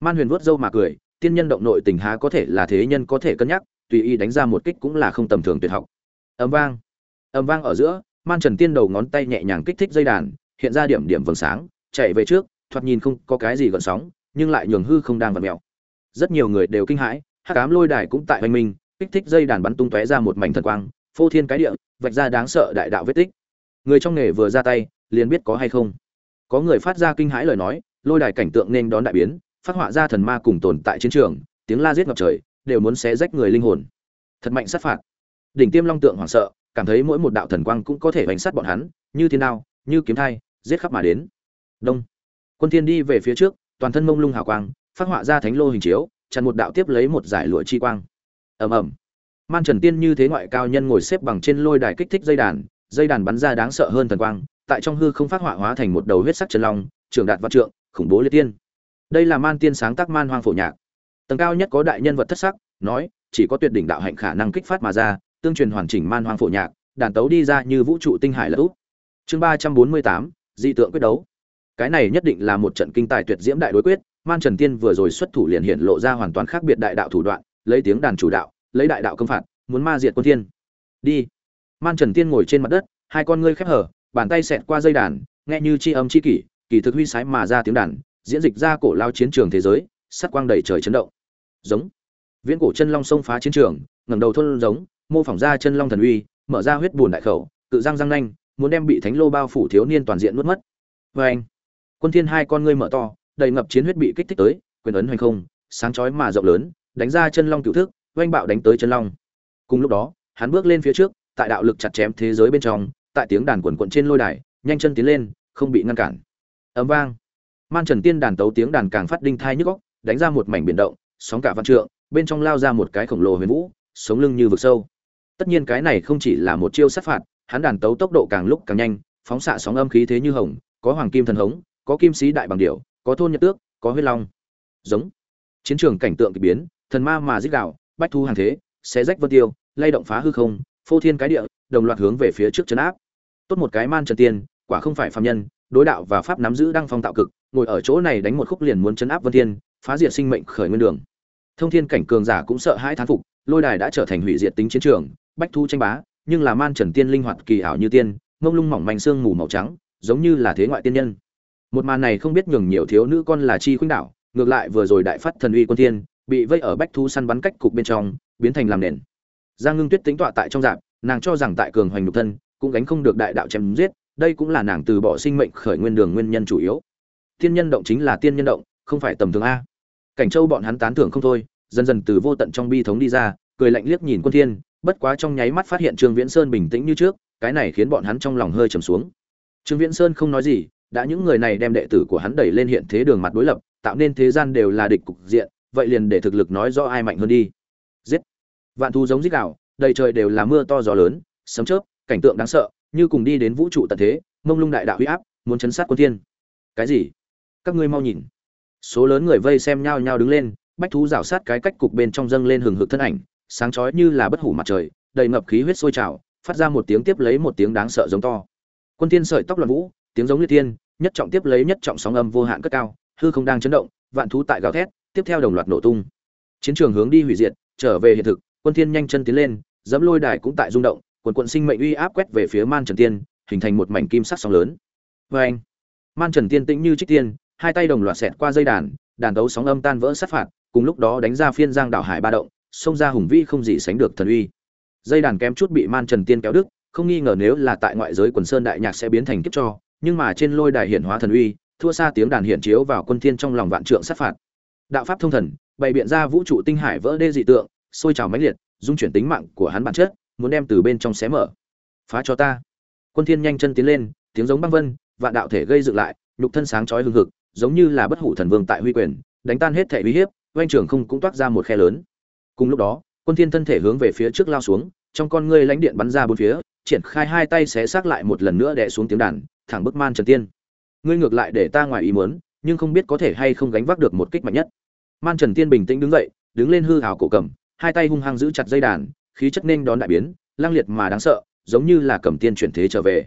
man huyền vuốt râu mà cười, tiên nhân động nội tình há có thể là thế nhân có thể cân nhắc, tùy ý đánh ra một kích cũng là không tầm thường tuyệt học. Ầm vang ầm vang ở giữa, man trần tiên đầu ngón tay nhẹ nhàng kích thích dây đàn, hiện ra điểm điểm vầng sáng, chạy về trước, thoạt nhìn không có cái gì gợn sóng, nhưng lại nhường hư không đang vặn mèo. Rất nhiều người đều kinh hãi, hắc ám lôi đài cũng tại hoành minh kích thích dây đàn bắn tung tóe ra một mảnh thần quang, phô thiên cái địa, vạch ra đáng sợ đại đạo vết tích. Người trong nghề vừa ra tay, liền biết có hay không. Có người phát ra kinh hãi lời nói, lôi đài cảnh tượng nên đón đại biến phát họa ra thần ma cùng tồn tại chiến trường, tiếng la giết ngập trời, đều muốn xé rách người linh hồn. Thật mạnh sát phạt. Đỉnh tiêm long tượng hoảng sợ, cảm thấy mỗi một đạo thần quang cũng có thể bánh sát bọn hắn, như thiên đao, như kiếm thai, giết khắp mà đến. Đông. Quân thiên đi về phía trước, toàn thân mông lung hào quang, phát họa ra thánh lô hình chiếu, chặn một đạo tiếp lấy một giải lụa chi quang. Ầm ầm. Man trần tiên như thế ngoại cao nhân ngồi xếp bằng trên lôi đài kích thích dây đàn dây đàn bắn ra đáng sợ hơn thần quang, tại trong hư không phát họa hóa thành một đầu huyết sắc chân long, trường đạt văn trượng, khủng bố liệt tiên đây là man tiên sáng tác man hoang phổ nhạc. Tầng cao nhất có đại nhân vật thất sắc, nói, chỉ có tuyệt đỉnh đạo hạnh khả năng kích phát mà ra, tương truyền hoàn chỉnh man hoang phổ nhạc, đàn tấu đi ra như vũ trụ tinh hải lỡ úp chương ba trăm bốn mươi tám, dị tượng quyết đấu. Cái này nhất định là một trận kinh tài tuyệt diễm đại đối quyết, man trần tiên vừa rồi xuất thủ liền hiện lộ ra hoàn toàn khác biệt đại đạo thủ đoạn, lấy tiếng đàn chủ đạo, lấy đại đạo công phạt, muốn ma diệt quân thiên. Đi. Man trần tiên ngồi trên mặt đất, hai con ngươi khép hở, bàn tay xẹt qua dây đàn, nghe như chi âm chi kỷ, kỳ thực huy sái mà ra tiếng đàn diễn dịch ra cổ lao chiến trường thế giới, sắt quang đầy trời chấn động. Giống. Viễn cổ chân long xông phá chiến trường, ngẩng đầu thôn giống, mô phỏng ra chân long thần uy, mở ra huyết bùn đại khẩu tự răng răng nanh, muốn đem bị thánh lô bao phủ thiếu niên toàn diện nuốt mất. Vê anh, quân thiên hai con ngươi mở to, đầy ngập chiến huyết bị kích thích tới, quyền ấn hoành không, sáng chói mà rộng lớn, đánh ra chân long cựu thức, oanh bạo đánh tới chân long. Cùng lúc đó, hắn bước lên phía trước, tại đạo lực chặt chém thế giới bên trong, tại tiếng đàn quần quận trên lôi đài, nhanh chân tiến lên, không bị ngăn cản. Ấm vang man trần tiên đàn tấu tiếng đàn càng phát đinh thai nhức góc đánh ra một mảnh biển động, sóng cả văn trượng, bên trong lao ra một cái khổng lồ huyền vũ, sống lưng như vực sâu. Tất nhiên cái này không chỉ là một chiêu sát phạt, hắn đàn tấu tốc độ càng lúc càng nhanh, phóng xạ sóng âm khí thế như hồng, có hoàng kim thần hống, có kim sĩ đại bằng điểu, có thôn nhật tước, có huyết long. Giống. Chiến trường cảnh tượng kỳ biến, thần ma mà dích đạo bách thu hàng thế, xé rách vân tiêu, lay động phá hư không, phô thiên cái địa, đồng loạt hướng về phía trước chấn áp. Tốt một cái man trần tiên, quả không phải phạm nhân, đối đạo và pháp nắm giữ đăng phong tạo cực ngồi ở chỗ này đánh một khúc liền muốn chấn áp vân thiên phá diệt sinh mệnh khởi nguyên đường. Thông thiên cảnh cường giả cũng sợ hãi thán phục lôi đài đã trở thành hủy diệt tính chiến trường bách thu tranh bá nhưng là man trần tiên linh hoạt kỳ ảo như tiên mông lung mỏng manh xương mù màu trắng giống như là thế ngoại tiên nhân. Một màn này không biết nhường nhiều thiếu nữ con là chi khuynh đảo ngược lại vừa rồi đại phát thần uy quân thiên, bị vây ở bách thu săn bắn cách cục bên trong biến thành làm nền. Giang ngưng tuyết tính tọa tại trong dạp nàng cho rằng tại cường hoành nhục thân cũng gánh không được đại đạo chém giết đây cũng là nàng từ bỏ sinh mệnh khởi nguyên đường nguyên nhân chủ yếu tiên nhân động chính là tiên nhân động, không phải tầm thường a. Cảnh châu bọn hắn tán thưởng không thôi, dần dần từ vô tận trong bi thống đi ra, cười lạnh liếc nhìn quân thiên, bất quá trong nháy mắt phát hiện trương viễn sơn bình tĩnh như trước, cái này khiến bọn hắn trong lòng hơi trầm xuống. Trương viễn sơn không nói gì, đã những người này đem đệ tử của hắn đẩy lên hiện thế đường mặt đối lập, tạo nên thế gian đều là địch cục diện, vậy liền để thực lực nói rõ ai mạnh hơn đi. Giết! Vạn thú giống giết đạo đầy trời đều là mưa to gió lớn, sấm chớp, cảnh tượng đáng sợ, như cùng đi đến vũ trụ tận thế, mông lung đại đạo huy áp, muốn chấn sát quân thiên. Cái gì? Các ngươi mau nhìn. Số lớn người vây xem nhau nhau đứng lên, bách thú rảo sát cái cách cục bên trong dâng lên hừng hực thân ảnh, sáng chói như là bất hủ mặt trời, đầy ngập khí huyết sôi trào, phát ra một tiếng tiếp lấy một tiếng đáng sợ giống to. Quân thiên sợi tóc loạn vũ, tiếng giống như tiên nhất trọng tiếp lấy nhất trọng sóng âm vô hạn cất cao, hư không đang chấn động, vạn thú tại gào thét, tiếp theo đồng loạt nổ tung. Chiến trường hướng đi hủy diệt, trở về hiện thực, quân thiên nhanh chân tiến lên, dẫm lôi đài cũng tại rung động, quần quận sinh mệnh uy áp quét về phía man trần tiên, hình thành một mảnh kim sắc sóng lớn. Vê anh man trần tiên tĩnh như trích tiên hai tay đồng loạt xẹt qua dây đàn đàn tấu sóng âm tan vỡ sát phạt, cùng lúc đó đánh ra phiên giang đảo hải ba động, xông ra hùng vĩ không gì sánh được thần uy. Dây đàn kém chút bị man trần tiên kéo đứt, không nghi ngờ nếu là tại ngoại giới quần sơn đại nhạc sẽ biến thành kiếp cho, nhưng mà trên lôi đài hiển hóa thần uy, thua xa tiếng đàn hiển chiếu vào quân thiên trong lòng vạn trượng sát phạt. Đạo pháp thông thần, bày biện ra vũ trụ tinh hải vỡ đê dị tượng, sôi trào mãnh liệt, dung chuyển tính mạng của hắn bản chất, muốn đem từ bên trong xé mở. Phá cho ta. Quân thiên nhanh chân tiến lên, tiếng giống băng vân, vạn đạo thể gây dựng lại, nhục thân sáng chói hừng hực giống như là bất hủ thần vương tại huy quyền, đánh tan hết thể uy hiếp, oanh trưởng không cũng toát ra một khe lớn. Cùng lúc đó, quân thiên thân thể hướng về phía trước lao xuống, trong con ngươi lãnh điện bắn ra bốn phía, triển khai hai tay xé xác lại một lần nữa đè xuống tiếng đàn, thẳng bức man trần tiên. Ngươi ngược lại để ta ngoài ý muốn, nhưng không biết có thể hay không gánh vác được một kích mạnh nhất. Man trần tiên bình tĩnh đứng dậy, đứng lên hư hào cổ cầm, hai tay hung hăng giữ chặt dây đàn, khí chất nên đón đại biến, lang liệt mà đáng sợ, giống như là cầm tiên chuyển thế trở về.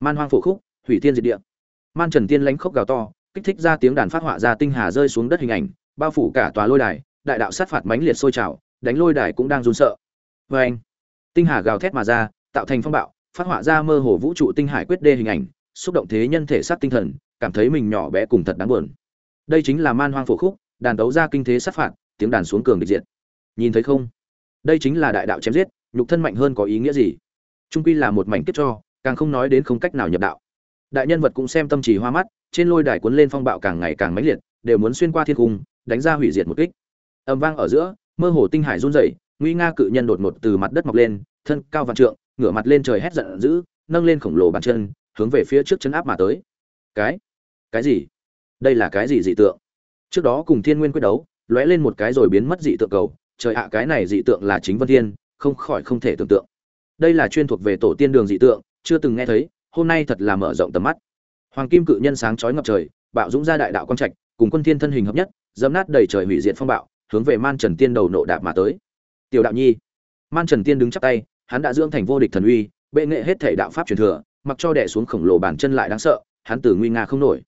Man hoang phổ khúc, hủy tiên diệt địa. Man trần tiên lánh khốc gào to kích thích ra tiếng đàn phát họa ra tinh hà rơi xuống đất hình ảnh, bao phủ cả tòa lôi đài, đại đạo sát phạt mãnh liệt sôi trào, đánh lôi đài cũng đang run sợ. Vê anh, tinh hà gào thét mà ra, tạo thành phong bạo, phát họa ra mơ hồ vũ trụ tinh hải quyết đê hình ảnh, xúc động thế nhân thể xác tinh thần, cảm thấy mình nhỏ bé cùng thật đáng buồn. Đây chính là man hoang phổ khúc, đàn đấu ra kinh thế sát phạt, tiếng đàn xuống cường địch diện nhìn thấy không? Đây chính là đại đạo chém giết, nhục thân mạnh hơn có ý nghĩa gì? Trung quy là một mảnh kết cho, càng không nói đến không cách nào nhập đạo. Đại nhân vật cũng xem tâm trí hoa mắt trên lôi đài cuốn lên phong bạo càng ngày càng mãnh liệt, đều muốn xuyên qua thiên cung, đánh ra hủy diệt một kích. Âm vang ở giữa, mơ hồ tinh hải run rẩy, nguy nga cự nhân đột ngột từ mặt đất mọc lên, thân cao vạn trượng, ngửa mặt lên trời hét giận dữ, nâng lên khổng lồ bàn chân, hướng về phía trước chân áp mà tới. Cái? Cái gì? Đây là cái gì dị tượng? Trước đó cùng thiên nguyên quyết đấu, lóe lên một cái rồi biến mất dị tượng cầu. Trời ạ, cái này dị tượng là chính vân thiên, không khỏi không thể tưởng tượng. Đây là chuyên thuộc về tổ tiên đường dị tượng, chưa từng nghe thấy, hôm nay thật là mở rộng tầm mắt hoàng kim cự nhân sáng chói ngập trời, bạo dũng ra đại đạo quang trạch, cùng quân thiên thân hình hợp nhất, dẫm nát đầy trời hủy diệt phong bạo, hướng về man trần tiên đầu nộ đạp mà tới. Tiểu đạo nhi. Man trần tiên đứng chắp tay, hắn đã dưỡng thành vô địch thần uy, bệ nghệ hết thể đạo pháp truyền thừa, mặc cho đè xuống khổng lồ bàn chân lại đáng sợ, hắn từ nguy nga không nổi.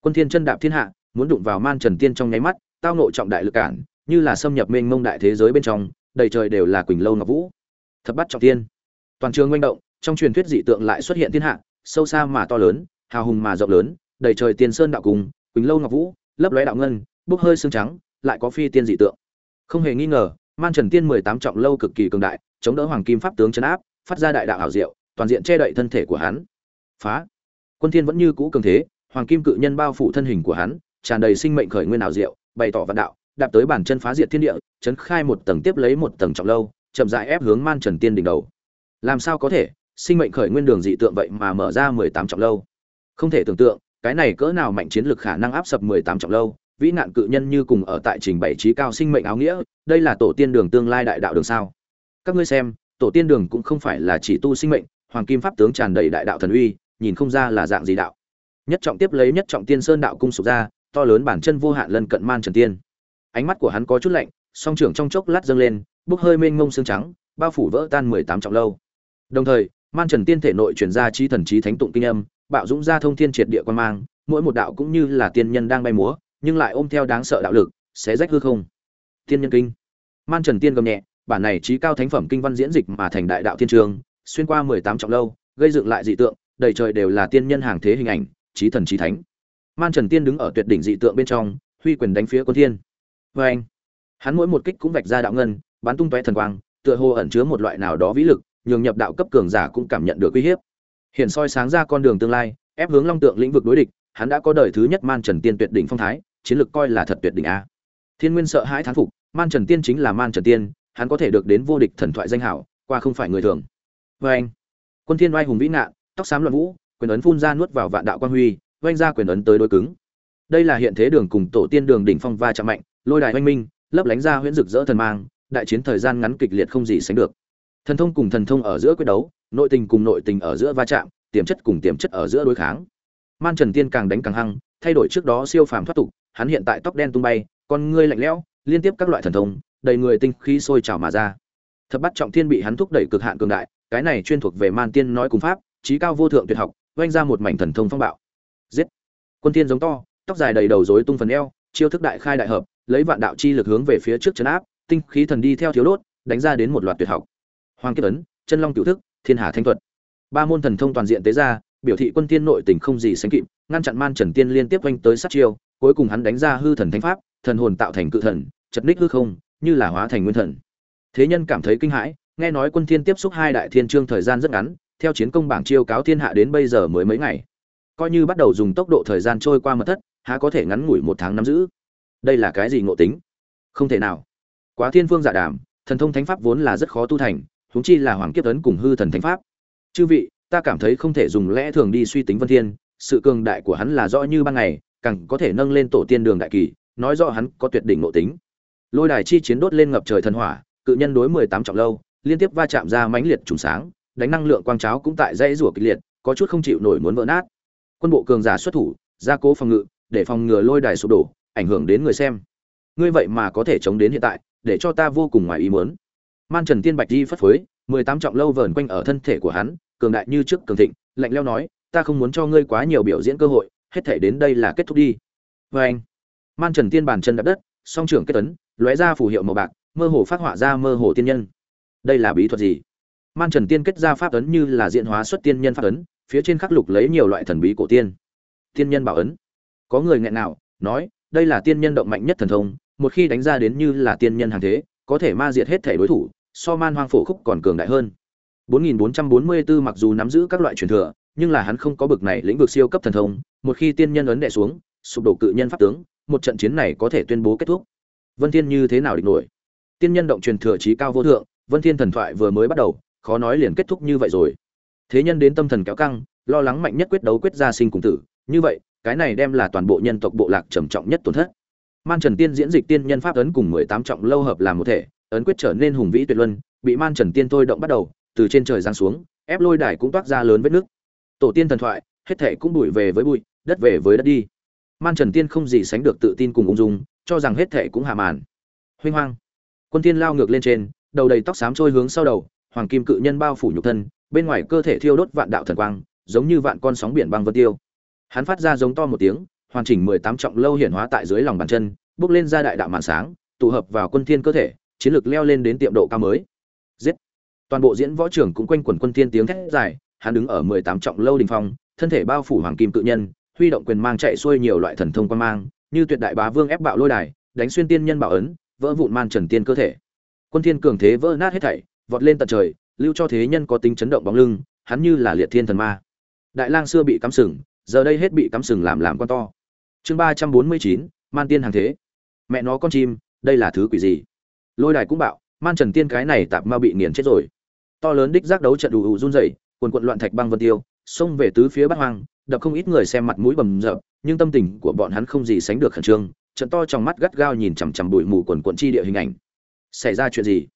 Quân thiên chân đạp thiên hạ, muốn đụng vào man trần tiên trong nháy mắt, tao nộ trọng đại lực cản, như là xâm nhập mênh mông đại thế giới bên trong, đầy trời đều là quỳnh lâu ngọc vũ. Thập bắt trọng tiên. Toàn trường manh động, trong truyền thuyết dị tượng lại xuất hiện thiên hạ, sâu xa mà to lớn hào hùng mà rộng lớn, đầy trời tiên sơn đạo cùng, quỳnh lâu ngọc vũ, lấp lóe đạo ngân, bốc hơi xương trắng, lại có phi tiên dị tượng. Không hề nghi ngờ, man trần tiên mười tám trọng lâu cực kỳ cường đại, chống đỡ hoàng kim pháp tướng chấn áp, phát ra đại đạo hảo diệu, toàn diện che đậy thân thể của hắn. Phá! Quân thiên vẫn như cũ cường thế, hoàng kim cự nhân bao phủ thân hình của hắn, tràn đầy sinh mệnh khởi nguyên ảo diệu, bày tỏ vạn đạo, đạp tới bản chân phá diệt thiên địa, chấn khai một tầng tiếp lấy một tầng trọng lâu, chậm rãi ép hướng man trần tiên đỉnh đầu. Làm sao có thể? Sinh mệnh khởi nguyên đường dị tượng vậy mà mở ra mười tám trọng lâu không thể tưởng tượng, cái này cỡ nào mạnh chiến lực khả năng áp sập mười tám trọng lâu, vĩ nạn cự nhân như cùng ở tại trình bảy trí cao sinh mệnh áo nghĩa, đây là tổ tiên đường tương lai đại đạo đường sao? Các ngươi xem, tổ tiên đường cũng không phải là chỉ tu sinh mệnh, hoàng kim pháp tướng tràn đầy đại đạo thần uy, nhìn không ra là dạng gì đạo. Nhất trọng tiếp lấy nhất trọng tiên sơn đạo cung sụp ra, to lớn bản chân vô hạn lân cận man trần tiên. Ánh mắt của hắn có chút lạnh, song trưởng trong chốc lát dâng lên, bốc hơi mênh ngông xương trắng, bao phủ vỡ tan mười tám trọng lâu. Đồng thời, man trần tiên thể nội chuyển ra trí thần trí thánh tụng kinh âm bạo dũng ra thông thiên triệt địa quan mang, mỗi một đạo cũng như là tiên nhân đang bay múa, nhưng lại ôm theo đáng sợ đạo lực sẽ rách hư không. Tiên nhân kinh. Man trần tiên gầm nhẹ, bản này trí cao thánh phẩm kinh văn diễn dịch mà thành đại đạo thiên trường, xuyên qua mười tám trọng lâu, gây dựng lại dị tượng, đầy trời đều là tiên nhân hàng thế hình ảnh, trí thần trí thánh. Man trần tiên đứng ở tuyệt đỉnh dị tượng bên trong, huy quyền đánh phía quân thiên. Vê anh hắn mỗi một kích cũng vạch ra đạo ngân, bắn tung tóe thần quang, tựa hồ ẩn chứa một loại nào đó vĩ lực, nhường nhập đạo cấp cường giả cũng cảm nhận được uy hiếp hiện soi sáng ra con đường tương lai, ép hướng long tượng lĩnh vực đối địch, hắn đã có đời thứ nhất man trần tiên tuyệt đỉnh phong thái, chiến lược coi là thật tuyệt đỉnh a. Thiên nguyên sợ hãi thán phục, man trần tiên chính là man trần tiên, hắn có thể được đến vô địch thần thoại danh hảo, qua không phải người thường. Vê anh quân thiên oai hùng vĩ ngạn tóc xám loạn vũ, quyền ấn phun ra nuốt vào vạn đạo quan huy, oanh ra quyền ấn tới đối cứng. Đây là hiện thế đường cùng tổ tiên đường đỉnh phong va chạm mạnh, lôi đài oanh minh, lấp lánh ra huyễn rực rỡ thần mang, đại chiến thời gian ngắn kịch liệt không gì sánh được. Thần thông cùng thần thông ở giữa quyết đấu nội tình cùng nội tình ở giữa va chạm, tiềm chất cùng tiềm chất ở giữa đối kháng. Man trần tiên càng đánh càng hăng, thay đổi trước đó siêu phàm thoát tục, hắn hiện tại tóc đen tung bay, con ngươi lạnh lẽo, liên tiếp các loại thần thông, đầy người tinh khí sôi trào mà ra. Thập bắt trọng thiên bị hắn thúc đẩy cực hạn cường đại, cái này chuyên thuộc về man tiên nói cùng pháp, trí cao vô thượng tuyệt học, oanh ra một mảnh thần thông phong bạo. Giết! Quân tiên giống to, tóc dài đầy đầu rối tung phần eo, chiêu thức đại khai đại hợp, lấy vạn đạo chi lực hướng về phía trước chấn áp, tinh khí thần đi theo thiếu đốt, đánh ra đến một loạt tuyệt học. Hoàng kiếp ấn, chân long cựu thức thiên hà thanh thuật. Ba môn thần thông toàn diện tế ra, biểu thị quân tiên nội tình không gì sánh kịp, ngăn chặn man trần tiên liên tiếp oanh tới sát chiêu, cuối cùng hắn đánh ra hư thần thánh pháp, thần hồn tạo thành cự thần, chật ních hư không, như là hóa thành nguyên thần. Thế nhân cảm thấy kinh hãi, nghe nói quân thiên tiếp xúc hai đại thiên trương thời gian rất ngắn, theo chiến công bảng chiêu cáo thiên hạ đến bây giờ mới mấy ngày. Coi như bắt đầu dùng tốc độ thời gian trôi qua mật thất, há có thể ngắn ngủi một tháng năm giữ. Đây là cái gì ngộ tính? Không thể nào. Quá thiên phương giả đàm, thần thông thánh pháp vốn là rất khó tu thành huống chi là hoàng kiếp tấn cùng hư thần thánh pháp. Chư vị, ta cảm thấy không thể dùng lẽ thường đi suy tính vân thiên, sự cường đại của hắn là rõ như ban ngày, càng có thể nâng lên tổ tiên đường đại kỳ, nói rõ hắn có tuyệt đỉnh nội tính. Lôi đài chi chiến đốt lên ngập trời thần hỏa, cự nhân đối mười tám trọng lâu, liên tiếp va chạm ra mãnh liệt trùng sáng, đánh năng lượng quang cháo cũng tại dãy rủa kịch liệt, có chút không chịu nổi muốn vỡ nát. Quân bộ cường giả xuất thủ, gia cố phòng ngự, để phòng ngừa lôi đài sụp đổ, ảnh hưởng đến người xem. Ngươi vậy mà có thể chống đến hiện tại, để cho ta vô cùng ngoài ý muốn man trần tiên bạch di phất phới, mười tám trọng lâu vờn quanh ở thân thể của hắn, cường đại như trước cường thịnh, lạnh leo nói, ta không muốn cho ngươi quá nhiều biểu diễn cơ hội, hết thể đến đây là kết thúc đi. Vê anh, man trần tiên bàn chân đập đất, song trưởng kết tấn, lóe ra phù hiệu màu bạc, mơ hồ phát họa ra mơ hồ tiên nhân. Đây là bí thuật gì? Man trần tiên kết ra pháp ấn như là diện hóa xuất tiên nhân pháp ấn, phía trên khắc lục lấy nhiều loại thần bí cổ tiên. Tiên nhân bảo ấn. Có người nghẹn nào, nói, đây là tiên nhân động mạnh nhất thần thông, một khi đánh ra đến như là tiên nhân hàng thế, có thể ma diệt hết thể đối thủ so man hoang phổ khúc còn cường đại hơn. 4444 mặc dù nắm giữ các loại truyền thừa, nhưng là hắn không có bực này lĩnh vực siêu cấp thần thông, một khi tiên nhân ấn đè xuống, sụp đổ cự nhân pháp tướng, một trận chiến này có thể tuyên bố kết thúc. Vân thiên như thế nào địch nổi? Tiên nhân động truyền thừa trí cao vô thượng, vân thiên thần thoại vừa mới bắt đầu, khó nói liền kết thúc như vậy rồi. Thế nhân đến tâm thần kéo căng, lo lắng mạnh nhất quyết đấu quyết ra sinh cùng tử, như vậy, cái này đem là toàn bộ nhân tộc bộ lạc trầm trọng nhất tổn thất. Man trần tiên diễn dịch tiên nhân pháp ấn cùng mười tám trọng lâu hợp làm một thể ấn quyết trở nên hùng vĩ tuyệt luân, bị man trần tiên thôi động bắt đầu, từ trên trời giáng xuống, ép lôi đài cũng toát ra lớn vết nước. Tổ tiên thần thoại, hết thề cũng bụi về với bụi, đất về với đất đi. Man trần tiên không gì sánh được tự tin cùng ung dung, cho rằng hết thề cũng hạ màn. Huynh hoang. Quân tiên lao ngược lên trên, đầu đầy tóc xám trôi hướng sau đầu, hoàng kim cự nhân bao phủ nhục thân, bên ngoài cơ thể thiêu đốt vạn đạo thần quang, giống như vạn con sóng biển băng vân tiêu. Hắn phát ra giống to một tiếng, hoàn chỉnh mười tám trọng lâu hiển hóa tại dưới lòng bàn chân, bước lên ra đại đạo màn sáng, tụ hợp vào quân thiên cơ thể chiến lược leo lên đến tiệm độ cao mới. Giết. Toàn bộ diễn võ trưởng cũng quanh quẩn quân thiên tiếng thét dài, hắn đứng ở mười tám trọng lâu đỉnh phong, thân thể bao phủ hoàng kim cự nhân, huy động quyền mang chạy xuôi nhiều loại thần thông quan mang, như tuyệt đại bá vương ép bạo lôi đài, đánh xuyên tiên nhân bảo ấn, vỡ vụn man trần tiên cơ thể. Quân thiên cường thế vỡ nát hết thảy, vọt lên tận trời, lưu cho thế nhân có tính chấn động bóng lưng, hắn như là liệt thiên thần ma. Đại lang xưa bị cắm sừng, giờ đây hết bị cắm sừng làm làm con to. Chương ba trăm bốn mươi chín, man tiên hàng thế. Mẹ nó con chim, đây là thứ quỷ gì? Lôi đài cũng bạo, man trần tiên cái này tạp ma bị nghiền chết rồi. To lớn đích giác đấu trận đủ ủ run rẩy, quần quận loạn thạch băng vân tiêu, xông về tứ phía bắc hoang, đập không ít người xem mặt mũi bầm rập nhưng tâm tình của bọn hắn không gì sánh được khẩn trương, trận to trong mắt gắt gao nhìn chằm chằm bụi mù quần quận chi địa hình ảnh. Xảy ra chuyện gì?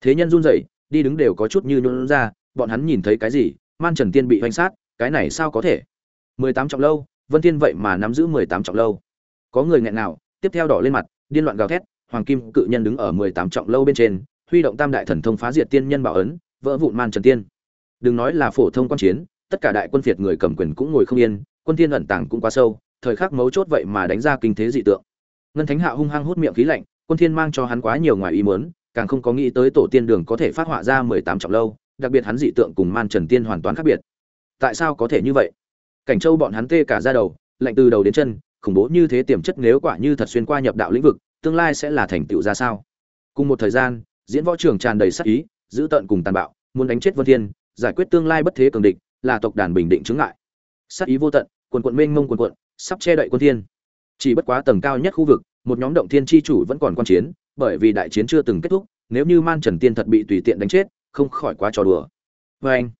Thế nhân run rẩy, đi đứng đều có chút như nhún ra, bọn hắn nhìn thấy cái gì? Man trần tiên bị hoành sát, cái này sao có thể? Mười tám trọng lâu, vân thiên vậy mà nắm giữ mười tám trọng lâu. Có người nghẹn nào tiếp theo đỏ lên mặt, điên loạn gào thét hoàng kim cự nhân đứng ở mười tám trọng lâu bên trên, huy động tam đại thần thông phá diệt tiên nhân bảo ấn, vỡ vụn man trần tiên. Đừng nói là phổ thông quan chiến, tất cả đại quân phiệt người cầm quyền cũng ngồi không yên, quân thiên ẩn tàng cũng quá sâu, thời khắc mấu chốt vậy mà đánh ra kinh thế dị tượng. Ngân thánh hạ hung hăng hút miệng khí lạnh, quân thiên mang cho hắn quá nhiều ngoài ý muốn, càng không có nghĩ tới tổ tiên đường có thể phát họa ra mười tám trọng lâu, đặc biệt hắn dị tượng cùng man trần tiên hoàn toàn khác biệt. Tại sao có thể như vậy? Cảnh châu bọn hắn tê cả ra đầu, lạnh từ đầu đến chân, khủng bố như thế tiềm chất nếu quả như thật xuyên qua nhập đạo lĩnh vực tương lai sẽ là thành tựu ra sao? Cùng một thời gian, diễn võ trường tràn đầy sát ý giữ tận cùng tàn bạo, muốn đánh chết vân thiên, giải quyết tương lai bất thế cường địch, là tộc đàn bình định chứng ngại. Sát ý vô tận, quần quận mênh mông quần quận, sắp che đậy quân thiên. Chỉ bất quá tầng cao nhất khu vực, một nhóm động thiên chi chủ vẫn còn quan chiến, bởi vì đại chiến chưa từng kết thúc, nếu như man trần tiên thật bị tùy tiện đánh chết, không khỏi quá trò đùa. Vê anh,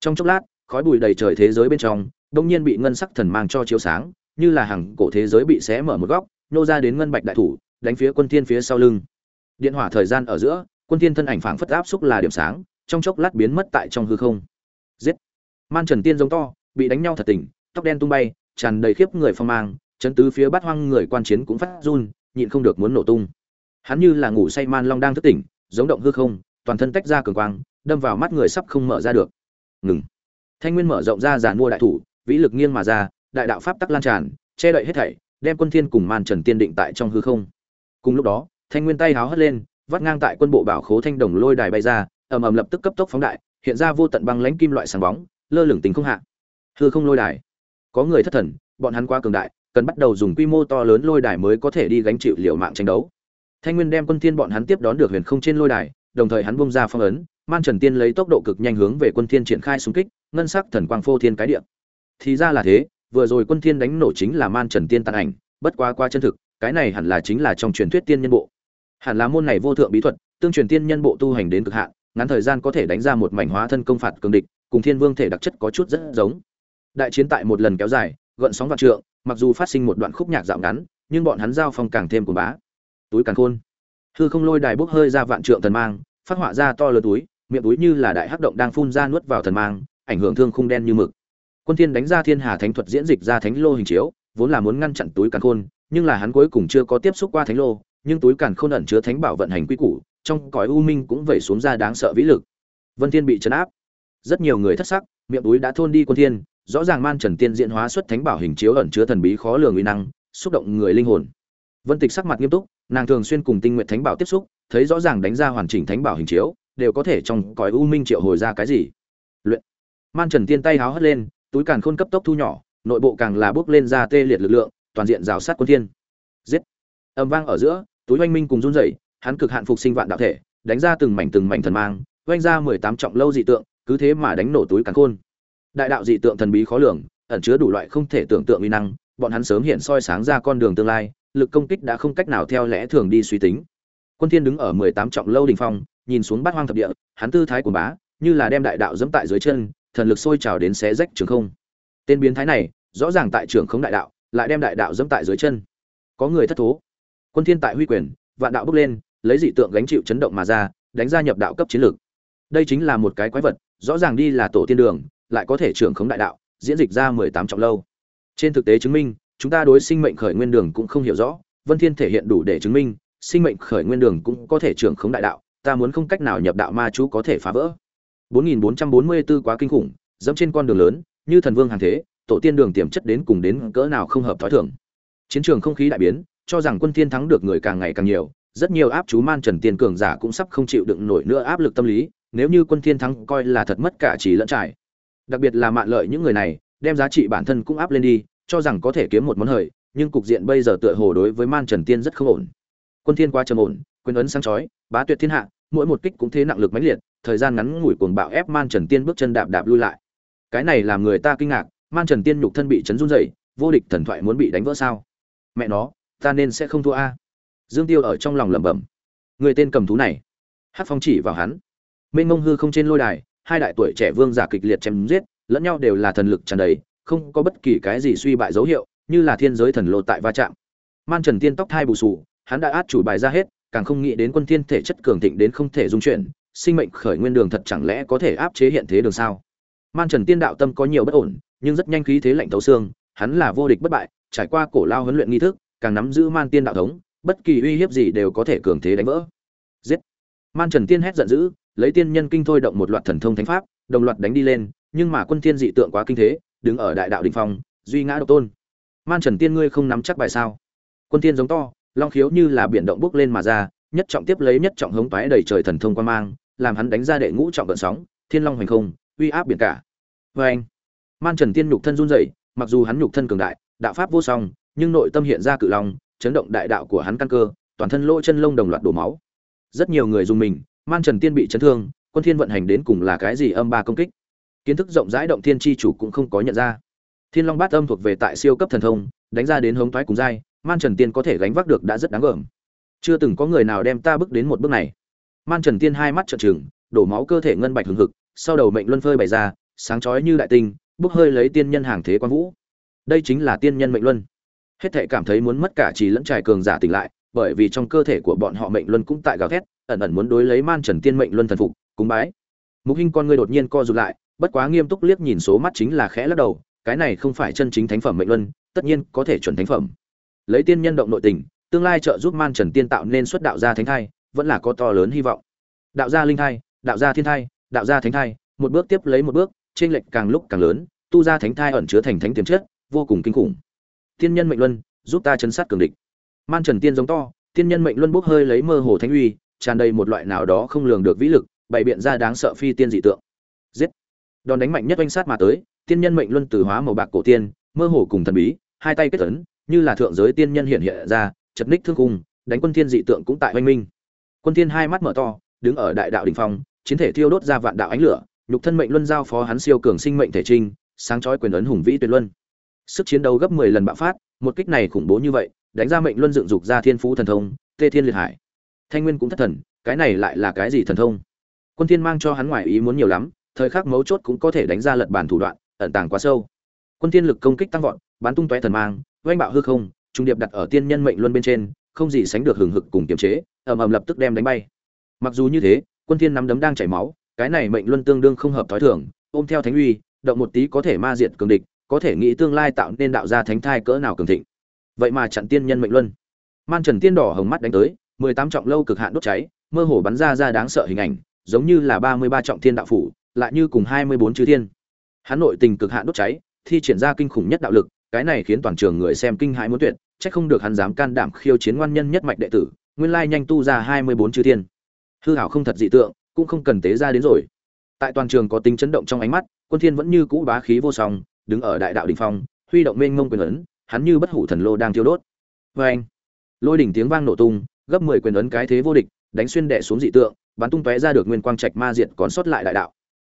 trong chốc lát, khói bụi đầy trời thế giới bên trong, đông nhiên bị ngân sắc thần mang cho chiếu sáng, như là hàng cổ thế giới bị xé mở một góc, nô ra đến ngân bạch đại thủ đánh phía quân thiên phía sau lưng. Điện hỏa thời gian ở giữa quân thiên thân ảnh phảng phất áp xúc là điểm sáng trong chốc lát biến mất tại trong hư không. Giết! Man trần tiên giống to bị đánh nhau thật tỉnh, tóc đen tung bay tràn đầy khiếp người phong mang chấn tứ phía bát hoang người quan chiến cũng phát run nhịn không được muốn nổ tung. Hắn như là ngủ say man long đang thức tỉnh giống động hư không toàn thân tách ra cường quang đâm vào mắt người sắp không mở ra được. Ngừng! Thanh nguyên mở rộng ra giàn mua đại thủ vĩ lực nghiêng mà ra đại đạo pháp tắc lan tràn che đậy hết thảy đem quân thiên cùng man trần tiên định tại trong hư không cùng lúc đó, thanh nguyên tay háo hất lên, vắt ngang tại quân bộ bảo khố thanh đồng lôi đài bay ra, ầm ầm lập tức cấp tốc phóng đại, hiện ra vô tận băng lãnh kim loại sáng bóng, lơ lửng tính không hạ. Hư không lôi đài. Có người thất thần, bọn hắn quá cường đại, cần bắt đầu dùng quy mô to lớn lôi đài mới có thể đi gánh chịu liều mạng tranh đấu. Thanh nguyên đem quân thiên bọn hắn tiếp đón được huyền không trên lôi đài, đồng thời hắn bung ra phong ấn, man trần tiên lấy tốc độ cực nhanh hướng về quân thiên triển khai xung kích, ngân sắc thần quang phô thiên cái địa. Thì ra là thế, vừa rồi quân thiên đánh nổ chính là man trần tiên tàn ảnh, bất quá qua chân thực cái này hẳn là chính là trong truyền thuyết tiên nhân bộ. Hẳn là môn này vô thượng bí thuật, tương truyền tiên nhân bộ tu hành đến cực hạn, ngắn thời gian có thể đánh ra một mảnh hóa thân công phạt cường địch, cùng thiên vương thể đặc chất có chút rất giống. Đại chiến tại một lần kéo dài, gợn sóng vạn trượng, mặc dù phát sinh một đoạn khúc nhạc dạo ngắn, nhưng bọn hắn giao phong càng thêm cuồng bá. Túi càng khôn. Hư không lôi đài bốc hơi ra vạn trượng thần mang, phát họa ra to lớn túi, miệng túi như là đại hắc động đang phun ra nuốt vào thần mang, ảnh hưởng thương khung đen như mực. Quân thiên đánh ra thiên hà thánh thuật diễn dịch ra thánh lô hình chiếu, vốn là muốn ngăn chặn túi càn khôn nhưng là hắn cuối cùng chưa có tiếp xúc qua thánh lô, nhưng túi càn khôn ẩn chứa thánh bảo vận hành quy củ, trong cõi u minh cũng vẩy xuống ra đáng sợ vĩ lực. Vân thiên bị chấn áp. Rất nhiều người thất sắc, miệng túi đã thôn đi quân thiên, rõ ràng man trần tiên diễn hóa xuất thánh bảo hình chiếu ẩn chứa thần bí khó lường uy năng, xúc động người linh hồn. Vân tịch sắc mặt nghiêm túc, nàng thường xuyên cùng tinh nguyện thánh bảo tiếp xúc, thấy rõ ràng đánh ra hoàn chỉnh thánh bảo hình chiếu, đều có thể trong cõi u minh triệu hồi ra cái gì. Luyện. Man trần tiên tay háo hất lên, túi càn khôn cấp tốc thu nhỏ, nội bộ càng là bước lên ra tê liệt lực lượng toàn diện rào sát quân thiên. Giết. Âm vang ở giữa, túi oanh minh cùng run rẩy, hắn cực hạn phục sinh vạn đạo thể, đánh ra từng mảnh từng mảnh thần mang, oanh ra mười tám trọng lâu dị tượng, cứ thế mà đánh nổ túi càn khôn. Đại đạo dị tượng thần bí khó lường, ẩn chứa đủ loại không thể tưởng tượng uy năng, bọn hắn sớm hiện soi sáng ra con đường tương lai, lực công kích đã không cách nào theo lẽ thường đi suy tính. Quân thiên đứng ở mười tám trọng lâu đỉnh phong, nhìn xuống bát hoang thập địa, hắn tư thái của bá, như là đem đại đạo dẫm tại dưới chân, thần lực sôi trào đến xé rách trường không. Tên biến thái này, rõ ràng tại trường không đại đạo lại đem đại đạo dẫm tại dưới chân. Có người thất thố. Quân thiên tại huy quyền, vạn đạo bước lên, lấy dị tượng gánh chịu chấn động mà ra, đánh ra nhập đạo cấp chiến lược. Đây chính là một cái quái vật, rõ ràng đi là tổ tiên đường, lại có thể trưởng khống đại đạo, diễn dịch ra mười tám trọng lâu. Trên thực tế chứng minh, chúng ta đối sinh mệnh khởi nguyên đường cũng không hiểu rõ, vân thiên thể hiện đủ để chứng minh, sinh mệnh khởi nguyên đường cũng có thể trưởng khống đại đạo, ta muốn không cách nào nhập đạo ma chú có thể phá vỡ. 4444 quá kinh khủng, dẫm trên con đường lớn, như thần vương hàng thế tổ tiên đường tiềm chất đến cùng đến cỡ nào không hợp thói thường. Chiến trường không khí đại biến, cho rằng quân thiên thắng được người càng ngày càng nhiều, rất nhiều áp chú man trần tiên cường giả cũng sắp không chịu đựng nổi nữa áp lực tâm lý, nếu như quân thiên thắng coi là thật mất cả chỉ lẫn trải. Đặc biệt là mạn lợi những người này, đem giá trị bản thân cũng áp lên đi, cho rằng có thể kiếm một món hời, nhưng cục diện bây giờ tựa hồ đối với man trần tiên rất không ổn. Quân thiên quá trầm ổn, quyền ấn sáng chói, bá tuyệt thiên hạ, mỗi một kích cũng thế nặng lực mãnh liệt, thời gian ngắn ngủi cuồng bạo ép man trần tiên bước chân đạp đạp lui lại. Cái này làm người ta kinh ngạc man trần tiên nhục thân bị chấn run rẩy, vô địch thần thoại muốn bị đánh vỡ sao? Mẹ nó, ta nên sẽ không thua a. Dương tiêu ở trong lòng lẩm bẩm. Người tên cầm thú này. Hát phong chỉ vào hắn. Mênh mông hư không trên lôi đài, hai đại tuổi trẻ vương giả kịch liệt chém giết, lẫn nhau đều là thần lực tràn đầy, không có bất kỳ cái gì suy bại dấu hiệu, như là thiên giới thần lộ tại va chạm. Man trần tiên tóc thai bù sù, hắn đã át chủ bài ra hết, càng không nghĩ đến quân thiên thể chất cường thịnh đến không thể dung chuyển, sinh mệnh khởi nguyên đường thật chẳng lẽ có thể áp chế hiện thế đường sao? Man trần tiên đạo tâm có nhiều bất ổn nhưng rất nhanh khí thế lạnh tấu xương, hắn là vô địch bất bại, trải qua cổ lao huấn luyện nghi thức, càng nắm giữ man tiên đạo thống, bất kỳ uy hiếp gì đều có thể cường thế đánh vỡ. Giết! Man trần tiên hét giận dữ, lấy tiên nhân kinh thôi động một loạt thần thông thánh pháp, đồng loạt đánh đi lên, nhưng mà quân tiên dị tượng quá kinh thế, đứng ở đại đạo đỉnh phong, duy ngã độc tôn. Man trần tiên ngươi không nắm chắc bài sao? Quân tiên giống to, long khiếu như là biển động bước lên mà ra, nhất trọng tiếp lấy nhất trọng hống toái đầy trời thần thông quan mang, làm hắn đánh ra đệ ngũ trọng gợn sóng, thiên long hoành không, uy áp biển cả. Với anh man trần tiên nhục thân run rẩy, mặc dù hắn nhục thân cường đại, đạo pháp vô song, nhưng nội tâm hiện ra cự long, chấn động đại đạo của hắn căn cơ, toàn thân lỗ chân lông đồng loạt đổ máu. Rất nhiều người dùng mình, man trần tiên bị chấn thương, quân thiên vận hành đến cùng là cái gì âm ba công kích. Kiến thức rộng rãi động thiên chi chủ cũng không có nhận ra. Thiên long bát âm thuộc về tại siêu cấp thần thông, đánh ra đến hống thoái cùng dai man trần tiên có thể gánh vác được đã rất đáng gờm chưa từng có người nào đem ta bước đến một bước này. Man trần tiên hai mắt trợn trừng, đổ máu cơ thể ngân bạch hừng hực, sau đầu mệnh luân phơi bày ra, sáng chói như đại tinh bốc hơi lấy tiên nhân hàng thế quan vũ. Đây chính là tiên nhân mệnh luân. Hết thệ cảm thấy muốn mất cả trì lẫn trải cường giả tỉnh lại, bởi vì trong cơ thể của bọn họ mệnh luân cũng tại gào thét, ẩn ẩn muốn đối lấy man trần tiên mệnh luân thần phục, cúng bái. Mục hinh con ngươi đột nhiên co rụt lại, bất quá nghiêm túc liếc nhìn số mắt chính là khẽ lắc đầu, cái này không phải chân chính thánh phẩm mệnh luân, tất nhiên có thể chuẩn thánh phẩm. Lấy tiên nhân động nội tình, tương lai trợ giúp man trần tiên tạo nên xuất đạo gia thánh thai, vẫn là có to lớn hy vọng. Đạo gia linh thai, đạo gia thiên thai, đạo gia thánh thai, một bước tiếp lấy một bước trên lệch càng lúc càng lớn tu ra thánh thai ẩn chứa thành thánh tiềm chất vô cùng kinh khủng. Tiên nhân mệnh luân giúp ta chấn sát cường địch. Man trần tiên giống to tiên nhân mệnh luân bốc hơi lấy mơ hồ thánh uy tràn đầy một loại nào đó không lường được vĩ lực bày biện ra đáng sợ phi tiên dị tượng. Giết! Đòn đánh mạnh nhất oanh sát mà tới tiên nhân mệnh luân từ hóa màu bạc cổ tiên mơ hồ cùng thần bí hai tay kết ấn, như là thượng giới tiên nhân hiện hiện ra chật ních thương cùng, đánh quân thiên dị tượng cũng tại oanh minh. Quân thiên hai mắt mở to đứng ở đại đạo đỉnh phong chiến thể thiêu đốt ra vạn đạo ánh lửa nhục thân mệnh luân giao phó hắn siêu cường sinh mệnh thể trinh, sáng chói quyền ấn hùng vĩ tuyệt luân. Sức chiến đấu gấp 10 lần bạo phát, một kích này khủng bố như vậy, đánh ra mệnh luân dựng dục ra thiên phú thần thông, tê thiên liệt hải. Thanh nguyên cũng thất thần, cái này lại là cái gì thần thông? Quân thiên mang cho hắn ngoài ý muốn nhiều lắm, thời khắc mấu chốt cũng có thể đánh ra lật bản thủ đoạn, ẩn tàng quá sâu. Quân thiên lực công kích tăng vọt, bắn tung tóe thần mang oanh bạo hư không, trung điệp đặt ở tiên nhân mệnh luân bên trên, không gì sánh được hừng hực cùng kiềm chế, ầm ầm lập tức đem đánh bay. Mặc dù như thế, quân thiên nắm đấm đang chảy máu cái này mệnh luân tương đương không hợp thói thường, ôm theo thánh uy, động một tí có thể ma diệt cường địch, có thể nghĩ tương lai tạo nên đạo gia thánh thai cỡ nào cường thịnh. Vậy mà chặn tiên nhân mệnh luân. Man trần tiên đỏ hồng mắt đánh tới, mười tám trọng lâu cực hạn đốt cháy, mơ hồ bắn ra ra đáng sợ hình ảnh, giống như là ba mươi ba trọng thiên đạo phủ, lại như cùng hai mươi bốn chư thiên. Hắn nội tình cực hạn đốt cháy, thi triển ra kinh khủng nhất đạo lực, cái này khiến toàn trường người xem kinh hãi muốn tuyệt, chắc không được hắn dám can đảm khiêu chiến ngoan nhân nhất mạch đệ tử, nguyên lai nhanh tu ra hai mươi bốn chư thiên. Hư hảo không thật dị tượng cũng không cần tế ra đến rồi. Tại toàn trường có tính chấn động trong ánh mắt, quân thiên vẫn như cũ bá khí vô song, đứng ở đại đạo đỉnh phong, huy động mênh mông quyền ấn, hắn như bất hủ thần lô đang thiêu đốt. Với anh, lôi đỉnh tiếng vang nổ tung, gấp 10 quyền ấn cái thế vô địch, đánh xuyên đè xuống dị tượng, bắn tung tóe ra được nguyên quang trạch ma diệt còn sót lại đại đạo.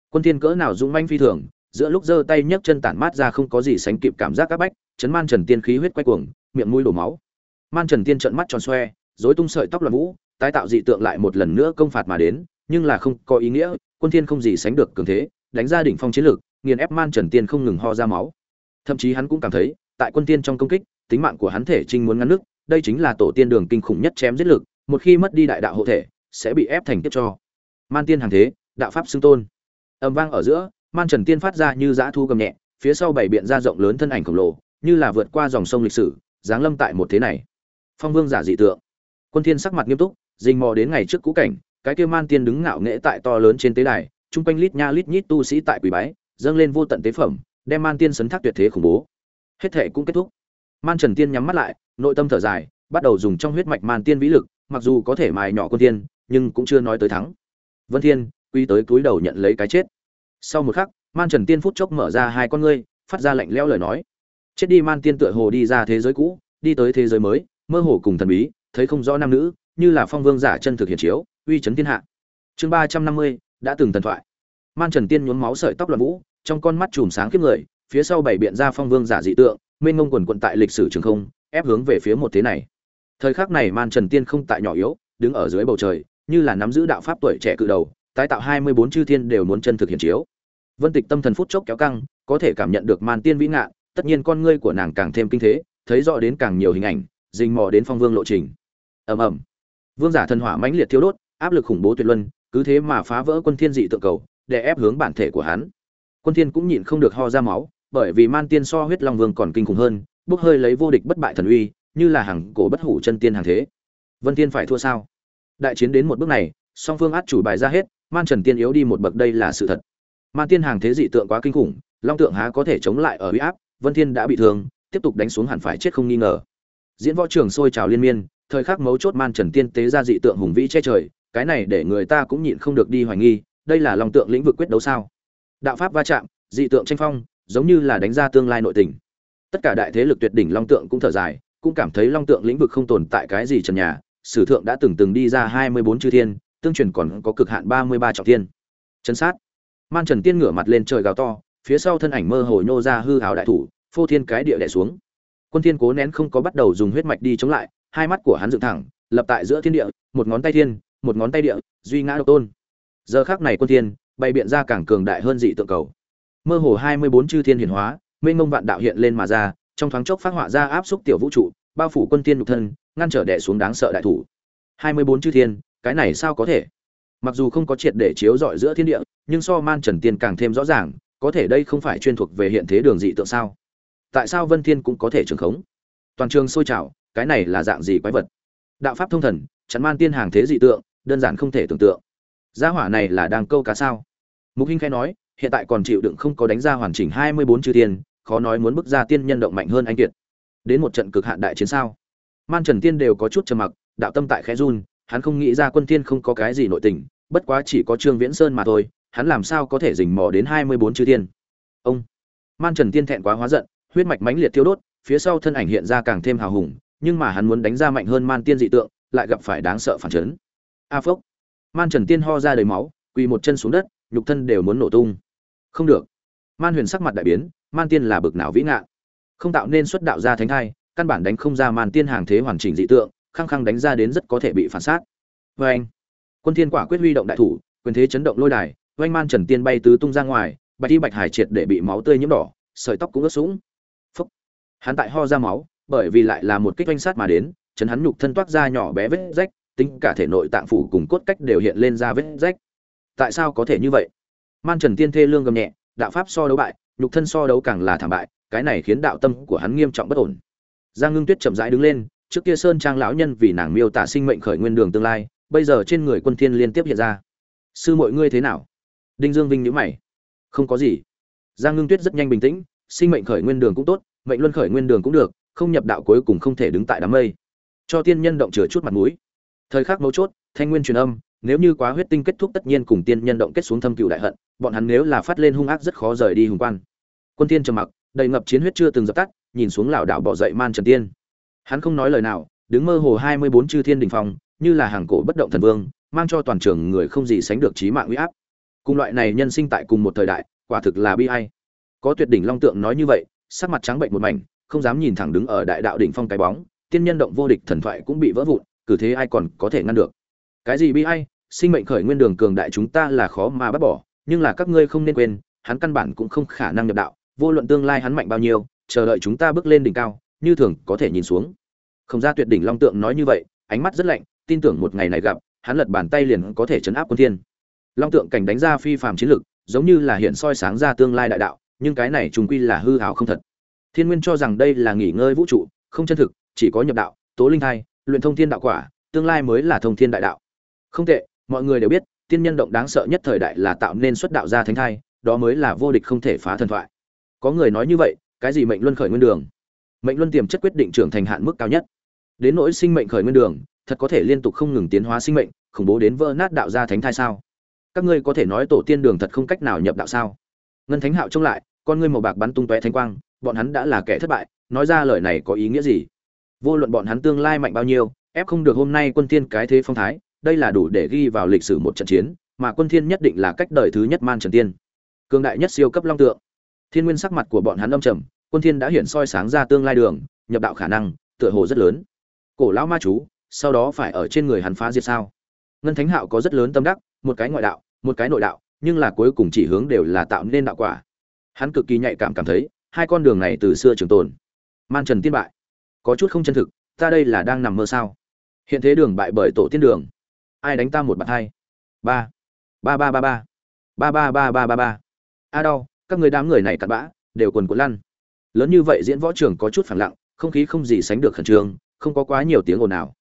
Quân thiên cỡ nào dũng manh phi thường, giữa lúc giơ tay nhấc chân tản mát ra không có gì sánh kịp cảm giác các bách, chấn man trần tiên khí huyết quay cuồng, miệng mũi đổ máu. Man trần tiên trợn mắt tròn xoe, rối tung sợi tóc loạn vũ, tái tạo dị tượng lại một lần nữa công phạt mà đến nhưng là không có ý nghĩa, quân thiên không gì sánh được cường thế, đánh ra đỉnh phong chiến lược, nghiền ép man trần tiên không ngừng ho ra máu. Thậm chí hắn cũng cảm thấy, tại quân tiên trong công kích, tính mạng của hắn thể trinh muốn ngăn nước, đây chính là tổ tiên đường kinh khủng nhất chém giết lực, một khi mất đi đại đạo hộ thể, sẽ bị ép thành tiếp cho. Man tiên hàng thế, đạo pháp xưng tôn. Âm vang ở giữa, man trần tiên phát ra như dã thu gầm nhẹ, phía sau bảy biện ra rộng lớn thân ảnh khổng lồ, như là vượt qua dòng sông lịch sử, giáng lâm tại một thế này. Phong vương giả dị tượng. Quân thiên sắc mặt nghiêm túc, rình mò đến ngày trước cũ cảnh cái kia man tiên đứng ngạo nghễ tại to lớn trên tế đài trung quanh lít nha lít nhít tu sĩ tại quỷ bái, dâng lên vô tận tế phẩm, đem man tiên sấn thác tuyệt thế khủng bố. Hết thể cũng kết thúc. Man trần tiên nhắm mắt lại, nội tâm thở dài, bắt đầu dùng trong huyết mạch man tiên vĩ lực, mặc dù có thể mài nhỏ quân tiên, nhưng cũng chưa nói tới thắng. Vân thiên quy tới túi đầu nhận lấy cái chết. Sau một khắc, man trần tiên phút chốc mở ra hai con ngươi, phát ra lạnh lẽo lời nói. Chết đi man tiên tựa hồ đi ra thế giới cũ, đi tới thế giới mới, mơ hồ cùng thần bí, thấy không rõ nam nữ, như là phong vương giả chân thực hiện chiếu uy chấn thiên hạ. Chương ba trăm năm mươi, đã từng thần thoại. Man trần tiên nhuốm máu sợi tóc loạn vũ, trong con mắt chùm sáng kiếp người, phía sau bảy biện ra phong vương giả dị tượng, mênh ngông quần quận tại lịch sử trường không, ép hướng về phía một thế này. Thời khắc này man trần tiên không tại nhỏ yếu, đứng ở dưới bầu trời, như là nắm giữ đạo pháp tuổi trẻ cự đầu, tái tạo hai mươi bốn chư thiên đều muốn chân thực hiện chiếu. Vân tịch tâm thần phút chốc kéo căng, có thể cảm nhận được man tiên vĩ ngạn tất nhiên con ngươi của nàng càng thêm kinh thế, thấy rõ đến càng nhiều hình ảnh, rình mò đến phong vương lộ trình. Ầm ầm. Vương giả thần hỏa mãnh liệt thiêu đốt áp lực khủng bố tuyệt luân, cứ thế mà phá vỡ quân thiên dị tượng cầu, để ép hướng bản thể của hắn. Quân thiên cũng nhịn không được ho ra máu, bởi vì man tiên so huyết long vương còn kinh khủng hơn, bốc hơi lấy vô địch bất bại thần uy, như là hàng cổ bất hủ chân tiên hàng thế. Vân tiên phải thua sao? Đại chiến đến một bước này, song phương át chủ bài ra hết, man trần tiên yếu đi một bậc đây là sự thật. Man tiên hàng thế dị tượng quá kinh khủng, long tượng há có thể chống lại ở uy áp, vân thiên đã bị thương, tiếp tục đánh xuống hẳn phải chết không nghi ngờ. Diễn võ trường sôi trào liên miên, thời khắc mấu chốt man trần tiên tế ra dị tượng hùng vĩ che trời cái này để người ta cũng nhịn không được đi hoài nghi, đây là long tượng lĩnh vực quyết đấu sao? Đạo pháp va chạm, dị tượng tranh phong, giống như là đánh ra tương lai nội tình. Tất cả đại thế lực tuyệt đỉnh long tượng cũng thở dài, cũng cảm thấy long tượng lĩnh vực không tồn tại cái gì trần nhà, sử thượng đã từng từng đi ra hai mươi bốn chư thiên, tương truyền còn có cực hạn ba mươi ba trọng thiên. Chấn sát. Man trần tiên ngửa mặt lên trời gào to, phía sau thân ảnh mơ hồ nhô ra hư hào đại thủ, phô thiên cái địa đè xuống. Quân thiên cố nén không có bắt đầu dùng huyết mạch đi chống lại, hai mắt của hắn dựng thẳng, lập tại giữa thiên địa, một ngón tay thiên một ngón tay địa, duy ngã độc tôn. Giờ khắc này quân thiên, bày biện ra càng cường đại hơn dị tượng cầu. Mơ hồ hai mươi bốn chư thiên hiển hóa, mênh mông vạn đạo hiện lên mà ra, trong thoáng chốc phát họa ra áp xúc tiểu vũ trụ, bao phủ quân thiên nhục thân, ngăn trở đè xuống đáng sợ đại thủ. hai mươi bốn chư thiên, cái này sao có thể? Mặc dù không có triệt để chiếu rọi giữa thiên địa, nhưng so man trần tiên càng thêm rõ ràng, có thể đây không phải chuyên thuộc về hiện thế đường dị tượng sao? Tại sao vân thiên cũng có thể trường khống? Toàn trường sôi trào, cái này là dạng gì quái vật? Đạo pháp thông thần chắn man tiên hàng thế dị tượng, đơn giản không thể tưởng tượng. Gia hỏa này là đang câu cá sao? Mục hinh khai nói, hiện tại còn chịu đựng không có đánh ra hoàn chỉnh hai mươi bốn chư thiên, khó nói muốn bước ra tiên nhân động mạnh hơn anh kiệt. Đến một trận cực hạn đại chiến sao? Man trần tiên đều có chút trầm mặc, đạo tâm tại khẽ run, hắn không nghĩ ra quân tiên không có cái gì nội tình, bất quá chỉ có trương viễn sơn mà thôi, hắn làm sao có thể rình mò đến hai mươi bốn chư thiên? Ông! Man trần tiên thẹn quá hóa giận, huyết mạch mãnh liệt thiêu đốt, phía sau thân ảnh hiện ra càng thêm hào hùng, nhưng mà hắn muốn đánh ra mạnh hơn man tiên dị tượng lại gặp phải đáng sợ phản chấn. A phốc. Man trần tiên ho ra đầy máu, quỳ một chân xuống đất, nhục thân đều muốn nổ tung. Không được. Man huyền sắc mặt đại biến, man tiên là bực nào vĩ ngạn. Không tạo nên xuất đạo ra thánh thai, căn bản đánh không ra man tiên hàng thế hoàn chỉnh dị tượng, khăng khăng đánh ra đến rất có thể bị phản sát. Vê anh, quân thiên quả quyết huy động đại thủ, quyền thế chấn động lôi đài oanh man trần tiên bay tứ tung ra ngoài, bạch y bạch hải triệt để bị máu tươi nhiễm đỏ, sợi tóc cũng ướt sũng. Phúc hắn tại ho ra máu, bởi vì lại là một kích oanh sát mà đến chấn hắn nhục thân toát ra nhỏ bé vết rách, tính cả thể nội tạng phủ cùng cốt cách đều hiện lên ra vết rách. Tại sao có thể như vậy? Man trần tiên thê lương gầm nhẹ, đạo pháp so đấu bại, nhục thân so đấu càng là thảm bại, cái này khiến đạo tâm của hắn nghiêm trọng bất ổn. Giang ngưng tuyết chậm rãi đứng lên, trước kia sơn trang lão nhân vì nàng miêu tả sinh mệnh khởi nguyên đường tương lai, bây giờ trên người quân thiên liên tiếp hiện ra. Sư mọi ngươi thế nào? Đinh dương vinh nhíu mày. Không có gì. Giang ngưng tuyết rất nhanh bình tĩnh, sinh mệnh khởi nguyên đường cũng tốt, mệnh luân khởi nguyên đường cũng được, không nhập đạo cuối cùng không thể đứng tại đám mây cho tiên nhân động chừa chút mặt mũi. Thời khắc mấu chốt, thanh nguyên truyền âm, nếu như quá huyết tinh kết thúc tất nhiên cùng tiên nhân động kết xuống thâm cựu đại hận, bọn hắn nếu là phát lên hung ác rất khó rời đi hùng quan. Quân tiên trầm mặc, đầy ngập chiến huyết chưa từng dập tắt, nhìn xuống lão đạo bỏ dậy man trần tiên. Hắn không nói lời nào, đứng mơ hồ hai mươi bốn chư thiên đình phong, như là hàng cổ bất động thần vương, mang cho toàn trường người không gì sánh được trí mạng uy áp. Cùng loại này nhân sinh tại cùng một thời đại, quả thực là bi ai. Có tuyệt đỉnh long tượng nói như vậy, sắc mặt trắng bệnh một mảnh, không dám nhìn thẳng đứng ở đại đạo đỉnh phong cái bóng tiên nhân động vô địch thần thoại cũng bị vỡ vụn cử thế ai còn có thể ngăn được. Cái gì bi ai, sinh mệnh khởi nguyên đường cường đại chúng ta là khó mà bắt bỏ, nhưng là các ngươi không nên quên, hắn căn bản cũng không khả năng nhập đạo, vô luận tương lai hắn mạnh bao nhiêu, chờ đợi chúng ta bước lên đỉnh cao, như thường có thể nhìn xuống. Không ra tuyệt đỉnh long tượng nói như vậy, ánh mắt rất lạnh, tin tưởng một ngày này gặp, hắn lật bàn tay liền có thể chấn áp quân thiên. Long tượng cảnh đánh ra phi phàm chiến lực, giống như là hiện soi sáng ra tương lai đại đạo, nhưng cái này trùng quy là hư ảo không thật. Thiên nguyên cho rằng đây là nghỉ ngơi vũ trụ không chân thực, chỉ có nhập đạo, tố linh thai, luyện thông thiên đạo quả, tương lai mới là thông thiên đại đạo. Không tệ, mọi người đều biết, tiên nhân động đáng sợ nhất thời đại là tạo nên xuất đạo ra thánh thai, đó mới là vô địch không thể phá thần thoại. Có người nói như vậy, cái gì mệnh luân khởi nguyên đường? Mệnh luân tiềm chất quyết định trưởng thành hạn mức cao nhất. Đến nỗi sinh mệnh khởi nguyên đường, thật có thể liên tục không ngừng tiến hóa sinh mệnh, khủng bố đến vỡ nát đạo ra thánh thai sao? Các ngươi có thể nói tổ tiên đường thật không cách nào nhập đạo sao? Ngân thánh hạo trông lại, con ngươi màu bạc bắn tung tóe thánh quang, bọn hắn đã là kẻ thất bại nói ra lời này có ý nghĩa gì? Vô luận bọn hắn tương lai mạnh bao nhiêu, ép không được hôm nay quân thiên cái thế phong thái, đây là đủ để ghi vào lịch sử một trận chiến, mà quân thiên nhất định là cách đời thứ nhất man trần tiên. Cường đại nhất siêu cấp long tượng. Thiên nguyên sắc mặt của bọn hắn âm trầm, quân thiên đã hiển soi sáng ra tương lai đường, nhập đạo khả năng, tựa hồ rất lớn. Cổ lão ma chú, sau đó phải ở trên người hắn phá diệt sao? Ngân thánh hạo có rất lớn tâm đắc, một cái ngoại đạo, một cái nội đạo, nhưng là cuối cùng chỉ hướng đều là tạo nên đạo quả. Hắn cực kỳ nhạy cảm cảm thấy, hai con đường này từ xưa trường tồn man trần tiên bại. Có chút không chân thực, ta đây là đang nằm mơ sao? Hiện thế đường bại bởi tổ tiên đường. Ai đánh ta một bạt hai? Ba. Ba ba ba ba. Ba ba ba ba ba ba. A đau, các người đám người này cặn bã, đều quần quần lăn. Lớn như vậy diễn võ trường có chút phản lặng, không khí không gì sánh được khẩn trương, không có quá nhiều tiếng ồn nào.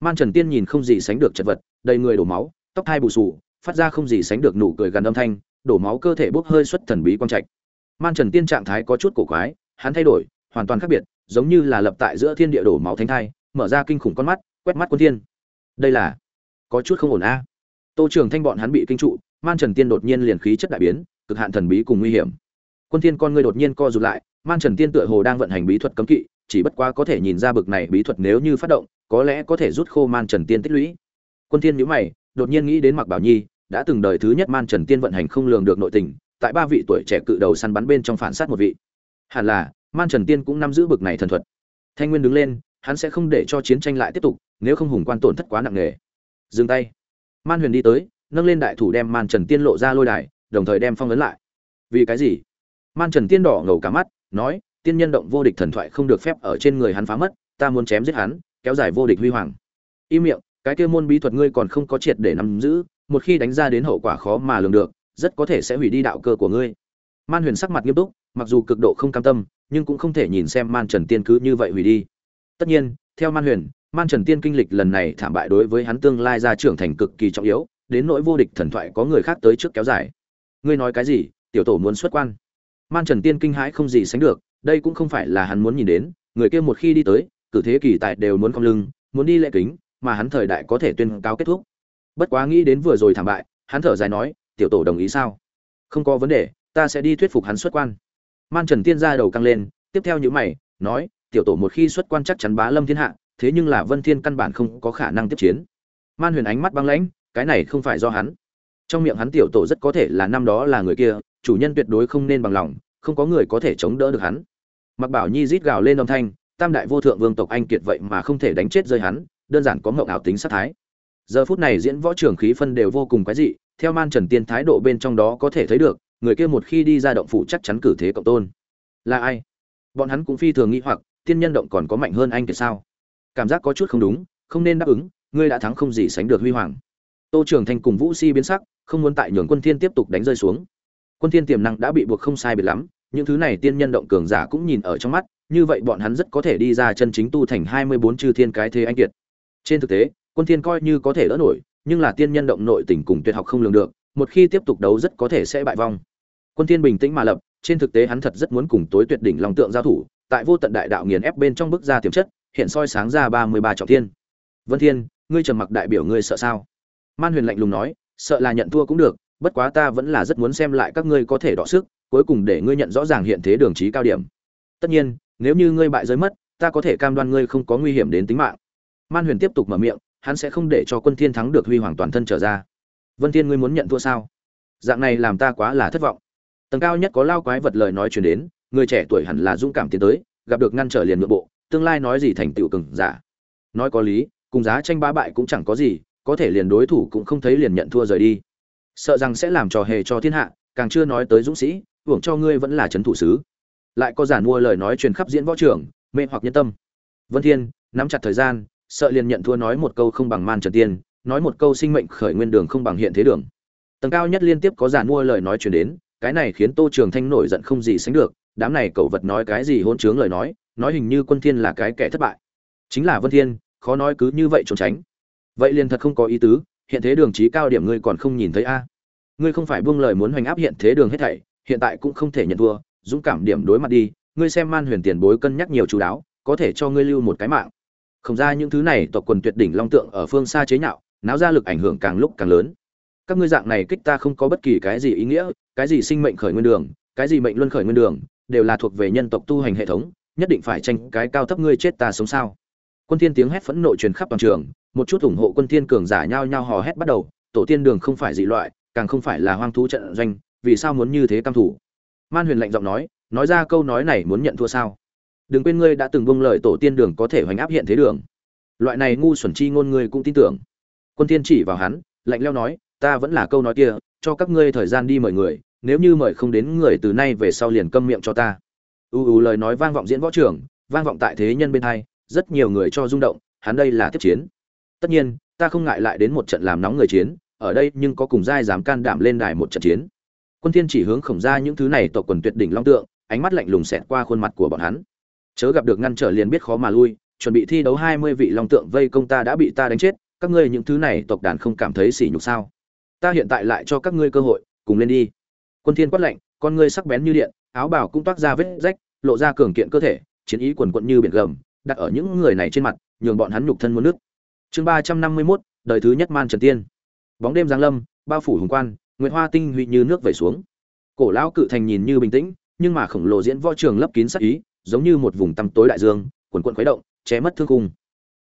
Man trần tiên nhìn không gì sánh được chật vật, đầy người đổ máu, tóc hai bù sù phát ra không gì sánh được nụ cười gần âm thanh, đổ máu cơ thể bốc hơi xuất thần bí quang trạch. Man trần tiên trạng thái có chút cổ quái, hắn thay đổi, hoàn toàn khác biệt giống như là lập tại giữa thiên địa đổ máu thánh thai, mở ra kinh khủng con mắt, quét mắt quân thiên. Đây là, có chút không ổn a. Tô trường thanh bọn hắn bị kinh trụ, man trần tiên đột nhiên liền khí chất đại biến, cực hạn thần bí cùng nguy hiểm. Quân thiên con ngươi đột nhiên co rụt lại, man trần tiên tựa hồ đang vận hành bí thuật cấm kỵ, chỉ bất quá có thể nhìn ra bực này bí thuật nếu như phát động, có lẽ có thể rút khô man trần tiên tích lũy. Quân thiên nhíu mày, đột nhiên nghĩ đến mặc bảo nhi, đã từng đời thứ nhất man trần tiên vận hành không lường được nội tình, tại ba vị tuổi trẻ cự đầu săn bắn bên trong phản sát một vị. Hẳn là man trần tiên cũng nắm giữ bực này thần thuật. Thanh nguyên đứng lên, hắn sẽ không để cho chiến tranh lại tiếp tục, nếu không hùng quan tổn thất quá nặng nề. Dừng tay. Man huyền đi tới, nâng lên đại thủ đem man trần tiên lộ ra lôi đài, đồng thời đem phong ấn lại. Vì cái gì? Man trần tiên đỏ ngầu cả mắt, nói, tiên nhân động vô địch thần thoại không được phép ở trên người hắn phá mất, ta muốn chém giết hắn, kéo dài vô địch huy hoàng. Im miệng, cái kia môn bí thuật ngươi còn không có triệt để nắm giữ, một khi đánh ra đến hậu quả khó mà lường được, rất có thể sẽ hủy đi đạo cơ của ngươi. Man huyền sắc mặt nghiêm túc, mặc dù cực độ không cam tâm nhưng cũng không thể nhìn xem man trần tiên cứ như vậy hủy đi. Tất nhiên, theo man huyền, man trần tiên kinh lịch lần này thảm bại đối với hắn tương lai ra trưởng thành cực kỳ trọng yếu, đến nỗi vô địch thần thoại có người khác tới trước kéo dài. Ngươi nói cái gì, tiểu tổ muốn xuất quan? Man trần tiên kinh hãi không gì sánh được, đây cũng không phải là hắn muốn nhìn đến, người kia một khi đi tới, cử thế kỳ tại đều muốn cong lưng, muốn đi lễ kính, mà hắn thời đại có thể tuyên cáo kết thúc. Bất quá nghĩ đến vừa rồi thảm bại, hắn thở dài nói, tiểu tổ đồng ý sao? Không có vấn đề, ta sẽ đi thuyết phục hắn xuất quan man trần tiên ra đầu căng lên, tiếp theo những mày, nói, tiểu tổ một khi xuất quan chắc chắn bá lâm thiên hạ, thế nhưng là vân thiên căn bản không có khả năng tiếp chiến. Man huyền ánh mắt băng lãnh, cái này không phải do hắn. Trong miệng hắn tiểu tổ rất có thể là năm đó là người kia, chủ nhân tuyệt đối không nên bằng lòng, không có người có thể chống đỡ được hắn. Mặc bảo nhi rít gào lên âm thanh, tam đại vô thượng vương tộc anh kiệt vậy mà không thể đánh chết rơi hắn, đơn giản có ngộng ảo tính sát thái. Giờ phút này diễn võ trưởng khí phân đều vô cùng quái dị, theo man trần tiên thái độ bên trong đó có thể thấy được người kia một khi đi ra động phủ chắc chắn cử thế cộng tôn. Là ai? Bọn hắn cũng phi thường nghĩ hoặc, tiên nhân động còn có mạnh hơn anh kiệt sao? Cảm giác có chút không đúng, không nên đáp ứng, ngươi đã thắng không gì sánh được huy hoàng. Tô trường thanh cùng vũ si biến sắc, không muốn tại nhường quân thiên tiếp tục đánh rơi xuống. Quân thiên tiềm năng đã bị buộc không sai biệt lắm, những thứ này tiên nhân động cường giả cũng nhìn ở trong mắt, như vậy bọn hắn rất có thể đi ra chân chính tu thành 24 chư thiên cái thế anh kiệt. Trên thực tế, quân thiên coi như có thể đỡ nổi, nhưng là tiên nhân động nội tình cùng tuyệt học không lường được, một khi tiếp tục đấu rất có thể sẽ bại vong quân thiên bình tĩnh mà lập, trên thực tế hắn thật rất muốn cùng tối tuyệt đỉnh long tượng giao thủ, tại vô tận đại đạo nghiền ép bên trong bức ra tiềm chất, hiện soi sáng ra 33 trọng thiên. Vân thiên, ngươi trầm mặc đại biểu ngươi sợ sao? Man huyền lạnh lùng nói, sợ là nhận thua cũng được, bất quá ta vẫn là rất muốn xem lại các ngươi có thể đọ sức, cuối cùng để ngươi nhận rõ ràng hiện thế đường trí cao điểm. Tất nhiên, nếu như ngươi bại giới mất, ta có thể cam đoan ngươi không có nguy hiểm đến tính mạng. Man huyền tiếp tục mở miệng, hắn sẽ không để cho quân thiên thắng được huy hoàng toàn thân trở ra. Vân thiên, ngươi muốn nhận thua sao? Dạng này làm ta quá là thất vọng tầng cao nhất có lao quái vật lời nói truyền đến, người trẻ tuổi hẳn là dũng cảm tiến tới, gặp được ngăn trở liền nội bộ, tương lai nói gì thành tựu cừng giả. Nói có lý, cùng giá tranh ba bại cũng chẳng có gì, có thể liền đối thủ cũng không thấy liền nhận thua rời đi. Sợ rằng sẽ làm trò hề cho thiên hạ, càng chưa nói tới dũng sĩ, hưởng cho ngươi vẫn là trấn thủ sứ. Lại có giản mua lời nói truyền khắp diễn võ trưởng mê hoặc nhân tâm. Vân thiên, nắm chặt thời gian, sợ liền nhận thua nói một câu không bằng man trần tiên, nói một câu sinh mệnh khởi nguyên đường không bằng hiện thế đường. Tầng cao nhất liên tiếp có giản mua lời nói truyền đến cái này khiến tô trường thanh nổi giận không gì sánh được, đám này cậu vật nói cái gì hôn chướng lời nói nói hình như quân thiên là cái kẻ thất bại. Chính là vân thiên, khó nói cứ như vậy trốn tránh. Vậy liền thật không có ý tứ, hiện thế đường trí cao điểm ngươi còn không nhìn thấy a? Ngươi không phải buông lời muốn hoành áp hiện thế đường hết thảy, hiện tại cũng không thể nhận thua, dũng cảm điểm đối mặt đi, ngươi xem man huyền tiền bối cân nhắc nhiều chú đáo, có thể cho ngươi lưu một cái mạng. Không ra những thứ này, tộc quần tuyệt đỉnh long tượng ở phương xa chế nhạo, náo ra lực ảnh hưởng càng lúc càng lớn. Các ngươi dạng này kích ta không có bất kỳ cái gì ý nghĩa cái gì sinh mệnh khởi nguyên đường, cái gì mệnh luân khởi nguyên đường, đều là thuộc về nhân tộc tu hành hệ thống, nhất định phải tranh cái cao thấp ngươi chết ta sống sao? Quân thiên tiếng hét phẫn nộ truyền khắp toàn trường, một chút ủng hộ quân thiên cường giả nhao nhao hò hét bắt đầu, tổ tiên đường không phải dị loại, càng không phải là hoang thú trận doanh, vì sao muốn như thế cam thủ? Man huyền lạnh giọng nói nói ra câu nói này muốn nhận thua sao? Đừng quên ngươi đã từng buông lời tổ tiên đường có thể hoành áp hiện thế đường. Loại này ngu xuẩn chi ngôn ngươi cũng tin tưởng. Quân thiên chỉ vào hắn, lạnh lẽo nói, ta vẫn là câu nói kia cho các ngươi thời gian đi mời người, nếu như mời không đến người từ nay về sau liền câm miệng cho ta. U u lời nói vang vọng diễn võ trưởng vang vọng tại thế nhân bên hai, rất nhiều người cho rung động, hắn đây là tiếp chiến. Tất nhiên, ta không ngại lại đến một trận làm nóng người chiến, ở đây nhưng có cùng giai dám can đảm lên đài một trận chiến. Quân thiên chỉ hướng khổng ra những thứ này tộc quần tuyệt đỉnh long tượng, ánh mắt lạnh lùng xẹt qua khuôn mặt của bọn hắn. Chớ gặp được ngăn trở liền biết khó mà lui, chuẩn bị thi đấu 20 vị long tượng vây công ta đã bị ta đánh chết, các ngươi những thứ này tộc đàn không cảm thấy sỉ nhục sao? Ta hiện tại lại cho các ngươi cơ hội cùng lên đi. Quân thiên quát lạnh con ngươi sắc bén như điện áo bào cũng toát ra vết rách lộ ra cường kiện cơ thể chiến ý quần quận như biển gầm đặt ở những người này trên mặt nhường bọn hắn nhục thân muốn nước chương 351, đời thứ nhất man trần tiên. Bóng đêm giáng lâm bao phủ hùng quan nguyệt hoa tinh huy như nước vẩy xuống. Cổ lão cự thành nhìn như bình tĩnh nhưng mà khổng lồ diễn võ trường lấp kín sát ý giống như một vùng tăm tối đại dương quần quận khuấy động che mất thương cung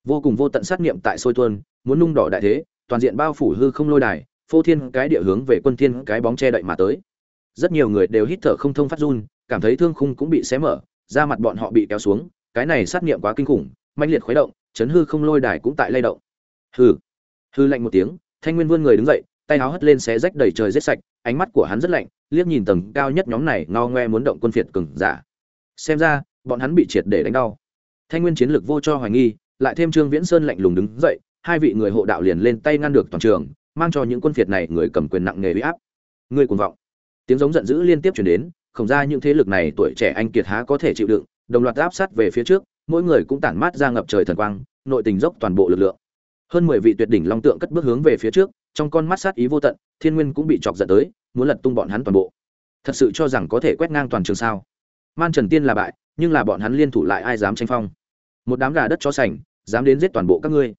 vô cùng vô tận sát niệm tại sôi tuôn muốn nung đỏ đại thế toàn diện bao phủ hư không lôi đài phô thiên cái địa hướng về quân thiên cái bóng che đậy mà tới. Rất nhiều người đều hít thở không thông phát run, cảm thấy thương khung cũng bị xé mở, da mặt bọn họ bị kéo xuống, cái này sát niệm quá kinh khủng, mãnh liệt khuấy động, chấn hư không lôi đài cũng tại lay động. Hư hư lạnh một tiếng, thanh nguyên vươn người đứng dậy, tay áo hất lên xé rách đầy trời rết sạch, ánh mắt của hắn rất lạnh, liếc nhìn tầng cao nhất nhóm này, ngao ngoe muốn động quân phiệt cừng giả. Xem ra, bọn hắn bị triệt để đánh đau. Thanh nguyên chiến lược vô cho hoài nghi, lại thêm trương viễn sơn lạnh lùng đứng dậy, hai vị người hộ đạo liền lên tay ngăn được toàn trường mang cho những quân phiệt này người cầm quyền nặng nghề uy áp. Người cuồng vọng. Tiếng giống giận dữ liên tiếp chuyển đến, không ra những thế lực này tuổi trẻ anh kiệt há có thể chịu đựng, đồng loạt áp sát về phía trước, mỗi người cũng tản mát ra ngập trời thần quang, nội tình dốc toàn bộ lực lượng. Hơn mười vị tuyệt đỉnh long tượng cất bước hướng về phía trước, trong con mắt sát ý vô tận, thiên nguyên cũng bị chọc giận tới, muốn lật tung bọn hắn toàn bộ. Thật sự cho rằng có thể quét ngang toàn trường sao? Man trần tiên là bại, nhưng là bọn hắn liên thủ lại ai dám tranh phong? Một đám gà đất cho sành, dám đến giết toàn bộ các ngươi.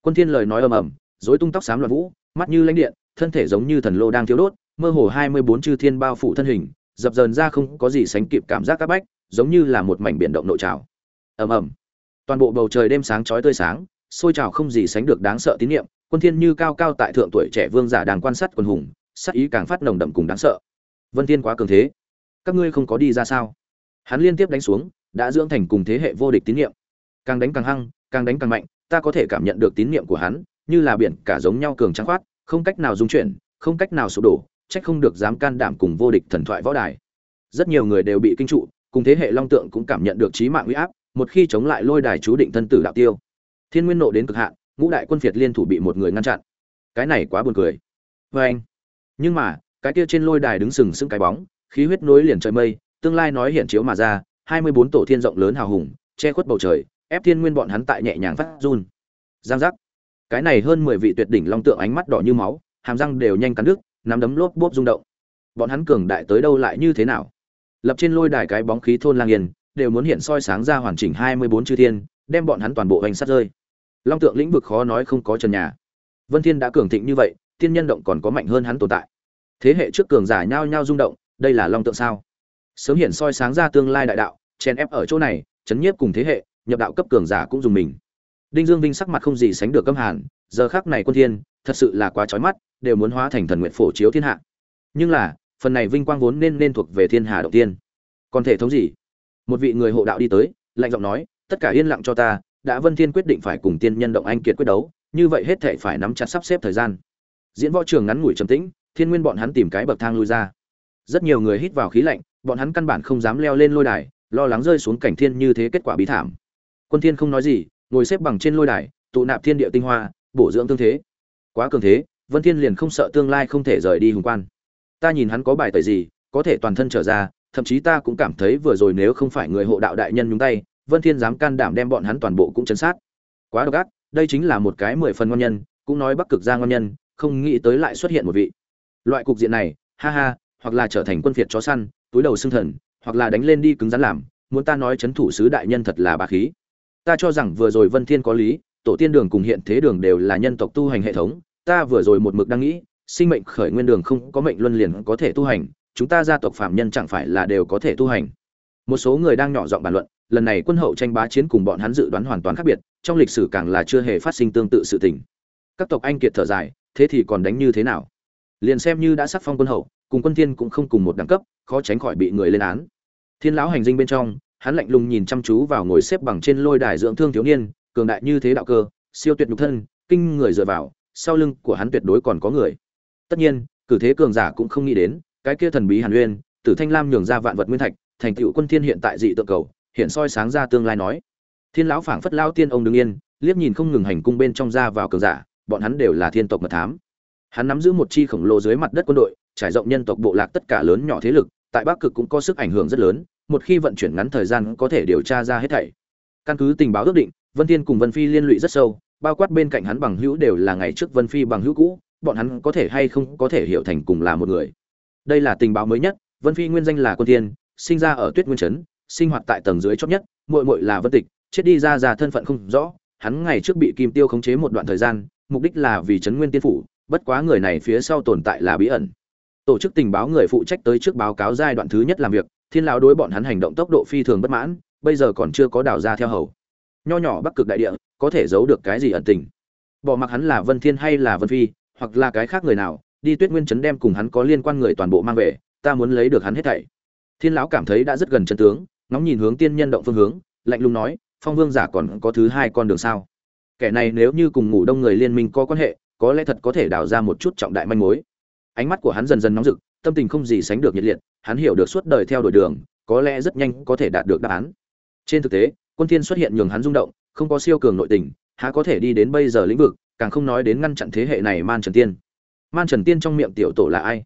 Quân thiên lời nói ầm ầm rối tung tóc xám loạn vũ, mắt như lãnh điện, thân thể giống như thần lô đang thiếu đốt, mơ hồ hai mươi bốn chư thiên bao phủ thân hình, dập dờn ra không có gì sánh kịp cảm giác các bách, giống như là một mảnh biển động nội trào. Ầm ầm. Toàn bộ bầu trời đêm sáng chói tươi sáng, sôi trào không gì sánh được đáng sợ tín niệm, quân thiên như cao cao tại thượng tuổi trẻ vương giả đang quan sát quân hùng, sát ý càng phát nồng đậm cùng đáng sợ. Vân thiên quá cường thế. Các ngươi không có đi ra sao? Hắn liên tiếp đánh xuống, đã dưỡng thành cùng thế hệ vô địch tín niệm. Càng đánh càng hăng, càng đánh càng mạnh, ta có thể cảm nhận được tín niệm của hắn như là biển cả giống nhau cường trắng khoát, không cách nào dung chuyển, không cách nào sụp đổ trách không được dám can đảm cùng vô địch thần thoại võ đài. Rất nhiều người đều bị kinh trụ, cùng thế hệ long tượng cũng cảm nhận được trí mạng uy áp, một khi chống lại lôi đài chú định thân tử đạo tiêu. Thiên nguyên nộ đến cực hạn, ngũ đại quân phiệt liên thủ bị một người ngăn chặn. Cái này quá buồn cười. Vê anh, nhưng mà, cái kia trên lôi đài đứng sừng sững cái bóng, khí huyết nối liền trời mây, tương lai nói hiện chiếu mà ra, hai mươi bốn tổ thiên rộng lớn hào hùng, che khuất bầu trời, ép thiên nguyên bọn hắn tại nhẹ nhàng phát run. Giang giác cái này hơn mười vị tuyệt đỉnh long tượng ánh mắt đỏ như máu, hàm răng đều nhanh cắn đứt, nắm đấm lốp bốp rung động. Bọn hắn cường đại tới đâu lại như thế nào? Lập trên lôi đài cái bóng khí thôn lang yên, đều muốn hiện soi sáng ra hoàn chỉnh hai mươi bốn chư thiên, đem bọn hắn toàn bộ hành sát rơi. Long tượng lĩnh vực khó nói không có trần nhà. Vân thiên đã cường thịnh như vậy, tiên nhân động còn có mạnh hơn hắn tồn tại. Thế hệ trước cường giả nhao nhao rung động, đây là long tượng sao? Sớm hiện soi sáng ra tương lai đại đạo chen ép ở chỗ này, chấn nhiếp cùng thế hệ, nhập đạo cấp cường giả cũng dùng mình đinh dương vinh sắc mặt không gì sánh được căm hàn, giờ khắc này quân thiên, thật sự là quá chói mắt, đều muốn hóa thành thần nguyện phổ chiếu thiên hạ. Nhưng là, phần này vinh quang vốn nên nên thuộc về thiên hà động tiên. Còn thể thống gì? Một vị người hộ đạo đi tới, lạnh giọng nói, tất cả yên lặng cho ta, đã vân thiên quyết định phải cùng tiên nhân động anh kiệt quyết đấu, như vậy hết thảy phải nắm chặt sắp xếp thời gian. Diễn võ trường ngắn ngủi trầm tĩnh, thiên nguyên bọn hắn tìm cái bậc thang lui ra. Rất nhiều người hít vào khí lạnh, bọn hắn căn bản không dám leo lên lôi đài, lo lắng rơi xuống cảnh thiên như thế kết quả bí thảm. Quân thiên không nói gì ngồi xếp bằng trên lôi đài, tụ nạp thiên địa tinh hoa, bổ dưỡng tương thế. Quá cường thế, vân thiên liền không sợ tương lai không thể rời đi hùng quan. Ta nhìn hắn có bài tẩy gì, có thể toàn thân trở ra, thậm chí ta cũng cảm thấy vừa rồi nếu không phải người hộ đạo đại nhân nhúng tay, vân thiên dám can đảm đem bọn hắn toàn bộ cũng chấn sát. Quá độc ác, đây chính là một cái mười phần ngon nhân, cũng nói bắc cực gia ngon nhân, không nghĩ tới lại xuất hiện một vị. Loại cục diện này, ha ha, hoặc là trở thành quân phiệt chó săn, túi đầu xương thần, hoặc là đánh lên đi cứng rắn làm, muốn ta nói chấn thủ sứ đại nhân thật là bá khí ta cho rằng vừa rồi vân thiên có lý, tổ tiên đường cùng hiện thế đường đều là nhân tộc tu hành hệ thống, ta vừa rồi một mực đang nghĩ, sinh mệnh khởi nguyên đường không có mệnh luân liền có thể tu hành, chúng ta gia tộc phạm nhân chẳng phải là đều có thể tu hành. Một số người đang nhỏ giọng bàn luận, lần này quân hậu tranh bá chiến cùng bọn hắn dự đoán hoàn toàn khác biệt, trong lịch sử càng là chưa hề phát sinh tương tự sự tình. Các tộc anh kiệt thở dài, thế thì còn đánh như thế nào? Liền xem như đã sắc phong quân hậu, cùng quân thiên cũng không cùng một đẳng cấp, khó tránh khỏi bị người lên án. Thiên lão hành dinh bên trong hắn lạnh lùng nhìn chăm chú vào ngồi xếp bằng trên lôi đài dưỡng thương thiếu niên, cường đại như thế đạo cơ, siêu tuyệt nhục thân, kinh người dựa vào, sau lưng của hắn tuyệt đối còn có người. Tất nhiên, cử thế cường giả cũng không nghĩ đến, cái kia thần bí hàn uyên, tử thanh lam nhường ra vạn vật nguyên thạch, thành tựu quân thiên hiện tại dị tượng cầu, hiện soi sáng ra tương lai nói. Thiên lão phảng phất lao tiên ông đứng yên, liếc nhìn không ngừng hành cung bên trong ra vào cường giả, bọn hắn đều là thiên tộc mật thám. Hắn nắm giữ một chi khổng lồ dưới mặt đất quân đội, trải rộng nhân tộc bộ lạc tất cả lớn nhỏ thế lực, tại bắc cực cũng có sức ảnh hưởng rất lớn một khi vận chuyển ngắn thời gian có thể điều tra ra hết thảy. Căn cứ tình báo ước định vân thiên cùng vân phi liên lụy rất sâu bao quát bên cạnh hắn bằng hữu đều là ngày trước vân phi bằng hữu cũ bọn hắn có thể hay không có thể hiểu thành cùng là một người. Đây là tình báo mới nhất vân phi nguyên danh là quân Thiên, sinh ra ở tuyết nguyên trấn sinh hoạt tại tầng dưới chót nhất muội muội là vân tịch chết đi ra ra thân phận không rõ hắn ngày trước bị kim tiêu khống chế một đoạn thời gian mục đích là vì trấn nguyên tiên phủ bất quá người này phía sau tồn tại là bí ẩn. Tổ chức tình báo người phụ trách tới trước báo cáo giai đoạn thứ nhất làm việc thiên lão đối bọn hắn hành động tốc độ phi thường bất mãn, bây giờ còn chưa có đào ra theo hầu. Nho nhỏ bắc cực đại địa, có thể giấu được cái gì ẩn tình? Bỏ mặc hắn là vân thiên hay là vân phi, hoặc là cái khác người nào, đi tuyết nguyên chấn đem cùng hắn có liên quan người toàn bộ mang về, ta muốn lấy được hắn hết thảy. Thiên lão cảm thấy đã rất gần chân tướng, ngóng nhìn hướng tiên nhân động phương hướng, lạnh lùng nói, phong vương giả còn có thứ hai con đường sao? Kẻ này nếu như cùng ngủ đông người liên minh có quan hệ, có lẽ thật có thể đào ra một chút trọng đại manh mối. Ánh mắt của hắn dần dần nóng rực tâm tình không gì sánh được nhiệt liệt, hắn hiểu được suốt đời theo đuổi đường, có lẽ rất nhanh có thể đạt được đáp án. Trên thực tế, quân thiên xuất hiện nhường hắn rung động, không có siêu cường nội tình, há có thể đi đến bây giờ lĩnh vực, càng không nói đến ngăn chặn thế hệ này man trần tiên. Man trần tiên trong miệng tiểu tổ là ai?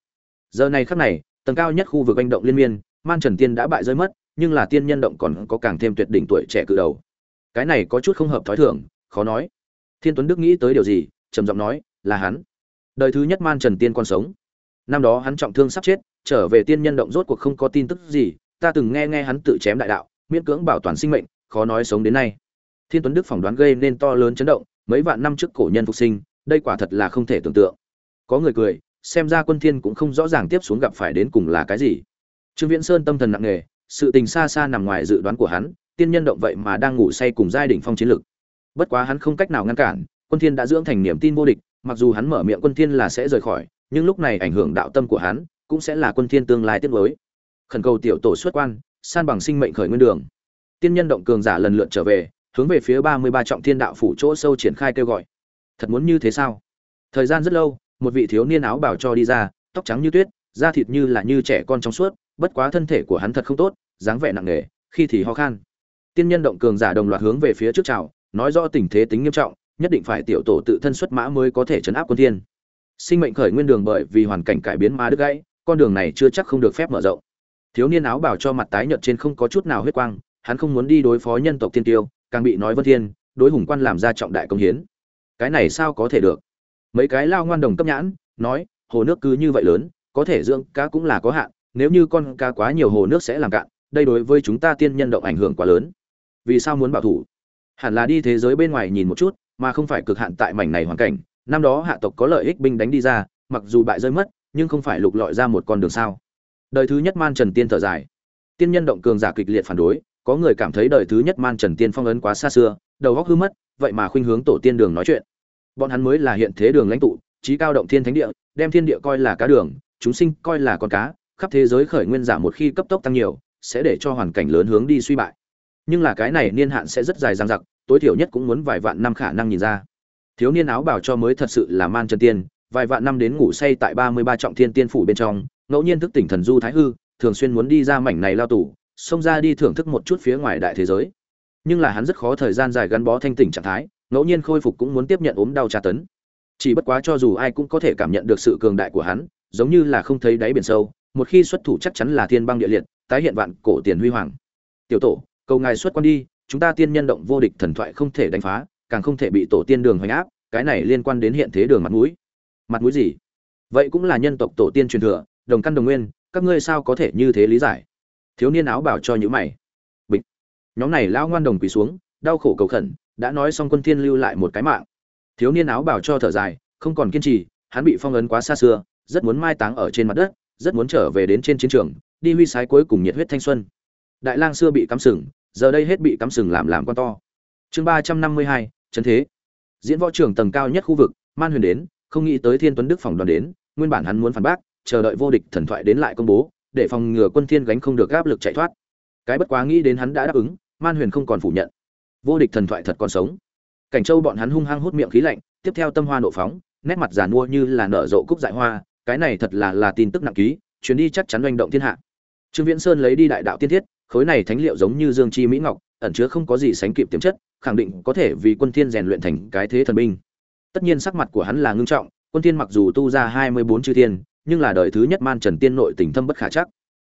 Giờ này khắc này, tầng cao nhất khu vực anh động liên miên, man trần tiên đã bại rơi mất, nhưng là tiên nhân động còn có càng thêm tuyệt đỉnh tuổi trẻ cự đầu. Cái này có chút không hợp thói thường, khó nói. Thiên tuấn đức nghĩ tới điều gì, trầm giọng nói, là hắn. Đời thứ nhất man trần tiên còn sống năm đó hắn trọng thương sắp chết, trở về tiên nhân động rốt cuộc không có tin tức gì, ta từng nghe nghe hắn tự chém đại đạo, miễn cưỡng bảo toàn sinh mệnh, khó nói sống đến nay. Thiên tuấn đức phỏng đoán gây nên to lớn chấn động, mấy vạn năm trước cổ nhân phục sinh, đây quả thật là không thể tưởng tượng. Có người cười, xem ra quân thiên cũng không rõ ràng tiếp xuống gặp phải đến cùng là cái gì. Trương viễn sơn tâm thần nặng nề, sự tình xa xa nằm ngoài dự đoán của hắn, tiên nhân động vậy mà đang ngủ say cùng giai đỉnh phong chiến lực. Bất quá hắn không cách nào ngăn cản, quân thiên đã dưỡng thành niềm tin vô địch, mặc dù hắn mở miệng quân thiên là sẽ rời khỏi nhưng lúc này ảnh hưởng đạo tâm của hắn cũng sẽ là quân thiên tương lai tiếp nối khẩn cầu tiểu tổ xuất quan, san bằng sinh mệnh khởi nguyên đường. Tiên nhân động cường giả lần lượt trở về, hướng về phía ba mươi ba trọng thiên đạo phủ chỗ sâu triển khai kêu gọi. Thật muốn như thế sao? Thời gian rất lâu, một vị thiếu niên áo bảo cho đi ra, tóc trắng như tuyết, da thịt như là như trẻ con trong suốt, bất quá thân thể của hắn thật không tốt, dáng vẻ nặng nề, khi thì ho khan. Tiên nhân động cường giả đồng loạt hướng về phía trước chào, nói rõ tình thế tính nghiêm trọng, nhất định phải tiểu tổ tự thân xuất mã mới có thể chấn áp quân thiên sinh mệnh khởi nguyên đường bởi vì hoàn cảnh cải biến mà đứt gãy, con đường này chưa chắc không được phép mở rộng. Thiếu niên áo bảo cho mặt tái nhợt trên không có chút nào huyết quang, hắn không muốn đi đối phó nhân tộc tiên tiêu, càng bị nói vân thiên, đối hùng quan làm ra trọng đại công hiến. Cái này sao có thể được? Mấy cái lao ngoan đồng cấp nhãn, nói, hồ nước cứ như vậy lớn, có thể dưỡng cá cũng là có hạn, nếu như con cá quá nhiều hồ nước sẽ làm cạn, đây đối với chúng ta tiên nhân động ảnh hưởng quá lớn. Vì sao muốn bảo thủ? Hẳn là đi thế giới bên ngoài nhìn một chút, mà không phải cực hạn tại mảnh này hoàn cảnh năm đó hạ tộc có lợi ích binh đánh đi ra, mặc dù bại rơi mất, nhưng không phải lục lọi ra một con đường sao. Đời thứ nhất man trần tiên thở dài. Tiên nhân động cường giả kịch liệt phản đối, có người cảm thấy đời thứ nhất man trần tiên phong ấn quá xa xưa, đầu góc hư mất, vậy mà khuynh hướng tổ tiên đường nói chuyện. Bọn hắn mới là hiện thế đường lãnh tụ trí cao động thiên thánh địa, đem thiên địa coi là cá đường, chúng sinh coi là con cá, khắp thế giới khởi nguyên giả một khi cấp tốc tăng nhiều, sẽ để cho hoàn cảnh lớn hướng đi suy bại. Nhưng là cái này niên hạn sẽ rất dài dang dặc, tối thiểu nhất cũng muốn vài vạn năm khả năng nhìn ra thiếu niên áo bảo cho mới thật sự là man chân tiên, vài vạn năm đến ngủ say tại ba mươi ba trọng thiên tiên phủ bên trong, ngẫu nhiên thức tỉnh thần du thái hư, thường xuyên muốn đi ra mảnh này lao tù, xông ra đi thưởng thức một chút phía ngoài đại thế giới. Nhưng là hắn rất khó thời gian dài gắn bó thanh tỉnh trạng thái, ngẫu nhiên khôi phục cũng muốn tiếp nhận ốm đau tra tấn. Chỉ bất quá cho dù ai cũng có thể cảm nhận được sự cường đại của hắn, giống như là không thấy đáy biển sâu, một khi xuất thủ chắc chắn là thiên băng địa liệt, tái hiện vạn cổ tiền huy hoàng. Tiểu tổ, cầu ngài xuất quan đi, chúng ta tiên nhân động vô địch thần thoại không thể đánh phá càng không thể bị tổ tiên đường hoành áp, cái này liên quan đến hiện thế đường mặt mũi. Mặt mũi gì? Vậy cũng là nhân tộc tổ tiên truyền thừa, đồng căn đồng nguyên, các ngươi sao có thể như thế lý giải? Thiếu niên áo bảo cho những mày. Bịch. Nhóm này lão ngoan đồng quỳ xuống, đau khổ cầu khẩn, đã nói xong quân thiên lưu lại một cái mạng. Thiếu niên áo bảo cho thở dài, không còn kiên trì, hắn bị phong ấn quá xa xưa, rất muốn mai táng ở trên mặt đất, rất muốn trở về đến trên chiến trường, đi huy sái cuối cùng nhiệt huyết thanh xuân. Đại lang xưa bị cắm sừng, giờ đây hết bị cắm sừng làm làm con to. Chương ba trăm năm mươi hai trấn thế. Diễn võ trường tầng cao nhất khu vực, man huyền đến, không nghĩ tới thiên tuấn đức phòng đoàn đến, nguyên bản hắn muốn phản bác, chờ đợi vô địch thần thoại đến lại công bố, để phòng ngừa quân thiên gánh không được áp lực chạy thoát. Cái bất quá nghĩ đến hắn đã đáp ứng, man huyền không còn phủ nhận. Vô địch thần thoại thật còn sống. Cảnh châu bọn hắn hung hăng hút miệng khí lạnh, tiếp theo tâm hoa nộ phóng, nét mặt giàn mua như là nở rộ cúc dại hoa, cái này thật là là tin tức nặng ký, chuyến đi chắc chắn doanh động thiên hạ. Trương viễn sơn lấy đi đại đạo tiên thiết, khối này thánh liệu giống như dương chi mỹ ngọc ẩn chứa không có gì sánh kịp tiềm chất, khẳng định có thể vì quân thiên rèn luyện thành cái thế thần binh. Tất nhiên sắc mặt của hắn là ngưng trọng, quân thiên mặc dù tu ra 24 chư thiên, nhưng là đời thứ nhất man trần tiên nội tình thâm bất khả chắc.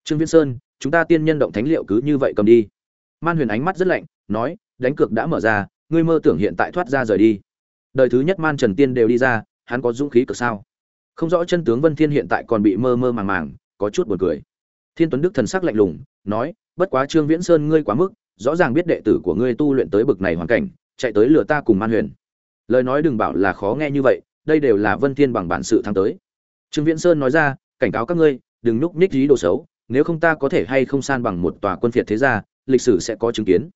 Trương viễn sơn, chúng ta tiên nhân động thánh liệu cứ như vậy cầm đi. Man huyền ánh mắt rất lạnh, nói, đánh cược đã mở ra, ngươi mơ tưởng hiện tại thoát ra rời đi. Đời thứ nhất man trần tiên đều đi ra, hắn có dũng khí cực sao? Không rõ chân tướng vân thiên hiện tại còn bị mơ mơ màng màng, có chút buồn cười. Thiên tuấn đức thần sắc lạnh lùng, nói, bất quá trương viễn sơn ngươi quá mức rõ ràng biết đệ tử của ngươi tu luyện tới bực này hoàn cảnh, chạy tới lừa ta cùng man huyền. Lời nói đừng bảo là khó nghe như vậy, đây đều là vân thiên bằng bản sự thắng tới. Trương viễn sơn nói ra, cảnh cáo các ngươi, đừng núp ních dí đồ xấu, nếu không ta có thể hay không san bằng một tòa quân phiệt thế gia, lịch sử sẽ có chứng kiến.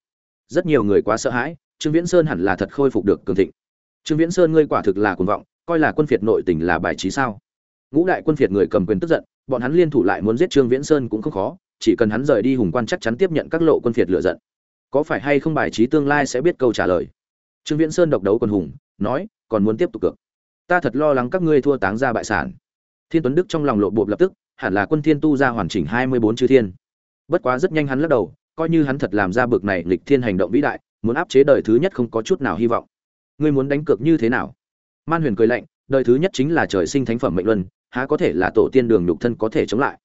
Rất nhiều người quá sợ hãi, trương viễn sơn hẳn là thật khôi phục được cường thịnh. Trương viễn sơn ngươi quả thực là cuồng vọng, coi là quân phiệt nội tình là bài trí sao? Ngũ đại quân phiệt người cầm quyền tức giận, bọn hắn liên thủ lại muốn giết trương viễn sơn cũng không khó, chỉ cần hắn rời đi hùng quan chắc chắn tiếp nhận các lộ quân phiệt lựa giận có phải hay không bài trí tương lai sẽ biết câu trả lời? Trương viễn sơn độc đấu quân hùng, nói, còn muốn tiếp tục cược. Ta thật lo lắng các ngươi thua táng ra bại sản. Thiên tuấn đức trong lòng lộ bộ lập tức, hẳn là quân thiên tu ra hoàn chỉnh hai mươi bốn chư thiên. Bất quá rất nhanh hắn lắc đầu, coi như hắn thật làm ra bực này lịch thiên hành động vĩ đại, muốn áp chế đời thứ nhất không có chút nào hy vọng. Ngươi muốn đánh cược như thế nào? Man huyền cười lạnh, đời thứ nhất chính là trời sinh thánh phẩm mệnh luân, há có thể là tổ tiên đường nhục thân có thể chống lại?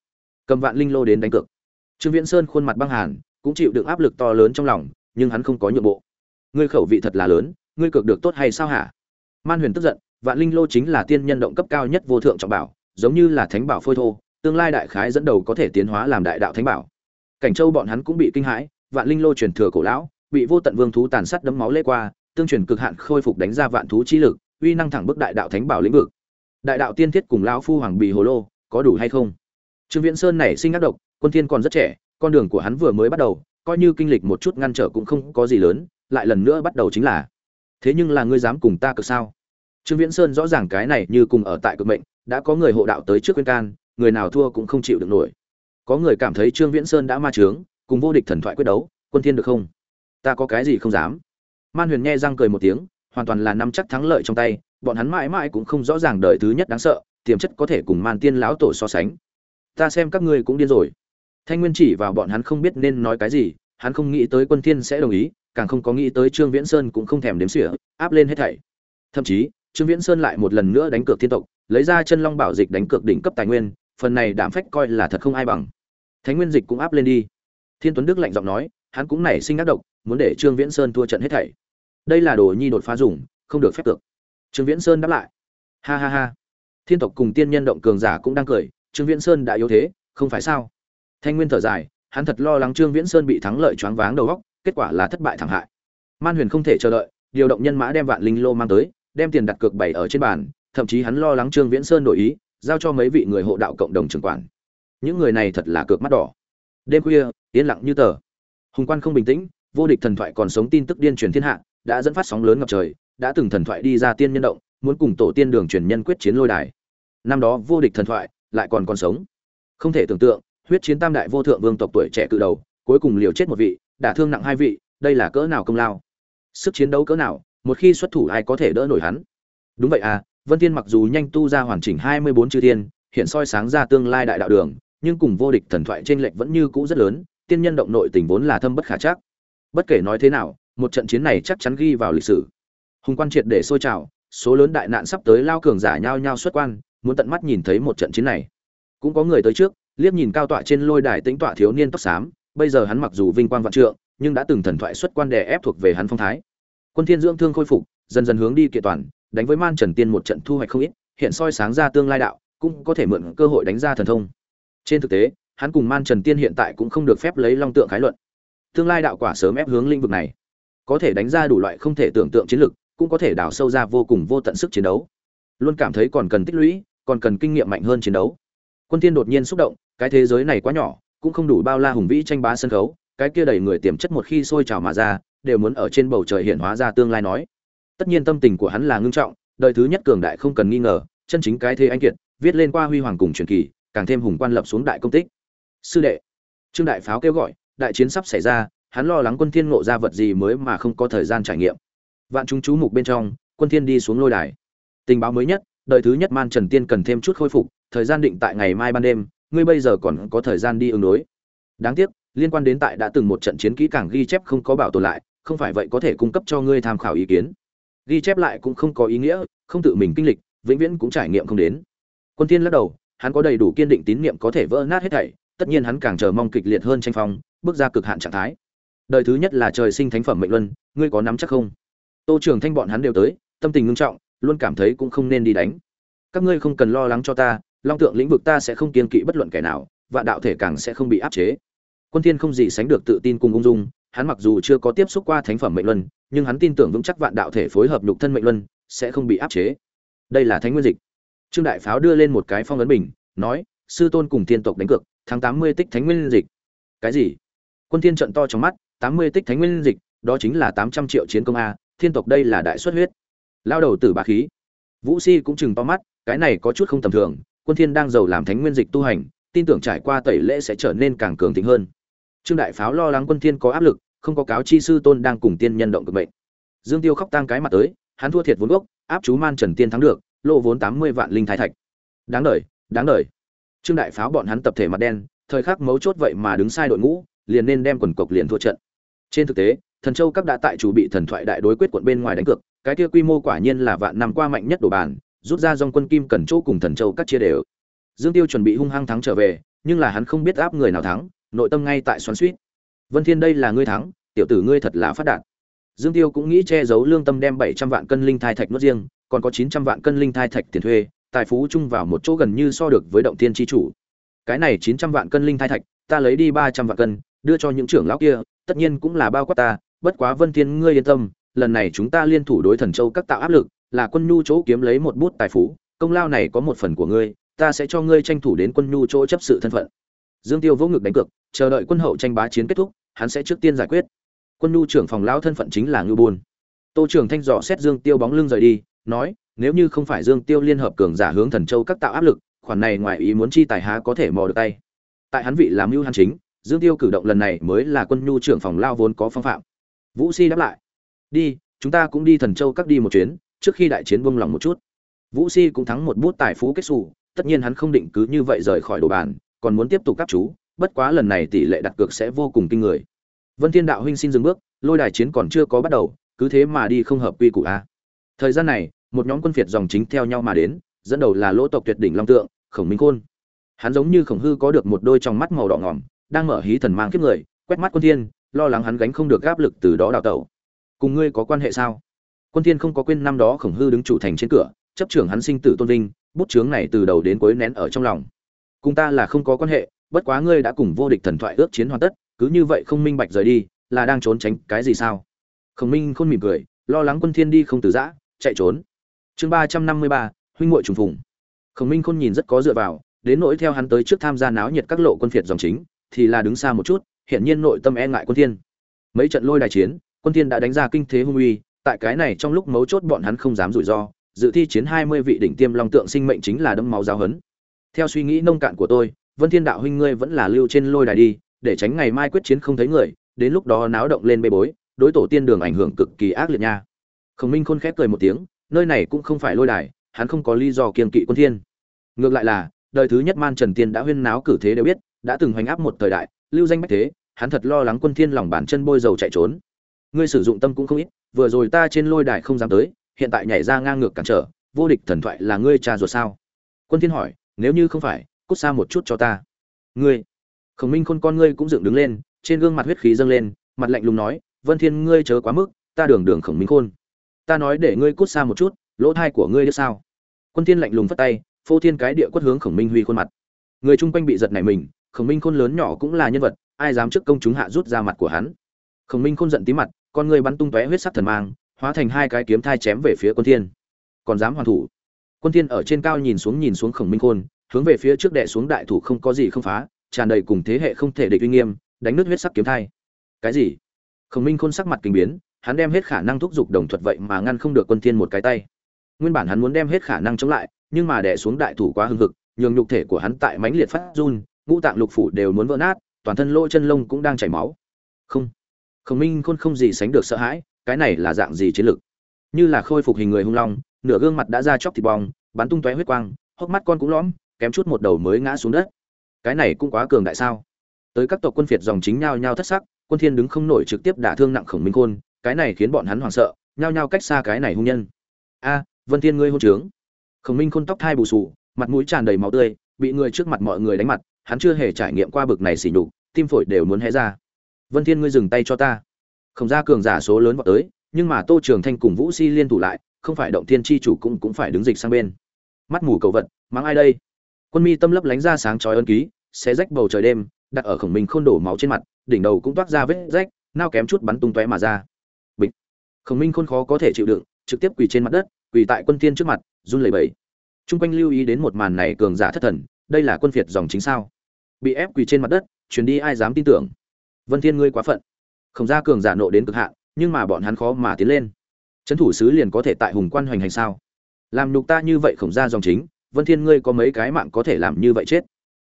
Cầm vạn linh lô đến đánh cược. Trương viễn sơn khuôn mặt băng hàn cũng chịu được áp lực to lớn trong lòng, nhưng hắn không có nhượng bộ. Ngươi khẩu vị thật là lớn, ngươi cược được tốt hay sao hả? Man huyền tức giận, vạn linh lô chính là tiên nhân động cấp cao nhất vô thượng trọng bảo, giống như là thánh bảo phôi thô, tương lai đại khái dẫn đầu có thể tiến hóa làm đại đạo thánh bảo. Cảnh châu bọn hắn cũng bị kinh hãi, vạn linh lô truyền thừa cổ lão, bị vô tận vương thú tàn sát đấm máu lê qua, tương truyền cực hạn khôi phục đánh ra vạn thú chi lực, uy năng thẳng bức đại đạo thánh bảo lĩnh vực. Đại đạo tiên thiết cùng lão phu hoàng bì hồ lô, có đủ hay không? Trương viễn sơn này sinh ác độc, quân thiên còn rất trẻ con đường của hắn vừa mới bắt đầu, coi như kinh lịch một chút ngăn trở cũng không có gì lớn, lại lần nữa bắt đầu chính là, thế nhưng là ngươi dám cùng ta cực sao? Trương viễn sơn rõ ràng cái này như cùng ở tại cực mệnh, đã có người hộ đạo tới trước khuyên can, người nào thua cũng không chịu được nổi. Có người cảm thấy trương viễn sơn đã ma trướng cùng vô địch thần thoại quyết đấu, quân thiên được không? Ta có cái gì không dám. Man huyền nghe răng cười một tiếng, hoàn toàn là nắm chắc thắng lợi trong tay, bọn hắn mãi mãi cũng không rõ ràng đời thứ nhất đáng sợ, tiềm chất có thể cùng man tiên lão tổ so sánh. Ta xem các ngươi cũng điên rồi thanh nguyên chỉ vào bọn hắn không biết nên nói cái gì, hắn không nghĩ tới quân thiên sẽ đồng ý, càng không có nghĩ tới trương viễn sơn cũng không thèm đếm xỉa, áp lên hết thảy. Thậm chí, trương viễn sơn lại một lần nữa đánh cược thiên tộc, lấy ra chân long bảo dịch đánh cược đỉnh cấp tài nguyên, phần này đảm phách coi là thật không ai bằng. Thánh nguyên dịch cũng áp lên đi. Thiên tuấn đức lạnh giọng nói, hắn cũng nảy sinh ác độc, muốn để trương viễn sơn thua trận hết thảy. Đây là đồ nhi đột phá dùng, không được phép cược. Trương viễn sơn đáp lại. Ha ha ha. Thiên tộc cùng tiên nhân động cường giả cũng đang cười, trương viễn sơn đã yếu thế, không phải sao? Thanh nguyên thở dài, hắn thật lo lắng trương viễn sơn bị thắng lợi choáng váng đầu góc kết quả là thất bại thảm hại. Man huyền không thể chờ đợi, điều động nhân mã đem vạn linh lô mang tới, đem tiền đặt cược bày ở trên bàn, thậm chí hắn lo lắng trương viễn sơn đổi ý, giao cho mấy vị người hộ đạo cộng đồng trưởng quản. Những người này thật là cược mắt đỏ. Đêm khuya, yên lặng như tờ. Hùng quan không bình tĩnh, vô địch thần thoại còn sống tin tức điên truyền thiên hạ, đã dẫn phát sóng lớn ngập trời, đã từng thần thoại đi ra tiên nhân động, muốn cùng tổ tiên đường truyền nhân quyết chiến lôi đài. Năm đó vô địch thần thoại lại còn còn sống. Không thể tưởng tượng huyết chiến tam đại vô thượng vương tộc tuổi trẻ cự đầu, cuối cùng liều chết một vị, đả thương nặng hai vị, đây là cỡ nào công lao? Sức chiến đấu cỡ nào, một khi xuất thủ ai có thể đỡ nổi hắn? Đúng vậy à vân thiên mặc dù nhanh tu ra hoàn chỉnh 24 chư thiên, hiện soi sáng ra tương lai đại đạo đường, nhưng cùng vô địch thần thoại trên lệnh vẫn như cũ rất lớn, tiên nhân động nội tình vốn là thâm bất khả chắc. Bất kể nói thế nào, một trận chiến này chắc chắn ghi vào lịch sử. Hùng quan triệt để sôi trào, số lớn đại nạn sắp tới lao cường giả nhau nhau xuất quan, muốn tận mắt nhìn thấy một trận chiến này. Cũng có người tới trước liếc nhìn cao tọa trên lôi đài tĩnh tọa thiếu niên tóc xám, bây giờ hắn mặc dù vinh quang vạn trượng, nhưng đã từng thần thoại xuất quan đè ép thuộc về hắn phong thái. Quân thiên dưỡng thương khôi phục, dần dần hướng đi kiện toàn, đánh với man trần tiên một trận thu hoạch không ít, hiện soi sáng ra tương lai đạo, cũng có thể mượn cơ hội đánh ra thần thông. Trên thực tế, hắn cùng man trần tiên hiện tại cũng không được phép lấy long tượng khái luận. Tương lai đạo quả sớm ép hướng lĩnh vực này. Có thể đánh ra đủ loại không thể tưởng tượng chiến lực, cũng có thể đào sâu ra vô cùng vô tận sức chiến đấu. Luôn cảm thấy còn cần tích lũy, còn cần kinh nghiệm mạnh hơn chiến đấu quân Thiên đột nhiên xúc động, cái thế giới này quá nhỏ, cũng không đủ bao la hùng vĩ tranh bá sân khấu, cái kia đầy người tiềm chất một khi sôi trào mà ra, đều muốn ở trên bầu trời hiện hóa ra tương lai nói. Tất nhiên tâm tình của hắn là ngưng trọng, đời thứ nhất cường đại không cần nghi ngờ, chân chính cái thế anh kiệt, viết lên qua huy hoàng cùng truyền kỳ, càng thêm hùng quan lập xuống đại công tích. Sư đệ, trương đại pháo kêu gọi, đại chiến sắp xảy ra, hắn lo lắng quân thiên ngộ ra vật gì mới mà không có thời gian trải nghiệm. Vạn chúng chú mục bên trong, quân thiên đi xuống lôi đài. Tình báo mới nhất đời thứ nhất man trần tiên cần thêm chút khôi phục, thời gian định tại ngày mai ban đêm, ngươi bây giờ còn có thời gian đi ứng đối. Đáng tiếc, liên quan đến tại đã từng một trận chiến kỹ càng ghi chép không có bảo tồn lại, không phải vậy có thể cung cấp cho ngươi tham khảo ý kiến. Ghi chép lại cũng không có ý nghĩa, không tự mình kinh lịch, vĩnh viễn cũng trải nghiệm không đến. Quân tiên lắc đầu, hắn có đầy đủ kiên định tín niệm có thể vỡ nát hết thảy, tất nhiên hắn càng chờ mong kịch liệt hơn tranh phong, bước ra cực hạn trạng thái. Đời thứ nhất là trời sinh thánh phẩm mệnh luân, ngươi có nắm chắc không? Tô trường thanh bọn hắn đều tới, tâm tình ngưng trọng luôn cảm thấy cũng không nên đi đánh. Các ngươi không cần lo lắng cho ta, long tượng lĩnh vực ta sẽ không kiên kỵ bất luận kẻ nào và đạo thể càng sẽ không bị áp chế. Quân thiên không gì sánh được tự tin cùng ung dung, hắn mặc dù chưa có tiếp xúc qua thánh phẩm mệnh luân, nhưng hắn tin tưởng vững chắc vạn đạo thể phối hợp nhục thân mệnh luân sẽ không bị áp chế. Đây là thánh nguyên dịch. Trương đại pháo đưa lên một cái phong ấn bình, nói, sư tôn cùng tiên tộc đánh cược, tháng tám mươi tích thánh nguyên dịch. Cái gì? Quân thiên trận to trong mắt, tám mươi tích thánh nguyên dịch, đó chính là tám trăm triệu chiến công a, thiên tộc đây là đại xuất huyết lao đầu tử bá khí. Vũ si cũng chừng to mắt, cái này có chút không tầm thường, quân thiên đang giàu làm thánh nguyên dịch tu hành, tin tưởng trải qua tẩy lễ sẽ trở nên càng cường thịnh hơn. Trương đại pháo lo lắng quân thiên có áp lực, không có cáo chi sư tôn đang cùng tiên nhân động cực mệnh. Dương tiêu khóc tang cái mặt tới, hắn thua thiệt vốn gốc, áp chú man trần tiên thắng được, lộ vốn tám mươi vạn linh thái thạch. Đáng đời đáng đời. Trương đại pháo bọn hắn tập thể mặt đen, thời khắc mấu chốt vậy mà đứng sai đội ngũ, liền nên đem quần cộc liền thua trận. Trên thực tế, thần châu các đã tại chủ bị thần thoại đại đối quyết quận bên ngoài đánh cược cái kia quy mô quả nhiên là vạn năm qua mạnh nhất đồ bàn, rút ra dòng quân kim cần chỗ cùng thần châu các chia đều. Dương tiêu chuẩn bị hung hăng thắng trở về, nhưng là hắn không biết áp người nào thắng, nội tâm ngay tại xoắn xuýt. vân thiên đây là ngươi thắng, tiểu tử ngươi thật là phát đạt. Dương tiêu cũng nghĩ che giấu lương tâm đem 700 vạn cân linh thai thạch nuốt riêng, còn có 900 vạn cân linh thai thạch tiền thuê, tài phú chung vào một chỗ gần như so được với động thiên chi chủ. Cái này 900 vạn cân linh thai thạch, ta lấy đi 300 vạn cân, đưa cho những trưởng lão kia, tất nhiên cũng là bao quát ta, bất quá vân thiên ngươi yên tâm lần này chúng ta liên thủ đối thần châu các tạo áp lực, là quân nhu chỗ kiếm lấy một bút tài phú, công lao này có một phần của ngươi, ta sẽ cho ngươi tranh thủ đến quân nhu chỗ chấp sự thân phận. Dương tiêu vỗ ngực đánh cược, chờ đợi quân hậu tranh bá chiến kết thúc, hắn sẽ trước tiên giải quyết. Quân nhu trưởng phòng lão thân phận chính là ngưu buôn. Tô trưởng thanh dò xét dương tiêu bóng lưng rời đi, nói, nếu như không phải dương tiêu liên hợp cường giả hướng thần châu các tạo áp lực, khoản này ngoài ý muốn chi tài há có thể mò được tay. Tại hắn vị làm mưu hắn chính, dương tiêu cử động lần này mới là quân nhu trưởng phòng lao vốn có phong phạm. Vũ si đáp lại đi, chúng ta cũng đi thần châu các đi một chuyến, trước khi đại chiến buông lòng một chút. Vũ si cũng thắng một bút tài phú kết xù, tất nhiên hắn không định cứ như vậy rời khỏi đồ bàn, còn muốn tiếp tục các chú, bất quá lần này tỷ lệ đặt cược sẽ vô cùng kinh người. Vân thiên đạo huynh xin dừng bước, lôi đài chiến còn chưa có bắt đầu, cứ thế mà đi không hợp quy củ a. Thời gian này, một nhóm quân phiệt dòng chính theo nhau mà đến, dẫn đầu là lỗ tộc tuyệt đỉnh long tượng, khổng minh khôn. Hắn giống như khổng hư có được một đôi trong mắt màu đỏ ngỏm, đang mở hí thần mang kiếp người, quét mắt quân thiên, lo lắng hắn gánh không được áp lực từ đó đào tẩu cùng ngươi có quan hệ sao? Quân thiên không có quên năm đó khổng hư đứng chủ thành trên cửa, chấp trưởng hắn sinh tử tôn vinh, bút chướng này từ đầu đến cuối nén ở trong lòng. Cùng ta là không có quan hệ, bất quá ngươi đã cùng vô địch thần thoại ước chiến hoàn tất, cứ như vậy không minh bạch rời đi, là đang trốn tránh cái gì sao? Khổng minh khôn mỉm cười, lo lắng quân thiên đi không từ giã, chạy trốn. Chương ba trăm năm mươi ba, huynh muội trùng phùng. Khổng minh khôn nhìn rất có dựa vào, đến nỗi theo hắn tới trước tham gia náo nhiệt các lộ quân phiệt dòng chính, thì là đứng xa một chút hiện nhiên nội tâm e ngại quân thiên. Mấy trận lôi đài chiến quân thiên đã đánh ra kinh thế hung uy, tại cái này trong lúc mấu chốt bọn hắn không dám rủi ro, dự thi chiến 20 vị đỉnh tiêm long tượng sinh mệnh chính là đấm máu giáo hấn theo suy nghĩ nông cạn của tôi, vân thiên đạo huynh ngươi vẫn là lưu trên lôi đài đi, để tránh ngày mai quyết chiến không thấy người, đến lúc đó náo động lên bê bối, đối tổ tiên đường ảnh hưởng cực kỳ ác liệt nha. Khổng minh khôn khép cười một tiếng, nơi này cũng không phải lôi đài, hắn không có lý do kiên kỵ quân thiên. Ngược lại là, đời thứ nhất man trần tiên đã huyên náo cử thế đều biết, đã từng hoành áp một thời đại, lưu danh bách thế, hắn thật lo lắng quân thiên lòng bàn chân bôi dầu chạy trốn ngươi sử dụng tâm cũng không ít, vừa rồi ta trên lôi đài không dám tới, hiện tại nhảy ra ngang ngược cản trở, vô địch thần thoại là ngươi cha ruột sao? Quân thiên hỏi, nếu như không phải, cút xa một chút cho ta. Ngươi, khổng minh khôn con ngươi cũng dựng đứng lên, trên gương mặt huyết khí dâng lên, mặt lạnh lùng nói, vân thiên, ngươi chớ quá mức, ta đường đường khổng minh khôn. Ta nói để ngươi cút xa một chút, lỗ thai của ngươi đứa sao? Quân thiên lạnh lùng phất tay, phô thiên cái địa quất hướng khổng minh huy khuôn mặt. Người chung quanh bị giật nảy mình, khổng minh khôn lớn nhỏ cũng là nhân vật, ai dám trước công chúng hạ rút ra mặt của hắn? Khổng minh khôn giận tí mặt con người bắn tung tóe huyết sắc thần mang, hóa thành hai cái kiếm thai chém về phía quân thiên. Còn dám hoàn thủ? Quân thiên ở trên cao nhìn xuống nhìn xuống khổng minh khôn, hướng về phía trước đệ xuống đại thủ không có gì không phá, tràn đầy cùng thế hệ không thể địch uy nghiêm, đánh nứt huyết sắc kiếm thai. Cái gì? Khổng minh khôn sắc mặt kinh biến, hắn đem hết khả năng thúc giục đồng thuật vậy mà ngăn không được quân thiên một cái tay. Nguyên bản hắn muốn đem hết khả năng chống lại, nhưng mà đè xuống đại thủ quá hưng hực, nhường nhục thể của hắn tại mãnh liệt phát run, ngũ tạng lục phủ đều muốn vỡ nát, toàn thân lỗ chân lông cũng đang chảy máu. Không khổng minh khôn không gì sánh được sợ hãi, cái này là dạng gì chiến lực? Như là khôi phục hình người hung long, nửa gương mặt đã ra chóc thịt bong, bắn tung tóe huyết quang, hốc mắt con cũng lõm, kém chút một đầu mới ngã xuống đất. Cái này cũng quá cường đại sao? Tới các tộc quân phiệt dòng chính nhao nhao thất sắc, quân thiên đứng không nổi trực tiếp đả thương nặng khổng minh khôn, cái này khiến bọn hắn hoảng sợ, nhao nhao cách xa cái này hung nhân. A, vân thiên ngươi hôn trướng. Khổng minh khôn tóc thai bù sù mặt mũi tràn đầy máu tươi, bị người trước mặt mọi người đánh mặt, hắn chưa hề trải nghiệm qua bực này xỉ nhục, tim phổi đều muốn hé ra vân thiên ngươi dừng tay cho ta. Không ra cường giả số lớn vào tới, nhưng mà tô trường thanh cùng vũ si liên thủ lại, không phải động thiên chi chủ cũng cũng phải đứng dịch sang bên. Mắt mù cầu vật mang ai đây? Quân mi tâm lấp lánh ra sáng chói ân ký, xé rách bầu trời đêm, đặt ở khổng minh khôn đổ máu trên mặt, đỉnh đầu cũng toát ra vết rách, nao kém chút bắn tung tóe mà ra. Bịch. Khổng minh khôn khó có thể chịu đựng, trực tiếp quỳ trên mặt đất, quỳ tại quân tiên trước mặt, run lẩy bẩy. Trung quanh lưu ý đến một màn này cường giả thất thần, đây là quân phiệt dòng chính sao? Bị ép quỳ trên mặt đất, truyền đi ai dám tin tưởng? Vân thiên ngươi quá phận. Khổng Gia cường giả nộ đến cực hạn, nhưng mà bọn hắn khó mà tiến lên. Trấn thủ sứ liền có thể tại hùng quan hoành hành sao? Làm nhục ta như vậy khổng Gia dòng chính, vân thiên ngươi có mấy cái mạng có thể làm như vậy chết?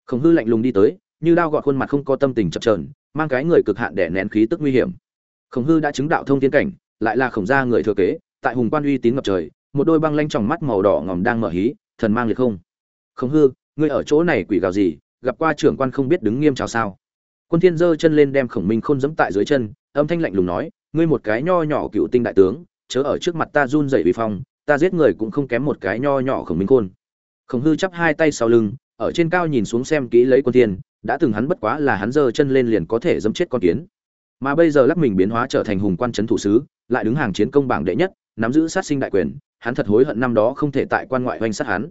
Khổng hư lạnh lùng đi tới, như đao gọt khuôn mặt không có tâm tình chập chờn, mang cái người cực hạn để nén khí tức nguy hiểm. Khổng hư đã chứng đạo thông thiên cảnh, lại là khổng gia người thừa kế, tại hùng quan uy tín ngập trời, một đôi băng lanh tròng mắt màu đỏ ngòm đang mở hí, thần mang liệt không. Khổng hư, ngươi ở chỗ này quỷ gào gì, gặp qua trưởng quan không biết đứng nghiêm chào sao? Quân thiên giơ chân lên đem khổng minh khôn dẫm tại dưới chân, âm thanh lạnh lùng nói, ngươi một cái nho nhỏ cựu tinh đại tướng, chớ ở trước mặt ta run rẩy vì phong, ta giết người cũng không kém một cái nho nhỏ khổng minh khôn. Khổng hư chắp hai tay sau lưng, ở trên cao nhìn xuống xem kỹ lấy quân thiên, đã từng hắn bất quá là hắn giơ chân lên liền có thể dẫm chết con kiến. Mà bây giờ lắc mình biến hóa trở thành hùng quan chấn thủ sứ, lại đứng hàng chiến công bảng đệ nhất, nắm giữ sát sinh đại quyền, hắn thật hối hận năm đó không thể tại quan ngoại hoành sát hắn.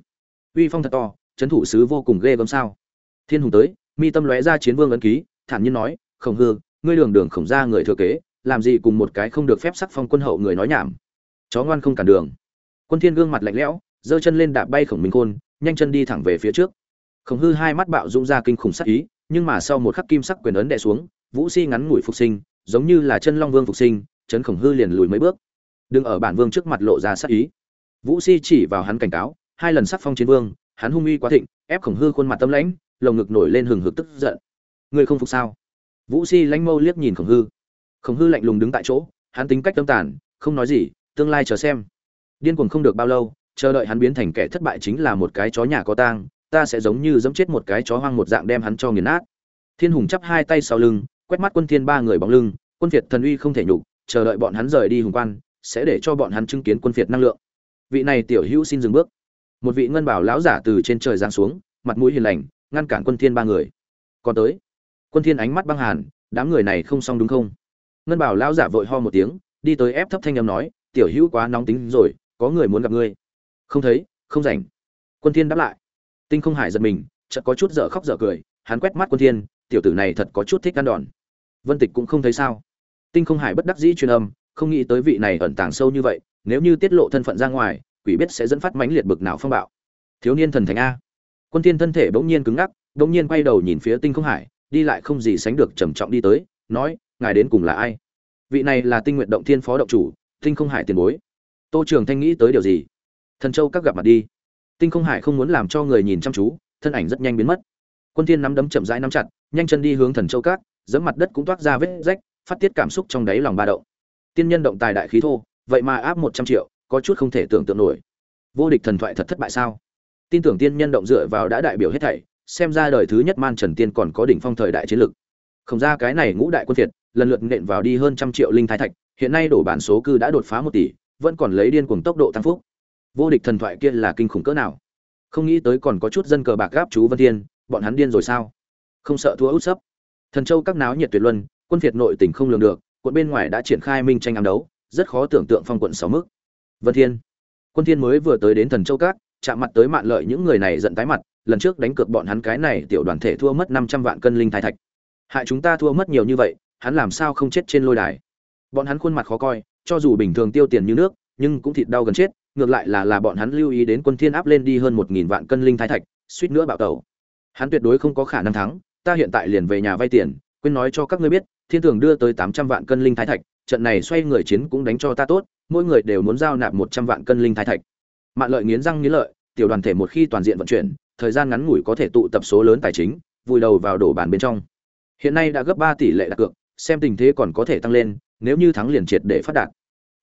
Uy phong thật to, chấn thủ sứ vô cùng ghê gớm sao. Thiên hùng tới, mi tâm lóe ra chiến vương ấn ký thản nhiên nói, khổng hư, ngươi đường đường khổng ra người thừa kế, làm gì cùng một cái không được phép sắc phong quân hậu người nói nhảm? Chó ngoan không cản đường. Quân thiên gương mặt lạnh lẽo, giơ chân lên đạp bay khổng minh khôn, nhanh chân đi thẳng về phía trước. Khổng hư hai mắt bạo dũng ra kinh khủng sắc ý, nhưng mà sau một khắc kim sắc quyền ấn đè xuống, vũ si ngắn ngủi phục sinh, giống như là chân long vương phục sinh, chấn khổng hư liền lùi mấy bước. Đừng ở bản vương trước mặt lộ ra sắc ý. Vũ si chỉ vào hắn cảnh cáo, hai lần sắc phong chiến vương, hắn hung uy quá thịnh, ép khổng hư khuôn mặt tâm lãnh, lồng ngực nổi lên hừng hực tức giận ngươi không phục sao? Vũ si lãnh mâu liếc nhìn khổng hư. Khổng hư lạnh lùng đứng tại chỗ, hắn tính cách tâm tàn, không nói gì, tương lai chờ xem. Điên cuồng không được bao lâu, chờ đợi hắn biến thành kẻ thất bại chính là một cái chó nhà có tang, ta sẽ giống như giẫm chết một cái chó hoang một dạng đem hắn cho nghiền nát. Thiên hùng chắp hai tay sau lưng, quét mắt quân thiên ba người bóng lưng, quân việt thần uy không thể nhục, chờ đợi bọn hắn rời đi hùng quan, sẽ để cho bọn hắn chứng kiến quân việt năng lượng. Vị này tiểu hữu xin dừng bước. Một vị ngân bảo lão giả từ trên trời giáng xuống, mặt mũi hiền lành, ngăn cản quân thiên ba người. Còn tới quân thiên ánh mắt băng hàn, đám người này không xong đúng không? Ngân bảo lão giả vội ho một tiếng, đi tới ép thấp thanh âm nói, tiểu hữu quá nóng tính rồi, có người muốn gặp ngươi. Không thấy, không rảnh. Quân thiên đáp lại. Tinh không hải giật mình, chợt có chút dở khóc dở cười, hắn quét mắt quân thiên, tiểu tử này thật có chút thích ăn đòn. Vân tịch cũng không thấy sao. Tinh không hải bất đắc dĩ truyền âm, không nghĩ tới vị này ẩn tàng sâu như vậy, nếu như tiết lộ thân phận ra ngoài, quỷ biết sẽ dẫn phát mãnh liệt bực nào phong bạo. Thiếu niên thần thánh a. Quân thiên thân thể bỗng nhiên cứng ngắc, bỗng nhiên quay đầu nhìn phía tinh không hải đi lại không gì sánh được trầm trọng đi tới, nói, ngài đến cùng là ai? Vị này là tinh nguyện động thiên phó động chủ, tinh không hải tiền bối. Tô trường thanh nghĩ tới điều gì? Thần châu các gặp mặt đi. Tinh không hải không muốn làm cho người nhìn chăm chú, thân ảnh rất nhanh biến mất. Quân thiên nắm đấm chậm rãi nắm chặt, nhanh chân đi hướng thần châu các, giẫm mặt đất cũng toát ra vết rách, phát tiết cảm xúc trong đáy lòng ba động. Tiên nhân động tài đại khí thô, vậy mà áp một trăm triệu, có chút không thể tưởng tượng nổi. Vô địch thần thoại thật thất bại sao? Tin tưởng tiên nhân động dựa vào đã đại biểu hết thảy xem ra đời thứ nhất man trần tiên còn có đỉnh phong thời đại chiến lực không ra cái này ngũ đại quân thiệt lần lượt nện vào đi hơn trăm triệu linh thái thạch, hiện nay đổ bản số cư đã đột phá một tỷ, vẫn còn lấy điên cuồng tốc độ tăng phúc. Vô địch thần thoại kia là kinh khủng cỡ nào? Không nghĩ tới còn có chút dân cờ bạc gáp chú vân thiên, bọn hắn điên rồi sao? Không sợ thua út sấp. Thần châu các náo nhiệt tuyệt luân, quân phiệt nội tình không lường được quận bên ngoài đã triển khai minh tranh ám đấu, rất khó tưởng tượng phong quận sáu mức. Vân thiên. Quân thiên mới vừa tới đến thần châu các, chạm mặt tới mạn lợi những người này giận tái mặt lần trước đánh cược bọn hắn cái này tiểu đoàn thể thua mất 500 vạn cân linh thái thạch. Hại chúng ta thua mất nhiều như vậy, hắn làm sao không chết trên lôi đài? Bọn hắn khuôn mặt khó coi, cho dù bình thường tiêu tiền như nước, nhưng cũng thịt đau gần chết, ngược lại là là bọn hắn lưu ý đến quân thiên áp lên đi hơn một nghìn vạn cân linh thái thạch, suýt nữa bạo tẩu. Hắn tuyệt đối không có khả năng thắng, ta hiện tại liền về nhà vay tiền, quên nói cho các ngươi biết, thiên tưởng đưa tới tám trăm vạn cân linh thái thạch, trận này xoay người chiến cũng đánh cho ta tốt, mỗi người đều muốn giao nạp một trăm vạn cân linh thái thạch. Mạn lợi nghiến răng nghiến lợi, tiểu đoàn thể một khi toàn diện vận chuyển thời gian ngắn ngủi có thể tụ tập số lớn tài chính, vùi đầu vào đổ bàn bên trong. Hiện nay đã gấp ba tỷ lệ đặt cược, xem tình thế còn có thể tăng lên, nếu như thắng liền triệt để phát đạt.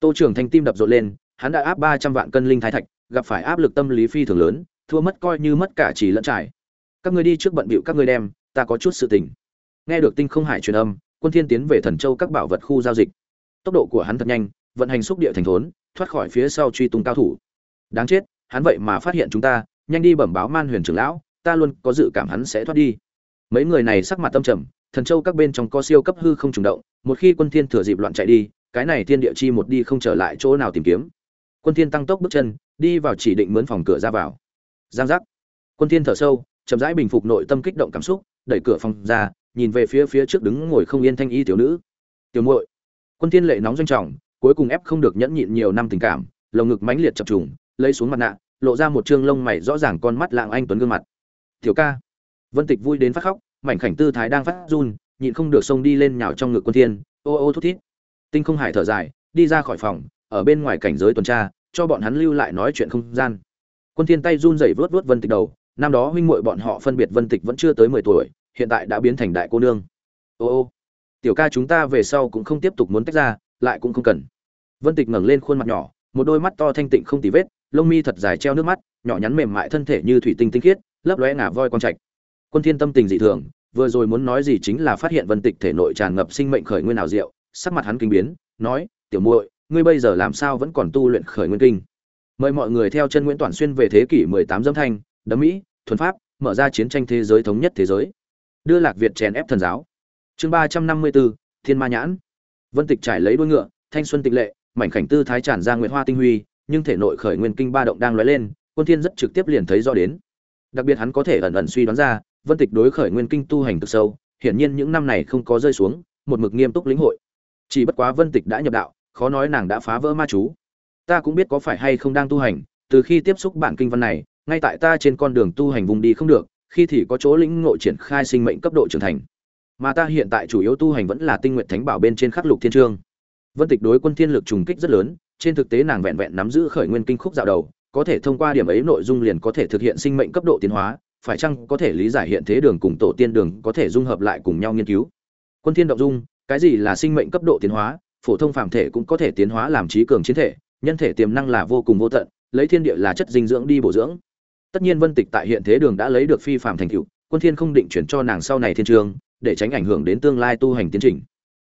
Tô Trường thanh tim đập rộn lên, hắn đã áp ba trăm vạn cân linh thái thạch, gặp phải áp lực tâm lý phi thường lớn, thua mất coi như mất cả chỉ lẫn trải. Các ngươi đi trước bận bịu các ngươi đem, ta có chút sự tình. Nghe được tinh không hải truyền âm, quân thiên tiến về thần châu các bảo vật khu giao dịch. Tốc độ của hắn thật nhanh, vận hành xúc địa thành thốn, thoát khỏi phía sau truy tung cao thủ. Đáng chết, hắn vậy mà phát hiện chúng ta nhanh đi bẩm báo man huyền trưởng lão, ta luôn có dự cảm hắn sẽ thoát đi. Mấy người này sắc mặt tâm trầm, thần châu các bên trong có siêu cấp hư không trùng động, một khi quân thiên thừa dịp loạn chạy đi, cái này thiên địa chi một đi không trở lại chỗ nào tìm kiếm. Quân thiên tăng tốc bước chân, đi vào chỉ định mướn phòng cửa ra vào. Giang giác. Quân thiên thở sâu, chậm rãi bình phục nội tâm kích động cảm xúc, đẩy cửa phòng ra, nhìn về phía phía trước đứng ngồi không yên thanh y tiểu nữ. Tiểu muội. Quân thiên lệ nóng doanh trọng, cuối cùng ép không được nhẫn nhịn nhiều năm tình cảm, lồng ngực mãnh liệt chập trùng, lấy xuống mặt nạ lộ ra một trương lông mày rõ ràng con mắt lạng anh tuấn gương mặt. Tiểu ca. Vân tịch vui đến phát khóc, mảnh khảnh tư thái đang phát run, nhịn không được xông đi lên nhào trong ngực quân thiên. Ô ô, thút thít. Tinh không hải thở dài, đi ra khỏi phòng, ở bên ngoài cảnh giới tuần tra, cho bọn hắn lưu lại nói chuyện không gian. Quân thiên tay run rẩy vớt vớt vân tịch đầu, năm đó huynh muội bọn họ phân biệt vân tịch vẫn chưa tới 10 tuổi, hiện tại đã biến thành đại cô nương. Ô ô, tiểu ca chúng ta về sau cũng không tiếp tục muốn tách ra, lại cũng không cần. Vân tịch ngẩng lên khuôn mặt nhỏ, một đôi mắt to thanh tịnh không tì vết lông mi thật dài treo nước mắt nhỏ nhắn mềm mại thân thể như thủy tinh tinh khiết lấp lóe ngả voi con trạch. Quân thiên tâm tình dị thường vừa rồi muốn nói gì chính là phát hiện vân tịch thể nội tràn ngập sinh mệnh khởi nguyên nào diệu sắc mặt hắn kinh biến nói tiểu muội ngươi bây giờ làm sao vẫn còn tu luyện khởi nguyên kinh? Mời mọi người theo chân nguyễn toàn xuyên về thế kỷ 18 dâm thanh đấm mỹ thuần pháp mở ra chiến tranh thế giới thống nhất thế giới. Đưa lạc việt chèn ép thần giáo. Chương 354, thiên ma nhãn. Vân tịch trải lấy đuôi ngựa thanh xuân tịch lệ mảnh khảnh tư thái tràn ra nguyệt hoa tinh huy nhưng thể nội khởi nguyên kinh ba động đang lóe lên, quân thiên rất trực tiếp liền thấy rõ đến. Đặc biệt hắn có thể ẩn ẩn suy đoán ra, vân tịch đối khởi nguyên kinh tu hành cực sâu, hiển nhiên những năm này không có rơi xuống, một mực nghiêm túc lĩnh hội. Chỉ bất quá vân tịch đã nhập đạo, khó nói nàng đã phá vỡ ma chú. Ta cũng biết có phải hay không đang tu hành, từ khi tiếp xúc bản kinh văn này, ngay tại ta trên con đường tu hành vùng đi không được, khi thì có chỗ lĩnh ngộ triển khai sinh mệnh cấp độ trưởng thành. Mà ta hiện tại chủ yếu tu hành vẫn là tinh nguyện thánh bảo bên trên khắc lục thiên chương. vân tịch đối quân thiên lực trùng kích rất lớn trên thực tế nàng vẹn vẹn nắm giữ khởi nguyên kinh khúc dạo đầu, có thể thông qua điểm ấy nội dung liền có thể thực hiện sinh mệnh cấp độ tiến hóa, phải chăng có thể lý giải hiện thế đường cùng tổ tiên đường có thể dung hợp lại cùng nhau nghiên cứu? Quân thiên động dung, cái gì là sinh mệnh cấp độ tiến hóa? Phổ thông phàm thể cũng có thể tiến hóa làm trí cường chiến thể, nhân thể tiềm năng là vô cùng vô tận, lấy thiên địa là chất dinh dưỡng đi bổ dưỡng. Tất nhiên vân tịch tại hiện thế đường đã lấy được phi phàm thành tựu, quân thiên không định chuyển cho nàng sau này thiên trường, để tránh ảnh hưởng đến tương lai tu hành tiến trình.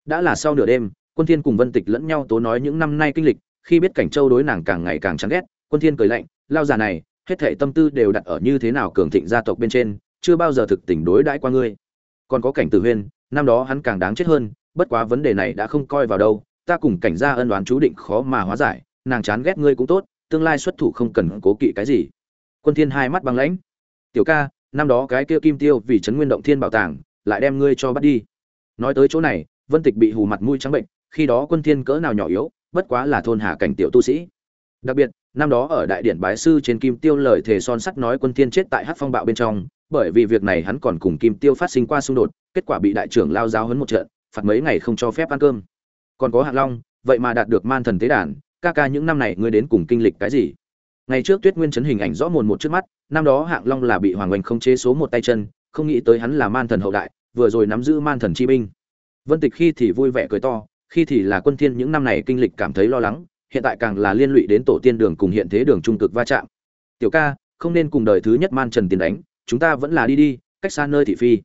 Đã là sau nửa đêm, quân thiên cùng vân tịch lẫn nhau tố nói những năm nay kinh lịch khi biết cảnh châu đối nàng càng ngày càng chán ghét, quân thiên cười lạnh, lao già này, hết thảy tâm tư đều đặt ở như thế nào cường thịnh gia tộc bên trên, chưa bao giờ thực tình đối đãi qua ngươi. Còn có cảnh tử huyên, năm đó hắn càng đáng chết hơn, bất quá vấn đề này đã không coi vào đâu, ta cùng cảnh gia ân đoán chú định khó mà hóa giải, nàng chán ghét ngươi cũng tốt, tương lai xuất thủ không cần cố kỵ cái gì. Quân thiên hai mắt băng lãnh, tiểu ca, năm đó cái kia kim tiêu vì chấn nguyên động thiên bảo tàng, lại đem ngươi cho bắt đi. Nói tới chỗ này, vân tịch bị hù mặt mũi trắng bệnh, khi đó quân thiên cỡ nào nhỏ yếu bất quá là thôn hà cảnh tiểu tu sĩ. Đặc biệt, năm đó ở đại điện bái sư trên kim tiêu lời thề son sắt nói quân thiên chết tại hắc phong bạo bên trong, bởi vì việc này hắn còn cùng kim tiêu phát sinh qua xung đột, kết quả bị đại trưởng lao giáo huấn một trận, phạt mấy ngày không cho phép ăn cơm. Còn có hạng long, vậy mà đạt được man thần tế đàn, ca ca những năm này ngươi đến cùng kinh lịch cái gì? Ngày trước tuyết nguyên chấn hình ảnh rõ mồn một trước mắt, năm đó hạng long là bị hoàng oanh không chế số một tay chân, không nghĩ tới hắn là man thần hậu đại, vừa rồi nắm giữ man thần chi binh. Vân tịch khi thì vui vẻ cười to khi thì là quân thiên những năm này kinh lịch cảm thấy lo lắng, hiện tại càng là liên lụy đến tổ tiên đường cùng hiện thế đường trung cực va chạm. Tiểu ca, không nên cùng đời thứ nhất man trần tiền đánh, chúng ta vẫn là đi đi, cách xa nơi thị phi.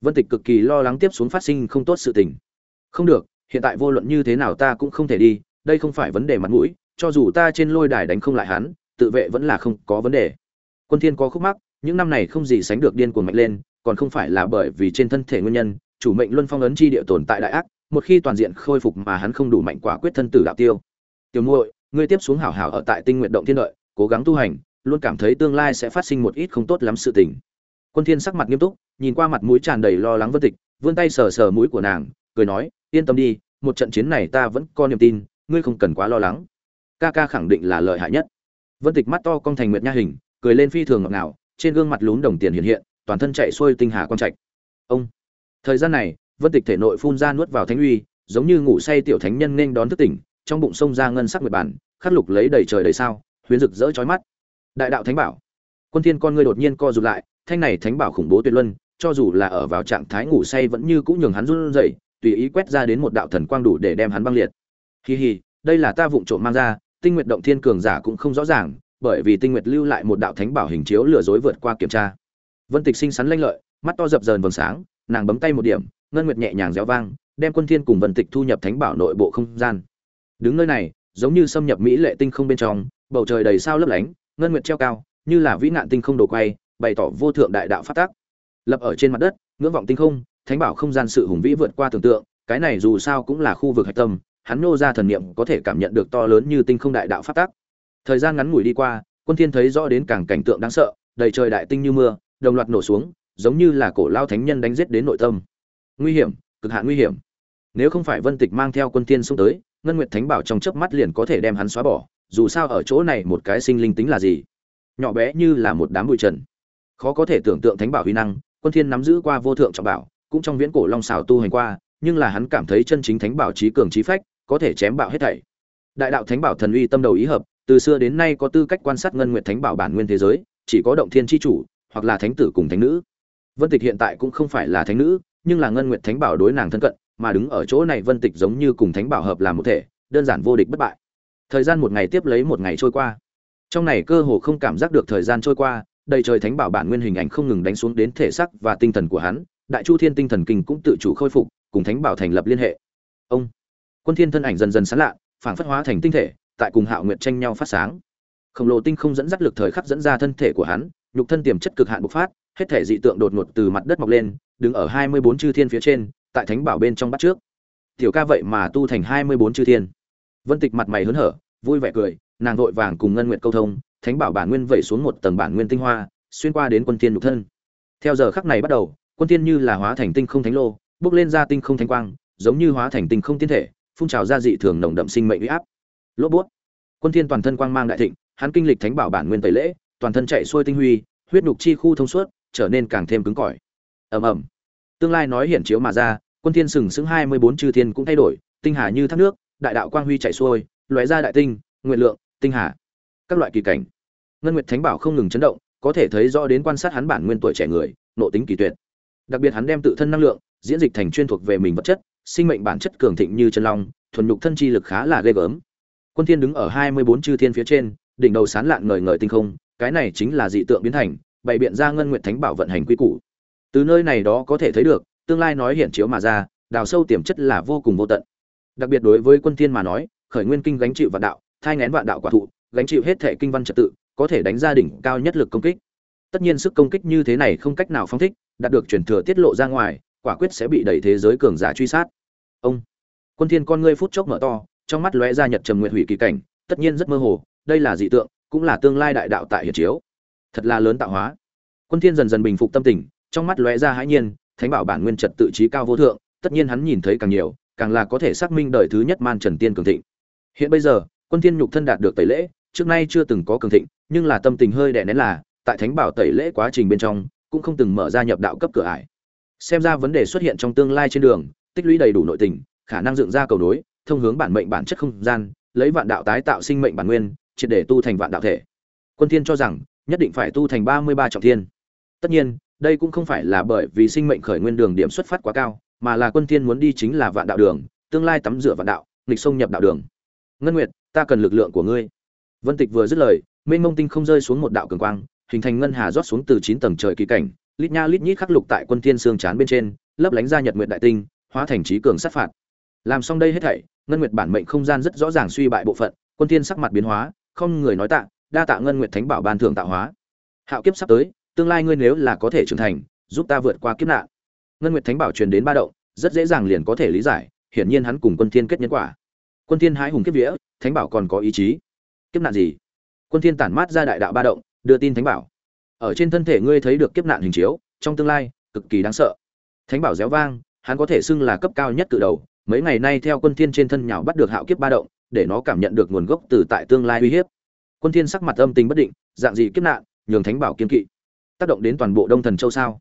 Vân tịch cực kỳ lo lắng tiếp xuống phát sinh không tốt sự tình. Không được, hiện tại vô luận như thế nào ta cũng không thể đi, đây không phải vấn đề mặt mũi, cho dù ta trên lôi đài đánh không lại hắn, tự vệ vẫn là không có vấn đề. Quân thiên có khúc mắc, những năm này không gì sánh được điên cuồng mạnh lên, còn không phải là bởi vì trên thân thể nguyên nhân, chủ mệnh luân phong ấn chi địa tồn tại đại ác một khi toàn diện khôi phục mà hắn không đủ mạnh quả quyết thân tử đạo tiêu. Tiểu muội, ngươi tiếp xuống hảo hảo ở tại tinh nguyện động thiên đợi, cố gắng tu hành, luôn cảm thấy tương lai sẽ phát sinh một ít không tốt lắm sự tình. Quân thiên sắc mặt nghiêm túc, nhìn qua mặt mũi tràn đầy lo lắng vân tịch, vươn tay sờ sờ mũi của nàng, cười nói, yên tâm đi, một trận chiến này ta vẫn có niềm tin, ngươi không cần quá lo lắng. Ca ca khẳng định là lợi hại nhất. Vân tịch mắt to cong thành nguyệt nha hình, cười lên phi thường ngọt ngào, trên gương mặt lún đồng tiền hiện hiện, toàn thân chạy xuôi tinh hà quang trạch. Ông, thời gian này vân tịch thể nội phun ra nuốt vào thánh uy, giống như ngủ say tiểu thánh nhân nên đón thức tỉnh, trong bụng sông ra ngân sắc nguyệt bản, khắc lục lấy đầy trời đầy sao huyến rực rỡ chói mắt. Đại đạo thánh bảo. Quân thiên con ngươi đột nhiên co rụt lại, thanh này thánh bảo khủng bố tuyệt luân, cho dù là ở vào trạng thái ngủ say vẫn như cũng nhường hắn run rẩy, tùy ý quét ra đến một đạo thần quang đủ để đem hắn băng liệt. Hi hi, đây là ta vụng trộm mang ra, tinh nguyệt động thiên cường giả cũng không rõ ràng, bởi vì tinh nguyệt lưu lại một đạo thánh bảo hình chiếu lừa dối vượt qua kiểm tra. Vân tịch sinh sắn lanh lợi, mắt to dập dờn vầng sáng, nàng bấm tay một điểm ngân nguyệt nhẹ nhàng réo vang, đem quân thiên cùng vân tịch thu nhập thánh bảo nội bộ không gian. Đứng nơi này, giống như xâm nhập mỹ lệ tinh không bên trong, bầu trời đầy sao lấp lánh, ngân nguyệt treo cao, như là vĩ nạn tinh không đồ quay, bày tỏ vô thượng đại đạo phát tác. Lập ở trên mặt đất, ngưỡng vọng tinh không, thánh bảo không gian sự hùng vĩ vượt qua tưởng tượng, cái này dù sao cũng là khu vực hạch tâm, hắn nô ra thần niệm có thể cảm nhận được to lớn như tinh không đại đạo phát tác. Thời gian ngắn ngủi đi qua, quân thiên thấy rõ đến càng cảnh tượng đáng sợ, đầy trời đại tinh như mưa, đồng loạt nổ xuống, giống như là cổ lao thánh nhân đánh giết đến nội tâm nguy hiểm, cực hạn nguy hiểm. Nếu không phải vân tịch mang theo quân thiên xung tới, ngân nguyệt thánh bảo trong chớp mắt liền có thể đem hắn xóa bỏ, dù sao ở chỗ này một cái sinh linh tính là gì? Nhỏ bé như là một đám bụi trần. Khó có thể tưởng tượng thánh bảo huy năng, quân thiên nắm giữ qua vô thượng trọng bảo, cũng trong viễn cổ long xảo tu hành qua, nhưng là hắn cảm thấy chân chính thánh bảo trí cường trí phách, có thể chém bạo hết thảy. Đại đạo thánh bảo thần uy tâm đầu ý hợp, từ xưa đến nay có tư cách quan sát ngân nguyệt thánh bảo bản nguyên thế giới, chỉ có động thiên chi chủ, hoặc là thánh tử cùng thánh nữ. Vân tịch hiện tại cũng không phải là thánh nữ nhưng là ngân nguyệt thánh bảo đối nàng thân cận, mà đứng ở chỗ này vân tịch giống như cùng thánh bảo hợp làm một thể, đơn giản vô địch bất bại. Thời gian một ngày tiếp lấy một ngày trôi qua. Trong này cơ hồ không cảm giác được thời gian trôi qua, đầy trời thánh bảo bản nguyên hình ảnh không ngừng đánh xuống đến thể xác và tinh thần của hắn, đại chu thiên tinh thần kinh cũng tự chủ khôi phục, cùng thánh bảo thành lập liên hệ. Ông, quân thiên thân ảnh dần dần sáng lạ, phảng phất hóa thành tinh thể, tại cùng hạo nguyệt tranh nhau phát sáng. Khổng lồ tinh không dẫn dắt lực thời khắc dẫn ra thân thể của hắn, nhục thân tiềm chất cực hạn bộc phát hết thể dị tượng đột ngột từ mặt đất mọc lên, đứng ở hai mươi bốn chư thiên phía trên, tại thánh bảo bên trong bắt trước. Tiểu ca vậy mà tu thành hai mươi bốn chư thiên. Vân tịch mặt mày hớn hở, vui vẻ cười, nàng vội vàng cùng ngân nguyện câu thông, thánh bảo bản nguyên vẩy xuống một tầng bản nguyên tinh hoa, xuyên qua đến quân tiên nhục thân. Theo giờ khắc này bắt đầu, quân tiên như là hóa thành tinh không thánh lô, bước lên ra tinh không thánh quang, giống như hóa thành tinh không tiên thể, phun trào ra dị thường nồng đậm sinh mệnh uy áp. Lỗ bút. Quân thiên toàn thân quang mang đại thịnh, hắn kinh lịch thánh bảo bản nguyên tẩy lễ, toàn thân chạy xuôi tinh huy, huyết nhục chi khu thông suốt trở nên càng thêm cứng cỏi. Ầm ầm. Tương lai nói hiển chiếu mà ra, quân thiên sừng sững 24 chư thiên cũng thay đổi, tinh hà như thác nước, đại đạo quang huy chảy xuôi, lóe ra đại tinh, nguyện lượng, tinh hà. Các loại kỳ cảnh. Ngân nguyệt thánh bảo không ngừng chấn động, có thể thấy rõ đến quan sát hắn bản nguyên tuổi trẻ người, nội tính kỳ tuyệt. Đặc biệt hắn đem tự thân năng lượng, diễn dịch thành chuyên thuộc về mình vật chất, sinh mệnh bản chất cường thịnh như chân long, thuần nhục thân chi lực khá là ghê gớm. Quân thiên đứng ở 24 chư thiên phía trên, đỉnh đầu sán lạn ngời ngời tinh không, cái này chính là dị tượng biến thành bày biện ra ngân nguyệt thánh bảo vận hành quy củ. Từ nơi này đó có thể thấy được, tương lai nói hiện chiếu mà ra, đào sâu tiềm chất là vô cùng vô tận. Đặc biệt đối với quân thiên mà nói, khởi nguyên kinh gánh chịu vạn đạo, thai ngén vạn đạo quả thụ, gánh chịu hết thể kinh văn trật tự, có thể đánh ra đỉnh cao nhất lực công kích. Tất nhiên sức công kích như thế này không cách nào phóng thích, đạt được truyền thừa tiết lộ ra ngoài, quả quyết sẽ bị đẩy thế giới cường giả truy sát. Ông. Quân thiên con ngươi phút chốc mở to, trong mắt lóe ra nhật trầm nguyệt hủy kỳ cảnh, tất nhiên rất mơ hồ, đây là dị tượng, cũng là tương lai đại đạo tại hiện chiếu thật là lớn tạo hóa. Quân thiên dần dần bình phục tâm tình, trong mắt lóe ra hãi nhiên, thánh bảo bản nguyên trật tự trí cao vô thượng, tất nhiên hắn nhìn thấy càng nhiều, càng là có thể xác minh đời thứ nhất man trần tiên cường thịnh. Hiện bây giờ, quân thiên nhục thân đạt được tẩy lễ, trước nay chưa từng có cường thịnh, nhưng là tâm tình hơi đè nén là, tại thánh bảo tẩy lễ quá trình bên trong, cũng không từng mở ra nhập đạo cấp cửa ải. Xem ra vấn đề xuất hiện trong tương lai trên đường, tích lũy đầy đủ nội tình, khả năng dựng ra cầu nối, thông hướng bản mệnh bản chất không gian, lấy vạn đạo tái tạo sinh mệnh bản nguyên, triệt để tu thành vạn đạo thể. Quân thiên cho rằng nhất định phải tu thành 33 trọng thiên. Tất nhiên, đây cũng không phải là bởi vì sinh mệnh khởi nguyên đường điểm xuất phát quá cao, mà là quân thiên muốn đi chính là vạn đạo đường, tương lai tắm rửa vạn đạo, nghịch sông nhập đạo đường. Ngân nguyệt, ta cần lực lượng của ngươi. Vân tịch vừa dứt lời, mênh mông tinh không rơi xuống một đạo cường quang, hình thành ngân hà rót xuống từ chín tầng trời kỳ cảnh, lít nha lít nhít khắc lục tại quân thiên xương chán bên trên, lấp lánh ra nhật nguyệt đại tinh, hóa thành trí cường sát phạt. Làm xong đây hết thảy, ngân nguyệt bản mệnh không gian rất rõ ràng suy bại bộ phận, quân thiên sắc mặt biến hóa, không người nói tạ đa tạ ngân nguyệt thánh bảo ban thưởng tạo hóa. Hạo kiếp sắp tới, tương lai ngươi nếu là có thể trưởng thành, giúp ta vượt qua kiếp nạn. Ngân nguyệt thánh bảo truyền đến ba động, rất dễ dàng liền có thể lý giải, hiển nhiên hắn cùng quân thiên kết nhân quả. Quân thiên hái hùng kiếp vía, thánh bảo còn có ý chí. Kiếp nạn gì? Quân thiên tản mát ra đại đạo ba động, đưa tin thánh bảo. Ở trên thân thể ngươi thấy được kiếp nạn hình chiếu, trong tương lai, cực kỳ đáng sợ. Thánh bảo réo vang, hắn có thể xưng là cấp cao nhất cử đầu, mấy ngày nay theo quân thiên trên thân nhào bắt được hạo kiếp ba động, để nó cảm nhận được nguồn gốc từ tại tương lai uy hiếp quân thiên sắc mặt âm tình bất định, dạng gì kiếp nạn, nhường thánh bảo kiên kỵ. Tác động đến toàn bộ đông thần châu sao?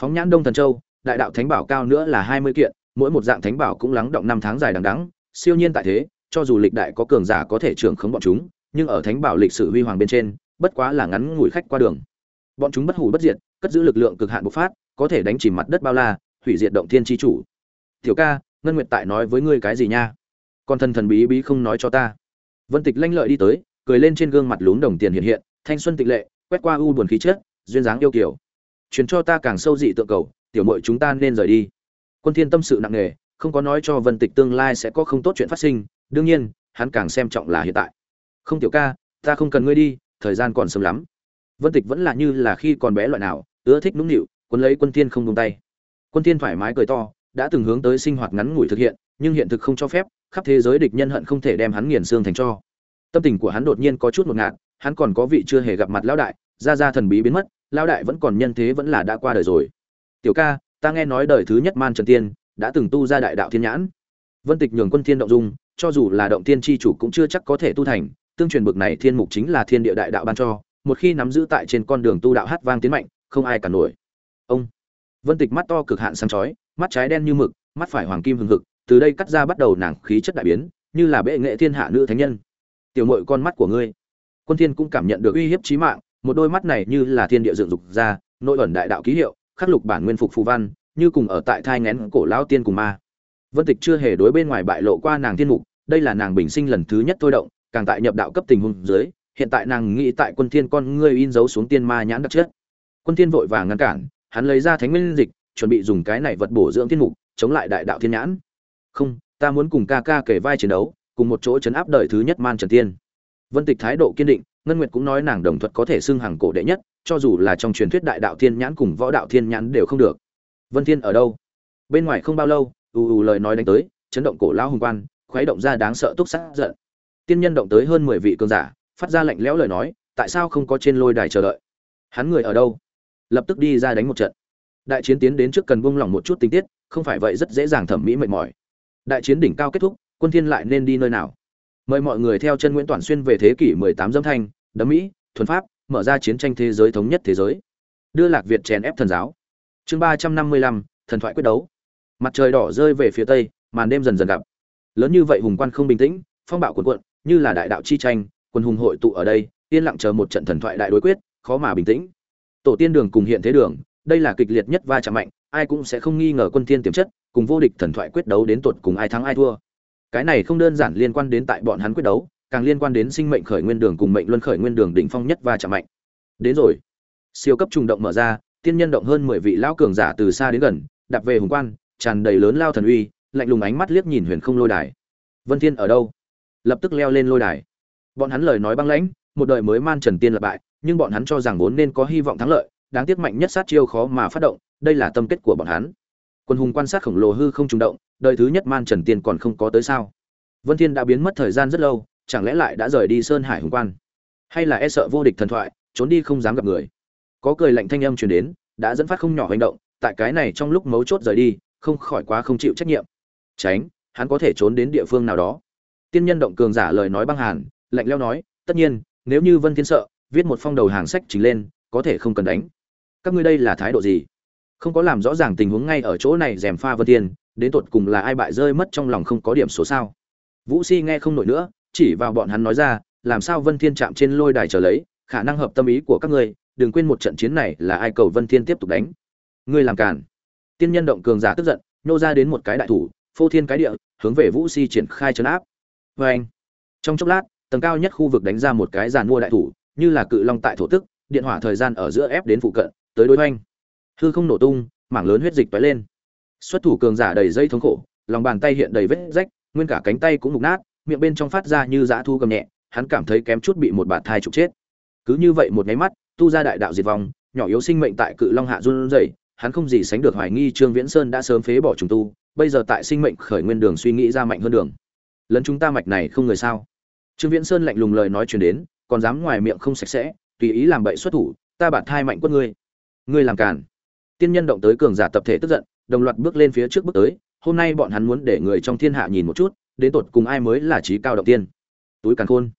Phóng nhãn đông thần châu, đại đạo thánh bảo cao nữa là 20 kiện, mỗi một dạng thánh bảo cũng lắng động năm tháng dài đằng đẵng. Siêu nhiên tại thế, cho dù lịch đại có cường giả có thể trưởng khống bọn chúng, nhưng ở thánh bảo lịch sử huy hoàng bên trên, bất quá là ngắn ngủi khách qua đường. Bọn chúng bất hủ bất diệt, cất giữ lực lượng cực hạn bộc phát, có thể đánh chìm mặt đất bao la, hủy diệt động thiên chi chủ. Tiểu ca, ngân nguyệt tại nói với ngươi cái gì nha? Con thần thần bí bí không nói cho ta. Vân tịch lanh lợi đi tới cười lên trên gương mặt lún đồng tiền hiện hiện, thanh xuân tịch lệ, quét qua u buồn khí chất, duyên dáng yêu kiều. Truyền cho ta càng sâu dị tượng cầu, tiểu muội chúng ta nên rời đi. Quân thiên tâm sự nặng nề, không có nói cho vân tịch tương lai sẽ có không tốt chuyện phát sinh, đương nhiên, hắn càng xem trọng là hiện tại. Không tiểu ca, ta không cần ngươi đi, thời gian còn sớm lắm. Vân tịch vẫn là như là khi còn bé loại nào, ưa thích nũng nịu quân lấy quân thiên không buông tay. Quân thiên thoải mái cười to, đã từng hướng tới sinh hoạt ngắn ngủi thực hiện, nhưng hiện thực không cho phép, khắp thế giới địch nhân hận không thể đem hắn nghiền xương thành cho tâm tình của hắn đột nhiên có chút một ngạt, hắn còn có vị chưa hề gặp mặt lão đại ra ra thần bí biến mất, lão đại vẫn còn nhân thế vẫn là đã qua đời rồi. Tiểu ca, ta nghe nói đời thứ nhất man trần tiên đã từng tu ra đại đạo thiên nhãn. Vân tịch nhường quân thiên động dung, cho dù là động thiên chi chủ cũng chưa chắc có thể tu thành, tương truyền bực này thiên mục chính là thiên địa đại đạo ban cho, một khi nắm giữ tại trên con đường tu đạo hát vang tiến mạnh, không ai cả nổi. Ông. Vân tịch mắt to cực hạn sáng chói, mắt trái đen như mực, mắt phải hoàng kim hừng hực, từ đây cắt ra bắt đầu nàng khí chất đại biến, như là bệ nghệ thiên hạ nữ thánh nhân tiểu mội con mắt của ngươi. Quân thiên cũng cảm nhận được uy hiếp chí mạng, một đôi mắt này như là thiên địa dựng dục ra, nội ẩn đại đạo ký hiệu, khắc lục bản nguyên phục phù văn, như cùng ở tại thai ngén cổ lão tiên cùng ma. Vân tịch chưa hề đối bên ngoài bại lộ qua nàng thiên mục, đây là nàng bình sinh lần thứ nhất thôi động, càng tại nhập đạo cấp tình huống dưới, hiện tại nàng nghĩ tại quân thiên con ngươi in dấu xuống tiên ma nhãn đặc chất. Quân thiên vội vàng ngăn cản, hắn lấy ra thánh nguyên dịch, chuẩn bị dùng cái này vật bổ dưỡng thiên mục, chống lại đại đạo thiên nhãn. Không, ta muốn cùng ca ca kể vai chiến đấu cùng một chỗ chấn áp đời thứ nhất man trần tiên. Vân tịch thái độ kiên định, ngân nguyệt cũng nói nàng đồng thuật có thể xưng hàng cổ đệ nhất, cho dù là trong truyền thuyết đại đạo thiên nhãn cùng võ đạo thiên nhãn đều không được. Vân thiên ở đâu? Bên ngoài không bao lâu, ù ù lời nói đánh tới, chấn động cổ lão hùng quan, khuấy động ra đáng sợ túc sát giận. Tiên nhân động tới hơn mười vị cường giả, phát ra lạnh lẽo lời nói, tại sao không có trên lôi đài chờ đợi? Hắn người ở đâu? Lập tức đi ra đánh một trận. Đại chiến tiến đến trước cần buông lỏng một chút tình tiết, không phải vậy rất dễ dàng thẩm mỹ mệt mỏi. Đại chiến đỉnh cao kết thúc quân thiên lại nên đi nơi nào? Mời mọi người theo chân nguyễn toàn xuyên về thế kỷ 18 dâm thanh đấm mỹ thuần pháp mở ra chiến tranh thế giới thống nhất thế giới. Đưa lạc việt chèn ép thần giáo. Chương 355, thần thoại quyết đấu. Mặt trời đỏ rơi về phía tây màn đêm dần dần gặp. Lớn như vậy hùng quan không bình tĩnh phong bạo cuồn cuộn như là đại đạo chi tranh quân hùng hội tụ ở đây yên lặng chờ một trận thần thoại đại đối quyết khó mà bình tĩnh. Tổ tiên đường cùng hiện thế đường đây là kịch liệt nhất va chạm mạnh ai cũng sẽ không nghi ngờ quân thiên tiềm chất cùng vô địch thần thoại quyết đấu đến tột cùng ai thắng ai thua cái này không đơn giản liên quan đến tại bọn hắn quyết đấu, càng liên quan đến sinh mệnh khởi nguyên đường cùng mệnh luân khởi nguyên đường đỉnh phong nhất và chạm mạnh. Đến rồi. Siêu cấp trùng động mở ra, tiên nhân động hơn mười vị lão cường giả từ xa đến gần đặt về hùng quan, tràn đầy lớn lao thần uy, lạnh lùng ánh mắt liếc nhìn huyền không lôi đài. Vân thiên ở đâu? Lập tức leo lên lôi đài. Bọn hắn lời nói băng lãnh, một đời mới man trần tiên lập bại, nhưng bọn hắn cho rằng vốn nên có hy vọng thắng lợi, đáng tiếc mạnh nhất sát chiêu khó mà phát động, đây là tâm kết của bọn hắn quân hùng quan sát khổng lồ hư không trùng động, đời thứ nhất man trần tiên còn không có tới sao? Vân thiên đã biến mất thời gian rất lâu, chẳng lẽ lại đã rời đi sơn hải hùng quan? Hay là e sợ vô địch thần thoại, trốn đi không dám gặp người? Có cười lạnh thanh âm truyền đến, đã dẫn phát không nhỏ hành động, tại cái này trong lúc mấu chốt rời đi, không khỏi quá không chịu trách nhiệm. Tránh, hắn có thể trốn đến địa phương nào đó. Tiên nhân động cường giả lời nói băng hàn, lạnh leo nói, tất nhiên, nếu như vân thiên sợ, viết một phong đầu hàng sách chính lên, có thể không cần đánh. Các ngươi đây là thái độ gì? Không có làm rõ ràng tình huống ngay ở chỗ này dèm pha vân thiên đến tột cùng là ai bại rơi mất trong lòng không có điểm số sao? Vũ si nghe không nổi nữa, chỉ vào bọn hắn nói ra, làm sao vân thiên chạm trên lôi đài trở lấy, khả năng hợp tâm ý của các ngươi, đừng quên một trận chiến này là ai cầu vân thiên tiếp tục đánh. Ngươi làm cản tiên nhân động cường giả tức giận nhô ra đến một cái đại thủ, phô thiên cái địa, hướng về vũ si triển khai chấn áp. Vê anh trong chốc lát, tầng cao nhất khu vực đánh ra một cái giàn mua đại thủ, như là cự long tại thổ tức, điện hỏa thời gian ở giữa ép đến phụ cận, tới đối oanh hư không nổ tung, mảng lớn huyết dịch tóe lên. Xuất thủ cường giả đầy dây thống khổ, lòng bàn tay hiện đầy vết rách, nguyên cả cánh tay cũng mục nát, miệng bên trong phát ra như dã thu gầm nhẹ, hắn cảm thấy kém chút bị một bạt thai trục chết. Cứ như vậy một nháy mắt, tu ra đại đạo diệt vong, nhỏ yếu sinh mệnh tại cự long hạ run rẩy, hắn không gì sánh được hoài nghi trương viễn sơn đã sớm phế bỏ trùng tu, bây giờ tại sinh mệnh khởi nguyên đường suy nghĩ ra mạnh hơn đường. Lấn chúng ta mạch này không người sao? Trương viễn sơn lạnh lùng lời nói truyền đến, còn dám ngoài miệng không sạch sẽ, tùy ý làm bậy xuất thủ, ta bản thai mạnh quất ngươi. Ngươi làm càn tiên nhân động tới cường giả tập thể tức giận, đồng loạt bước lên phía trước bước tới, hôm nay bọn hắn muốn để người trong thiên hạ nhìn một chút, đến tột cùng ai mới là trí cao động tiên. Túi càn khôn.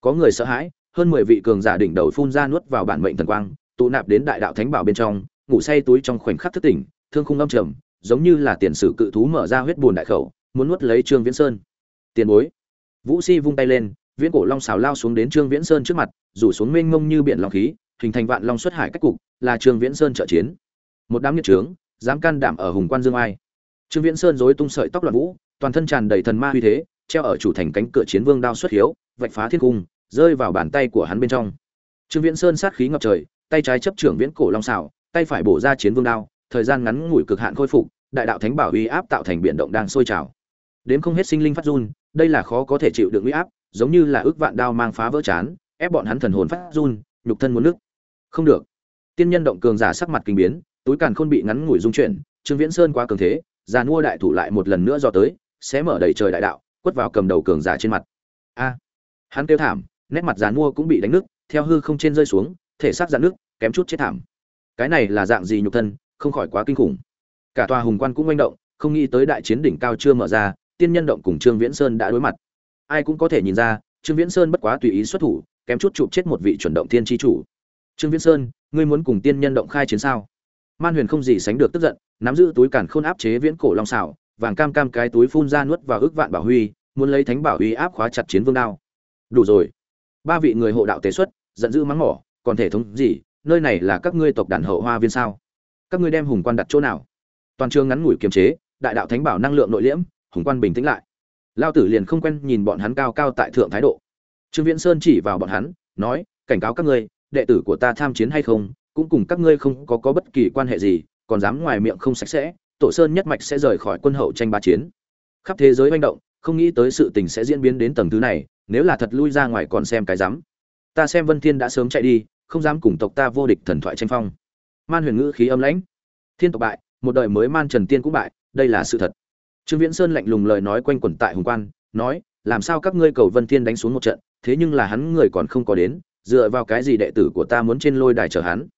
Có người sợ hãi, hơn mười vị cường giả đỉnh đầu phun ra nuốt vào bản mệnh thần quang, tụ nạp đến đại đạo thánh bảo bên trong, ngủ say túi trong khoảnh khắc thức tỉnh, thương khung âm trầm, giống như là tiền sử cự thú mở ra huyết bùn đại khẩu, muốn nuốt lấy trương viễn sơn. Tiền bối. Vũ si vung tay lên, viễn cổ long xào lao xuống đến trương viễn sơn trước mặt, rủ xuống mênh mông như biển long khí, hình thành vạn long xuất hải cách cục, là trương viễn sơn trợ chiến một đám nhiệt trướng, dám can đảm ở hùng quan dương ai. Trương viễn sơn dối tung sợi tóc loạn vũ, toàn thân tràn đầy thần ma uy thế, treo ở chủ thành cánh cửa chiến vương đao xuất hiếu, vạch phá thiên cung, rơi vào bàn tay của hắn bên trong. Trương viễn sơn sát khí ngập trời, tay trái chấp trưởng viễn cổ long xảo, tay phải bổ ra chiến vương đao, thời gian ngắn ngủi cực hạn khôi phục, đại đạo thánh bảo uy áp tạo thành biển động đang sôi trào. Đến không hết sinh linh phát run, đây là khó có thể chịu được uy áp, giống như là ước vạn đao mang phá vỡ chán, ép bọn hắn thần hồn phát run, nhục thân muốn nước không được. Tiên nhân động cường giả sắc mặt kinh biến túi càn khôn bị ngắn ngủi dung chuyển, trương viễn sơn quá cường thế, già mua đại thủ lại một lần nữa do tới sẽ mở đầy trời đại đạo, quất vào cầm đầu cường giả trên mặt. A! Hắn kêu thảm, nét mặt già mua cũng bị đánh nước theo hư không trên rơi xuống, thể xác dạn nước kém chút chết thảm. Cái này là dạng gì nhục thân, không khỏi quá kinh khủng. Cả tòa hùng quan cũng manh động, không nghĩ tới đại chiến đỉnh cao chưa mở ra, tiên nhân động cùng trương viễn sơn đã đối mặt. Ai cũng có thể nhìn ra, trương viễn sơn bất quá tùy ý xuất thủ, kém chút chụp chết một vị chuẩn động thiên tri chủ. Trương viễn sơn, ngươi muốn cùng tiên nhân động khai chiến sao? Man huyền không gì sánh được tức giận, nắm giữ túi cản khôn áp chế viễn cổ long xảo, vàng cam cam cái túi phun ra nuốt vào ước vạn bảo huy, muốn lấy thánh bảo huy áp khóa chặt chiến vương đao. Đủ rồi. Ba vị người hộ đạo tế xuất, giận dữ mắng mỏ, còn thể thống gì, nơi này là các ngươi tộc đàn hậu hoa viên sao? Các ngươi đem hùng quan đặt chỗ nào? Toàn trường ngắn ngủi kiềm chế, đại đạo thánh bảo năng lượng nội liễm, hùng quan bình tĩnh lại. Lao tử liền không quen nhìn bọn hắn cao cao tại thượng thái độ. Trương viễn sơn chỉ vào bọn hắn, nói, cảnh cáo các ngươi, đệ tử của ta tham chiến hay không cũng cùng các ngươi không có có bất kỳ quan hệ gì, còn dám ngoài miệng không sạch sẽ, tổ sơn nhất mạch sẽ rời khỏi quân hậu tranh ba chiến. Khắp thế giới hoành động, không nghĩ tới sự tình sẽ diễn biến đến tầng thứ này, nếu là thật lui ra ngoài còn xem cái dám. Ta xem vân thiên đã sớm chạy đi, không dám cùng tộc ta vô địch thần thoại tranh phong. Man huyền ngữ khí âm lãnh. Thiên tộc bại, một đời mới man trần tiên cũng bại, đây là sự thật. Trương viễn sơn lạnh lùng lời nói quanh quẩn tại hùng quan, nói, làm sao các ngươi cầu vân thiên đánh xuống một trận, thế nhưng là hắn người còn không có đến, dựa vào cái gì đệ tử của ta muốn trên lôi đài chờ hắn?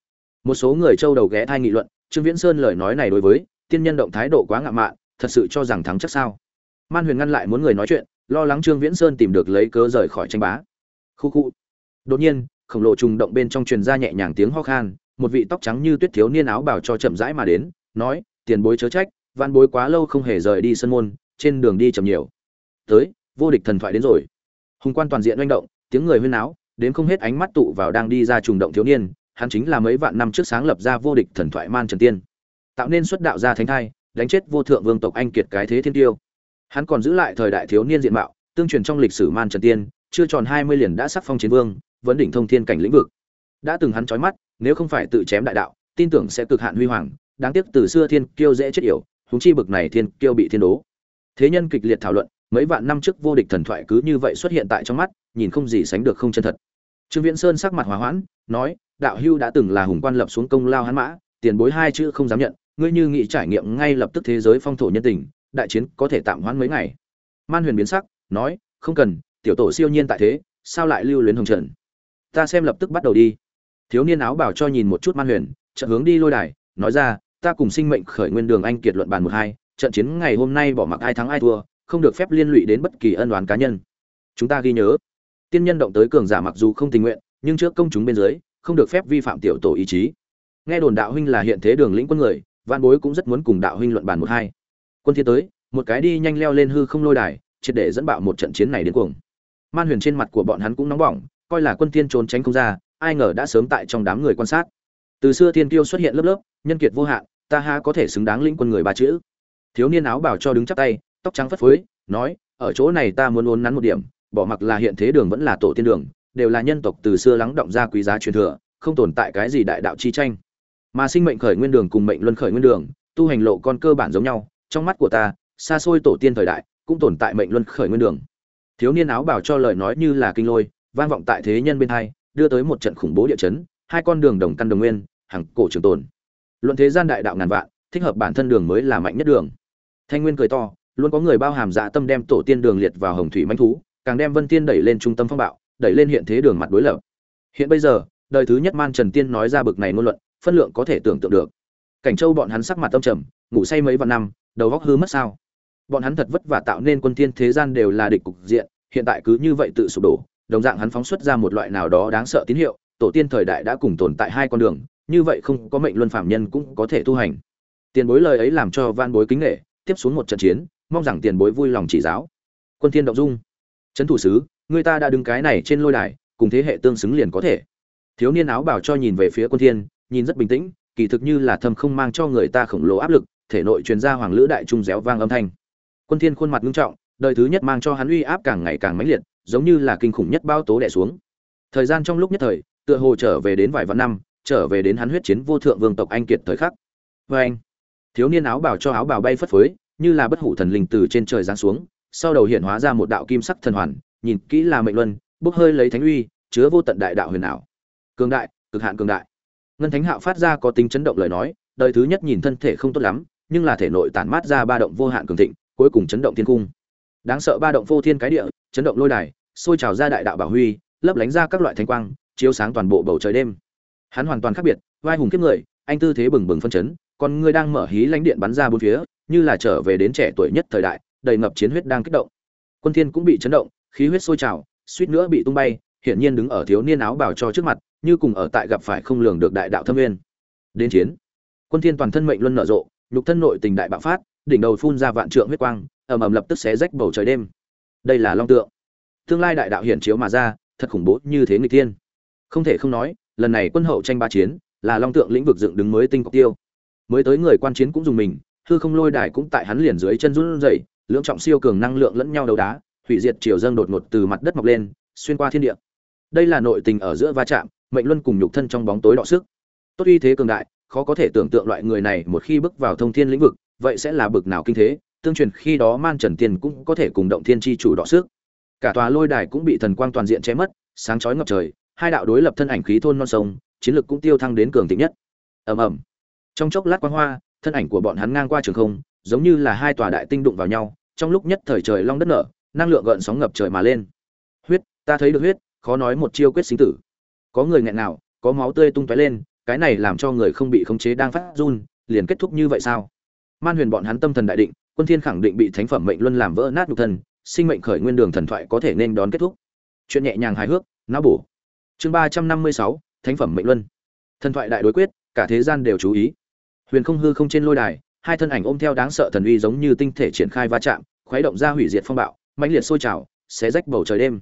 Một số người châu đầu ghé thai nghị luận, trương viễn sơn lời nói này đối với tiên nhân động thái độ quá ngạo mạn, thật sự cho rằng thắng chắc sao. Man huyền ngăn lại muốn người nói chuyện, lo lắng trương viễn sơn tìm được lấy cớ rời khỏi tranh bá. Khu khu. Đột nhiên, khổng lồ trùng động bên trong truyền ra nhẹ nhàng tiếng ho khan, một vị tóc trắng như tuyết thiếu niên áo bảo cho chậm rãi mà đến, nói, tiền bối chớ trách văn bối quá lâu không hề rời đi sân môn, trên đường đi chậm nhiều. Tới, vô địch thần thoại đến rồi. Hùng quan toàn diện manh động, tiếng người huyên áo đến không hết ánh mắt tụ vào đang đi ra trùng động thiếu niên hắn chính là mấy vạn năm trước sáng lập ra vô địch thần thoại man trần tiên. Tạo nên xuất đạo gia thánh thai, đánh chết vô thượng vương tộc anh kiệt cái thế thiên tiêu. Hắn còn giữ lại thời đại thiếu niên diện mạo, tương truyền trong lịch sử man trần tiên, chưa tròn hai mươi liền đã sắc phong chiến vương, vấn đỉnh thông thiên cảnh lĩnh vực. Đã từng hắn trói mắt, nếu không phải tự chém đại đạo, tin tưởng sẽ cực hạn huy hoàng, đáng tiếc từ xưa thiên kiêu dễ chết yểu húng chi bực này thiên kiêu bị thiên đố. Thế nhân kịch liệt thảo luận, mấy vạn năm trước vô địch thần thoại cứ như vậy xuất hiện tại trong mắt, nhìn không gì sánh được không chân thật. Trương viễn sơn sắc mặt hòa hoãn, nói đạo hưu đã từng là hùng quan lập xuống công lao hắn mã, tiền bối hai chữ không dám nhận, ngươi như nghị trải nghiệm ngay lập tức thế giới phong thổ nhân tình, đại chiến có thể tạm hoãn mấy ngày. Man huyền biến sắc, nói, không cần, tiểu tổ siêu nhiên tại thế, sao lại lưu luyến hồng trần? Ta xem lập tức bắt đầu đi. Thiếu niên áo bảo cho nhìn một chút man huyền trận hướng đi lôi đài, nói ra, ta cùng sinh mệnh khởi nguyên đường anh kiệt luận bàn một hai, trận chiến ngày hôm nay bỏ mặc ai thắng ai thua, không được phép liên lụy đến bất kỳ ân đoàn cá nhân. Chúng ta ghi nhớ. Tiên nhân động tới cường giả mặc dù không tình nguyện, nhưng trước công chúng bên dưới không được phép vi phạm tiểu tổ ý chí. Nghe đồn đạo huynh là hiện thế đường lĩnh quân người văn bối cũng rất muốn cùng đạo huynh luận bàn một hai. Quân thiên tới, một cái đi nhanh leo lên hư không lôi đài, triệt để dẫn bạo một trận chiến này đến cuồng. Man huyền trên mặt của bọn hắn cũng nóng bỏng, coi là quân thiên trốn tránh không ra, ai ngờ đã sớm tại trong đám người quan sát. Từ xưa thiên kiêu xuất hiện lớp lớp, nhân kiệt vô hạn, ta ha có thể xứng đáng lĩnh quân người ba chữ. Thiếu niên áo bảo cho đứng chắp tay, tóc trắng phất phới, nói, ở chỗ này ta muốn uốn nắn một điểm, bỏ mặc là hiện thế đường vẫn là tổ tiên đường đều là nhân tộc từ xưa lắng động ra quý giá truyền thừa, không tồn tại cái gì đại đạo chi tranh. Mà sinh mệnh khởi nguyên đường cùng mệnh luân khởi nguyên đường, tu hành lộ con cơ bản giống nhau, trong mắt của ta, xa xôi tổ tiên thời đại, cũng tồn tại mệnh luân khởi nguyên đường. Thiếu niên áo bảo cho lời nói như là kinh lôi, vang vọng tại thế nhân bên hai, đưa tới một trận khủng bố địa chấn, hai con đường đồng căn đồng nguyên hằng cổ trường tồn. Luận thế gian đại đạo ngàn vạn, thích hợp bản thân đường mới là mạnh nhất đường. Thanh nguyên cười to, luôn có người bao hàm dạ tâm đem tổ tiên đường liệt vào hồng thủy mãnh thú, càng đem vân tiên đẩy lên trung tâm phong bạo đẩy lên hiện thế đường mặt đối lập. Hiện bây giờ, đời thứ nhất man trần tiên nói ra bực này ngôn luận, phân lượng có thể tưởng tượng được. Cảnh châu bọn hắn sắc mặt tâm trầm, ngủ say mấy vạn năm, đầu góc hư mất sao. Bọn hắn thật vất vả tạo nên quân thiên thế gian đều là địch cục diện, hiện tại cứ như vậy tự sụp đổ, đồng dạng hắn phóng xuất ra một loại nào đó đáng sợ tín hiệu, tổ tiên thời đại đã cùng tồn tại hai con đường, như vậy không có mệnh luân phạm nhân cũng có thể tu hành. Tiền bối lời ấy làm cho van bối kính nghệ tiếp xuống một trận chiến, mong rằng tiền bối vui lòng chỉ giáo. Quân thiên động dung. Trấn thủ sứ người ta đã đứng cái này trên lôi đài, cùng thế hệ tương xứng liền có thể. Thiếu niên áo bảo cho nhìn về phía quân thiên, nhìn rất bình tĩnh, kỳ thực như là thâm không mang cho người ta khổng lồ áp lực, thể nội truyền ra hoàng lữ đại trung réo vang âm thanh. Quân thiên khuôn mặt nghiêm trọng, đời thứ nhất mang cho hắn uy áp càng ngày càng mãnh liệt, giống như là kinh khủng nhất bao tố đè xuống. Thời gian trong lúc nhất thời, tựa hồ trở về đến vài vạn năm, trở về đến hắn huyết chiến vô thượng vương tộc anh kiệt thời khắc. Với anh, thiếu niên áo bảo cho áo bào bay phất phới, như là bất hủ thần linh từ trên trời giáng xuống, sau đầu hiện hóa ra một đạo kim sắc thần hoàn nhìn kỹ là mệnh luân, bốc hơi lấy thánh uy, chứa vô tận đại đạo huyền ảo. Cường đại, cực hạn cường đại. Ngân thánh hạo phát ra có tính chấn động lời nói, đời thứ nhất nhìn thân thể không tốt lắm, nhưng là thể nội tản mát ra ba động vô hạn cường thịnh, cuối cùng chấn động thiên cung. Đáng sợ ba động vô thiên cái địa, chấn động lôi đài, sôi trào ra đại đạo bảo huy, lấp lánh ra các loại thanh quang, chiếu sáng toàn bộ bầu trời đêm. Hắn hoàn toàn khác biệt, vai hùng kiếp người, anh tư thế bừng bừng phân chấn còn người đang mở hí lãnh điện bắn ra bốn phía, như là trở về đến trẻ tuổi nhất thời đại, đầy ngập chiến huyết đang kích động. Quân thiên cũng bị chấn động khí huyết sôi trào, suýt nữa bị tung bay, hiển nhiên đứng ở thiếu niên áo bào cho trước mặt, như cùng ở tại gặp phải không lường được đại đạo thâm nguyên. Đến chiến. Quân thiên toàn thân mệnh luân nở rộ, nhục thân nội tình đại bạo phát, đỉnh đầu phun ra vạn trượng huyết quang, ầm ầm lập tức xé rách bầu trời đêm. Đây là long tượng. Tương lai đại đạo hiển chiếu mà ra, thật khủng bố như thế nghịch thiên. Không thể không nói, lần này quân hậu tranh ba chiến, là long tượng lĩnh vực dựng đứng mới tinh cọc tiêu. Mới tới người quan chiến cũng dùng mình, hư không lôi đài cũng tại hắn liền dưới chân run rẩy, lưỡng trọng siêu cường năng lượng lẫn nhau đấu đá hủy diệt triều dâng đột ngột từ mặt đất mọc lên, xuyên qua thiên địa. Đây là nội tình ở giữa va chạm, mệnh luân cùng nhục thân trong bóng tối đọ sức. Tốt uy thế cường đại, khó có thể tưởng tượng loại người này một khi bước vào thông thiên lĩnh vực, vậy sẽ là bực nào kinh thế, tương truyền khi đó man trần tiên cũng có thể cùng động thiên chi chủ đọ sức. Cả tòa lôi đài cũng bị thần quang toàn diện che mất, sáng chói ngập trời, hai đạo đối lập thân ảnh khí thôn non sông, chiến lực cũng tiêu thăng đến cường thịnh nhất. Ầm ầm. Trong chốc lát quang hoa, thân ảnh của bọn hắn ngang qua trường không, giống như là hai tòa đại tinh đụng vào nhau, trong lúc nhất thời trời long đất nở năng lượng gợn sóng ngập trời mà lên. Huyết, ta thấy được huyết, khó nói một chiêu quyết sinh tử. Có người nghẹn nào, có máu tươi tung tóe lên, cái này làm cho người không bị khống chế đang phát run, liền kết thúc như vậy sao? Man huyền bọn hắn tâm thần đại định, quân thiên khẳng định bị thánh phẩm mệnh luân làm vỡ nát nhục thân, sinh mệnh khởi nguyên đường thần thoại có thể nên đón kết thúc. Chuyện nhẹ nhàng hài hước, não bổ. Chương ba trăm năm mươi sáu, thánh phẩm mệnh luân. Thần thoại đại đối quyết, cả thế gian đều chú ý. Huyền không hư không trên lôi đài, hai thân ảnh ôm theo đáng sợ thần uy giống như tinh thể triển khai va chạm, khuấy động ra hủy diệt phong bạo mãnh liệt sôi trào, xé rách bầu trời đêm.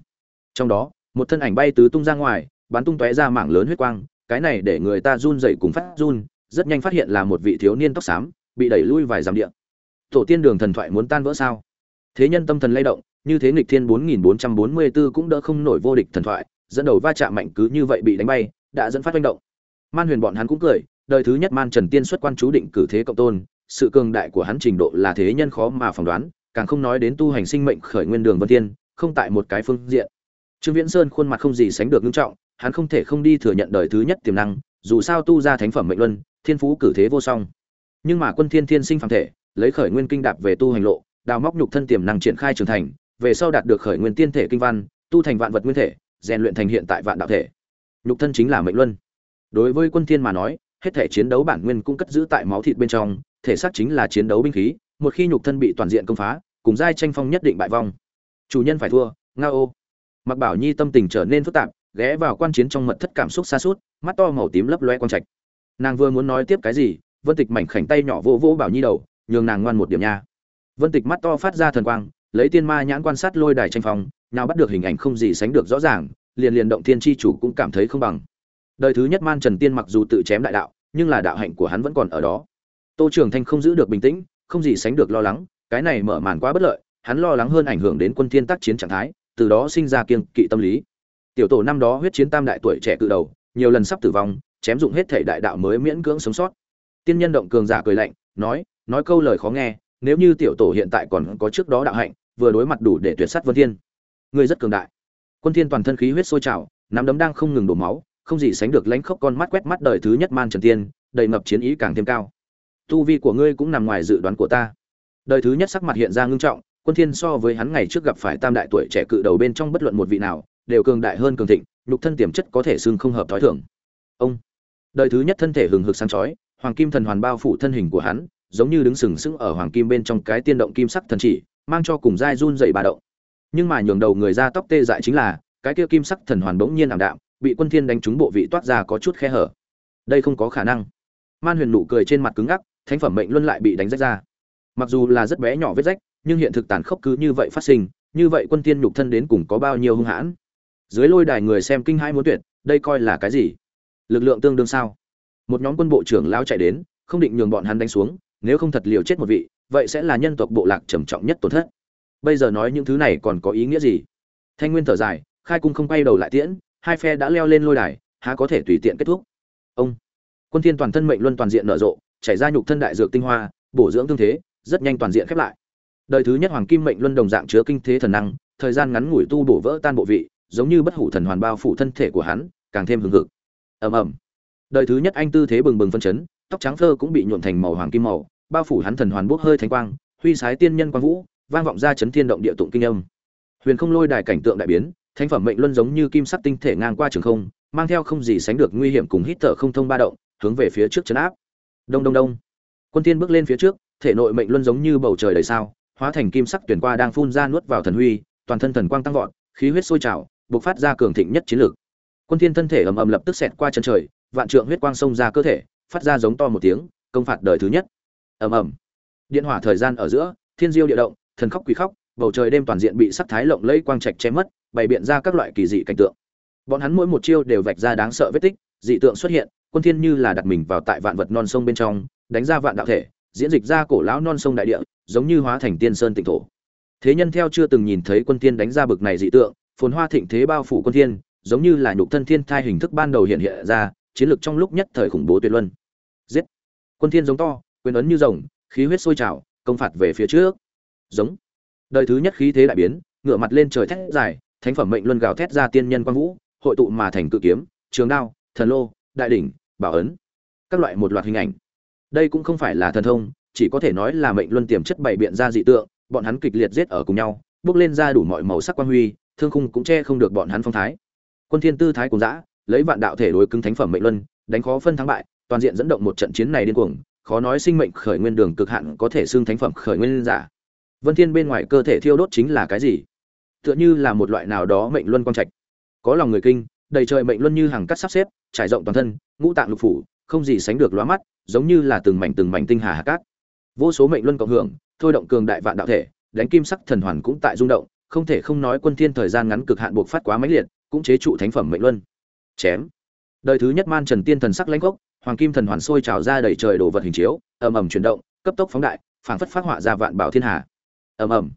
Trong đó, một thân ảnh bay tứ tung ra ngoài, bắn tung tóe ra mảng lớn huyết quang, cái này để người ta run dậy cùng phát run, rất nhanh phát hiện là một vị thiếu niên tóc xám, bị đẩy lui vài dặm địa. Tổ tiên đường thần thoại muốn tan vỡ sao? Thế nhân tâm thần lay động, như thế nghịch thiên 4444 cũng đỡ không nổi vô địch thần thoại, dẫn đầu va chạm mạnh cứ như vậy bị đánh bay, đã dẫn phát manh động. Man huyền bọn hắn cũng cười, đời thứ nhất man trần tiên xuất quan chú định cử thế cộng tôn, sự cường đại của hắn trình độ là thế nhân khó mà phỏng đoán càng không nói đến tu hành sinh mệnh khởi nguyên đường vân thiên, không tại một cái phương diện. Trương viễn sơn khuôn mặt không gì sánh được nghiêm trọng, hắn không thể không đi thừa nhận đời thứ nhất tiềm năng, dù sao tu ra thánh phẩm mệnh luân, thiên phú cử thế vô song. Nhưng mà quân thiên thiên sinh phàm thể, lấy khởi nguyên kinh đạp về tu hành lộ, đào móc nhục thân tiềm năng triển khai trưởng thành, về sau đạt được khởi nguyên tiên thể kinh văn, tu thành vạn vật nguyên thể, rèn luyện thành hiện tại vạn đạo thể. Nhục thân chính là mệnh luân. Đối với quân thiên mà nói, hết thể chiến đấu bản nguyên cũng cất giữ tại máu thịt bên trong, thể xác chính là chiến đấu binh khí, một khi nhục thân bị toàn diện công phá cùng giai tranh phong nhất định bại vong. Chủ nhân phải thua, nga ô. Mặc bảo nhi tâm tình trở nên phức tạp, ghé vào quan chiến trong mật thất cảm xúc xa suốt, mắt to màu tím lấp loe quang trạch. Nàng vừa muốn nói tiếp cái gì, vân tịch mảnh khảnh tay nhỏ vô vỗ bảo nhi đầu, nhường nàng ngoan một điểm nha. Vân tịch mắt to phát ra thần quang, lấy tiên ma nhãn quan sát lôi đài tranh phong, nào bắt được hình ảnh không gì sánh được rõ ràng, liền liền động thiên chi chủ cũng cảm thấy không bằng. Đời thứ nhất man trần tiên mặc dù tự chém đại đạo, nhưng là đạo hạnh của hắn vẫn còn ở đó. Tô trường thanh không giữ được bình tĩnh, không gì sánh được lo lắng cái này mở màn quá bất lợi, hắn lo lắng hơn ảnh hưởng đến quân thiên tác chiến trạng thái, từ đó sinh ra kiêng kỵ tâm lý. Tiểu tổ năm đó huyết chiến tam đại tuổi trẻ cự đầu, nhiều lần sắp tử vong, chém dụng hết thể đại đạo mới miễn cưỡng sống sót. Tiên nhân động cường giả cười lạnh, nói nói câu lời khó nghe, nếu như tiểu tổ hiện tại còn có trước đó đạo hạnh, vừa đối mặt đủ để tuyệt sát vân thiên. Ngươi rất cường đại. Quân thiên toàn thân khí huyết sôi trào, nắm đấm đang không ngừng đổ máu, không gì sánh được lãnh khốc con mắt quét mắt đời thứ nhất man trần tiên, đầy ngập chiến ý càng thêm cao. Tu vi của ngươi cũng nằm ngoài dự đoán của ta đời thứ nhất sắc mặt hiện ra ngưng trọng, quân thiên so với hắn ngày trước gặp phải tam đại tuổi trẻ cự đầu bên trong bất luận một vị nào, đều cường đại hơn cường thịnh, nhục thân tiềm chất có thể xương không hợp thói thường. Ông, đời thứ nhất thân thể hừng hực sáng chói, hoàng kim thần hoàn bao phủ thân hình của hắn, giống như đứng sừng sững ở hoàng kim bên trong cái tiên động kim sắc thần chỉ, mang cho cùng dai run dậy bà động. Nhưng mà nhường đầu người ra tóc tê dại chính là, cái kia kim sắc thần hoàn bỗng nhiên ảm đạm, bị quân thiên đánh trúng bộ vị toát ra có chút khe hở. Đây không có khả năng. Man huyền nụ cười trên mặt cứng ngắc, thánh phẩm mệnh luân lại bị đánh rách ra mặc dù là rất bé nhỏ vết rách, nhưng hiện thực tàn khốc cứ như vậy phát sinh, như vậy quân tiên nhục thân đến cùng có bao nhiêu hung hãn? Dưới lôi đài người xem kinh hai muốn tuyệt, đây coi là cái gì? Lực lượng tương đương sao? Một nhóm quân bộ trưởng lao chạy đến, không định nhường bọn hắn đánh xuống, nếu không thật liều chết một vị, vậy sẽ là nhân tộc bộ lạc trầm trọng nhất tổn thất. Bây giờ nói những thứ này còn có ý nghĩa gì? Thanh nguyên thở dài, khai cung không quay đầu lại tiễn, hai phe đã leo lên lôi đài, há có thể tùy tiện kết thúc? Ông! Quân thiên toàn thân mệnh luân toàn diện nở rộ, chảy ra nhục thân đại dược tinh hoa, bổ dưỡng tương thế rất nhanh toàn diện khép lại. Đời thứ nhất hoàng kim mệnh luân đồng dạng chứa kinh thế thần năng, thời gian ngắn ngủi tu bổ vỡ tan bộ vị, giống như bất hủ thần hoàn bao phủ thân thể của hắn, càng thêm hừng hực. Ầm ầm. Đời thứ nhất anh tư thế bừng bừng phân chấn, tóc trắng phơ cũng bị nhuộm thành màu hoàng kim màu, bao phủ hắn thần hoàn bốc hơi thánh quang, huy sái tiên nhân quang vũ, vang vọng ra chấn thiên động địa tụng kinh âm. Huyền không lôi đài cảnh tượng đại biến, thánh phẩm mệnh luân giống như kim sắc tinh thể ngang qua trường không, mang theo không gì sánh được nguy hiểm cùng hít thở không thông ba động, hướng về phía trước chấn áp. Đông đông đông. Quân tiên bước lên phía trước thể nội mệnh luân giống như bầu trời đầy sao, hóa thành kim sắc tuyển qua đang phun ra nuốt vào thần huy, toàn thân thần quang tăng vọt, khí huyết sôi trào, bộc phát ra cường thịnh nhất chiến lực. quân thiên thân thể ầm ầm lập tức xẹt qua chân trời, vạn trượng huyết quang xông ra cơ thể, phát ra giống to một tiếng, công phạt đời thứ nhất. Ầm ầm. Điện hỏa thời gian ở giữa, thiên diêu địa động, thần khóc quỷ khóc, bầu trời đêm toàn diện bị sắc thái lộng lẫy quang trạch che mất, bày biện ra các loại kỳ dị cảnh tượng. Bọn hắn mỗi một chiêu đều vạch ra đáng sợ vết tích, dị tượng xuất hiện, quân thiên như là đặt mình vào tại vạn vật non sông bên trong, đánh ra vạn đạo thể diễn dịch ra cổ lão non sông đại địa, giống như hóa thành tiên sơn tịnh thổ. Thế nhân theo chưa từng nhìn thấy quân thiên đánh ra bực này dị tượng, phồn hoa thịnh thế bao phủ quân thiên giống như là nhục thân thiên thai hình thức ban đầu hiện hiện ra, chiến lược trong lúc nhất thời khủng bố tuyệt luân. Giết! Quân thiên giống to, quyền ấn như rồng, khí huyết sôi trào, công phạt về phía trước. Giống! Đời thứ nhất khí thế đại biến, ngửa mặt lên trời thét dài, thánh phẩm mệnh luân gào thét ra tiên nhân quang vũ, hội tụ mà thành cự kiếm, trường đao, thần lô, đại đỉnh, bảo ấn. Các loại một loạt hình ảnh đây cũng không phải là thần thông, chỉ có thể nói là mệnh luân tiềm chất bày biện ra dị tượng, bọn hắn kịch liệt giết ở cùng nhau, bước lên ra đủ mọi màu sắc quang huy, thương khung cũng che không được bọn hắn phong thái. Quân thiên tư thái cùng dã, lấy vạn đạo thể đối cứng thánh phẩm mệnh luân, đánh khó phân thắng bại, toàn diện dẫn động một trận chiến này điên cuồng, khó nói sinh mệnh khởi nguyên đường cực hạn có thể xưng thánh phẩm khởi nguyên giả. Vân thiên bên ngoài cơ thể thiêu đốt chính là cái gì? Tựa như là một loại nào đó mệnh luân quang trạch. Có lòng người kinh, đầy trời mệnh luân như hàng cắt sắp xếp, trải rộng toàn thân, ngũ tạng lục phủ không gì sánh được lóa mắt, giống như là từng mảnh từng mảnh tinh hà hạ cát. Vô số mệnh luân cộng hưởng, thôi động cường đại vạn đạo thể, đánh kim sắc thần hoàn cũng tại rung động, không thể không nói quân thiên thời gian ngắn cực hạn buộc phát quá mãnh liệt, cũng chế trụ thánh phẩm mệnh luân. Chém. Đời thứ nhất man trần tiên thần sắc lãnh gốc, hoàng kim thần hoàn sôi trào ra đầy trời đồ vật hình chiếu, ầm ầm chuyển động, cấp tốc phóng đại, phảng phất phát họa ra vạn bảo thiên hà. Ầm ầm.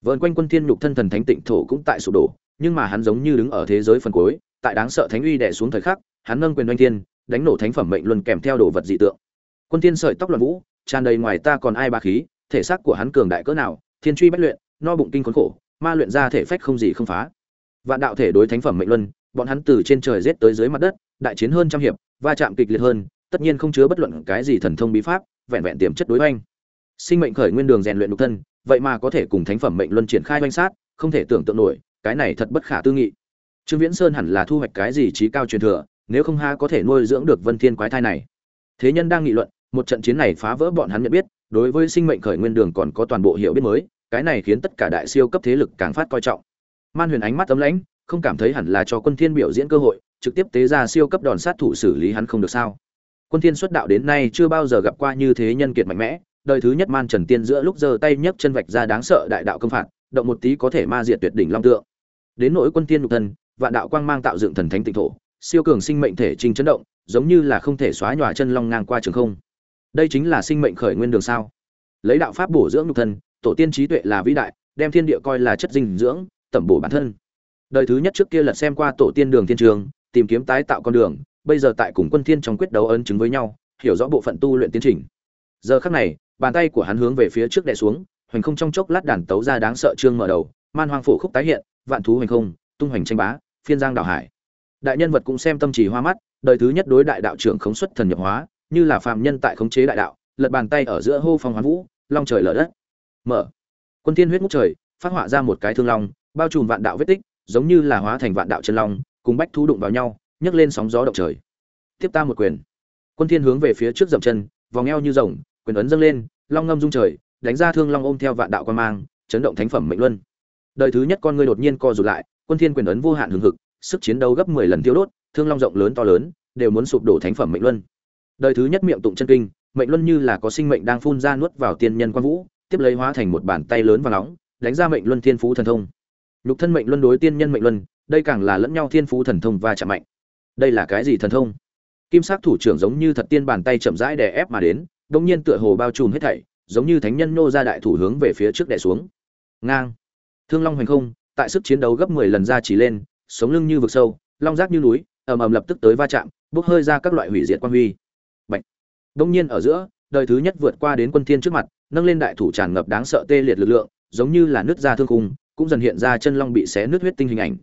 Vờn quanh quân thiên nhục thân thần thánh tịnh thổ cũng tại sụp đổ, nhưng mà hắn giống như đứng ở thế giới phần cuối, tại đáng sợ thánh uy đè xuống thời khắc, hắn nâng quyền doanh thiên đánh nổ thánh phẩm mệnh luân kèm theo đồ vật dị tượng. Quân thiên sợi tóc loạn vũ, tràn đầy ngoài ta còn ai ba khí, thể xác của hắn cường đại cỡ nào, thiên truy bất luyện, no bụng kinh khốn khổ, ma luyện ra thể phách không gì không phá. Vạn đạo thể đối thánh phẩm mệnh luân, bọn hắn từ trên trời giết tới dưới mặt đất, đại chiến hơn trăm hiệp, va chạm kịch liệt hơn, tất nhiên không chứa bất luận cái gì thần thông bí pháp, vẹn vẹn tiềm chất đối oanh sinh mệnh khởi nguyên đường rèn luyện nhục thân, vậy mà có thể cùng thánh phẩm mệnh luân triển khai oanh sát, không thể tưởng tượng nổi, cái này thật bất khả tư nghị. Trương viễn sơn hẳn là thu hoạch cái gì trí cao truyền thừa nếu không ha có thể nuôi dưỡng được vân thiên quái thai này. Thế nhân đang nghị luận, một trận chiến này phá vỡ bọn hắn nhận biết, đối với sinh mệnh khởi nguyên đường còn có toàn bộ hiểu biết mới, cái này khiến tất cả đại siêu cấp thế lực càng phát coi trọng. Man huyền ánh mắt tấm lãnh, không cảm thấy hẳn là cho quân thiên biểu diễn cơ hội, trực tiếp tế ra siêu cấp đòn sát thủ xử lý hắn không được sao. Quân thiên xuất đạo đến nay chưa bao giờ gặp qua như thế nhân kiệt mạnh mẽ, đời thứ nhất man trần tiên giữa lúc giơ tay nhấc chân vạch ra đáng sợ đại đạo công phạt, động một tí có thể ma diệt tuyệt đỉnh long tượng. Đến nỗi quân tiên nhục thân, vạn đạo quang mang tạo dựng thần thánh tịnh thổ siêu cường sinh mệnh thể trình chấn động, giống như là không thể xóa nhòa chân long ngang qua trường không. Đây chính là sinh mệnh khởi nguyên đường sao. Lấy đạo pháp bổ dưỡng nhục thân, tổ tiên trí tuệ là vĩ đại, đem thiên địa coi là chất dinh dưỡng, tẩm bổ bản thân. Đời thứ nhất trước kia lật xem qua tổ tiên đường thiên trường, tìm kiếm tái tạo con đường, bây giờ tại cùng quân thiên trong quyết đấu ấn chứng với nhau, hiểu rõ bộ phận tu luyện tiến trình. Giờ khắc này, bàn tay của hắn hướng về phía trước đè xuống, hoành không trong chốc lát đàn tấu ra đáng sợ trương mở đầu, man hoang phổ khúc tái hiện, vạn thú hoành không, tung hoành tranh bá, phiên giang đảo hải đại nhân vật cũng xem tâm trì hoa mắt, đời thứ nhất đối đại đạo trưởng khống xuất thần nhập hóa, như là phàm nhân tại khống chế đại đạo, lật bàn tay ở giữa hô phong hoán vũ, long trời lở đất. Mở. Quân thiên huyết ngút trời, phát họa ra một cái thương long, bao trùm vạn đạo vết tích, giống như là hóa thành vạn đạo chân long, cùng bách thú đụng vào nhau, nhấc lên sóng gió động trời. Tiếp ta một quyền. Quân thiên hướng về phía trước dậm chân, vòng eo như rồng, quyền ấn dâng lên, long ngâm dung trời, đánh ra thương long ôm theo vạn đạo quan mang, chấn động thánh phẩm mệnh luân. Đời thứ nhất con ngươi đột nhiên co rụt lại, quân thiên quyền ấn vô hạn hùng hực sức chiến đấu gấp 10 lần tiêu đốt, thương long rộng lớn to lớn, đều muốn sụp đổ thánh phẩm mệnh luân. Đời thứ nhất miệng tụng chân kinh, mệnh luân như là có sinh mệnh đang phun ra nuốt vào tiên nhân quan vũ, tiếp lấy hóa thành một bàn tay lớn và nóng, đánh ra mệnh luân thiên phú thần thông. Lục thân mệnh luân đối tiên nhân mệnh luân, đây càng là lẫn nhau thiên phú thần thông và chạm mạnh. Đây là cái gì thần thông? Kim sắc thủ trưởng giống như thật tiên bàn tay chậm rãi đè ép mà đến đông nhiên tựa hồ bao trùm hết thảy, giống như thánh nhân nô ra đại thủ hướng về phía trước đè xuống. Ngang. Thương long hoành không, tại sức chiến đấu gấp 10 lần ra chỉ lên sống lưng như vực sâu, long giác như núi, ầm ầm lập tức tới va chạm, bốc hơi ra các loại hủy diệt quan huy. Bạch. đông nhiên ở giữa, đời thứ nhất vượt qua đến quân thiên trước mặt, nâng lên đại thủ tràn ngập đáng sợ tê liệt lực lượng, giống như là nứt ra thương khung, cũng dần hiện ra chân long bị xé nứt huyết tinh hình ảnh.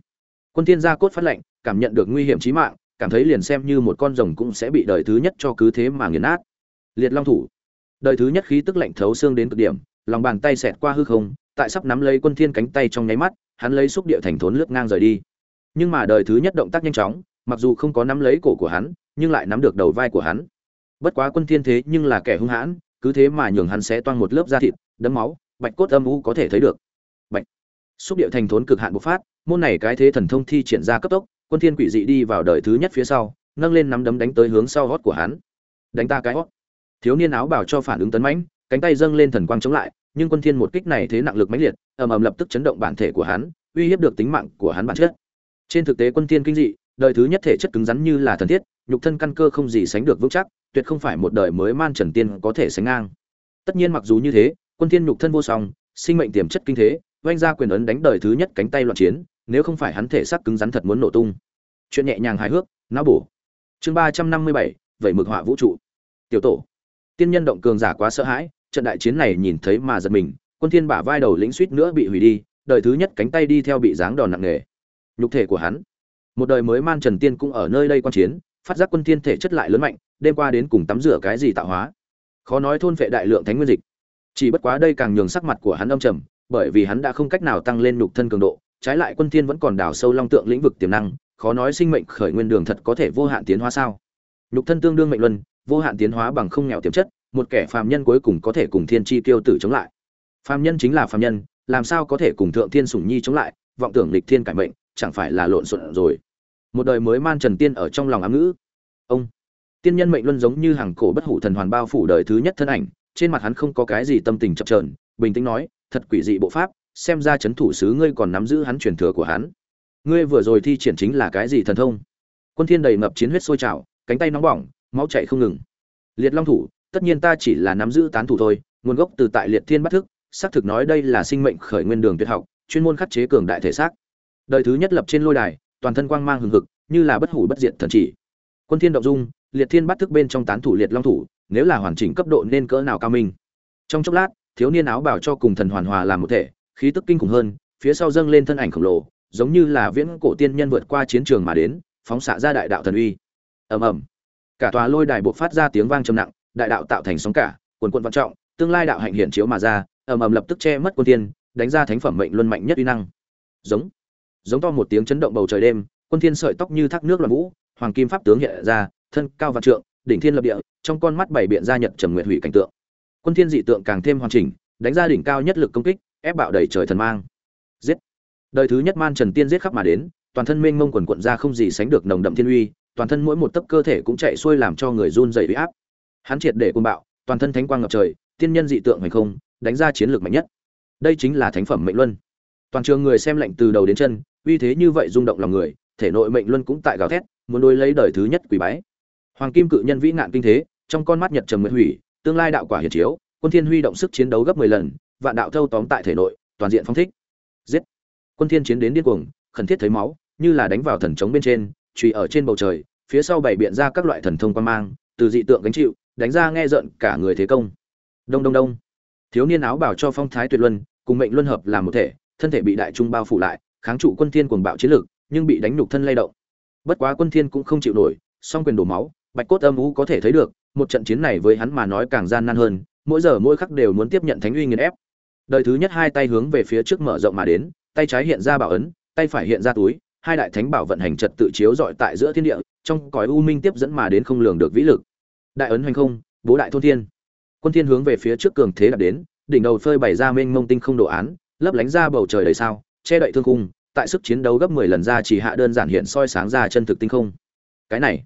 Quân thiên gia cốt phát lệnh cảm nhận được nguy hiểm chí mạng, cảm thấy liền xem như một con rồng cũng sẽ bị đời thứ nhất cho cứ thế mà nghiền nát. Liệt long thủ. Đời thứ nhất khí tức lạnh thấu xương đến cực điểm, lòng bàn tay xẹt qua hư không, tại sắp nắm lấy quân thiên cánh tay trong nháy mắt, hắn lấy xúc địa thành thốn lướt ngang rời đi nhưng mà đời thứ nhất động tác nhanh chóng, mặc dù không có nắm lấy cổ của hắn, nhưng lại nắm được đầu vai của hắn. Bất quá quân thiên thế nhưng là kẻ hung hãn, cứ thế mà nhường hắn xé toang một lớp da thịt, đấm máu, bạch cốt âm u có thể thấy được. Bạch. Xúc địa thành thốn cực hạn bộc phát, môn này cái thế thần thông thi triển ra cấp tốc, quân thiên quỷ dị đi vào đời thứ nhất phía sau, nâng lên nắm đấm đánh tới hướng sau hót của hắn. Đánh ta cái hót thiếu niên áo bảo cho phản ứng tấn mãnh, cánh tay dâng lên thần quang chống lại, nhưng quân thiên một kích này thế nặng lực mãnh liệt, ầm ầm lập tức chấn động bản thể của hắn, uy hiếp được tính mạng của hắn bản chất trên thực tế quân thiên kinh dị, đời thứ nhất thể chất cứng rắn như là thần thiết, nhục thân căn cơ không gì sánh được vững chắc, tuyệt không phải một đời mới man trần tiên có thể sánh ngang. Tất nhiên mặc dù như thế, quân thiên nhục thân vô song, sinh mệnh tiềm chất kinh thế, oanh ra quyền ấn đánh đời thứ nhất cánh tay loạn chiến, nếu không phải hắn thể xác cứng rắn thật muốn nổ tung. Chuyện nhẹ nhàng hài hước, não bổ. Chương ba trăm năm mươi bảy vậy mực họa vũ trụ. Tiểu tổ. Tiên nhân động cường giả quá sợ hãi, trận đại chiến này nhìn thấy mà giật mình, quân thiên bả vai đầu lĩnh suýt nữa bị hủy đi, đời thứ nhất cánh tay đi theo bị giáng đòn nặng nề nhục thể của hắn. Một đời mới man trần tiên cũng ở nơi đây quan chiến, phát giác quân thiên thể chất lại lớn mạnh, đêm qua đến cùng tắm rửa cái gì tạo hóa. Khó nói thôn phệ đại lượng thánh nguyên dịch. Chỉ bất quá đây càng nhường sắc mặt của hắn âm trầm, bởi vì hắn đã không cách nào tăng lên nhục thân cường độ, trái lại quân thiên vẫn còn đào sâu long tượng lĩnh vực tiềm năng, khó nói sinh mệnh khởi nguyên đường thật có thể vô hạn tiến hóa sao? Nhục thân tương đương mệnh luân, vô hạn tiến hóa bằng không nghèo tiềm chất, một kẻ phàm nhân cuối cùng có thể cùng thiên chi tiêu tử chống lại. Phàm nhân chính là phàm nhân, làm sao có thể cùng thượng thiên sủng nhi chống lại, vọng tưởng lịch thiên cải mệnh chẳng phải là lộn xộn rồi. Một đời mới man trần tiên ở trong lòng ám ngữ. Ông, tiên nhân mệnh luân giống như hàng cổ bất hủ thần hoàn bao phủ đời thứ nhất thân ảnh, trên mặt hắn không có cái gì tâm tình chập trờn bình tĩnh nói, thật quỷ dị bộ pháp, xem ra chấn thủ sứ ngươi còn nắm giữ hắn truyền thừa của hắn. Ngươi vừa rồi thi triển chính là cái gì thần thông? Quân thiên đầy ngập chiến huyết sôi trào, cánh tay nóng bỏng, máu chảy không ngừng. Liệt long thủ, tất nhiên ta chỉ là nắm giữ tán thủ thôi, nguồn gốc từ tại liệt thiên bắt thức, xác thực nói đây là sinh mệnh khởi nguyên đường tuyệt học, chuyên môn khắc chế cường đại thể xác đời thứ nhất lập trên lôi đài, toàn thân quang mang hừng hực, như là bất hủ bất diệt thần chỉ. Quân thiên động dung, liệt thiên bắt thức bên trong tán thủ liệt long thủ, nếu là hoàn chỉnh cấp độ nên cỡ nào cao minh? Trong chốc lát, thiếu niên áo bảo cho cùng thần hoàn hòa làm một thể, khí tức kinh khủng hơn, phía sau dâng lên thân ảnh khổng lồ, giống như là viễn cổ tiên nhân vượt qua chiến trường mà đến, phóng xạ ra đại đạo thần uy. Ầm ầm. Cả tòa lôi đài buộc phát ra tiếng vang trầm nặng, đại đạo tạo thành sóng cả quần quận văn trọng, tương lai đạo hạnh hiện chiếu mà ra, ầm ầm lập tức che mất quân tiên đánh ra thánh phẩm mệnh luân mạnh nhất uy năng. Giống giống to một tiếng chấn động bầu trời đêm, quân thiên sợi tóc như thác nước loạn vũ, hoàng kim pháp tướng hiện ra, thân cao vạn trượng, đỉnh thiên lập địa, trong con mắt bảy biện ra nhật trầm nguyệt hủy cảnh tượng. Quân thiên dị tượng càng thêm hoàn chỉnh, đánh ra đỉnh cao nhất lực công kích, ép bạo đầy trời thần mang. Giết! Đời thứ nhất man trần tiên giết khắp mà đến, toàn thân mênh mông quần cuộn ra không gì sánh được nồng đậm thiên uy, toàn thân mỗi một tấc cơ thể cũng chạy xuôi làm cho người run rẩy uy áp. Hắn triệt để cuồng bạo, toàn thân thánh quang ngập trời, tiên nhân dị tượng hành không, đánh ra chiến lược mạnh nhất. Đây chính là thánh phẩm mệnh luân toàn trường người xem lệnh từ đầu đến chân, uy thế như vậy rung động lòng người, thể nội mệnh luân cũng tại gào thét, muốn đối lấy đời thứ nhất quỷ bái. Hoàng kim cự nhân vĩ nạn kinh thế, trong con mắt nhật trầm nguyện hủy, tương lai đạo quả hiển chiếu, quân thiên huy động sức chiến đấu gấp 10 lần, vạn đạo thâu tóm tại thể nội, toàn diện phong thích. Giết! Quân thiên chiến đến điên cuồng, khẩn thiết thấy máu, như là đánh vào thần trống bên trên truy ở trên bầu trời, phía sau bảy biện ra các loại thần thông quan mang, từ dị tượng gánh chịu, đánh ra nghe giận cả người thế công. Đông đông đông. Thiếu niên áo bảo cho phong thái tuyệt luân, cùng mệnh luân hợp làm một thể thân thể bị đại trung bao phủ lại, kháng trụ quân thiên cuồng bạo chiến lực, nhưng bị đánh nhục thân lay động. Bất quá quân thiên cũng không chịu nổi, song quyền đổ máu, bạch cốt âm u có thể thấy được, một trận chiến này với hắn mà nói càng gian nan hơn, mỗi giờ mỗi khắc đều muốn tiếp nhận thánh uy nghiền ép. Đời thứ nhất hai tay hướng về phía trước mở rộng mà đến, tay trái hiện ra bảo ấn, tay phải hiện ra túi, hai đại thánh bảo vận hành trật tự chiếu dọi tại giữa thiên địa, trong cõi u minh tiếp dẫn mà đến không lường được vĩ lực. Đại ấn hành không, bố đại thôn thiên. Quân thiên hướng về phía trước cường thế đạp đến, đỉnh đầu phơi bày ra mênh mông tinh không đồ án lấp lánh ra bầu trời đầy sao che đậy thương khung, tại sức chiến đấu gấp 10 lần ra chỉ hạ đơn giản hiện soi sáng ra chân thực tinh không. Cái này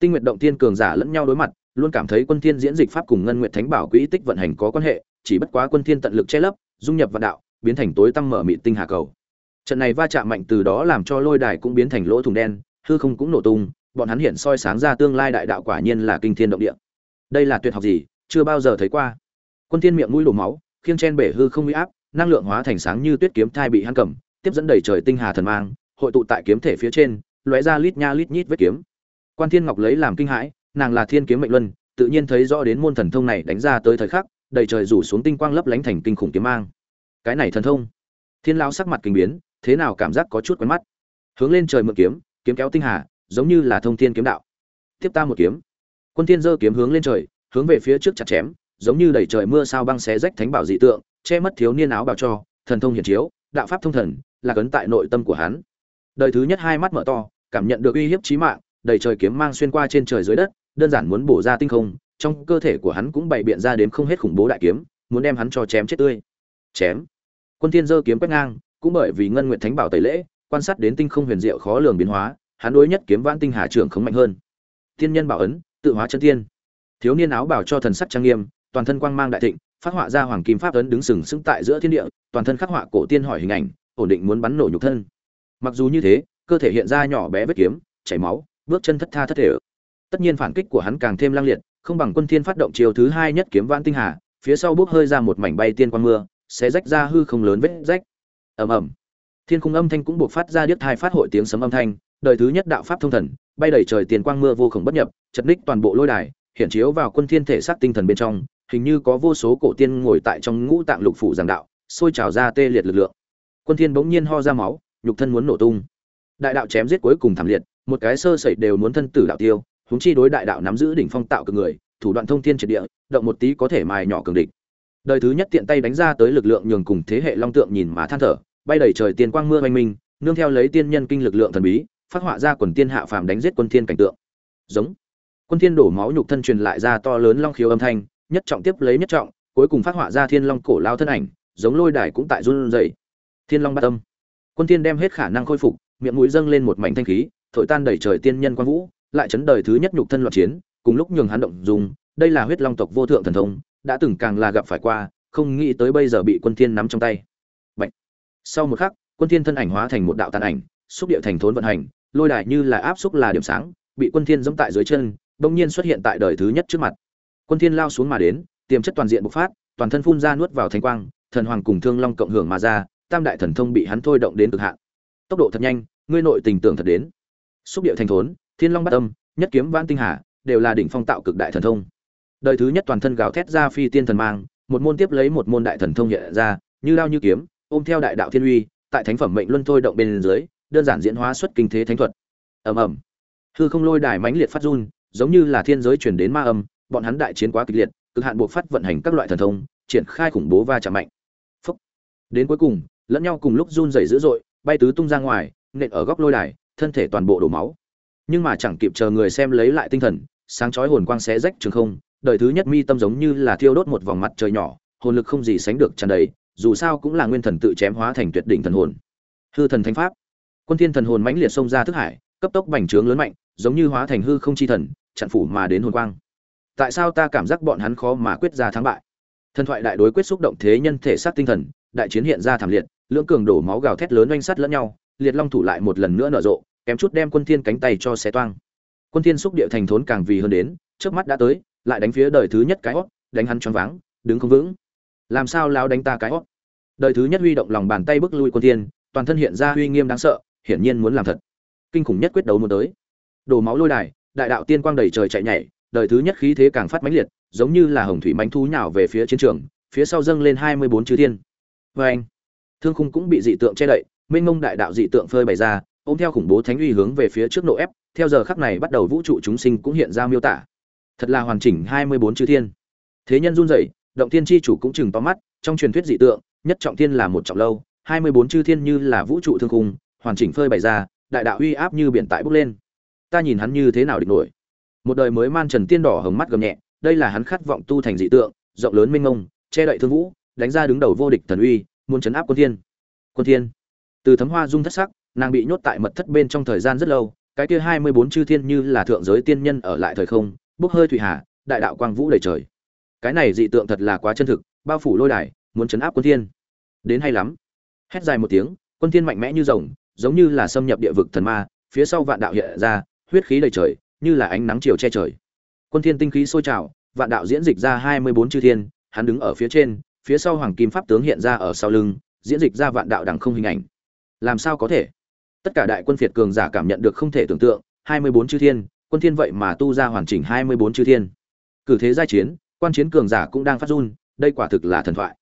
tinh nguyệt động thiên cường giả lẫn nhau đối mặt luôn cảm thấy quân thiên diễn dịch pháp cùng ngân nguyệt thánh bảo quỹ tích vận hành có quan hệ chỉ bất quá quân thiên tận lực che lấp dung nhập vào đạo biến thành tối tăm mở mịt tinh hà cầu. Trận này va chạm mạnh từ đó làm cho lôi đài cũng biến thành lỗ thủng đen hư không cũng nổ tung bọn hắn hiện soi sáng ra tương lai đại đạo quả nhiên là kinh thiên động địa. Đây là tuyệt học gì chưa bao giờ thấy qua. Quân thiên miệng mũi đổ máu khiêng chen bể hư không uy áp năng lượng hóa thành sáng như tuyết kiếm thai bị hắn cầm, tiếp dẫn đầy trời tinh hà thần mang, hội tụ tại kiếm thể phía trên, lóe ra lít nha lít nhít vết kiếm. Quan thiên ngọc lấy làm kinh hãi, nàng là thiên kiếm mệnh luân, tự nhiên thấy rõ đến môn thần thông này đánh ra tới thời khắc, đầy trời rủ xuống tinh quang lấp lánh thành kinh khủng kiếm mang. Cái này thần thông. Thiên lão sắc mặt kinh biến, thế nào cảm giác có chút quen mắt. Hướng lên trời mượn kiếm kiếm kéo tinh hà, giống như là thông thiên kiếm đạo. Tiếp ta một kiếm. Quân thiên giơ kiếm hướng lên trời, hướng về phía trước chặt chém, giống như đầy trời mưa sao băng xé rách thánh bảo dị tượng che mất thiếu niên áo bào cho, thần thông hiển chiếu, đạo pháp thông thần, là cấn tại nội tâm của hắn. Đời thứ nhất hai mắt mở to, cảm nhận được uy hiếp chí mạng, đầy trời kiếm mang xuyên qua trên trời dưới đất, đơn giản muốn bổ ra tinh không, trong cơ thể của hắn cũng bày biện ra đến không hết khủng bố đại kiếm, muốn đem hắn cho chém chết tươi. Chém. Quân thiên giơ kiếm quét ngang, cũng bởi vì ngân nguyện thánh bảo tẩy lễ, quan sát đến tinh không huyền diệu khó lường biến hóa, hắn đối nhất kiếm vãn tinh hà trưởng không mạnh hơn. Thiên nhân bảo ấn, tự hóa chân tiên. Thiếu niên áo bảo cho thần sắc trang nghiêm, toàn thân quang mang đại thịnh phát họa ra hoàng kim pháp ấn đứng sừng sững tại giữa thiên địa, toàn thân khắc họa cổ tiên hỏi hình ảnh, ổn định muốn bắn nổ nhục thân. Mặc dù như thế, cơ thể hiện ra nhỏ bé vết kiếm, chảy máu, bước chân thất tha thất thể. Tất nhiên phản kích của hắn càng thêm lang liệt, không bằng quân thiên phát động chiều thứ hai nhất kiếm vãn tinh hà, phía sau bước hơi ra một mảnh bay tiên quang mưa, sẽ rách ra hư không lớn vết rách. Ầm ầm. Thiên khung âm thanh cũng buộc phát ra điếc thai phát hội tiếng sấm âm thanh, đời thứ nhất đạo pháp thông thần, bay đầy trời tiền quang mưa vô cùng bất nhập, chật ních toàn bộ lôi đài hiện chiếu vào quân thiên thể xác tinh thần bên trong hình như có vô số cổ tiên ngồi tại trong ngũ tạng lục phủ giảng đạo, sôi trào ra tê liệt lực lượng. Quân thiên bỗng nhiên ho ra máu, nhục thân muốn nổ tung. Đại đạo chém giết cuối cùng thảm liệt, một cái sơ sẩy đều muốn thân tử đạo tiêu, huống chi đối đại đạo nắm giữ đỉnh phong tạo cực người, thủ đoạn thông thiên triệt địa, động một tí có thể mài nhỏ cường địch. Đời thứ nhất tiện tay đánh ra tới lực lượng nhường cùng thế hệ long tượng nhìn mà than thở, bay đầy trời tiền quang mưa oanh minh, nương theo lấy tiên nhân kinh lực lượng thần bí, phát họa ra quần tiên hạ phàm đánh giết quân thiên cảnh tượng. Giống. Quân thiên đổ máu nhục thân truyền lại ra to lớn long khiếu âm thanh nhất trọng tiếp lấy nhất trọng, cuối cùng phát họa ra thiên long cổ lao thân ảnh, giống lôi đài cũng tại run rẩy. Thiên long bát âm. Quân thiên đem hết khả năng khôi phục, miệng mũi dâng lên một mảnh thanh khí, thổi tan đầy trời tiên nhân quang vũ, lại chấn đời thứ nhất nhục thân loạn chiến, cùng lúc nhường hắn động dùng đây là huyết long tộc vô thượng thần thông, đã từng càng là gặp phải qua, không nghĩ tới bây giờ bị quân thiên nắm trong tay. Bạch. sau một khắc, quân thiên thân ảnh hóa thành một đạo tàn ảnh, xúc địa thành thốn vận hành, lôi đài như là áp xúc là điểm sáng, bị quân thiên giẫm tại dưới chân, bỗng nhiên xuất hiện tại đời thứ nhất trước mặt quân thiên lao xuống mà đến, tiềm chất toàn diện bộc phát, toàn thân phun ra nuốt vào thanh quang, thần hoàng cùng thương long cộng hưởng mà ra, tam đại thần thông bị hắn thôi động đến cực hạn. Tốc độ thật nhanh, ngươi nội tình tưởng thật đến. Xúc địa thành thốn, thiên long bát âm, nhất kiếm vãn tinh hà, đều là đỉnh phong tạo cực đại thần thông. Đời thứ nhất toàn thân gào thét ra phi tiên thần mang, một môn tiếp lấy một môn đại thần thông hiện ra, như lao như kiếm, ôm theo đại đạo thiên uy, tại thánh phẩm mệnh luân thôi động bên dưới, đơn giản diễn hóa xuất kinh thế thánh thuật. Ầm ầm. Hư không lôi đài mãnh liệt phát run, giống như là thiên giới chuyển đến ma âm bọn hắn đại chiến quá kịch liệt, cực hạn buộc phát vận hành các loại thần thông, triển khai khủng bố va chạm mạnh. Phúc. đến cuối cùng, lẫn nhau cùng lúc run rẩy dữ dội, bay tứ tung ra ngoài, nện ở góc lôi đài, thân thể toàn bộ đổ máu. Nhưng mà chẳng kịp chờ người xem lấy lại tinh thần, sáng chói hồn quang xé rách trường không, đời thứ nhất mi tâm giống như là thiêu đốt một vòng mặt trời nhỏ, hồn lực không gì sánh được tràn đầy, dù sao cũng là nguyên thần tự chém hóa thành tuyệt đỉnh thần hồn. Hư thần thánh pháp. Quân thiên thần hồn mãnh liệt xông ra thức hải, cấp tốc bành trướng lớn mạnh, giống như hóa thành hư không chi thần, chặn phủ mà đến hồn quang tại sao ta cảm giác bọn hắn khó mà quyết ra thắng bại? Thần thoại đại đối quyết xúc động thế nhân thể xác tinh thần, đại chiến hiện ra thảm liệt, lưỡng cường đổ máu gào thét lớn oanh sắt lẫn nhau, liệt long thủ lại một lần nữa nở rộ, kém chút đem quân thiên cánh tay cho xé toang. Quân thiên xúc địa thành thốn càng vì hơn đến trước mắt đã tới, lại đánh phía đời thứ nhất cái hót, đánh hắn choáng váng, đứng không vững. Làm sao lao đánh ta cái hót? Đời thứ nhất huy động lòng bàn tay bước lui quân thiên, toàn thân hiện ra uy nghiêm đáng sợ, hiển nhiên muốn làm thật. Kinh khủng nhất quyết đấu muốn tới. Đổ máu lôi đài, đại đạo tiên quang đầy trời chạy nhảy đời thứ nhất khí thế càng phát mãnh liệt, giống như là hồng thủy mãnh thú nhào về phía chiến trường, phía sau dâng lên hai mươi bốn chư thiên. Vê thương khung cũng bị dị tượng che đậy, mênh mông đại đạo dị tượng phơi bày ra, ôm theo khủng bố thánh uy hướng về phía trước nộ ép, theo giờ khắc này bắt đầu vũ trụ chúng sinh cũng hiện ra miêu tả. Thật là hoàn chỉnh hai mươi bốn chư thiên. Thế nhân run rẩy, động thiên chi chủ cũng chừng to mắt, trong truyền thuyết dị tượng, nhất trọng thiên là một trọng lâu, hai mươi bốn chư thiên như là vũ trụ thương khung, hoàn chỉnh phơi bày ra, đại đạo uy áp như biển tại bốc lên. Ta nhìn hắn như thế nào địch nổi? Một đời mới man trần tiên đỏ hồng mắt gầm nhẹ, đây là hắn khát vọng tu thành dị tượng, rộng lớn minh ngông che đậy thương vũ, đánh ra đứng đầu vô địch thần uy, muốn chấn áp quân thiên. Quân thiên. Từ thấm hoa dung thất sắc, nàng bị nhốt tại mật thất bên trong thời gian rất lâu, cái kia hai mươi bốn chư thiên như là thượng giới tiên nhân ở lại thời không, bốc hơi thủy hà, đại đạo quang vũ đầy trời. Cái này dị tượng thật là quá chân thực, bao phủ lôi đài, muốn chấn áp quân thiên. Đến hay lắm. Hét dài một tiếng, quân thiên mạnh mẽ như rồng, giống như là xâm nhập địa vực thần ma, phía sau vạn đạo hiện ra, huyết khí đầy trời như là ánh nắng chiều che trời. Quân thiên tinh khí sôi trào, vạn đạo diễn dịch ra hai mươi bốn chư thiên, hắn đứng ở phía trên, phía sau hoàng kim pháp tướng hiện ra ở sau lưng, diễn dịch ra vạn đạo đẳng không hình ảnh. Làm sao có thể? Tất cả đại quân phiệt cường giả cảm nhận được không thể tưởng tượng, hai mươi bốn chư thiên, quân thiên vậy mà tu ra hoàn chỉnh hai mươi bốn chư thiên. Cử thế giai chiến, quan chiến cường giả cũng đang phát run, đây quả thực là thần thoại.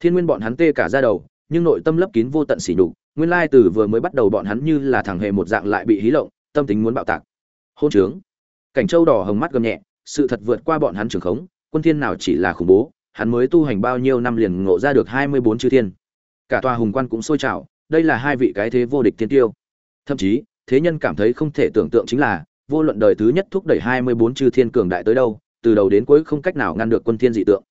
Thiên nguyên bọn hắn tê cả ra đầu, nhưng nội tâm lấp kín vô tận sỉ nhục, nguyên lai từ vừa mới bắt đầu bọn hắn như là thằng hề một dạng lại bị hí lộng, tâm tính muốn bạo tạc hôn trướng. Cảnh châu đỏ hồng mắt gầm nhẹ, sự thật vượt qua bọn hắn trường khống, quân thiên nào chỉ là khủng bố, hắn mới tu hành bao nhiêu năm liền ngộ ra được 24 chư thiên. Cả tòa hùng quan cũng sôi trào, đây là hai vị cái thế vô địch thiên tiêu. Thậm chí, thế nhân cảm thấy không thể tưởng tượng chính là, vô luận đời thứ nhất thúc đẩy 24 chư thiên cường đại tới đâu, từ đầu đến cuối không cách nào ngăn được quân thiên dị tượng.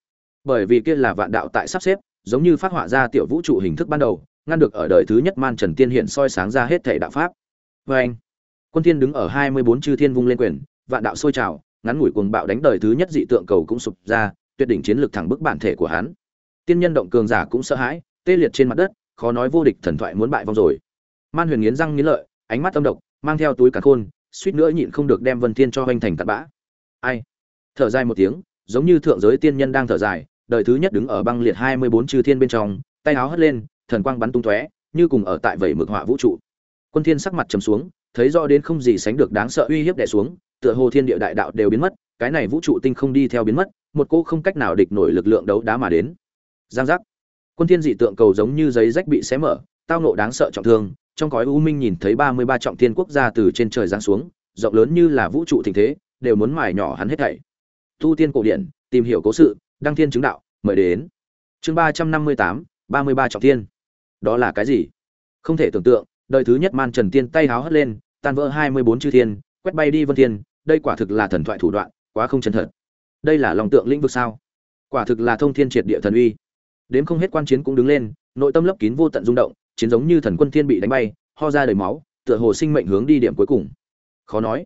Bởi vì kia là vạn đạo tại sắp xếp, giống như phát họa ra tiểu vũ trụ hình thức ban đầu, ngăn được ở đời thứ nhất man trần tiên hiện soi sáng ra hết thể đạo pháp. Với anh quân thiên đứng ở 24 chư thiên vung lên quyền, vạn đạo sôi trào, ngắn ngủi cuồng bạo đánh đời thứ nhất dị tượng cầu cũng sụp ra, tuyệt đỉnh chiến lược thẳng bức bản thể của hắn. Tiên nhân động cường giả cũng sợ hãi, tê liệt trên mặt đất, khó nói vô địch thần thoại muốn bại vong rồi. Man huyền nghiến răng nghiến lợi, ánh mắt âm độc, mang theo túi cả khôn, suýt nữa nhịn không được đem vân thiên cho hoành thành cặn bã. Ai? Thở dài một tiếng, giống như thượng giới tiên nhân đang thở dài, đời thứ nhất đứng ở băng liệt 24 chư thiên bên trong, tay áo hất lên, thần quang bắn tung tóe, như cùng ở tại vẩy mực họa vũ trụ. Quân thiên sắc mặt trầm xuống thấy rõ đến không gì sánh được đáng sợ uy hiếp đè xuống tựa hồ thiên địa đại đạo đều biến mất cái này vũ trụ tinh không đi theo biến mất một cô không cách nào địch nổi lực lượng đấu đá mà đến. Giang giác. Quân thiên dị tượng cầu giống như giấy rách bị xé mở tao nộ đáng sợ trọng thương trong cõi u minh nhìn thấy 33 trọng thiên quốc gia từ trên trời giáng xuống rộng lớn như là vũ trụ thịnh thế đều muốn mài nhỏ hắn hết thảy. Tu tiên cổ điển tìm hiểu cố sự đăng thiên chứng đạo mời đến. Chương 358, 33 trọng thiên. Đó là cái gì? Không thể tưởng tượng đời thứ nhất man trần tiên tay háo hất lên, tan vỡ 24 chư thiên, quét bay đi vân thiên, đây quả thực là thần thoại thủ đoạn, quá không chân thật. Đây là lòng tượng lĩnh vực sao? Quả thực là thông thiên triệt địa thần uy. Đến không hết quan chiến cũng đứng lên, nội tâm lấp kín vô tận rung động, chiến giống như thần quân thiên bị đánh bay, ho ra đầy máu, tựa hồ sinh mệnh hướng đi điểm cuối cùng. Khó nói.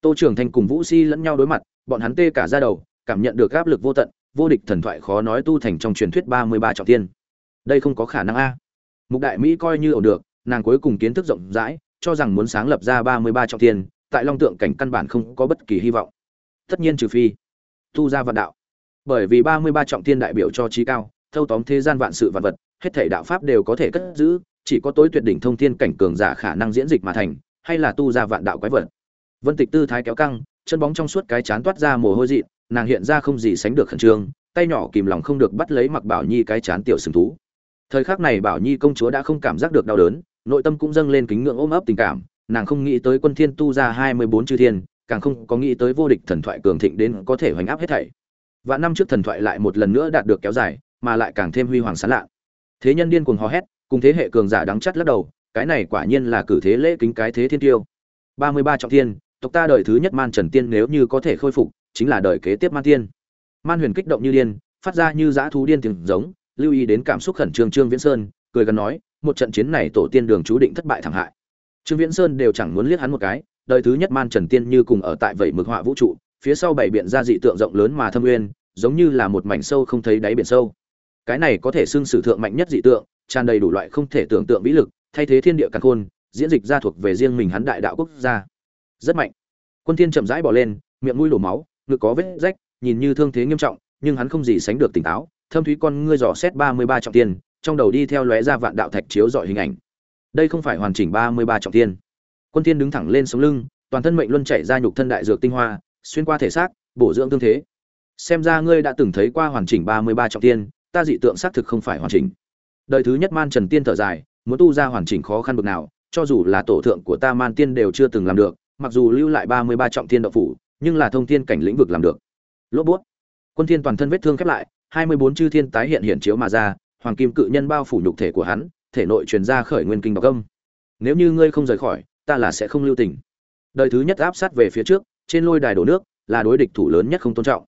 Tô trưởng thành cùng vũ si lẫn nhau đối mặt, bọn hắn tê cả ra đầu, cảm nhận được áp lực vô tận, vô địch thần thoại khó nói tu thành trong truyền thuyết ba mươi ba trọng tiên đây không có khả năng a. Mục đại mỹ coi như ổn được nàng cuối cùng kiến thức rộng rãi cho rằng muốn sáng lập ra ba mươi ba trọng thiên, tại long tượng cảnh căn bản không có bất kỳ hy vọng. Tất nhiên trừ phi tu ra vạn đạo. Bởi vì ba mươi ba trọng thiên đại biểu cho trí cao thâu tóm thế gian vạn sự vạn vật hết thảy đạo pháp đều có thể cất giữ chỉ có tối tuyệt đỉnh thông thiên cảnh cường giả khả năng diễn dịch mà thành hay là tu ra vạn đạo quái vật. Vân tịch tư thái kéo căng chân bóng trong suốt cái chán toát ra mồ hôi dị nàng hiện ra không gì sánh được khẩn trương tay nhỏ kìm lòng không được bắt lấy mặc bảo nhi cái chán tiểu sừng thú. Thời khắc này bảo nhi công chúa đã không cảm giác được đau đớn nội tâm cũng dâng lên kính ngưỡng ôm ấp tình cảm, nàng không nghĩ tới quân thiên tu ra hai mươi bốn chư thiên, càng không có nghĩ tới vô địch thần thoại cường thịnh đến có thể hoành áp hết thảy. Và năm trước thần thoại lại một lần nữa đạt được kéo dài, mà lại càng thêm huy hoàng sáng lạ. Thế nhân điên cuồng hò hét, cùng thế hệ cường giả đắng chắt lắc đầu, cái này quả nhiên là cử thế lễ kính cái thế thiên tiêu. ba mươi ba trọng thiên, tộc ta đời thứ nhất man trần tiên nếu như có thể khôi phục, chính là đời kế tiếp man tiên. Man huyền kích động như điên, phát ra như dã thú điên tiếng giống, lưu ý đến cảm xúc khẩn trương trương viễn sơn, cười gần nói một trận chiến này tổ tiên đường chú định thất bại thảm hại. Trương viễn sơn đều chẳng muốn liếc hắn một cái, đời thứ nhất man trần tiên như cùng ở tại vậy mực họa vũ trụ, phía sau bảy biện ra dị tượng rộng lớn mà thâm uyên, giống như là một mảnh sâu không thấy đáy biển sâu. Cái này có thể xưng sử thượng mạnh nhất dị tượng, tràn đầy đủ loại không thể tưởng tượng vĩ lực, thay thế thiên địa càn khôn, diễn dịch ra thuộc về riêng mình hắn đại đạo quốc gia. Rất mạnh. Quân thiên chậm rãi bỏ lên, miệng mũi đổ máu, ngực có vết rách, nhìn như thương thế nghiêm trọng, nhưng hắn không gì sánh được tỉnh táo, thâm thúy con ngươi dò xét 33 trọng tiên trong đầu đi theo lóe ra vạn đạo thạch chiếu dọi hình ảnh. Đây không phải hoàn chỉnh 33 trọng thiên. Quân thiên đứng thẳng lên sống lưng, toàn thân mệnh luân chảy ra nhục thân đại dược tinh hoa, xuyên qua thể xác, bổ dưỡng tương thế. Xem ra ngươi đã từng thấy qua hoàn chỉnh 33 trọng thiên, ta dị tượng xác thực không phải hoàn chỉnh. Đời thứ nhất man trần tiên thở dài, muốn tu ra hoàn chỉnh khó khăn bực nào, cho dù là tổ thượng của ta man tiên đều chưa từng làm được, mặc dù lưu lại 33 trọng thiên đạo phủ, nhưng là thông thiên cảnh lĩnh vực làm được. Lốp bút. Quân thiên toàn thân vết thương khép lại 24 chư thiên tái hiện hiện chiếu mà ra hoàng kim cự nhân bao phủ nhục thể của hắn, thể nội truyền ra khởi nguyên kinh độc âm. Nếu như ngươi không rời khỏi, ta là sẽ không lưu tình. Đời thứ nhất áp sát về phía trước, trên lôi đài đổ nước, là đối địch thủ lớn nhất không tôn trọng.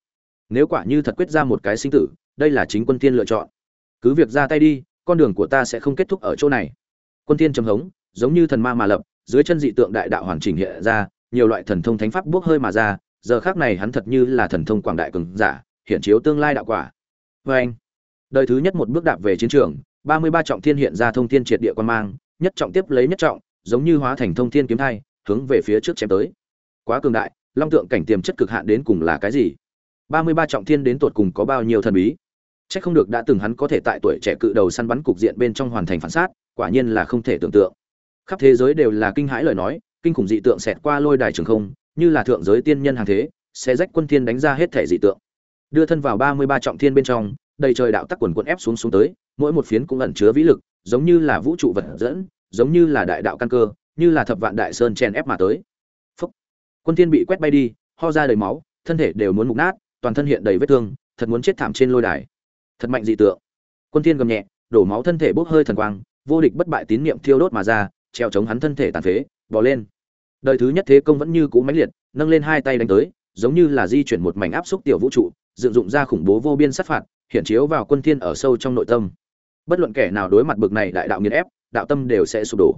Nếu quả như thật quyết ra một cái sinh tử, đây là chính quân tiên lựa chọn. Cứ việc ra tay đi, con đường của ta sẽ không kết thúc ở chỗ này. Quân tiên trầm hống, giống như thần ma mà lập, dưới chân dị tượng đại đạo hoàn chỉnh hiện ra, nhiều loại thần thông thánh pháp bước hơi mà ra, giờ khác này hắn thật như là thần thông quảng đại cường giả, hiện chiếu tương lai đạo quả. Vê anh đời thứ nhất một bước đạp về chiến trường ba mươi ba trọng thiên hiện ra thông thiên triệt địa quan mang nhất trọng tiếp lấy nhất trọng giống như hóa thành thông thiên kiếm thai hướng về phía trước chém tới quá cường đại long tượng cảnh tiềm chất cực hạn đến cùng là cái gì ba mươi ba trọng thiên đến tột cùng có bao nhiêu thần bí Chắc không được đã từng hắn có thể tại tuổi trẻ cự đầu săn bắn cục diện bên trong hoàn thành phản sát, quả nhiên là không thể tưởng tượng. Khắp thế giới đều là kinh hãi lời nói, kinh khủng dị tượng xẹt qua lôi đài trường không, như là thượng giới tiên nhân hàng thế, sẽ rách quân thiên đánh ra hết thể dị tượng. Đưa thân vào 33 trọng thiên bên trong, đầy trời đạo tắc quần quần ép xuống xuống tới, mỗi một phiến cũng ẩn chứa vĩ lực, giống như là vũ trụ vật dẫn, giống như là đại đạo căn cơ, như là thập vạn đại sơn chen ép mà tới. Phúc. Quân thiên bị quét bay đi, ho ra đầy máu, thân thể đều muốn mục nát, toàn thân hiện đầy vết thương, thật muốn chết thảm trên lôi đài thật mạnh dị tượng quân thiên gầm nhẹ đổ máu thân thể bốc hơi thần quang vô địch bất bại tín niệm thiêu đốt mà ra treo chống hắn thân thể tàn phế bò lên đời thứ nhất thế công vẫn như cũ mãnh liệt nâng lên hai tay đánh tới giống như là di chuyển một mảnh áp xúc tiểu vũ trụ dựng dụng ra khủng bố vô biên sát phạt hiện chiếu vào quân thiên ở sâu trong nội tâm bất luận kẻ nào đối mặt bực này đại đạo nghiền ép đạo tâm đều sẽ sụp đổ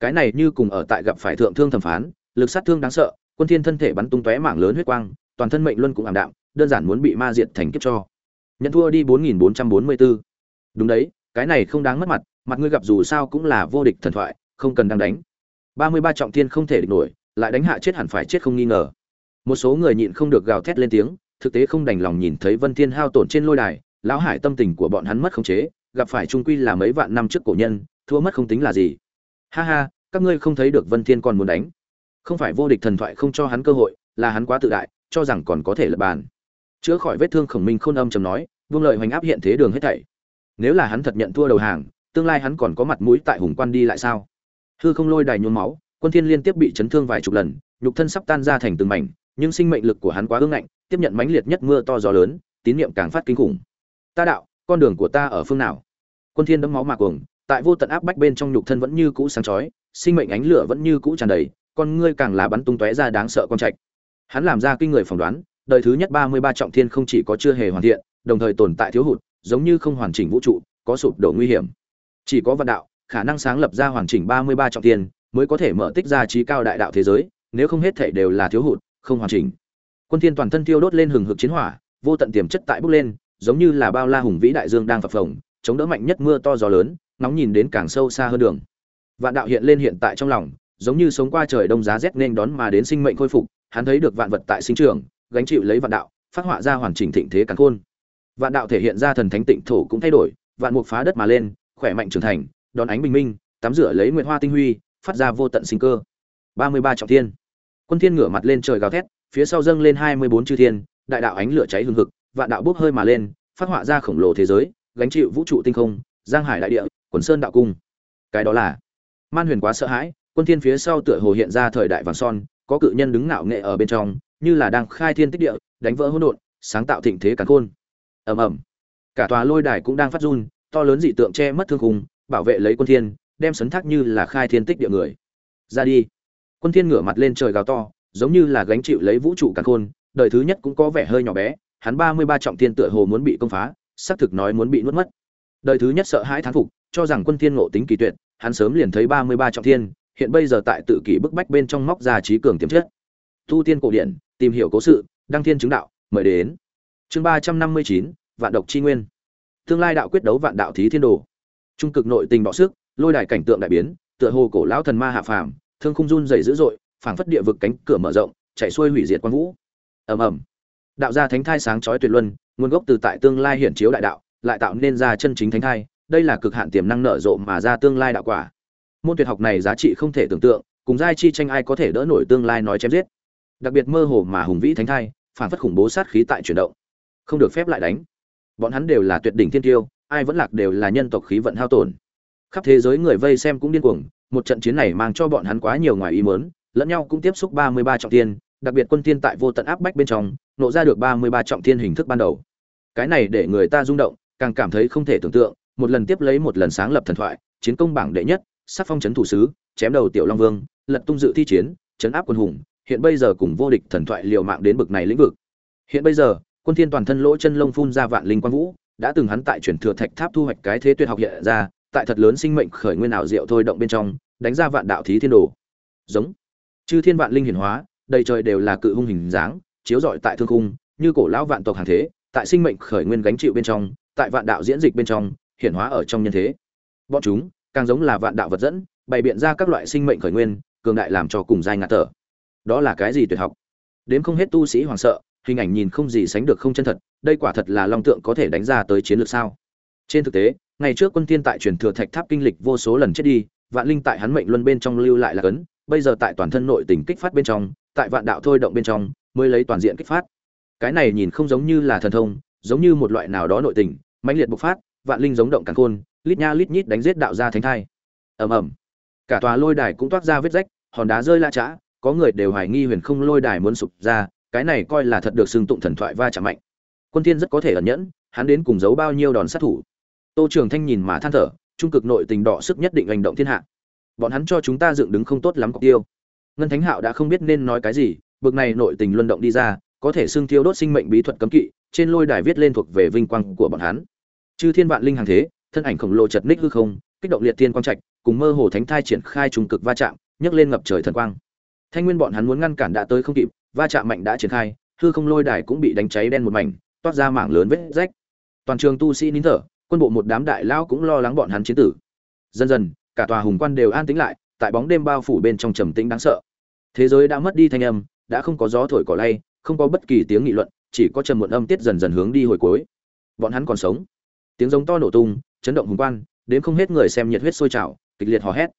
cái này như cùng ở tại gặp phải thượng thương thẩm phán lực sát thương đáng sợ quân thiên thân thể bắn tung tóe mảng lớn huyết quang toàn thân mệnh luân cũng ảm đạm đơn giản muốn bị ma diệt thành kiếp cho nhận thua đi 4444. Đúng đấy, cái này không đáng mất mặt, mặt ngươi gặp dù sao cũng là vô địch thần thoại, không cần đang đánh. 33 trọng thiên không thể địch nổi, lại đánh hạ chết hẳn phải chết không nghi ngờ. Một số người nhịn không được gào thét lên tiếng, thực tế không đành lòng nhìn thấy Vân Thiên hao tổn trên lôi đài, lão hải tâm tình của bọn hắn mất khống chế, gặp phải trung quy là mấy vạn năm trước cổ nhân, thua mất không tính là gì. Ha ha, các ngươi không thấy được Vân Thiên còn muốn đánh. Không phải vô địch thần thoại không cho hắn cơ hội, là hắn quá tự đại, cho rằng còn có thể lật bàn chữa khỏi vết thương khổng minh khôn âm trầm nói vương lợi hoành áp hiện thế đường hết thảy nếu là hắn thật nhận thua đầu hàng tương lai hắn còn có mặt mũi tại hùng quan đi lại sao hư không lôi đài nhuốm máu quân thiên liên tiếp bị chấn thương vài chục lần nhục thân sắp tan ra thành từng mảnh nhưng sinh mệnh lực của hắn quá ương ngạnh tiếp nhận mãnh liệt nhất mưa to gió lớn tín niệm càng phát kinh khủng ta đạo con đường của ta ở phương nào quân thiên đấm máu mạc cuồng tại vô tận áp bách bên trong nhục thân vẫn như cũ sáng chói sinh mệnh ánh lửa vẫn như cũ tràn đầy con ngươi càng là bắn tung tóe ra đáng sợ con trạch hắn làm ra kinh người phỏng đoán đời thứ nhất ba mươi ba trọng thiên không chỉ có chưa hề hoàn thiện, đồng thời tồn tại thiếu hụt, giống như không hoàn chỉnh vũ trụ, có sụp đổ nguy hiểm. Chỉ có vạn đạo, khả năng sáng lập ra hoàn chỉnh ba mươi ba trọng thiên, mới có thể mở tích ra trí cao đại đạo thế giới, nếu không hết thảy đều là thiếu hụt, không hoàn chỉnh. Quân thiên toàn thân thiêu đốt lên hừng hực chiến hỏa, vô tận tiềm chất tại bốc lên, giống như là bao la hùng vĩ đại dương đang phập phồng, chống đỡ mạnh nhất mưa to gió lớn, nóng nhìn đến càng sâu xa hơn đường. Vạn đạo hiện lên hiện tại trong lòng, giống như sống qua trời đông giá rét nên đón mà đến sinh mệnh khôi phục, hắn thấy được vạn vật tại sinh trưởng, gánh chịu lấy vạn đạo phát họa ra hoàn chỉnh thịnh thế càn khôn. Vạn đạo thể hiện ra thần thánh tịnh thổ cũng thay đổi vạn mục phá đất mà lên khỏe mạnh trưởng thành đón ánh bình minh tắm rửa lấy nguyệt hoa tinh huy phát ra vô tận sinh cơ. Ba mươi ba trọng thiên. Quân thiên ngửa mặt lên trời gào thét phía sau dâng lên hai mươi bốn chư thiên đại đạo ánh lửa cháy hừng hực vạn đạo bốc hơi mà lên phát họa ra khổng lồ thế giới gánh chịu vũ trụ tinh không giang hải đại địa quần sơn đạo cung cái đó là man huyền quá sợ hãi quân thiên phía sau tựa hồ hiện ra thời đại vàng son có cự nhân đứng ngạo nghệ ở bên trong như là đang khai thiên tích địa, đánh vỡ hỗn độn, sáng tạo thịnh thế càn khôn. Ầm ầm. Cả tòa lôi đài cũng đang phát run, to lớn dị tượng che mất thương khung, bảo vệ lấy quân thiên, đem sấn thác như là khai thiên tích địa người. Ra đi. Quân thiên ngửa mặt lên trời gào to, giống như là gánh chịu lấy vũ trụ càn khôn, đời thứ nhất cũng có vẻ hơi nhỏ bé, hắn 33 trọng thiên tựa hồ muốn bị công phá, xác thực nói muốn bị nuốt mất. đời thứ nhất sợ hãi thán phục cho rằng quân thiên ngộ tính kỳ tuyệt hắn sớm liền thấy ba mươi ba trọng thiên hiện bây giờ tại tự kỷ bức bách bên trong móc ra trí cường tiềm chất. Tu tiên cổ điển tìm hiểu cố sự đăng thiên chứng đạo mời đến. Chương ba trăm năm mươi chín vạn độc chi nguyên. Tương lai đạo quyết đấu vạn đạo thí thiên đồ. Trung cực nội tình bọ sức lôi đài cảnh tượng đại biến tựa hồ cổ lão thần ma hạ phàm thương khung run rẩy dữ dội phảng phất địa vực cánh cửa mở rộng chạy xuôi hủy diệt quan vũ. Ầm ầm đạo gia thánh thai sáng chói tuyệt luân, nguồn gốc từ tại tương lai hiển chiếu đại đạo, lại tạo nên ra chân chính thánh thai, đây là cực hạn tiềm năng nở rộ mà ra tương lai đạo quả. Môn tuyệt học này giá trị không thể tưởng tượng, cùng giai chi tranh ai có thể đỡ nổi tương lai nói chém giết. Đặc biệt mơ hồ mà hùng vĩ thánh thai, phản phất khủng bố sát khí tại chuyển động. Không được phép lại đánh. Bọn hắn đều là tuyệt đỉnh thiên tiêu, ai vẫn lạc đều là nhân tộc khí vận hao tổn. Khắp thế giới người vây xem cũng điên cuồng, một trận chiến này mang cho bọn hắn quá nhiều ngoài ý mớn lẫn nhau cũng tiếp xúc ba mươi ba trọng tiên đặc biệt quân tiên tại vô tận áp bách bên trong, nộ ra được ba mươi ba trọng thiên hình thức ban đầu. Cái này để người ta rung động, càng cảm thấy không thể tưởng tượng, một lần tiếp lấy một lần sáng lập thần thoại, chiến công bảng đệ nhất, sắc phong chấn thủ sứ, chém đầu tiểu long vương, lật tung dự thi chiến, chấn áp quân hùng, hiện bây giờ cùng vô địch thần thoại liều mạng đến bực này lĩnh vực. Hiện bây giờ, quân thiên toàn thân lỗ chân lông phun ra vạn linh quang vũ, đã từng hắn tại chuyển thừa thạch tháp thu hoạch cái thế tuyệt học hiện ra, tại thật lớn sinh mệnh khởi nguyên ảo diệu thôi động bên trong, đánh ra vạn đạo thí thiên đồ. Giống. Chư thiên vạn linh hiển hóa đầy trời đều là cự hung hình dáng, chiếu rọi tại thương khung, như cổ lão vạn tộc hàng thế, tại sinh mệnh khởi nguyên gánh chịu bên trong, tại vạn đạo diễn dịch bên trong, hiển hóa ở trong nhân thế. Bọn chúng, càng giống là vạn đạo vật dẫn, bày biện ra các loại sinh mệnh khởi nguyên, cường đại làm cho cùng giai ngạt thở. Đó là cái gì tuyệt học? Đến không hết tu sĩ hoàng sợ, hình ảnh nhìn không gì sánh được không chân thật, đây quả thật là long tượng có thể đánh ra tới chiến lược sao? Trên thực tế, ngày trước quân tiên tại truyền thừa thạch tháp kinh lịch vô số lần chết đi, vạn linh tại hắn mệnh luân bên trong lưu lại là cấn, bây giờ tại toàn thân nội tình kích phát bên trong tại vạn đạo thôi động bên trong, mới lấy toàn diện kích phát. Cái này nhìn không giống như là thần thông, giống như một loại nào đó nội tình, mãnh liệt bộc phát, vạn linh giống động càng khôn, lít nha lít nhít đánh giết đạo gia thánh thai. Ầm ầm. Cả tòa lôi đài cũng toát ra vết rách, hòn đá rơi la chã có người đều hoài nghi huyền không lôi đài muốn sụp ra, cái này coi là thật được xưng tụng thần thoại va chạm mạnh. Quân thiên rất có thể ẩn nhẫn, hắn đến cùng giấu bao nhiêu đòn sát thủ. Tô trường thanh nhìn mà than thở, trung cực nội tình đỏ sức nhất định hành động thiên hạ. Bọn hắn cho chúng ta dựng đứng không tốt lắm cọc tiêu ngân thánh hạo đã không biết nên nói cái gì, bực này nội tình luân động đi ra, có thể xưng thiêu đốt sinh mệnh bí thuật cấm kỵ, trên lôi đài viết lên thuộc về vinh quang của bọn hắn. Chư thiên vạn linh hàng thế, thân ảnh khổng lồ chật ních hư không, kích động liệt tiên quang trạch, cùng mơ hồ thánh thai triển khai trùng cực va chạm, nhấc lên ngập trời thần quang. Thanh nguyên bọn hắn muốn ngăn cản đã tới không kịp, va chạm mạnh đã triển khai, hư không lôi đài cũng bị đánh cháy đen một mảnh, toát ra mảng lớn vết rách. Toàn trường tu sĩ nín thở, quân bộ một đám đại lao cũng lo lắng bọn hắn chiến tử. Dần dần, cả tòa hùng quan đều an tĩnh lại tại bóng đêm bao phủ bên trong trầm tĩnh đáng sợ. Thế giới đã mất đi thanh âm, đã không có gió thổi cỏ lay, không có bất kỳ tiếng nghị luận, chỉ có trầm muộn âm tiết dần dần hướng đi hồi cuối. Bọn hắn còn sống. Tiếng giống to nổ tung, chấn động hùng quan, đến không hết người xem nhiệt huyết sôi trào, kịch liệt hò hét.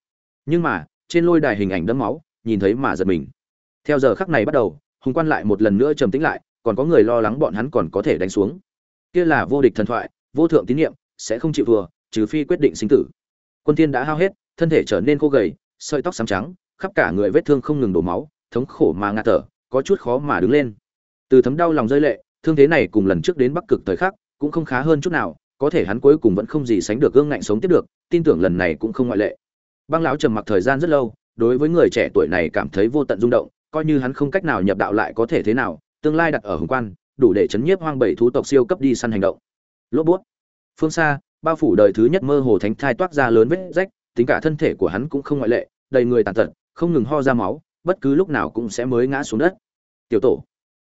Nhưng mà, trên lôi đài hình ảnh đẫm máu, nhìn thấy mà giật mình. Theo giờ khắc này bắt đầu, hùng quan lại một lần nữa trầm tĩnh lại, còn có người lo lắng bọn hắn còn có thể đánh xuống. Kia là vô địch thần thoại, vô thượng tín nhiệm sẽ không chịu thua, trừ phi quyết định sinh tử. Quân thiên đã hao hết, thân thể trở nên khô gầy sợi tóc xám trắng, khắp cả người vết thương không ngừng đổ máu, thống khổ mà ngạt thở, có chút khó mà đứng lên. Từ thấm đau lòng rơi lệ, thương thế này cùng lần trước đến bắc cực thời khắc, cũng không khá hơn chút nào, có thể hắn cuối cùng vẫn không gì sánh được gương ngạnh sống tiếp được, tin tưởng lần này cũng không ngoại lệ. Băng lão trầm mặc thời gian rất lâu, đối với người trẻ tuổi này cảm thấy vô tận rung động, coi như hắn không cách nào nhập đạo lại có thể thế nào, tương lai đặt ở hùng quan, đủ để chấn nhiếp hoang bảy thú tộc siêu cấp đi săn hành động. Lốp bút. Phương xa, bao phủ đời thứ nhất mơ hồ thánh thai toát ra lớn vết rách tính cả thân thể của hắn cũng không ngoại lệ, đầy người tàn tật, không ngừng ho ra máu, bất cứ lúc nào cũng sẽ mới ngã xuống đất. Tiểu tổ,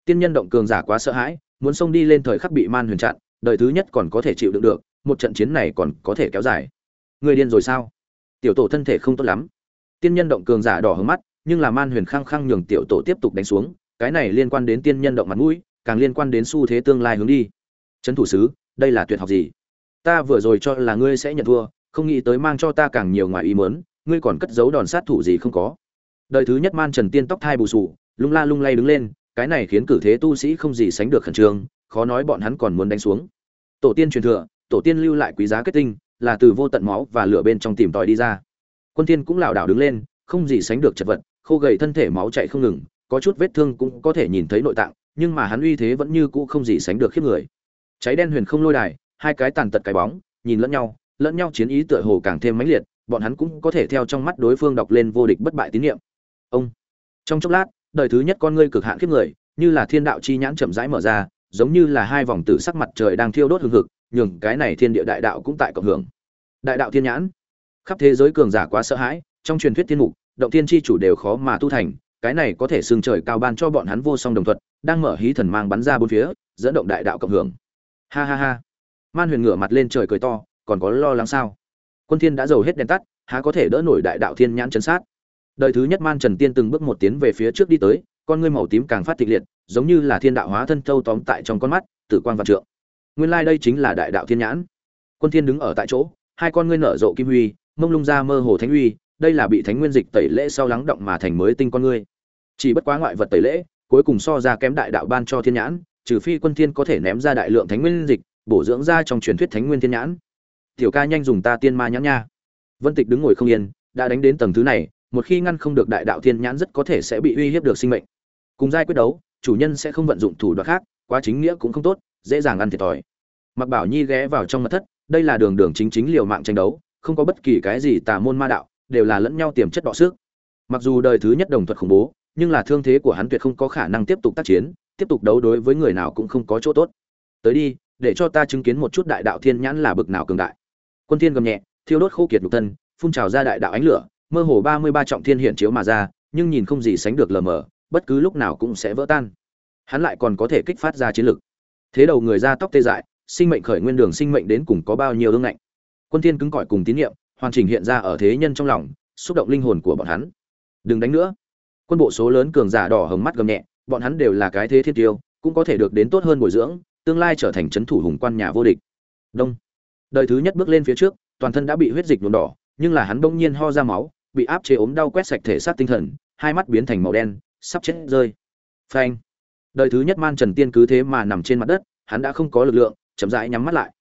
tiên nhân động cường giả quá sợ hãi, muốn xông đi lên thời khắc bị man huyền chặn, đời thứ nhất còn có thể chịu đựng được, một trận chiến này còn có thể kéo dài. Người điên rồi sao? Tiểu tổ thân thể không tốt lắm. Tiên nhân động cường giả đỏ hướng mắt, nhưng là man huyền khăng khăng nhường tiểu tổ tiếp tục đánh xuống, cái này liên quan đến tiên nhân động mặt mũi, càng liên quan đến xu thế tương lai hướng đi. Trấn thủ sứ, đây là tuyệt học gì? Ta vừa rồi cho là ngươi sẽ nhận thua không nghĩ tới mang cho ta càng nhiều ngoài ý mớn ngươi còn cất giấu đòn sát thủ gì không có. Đời thứ nhất man trần tiên tóc thai bù sù, lung la lung lay đứng lên, cái này khiến cử thế tu sĩ không gì sánh được khẩn trương, khó nói bọn hắn còn muốn đánh xuống. Tổ tiên truyền thừa, tổ tiên lưu lại quý giá kết tinh, là từ vô tận máu và lửa bên trong tìm tòi đi ra. Quân tiên cũng lảo đảo đứng lên, không gì sánh được chật vật, khô gầy thân thể máu chạy không ngừng, có chút vết thương cũng có thể nhìn thấy nội tạng, nhưng mà hắn uy thế vẫn như cũ không gì sánh được khiếp người. Cháy đen huyền không lôi đài, hai cái tàn tật cái bóng, nhìn lẫn nhau lẫn nhau chiến ý tựa hồ càng thêm mãnh liệt, bọn hắn cũng có thể theo trong mắt đối phương đọc lên vô địch bất bại tín niệm. ông, trong chốc lát, đời thứ nhất con ngươi cực hạn khiếp người, như là thiên đạo chi nhãn chậm rãi mở ra, giống như là hai vòng tử sắc mặt trời đang thiêu đốt hừng hực, nhường cái này thiên địa đại đạo cũng tại cộng hưởng. Đại đạo thiên nhãn, khắp thế giới cường giả quá sợ hãi, trong truyền thuyết thiên mục, động thiên chi chủ đều khó mà tu thành, cái này có thể xương trời cao ban cho bọn hắn vô song đồng thuật, đang mở hí thần mang bắn ra bốn phía, dẫn động đại đạo cộng hưởng. Ha ha ha. Man huyền ngửa mặt lên trời cười to còn có lo lắng sao? Quân thiên đã dầu hết đèn tắt, há có thể đỡ nổi đại đạo thiên nhãn chấn sát? Đời thứ nhất man trần tiên từng bước một tiến về phía trước đi tới, con ngươi màu tím càng phát thịnh liệt, giống như là thiên đạo hóa thân thâu tóm tại trong con mắt, tử quan vạn trượng. Nguyên lai like đây chính là đại đạo thiên nhãn. Quân thiên đứng ở tại chỗ, hai con ngươi nở rộ kim huy, mông lung ra mơ hồ thánh uy, đây là bị thánh nguyên dịch tẩy lễ sau lắng động mà thành mới tinh con ngươi. Chỉ bất quá ngoại vật tẩy lễ, cuối cùng so ra kém đại đạo ban cho thiên nhãn, trừ phi quân thiên có thể ném ra đại lượng thánh nguyên dịch, bổ dưỡng ra trong truyền thuyết thánh nguyên thiên nhãn tiểu ca nhanh dùng ta tiên ma nhãn nha. Vân tịch đứng ngồi không yên, đã đánh đến tầng thứ này, một khi ngăn không được đại đạo thiên nhãn rất có thể sẽ bị uy hiếp được sinh mệnh. Cùng giai quyết đấu, chủ nhân sẽ không vận dụng thủ đoạn khác, quá chính nghĩa cũng không tốt, dễ dàng ăn thiệt thòi. Mặc bảo nhi ghé vào trong mật thất, đây là đường đường chính chính liều mạng tranh đấu, không có bất kỳ cái gì tà môn ma đạo, đều là lẫn nhau tiềm chất đọ sức mặc dù đời thứ nhất đồng thuật khủng bố, nhưng là thương thế của hắn tuyệt không có khả năng tiếp tục tác chiến, tiếp tục đấu đối với người nào cũng không có chỗ tốt. Tới đi, để cho ta chứng kiến một chút đại đạo thiên nhãn là bực nào cường đại quân thiên gầm nhẹ, thiêu đốt khô kiệt nhục thân, phun trào ra đại đạo ánh lửa, mơ hồ ba mươi ba trọng thiên hiện chiếu mà ra, nhưng nhìn không gì sánh được lờ mờ, bất cứ lúc nào cũng sẽ vỡ tan. Hắn lại còn có thể kích phát ra chiến lực. Thế đầu người ra tóc tê dại, sinh mệnh khởi nguyên đường sinh mệnh đến cùng có bao nhiêu ương ngạnh. Quân thiên cứng cỏi cùng tín niệm hoàn chỉnh hiện ra ở thế nhân trong lòng, xúc động linh hồn của bọn hắn. Đừng đánh nữa. Quân bộ số lớn cường giả đỏ hồng mắt gầm nhẹ, bọn hắn đều là cái thế thiên tiêu, cũng có thể được đến tốt hơn bồi dưỡng, tương lai trở thành chấn thủ hùng quan nhà vô địch. Đông đời thứ nhất bước lên phía trước, toàn thân đã bị huyết dịch nhuộm đỏ, nhưng là hắn bỗng nhiên ho ra máu, bị áp chế ốm đau quét sạch thể xác tinh thần, hai mắt biến thành màu đen, sắp chết rơi. Phanh. Đời thứ nhất man trần tiên cứ thế mà nằm trên mặt đất, hắn đã không có lực lượng, chậm rãi nhắm mắt lại.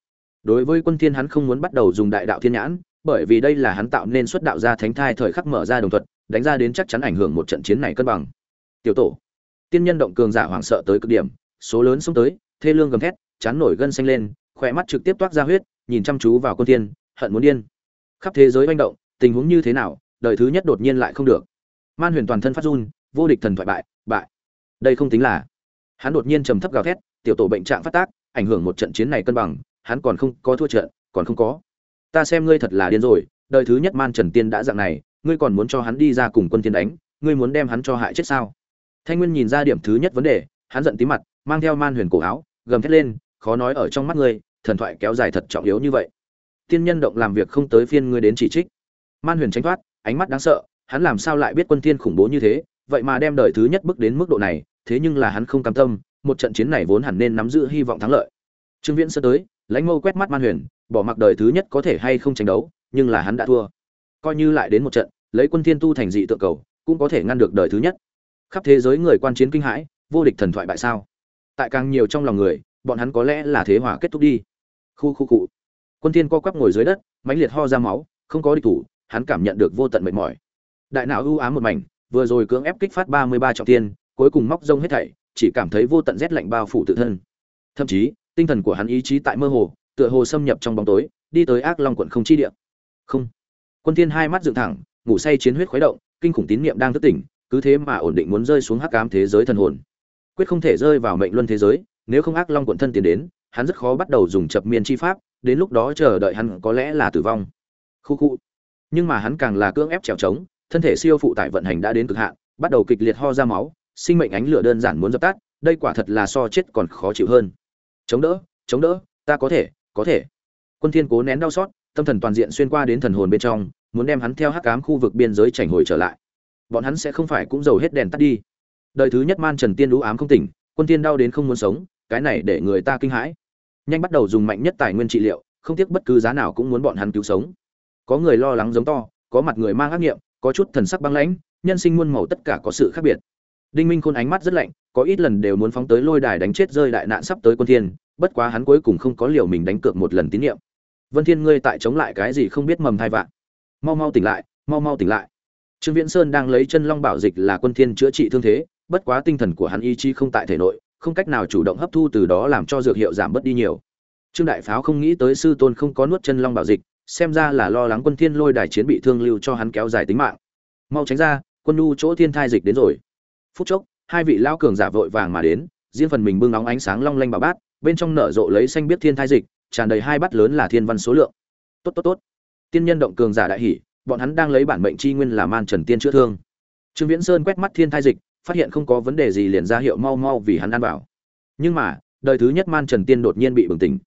Đối với quân thiên hắn không muốn bắt đầu dùng đại đạo thiên nhãn, bởi vì đây là hắn tạo nên xuất đạo ra thánh thai thời khắc mở ra đồng thuật, đánh ra đến chắc chắn ảnh hưởng một trận chiến này cân bằng. Tiểu tổ. Tiên nhân động cường giả hoảng sợ tới cực điểm, số lớn xông tới, thê lương gầm thét, chán nổi gân xanh lên, khỏe mắt trực tiếp toát ra huyết nhìn chăm chú vào quân thiên, hận muốn điên. Khắp thế giới manh động, tình huống như thế nào, đời thứ nhất đột nhiên lại không được. Man huyền toàn thân phát run, vô địch thần thoại bại bại. Đây không tính là, hắn đột nhiên trầm thấp gào thét, tiểu tổ bệnh trạng phát tác, ảnh hưởng một trận chiến này cân bằng, hắn còn không có thua trận, còn không có. Ta xem ngươi thật là điên rồi, đời thứ nhất man trần tiên đã dạng này, ngươi còn muốn cho hắn đi ra cùng quân tiên đánh, ngươi muốn đem hắn cho hại chết sao? Thanh nguyên nhìn ra điểm thứ nhất vấn đề, hắn giận tí mặt, mang theo man huyền cổ áo, gầm thét lên, khó nói ở trong mắt ngươi thần thoại kéo dài thật trọng yếu như vậy. Tiên nhân động làm việc không tới phiên ngươi đến chỉ trích. Man huyền tránh thoát, ánh mắt đáng sợ, hắn làm sao lại biết quân tiên khủng bố như thế? Vậy mà đem đời thứ nhất bước đến mức độ này, thế nhưng là hắn không cam tâm, một trận chiến này vốn hẳn nên nắm giữ hy vọng thắng lợi. Trương viễn sơ tới, lãnh mâu quét mắt man huyền, bỏ mặc đời thứ nhất có thể hay không tranh đấu, nhưng là hắn đã thua. Coi như lại đến một trận, lấy quân thiên tu thành dị tượng cầu, cũng có thể ngăn được đời thứ nhất. Khắp thế giới người quan chiến kinh hãi, vô địch thần thoại bại sao? Tại càng nhiều trong lòng người, bọn hắn có lẽ là thế hòa kết thúc đi khu khu cụ. Quân thiên co quắp ngồi dưới đất, mãnh liệt ho ra máu, không có địch thủ, hắn cảm nhận được vô tận mệt mỏi. Đại não ưu ám một mảnh, vừa rồi cưỡng ép kích phát 33 trọng tiên cuối cùng móc rông hết thảy, chỉ cảm thấy vô tận rét lạnh bao phủ tự thân. Thậm chí, tinh thần của hắn ý chí tại mơ hồ, tựa hồ xâm nhập trong bóng tối, đi tới ác long quận không chi địa. Không. Quân thiên hai mắt dựng thẳng, ngủ say chiến huyết khuấy động, kinh khủng tín niệm đang thức tỉnh, cứ thế mà ổn định muốn rơi xuống hắc ám thế giới thần hồn. Quyết không thể rơi vào mệnh luân thế giới, nếu không ác long quận thân tiến đến hắn rất khó bắt đầu dùng chập miên chi pháp, đến lúc đó chờ đợi hắn có lẽ là tử vong. Khu khu. Nhưng mà hắn càng là cưỡng ép trèo trống, thân thể siêu phụ tải vận hành đã đến cực hạn, bắt đầu kịch liệt ho ra máu, sinh mệnh ánh lửa đơn giản muốn dập tắt, đây quả thật là so chết còn khó chịu hơn. Chống đỡ chống đỡ, ta có thể có thể. Quân thiên cố nén đau xót, tâm thần toàn diện xuyên qua đến thần hồn bên trong, muốn đem hắn theo hắc ám khu vực biên giới chảnh hồi trở lại. Bọn hắn sẽ không phải cũng dầu hết đèn tắt đi. Đời thứ nhất man trần tiên đũ ám không tỉnh, quân tiên đau đến không muốn sống, cái này để người ta kinh hãi nhanh bắt đầu dùng mạnh nhất tài nguyên trị liệu, không tiếc bất cứ giá nào cũng muốn bọn hắn cứu sống. Có người lo lắng giống to, có mặt người mang ác nghiệm, có chút thần sắc băng lãnh, nhân sinh muôn màu tất cả có sự khác biệt. Đinh minh khôn ánh mắt rất lạnh, có ít lần đều muốn phóng tới lôi đài đánh chết rơi đại nạn sắp tới quân thiên, bất quá hắn cuối cùng không có liều mình đánh cược một lần tín nhiệm. Vân thiên, ngươi tại chống lại cái gì không biết mầm thai vạn. Mau mau tỉnh lại, mau mau tỉnh lại. Trương viễn sơn đang lấy chân long bảo dịch là quân thiên chữa trị thương thế, bất quá tinh thần của hắn ý chí không tại thể nội không cách nào chủ động hấp thu từ đó làm cho dược hiệu giảm bớt đi nhiều. Trương đại pháo không nghĩ tới sư tôn không có nuốt chân long bảo dịch xem ra là lo lắng quân thiên lôi đài chiến bị thương lưu cho hắn kéo dài tính mạng. Mau tránh ra quân nu chỗ thiên thai dịch đến rồi. Phút chốc hai vị lao cường giả vội vàng mà đến riêng phần mình bưng nóng ánh sáng long lanh bảo bát bên trong nở rộ lấy xanh biết thiên thai dịch tràn đầy hai bát lớn là thiên văn số lượng. Tốt tốt tốt. Tiên nhân động cường giả đại hỉ, bọn hắn đang lấy bản mệnh chi nguyên là man trần tiên chữa thương. Trương viễn sơn quét mắt thiên thai dịch phát hiện không có vấn đề gì liền ra hiệu mau mau vì hắn ăn bảo nhưng mà, đời thứ nhất man trần tiên đột nhiên bị bừng tỉnh.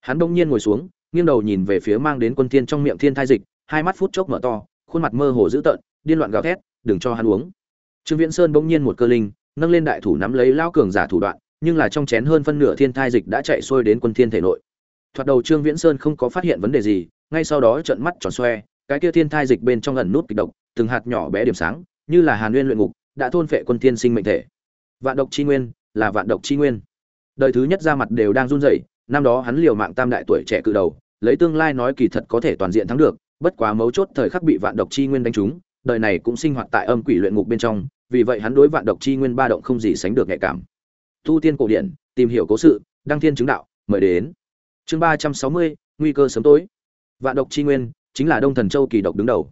Hắn bỗng nhiên ngồi xuống, nghiêng đầu nhìn về phía mang đến quân tiên trong miệng thiên thai dịch, hai mắt phút chốc mở to, khuôn mặt mơ hồ dữ tợn, điên loạn gào thét, đừng cho hắn uống. Trương viễn sơn bỗng nhiên một cơ linh, nâng lên đại thủ nắm lấy lao cường giả thủ đoạn, nhưng là trong chén hơn phân nửa thiên thai dịch đã chạy xuôi đến quân thiên thể nội. Thoạt đầu trương viễn sơn không có phát hiện vấn đề gì, ngay sau đó trợn mắt tròn xoe, cái kia thiên thai dịch bên trong ẩn nút kịch độc, từng hạt nhỏ bé điểm sáng, như là hàn nguyên luyện ngục đã thôn phệ quân thiên sinh mệnh thể. Vạn độc chi nguyên là vạn độc chi nguyên. Đời thứ nhất ra mặt đều đang run rẩy, năm đó hắn liều mạng tam đại tuổi trẻ cự đầu, lấy tương lai nói kỳ thật có thể toàn diện thắng được, bất quá mấu chốt thời khắc bị vạn độc chi nguyên đánh trúng, đời này cũng sinh hoạt tại âm quỷ luyện ngục bên trong, vì vậy hắn đối vạn độc chi nguyên ba động không gì sánh được nhạy cảm. Tu tiên cổ điển, tìm hiểu cố sự, đăng thiên chứng đạo, mời đến. Chương ba trăm sáu mươi, nguy cơ sớm tối. Vạn độc chi nguyên chính là đông thần châu kỳ độc đứng đầu.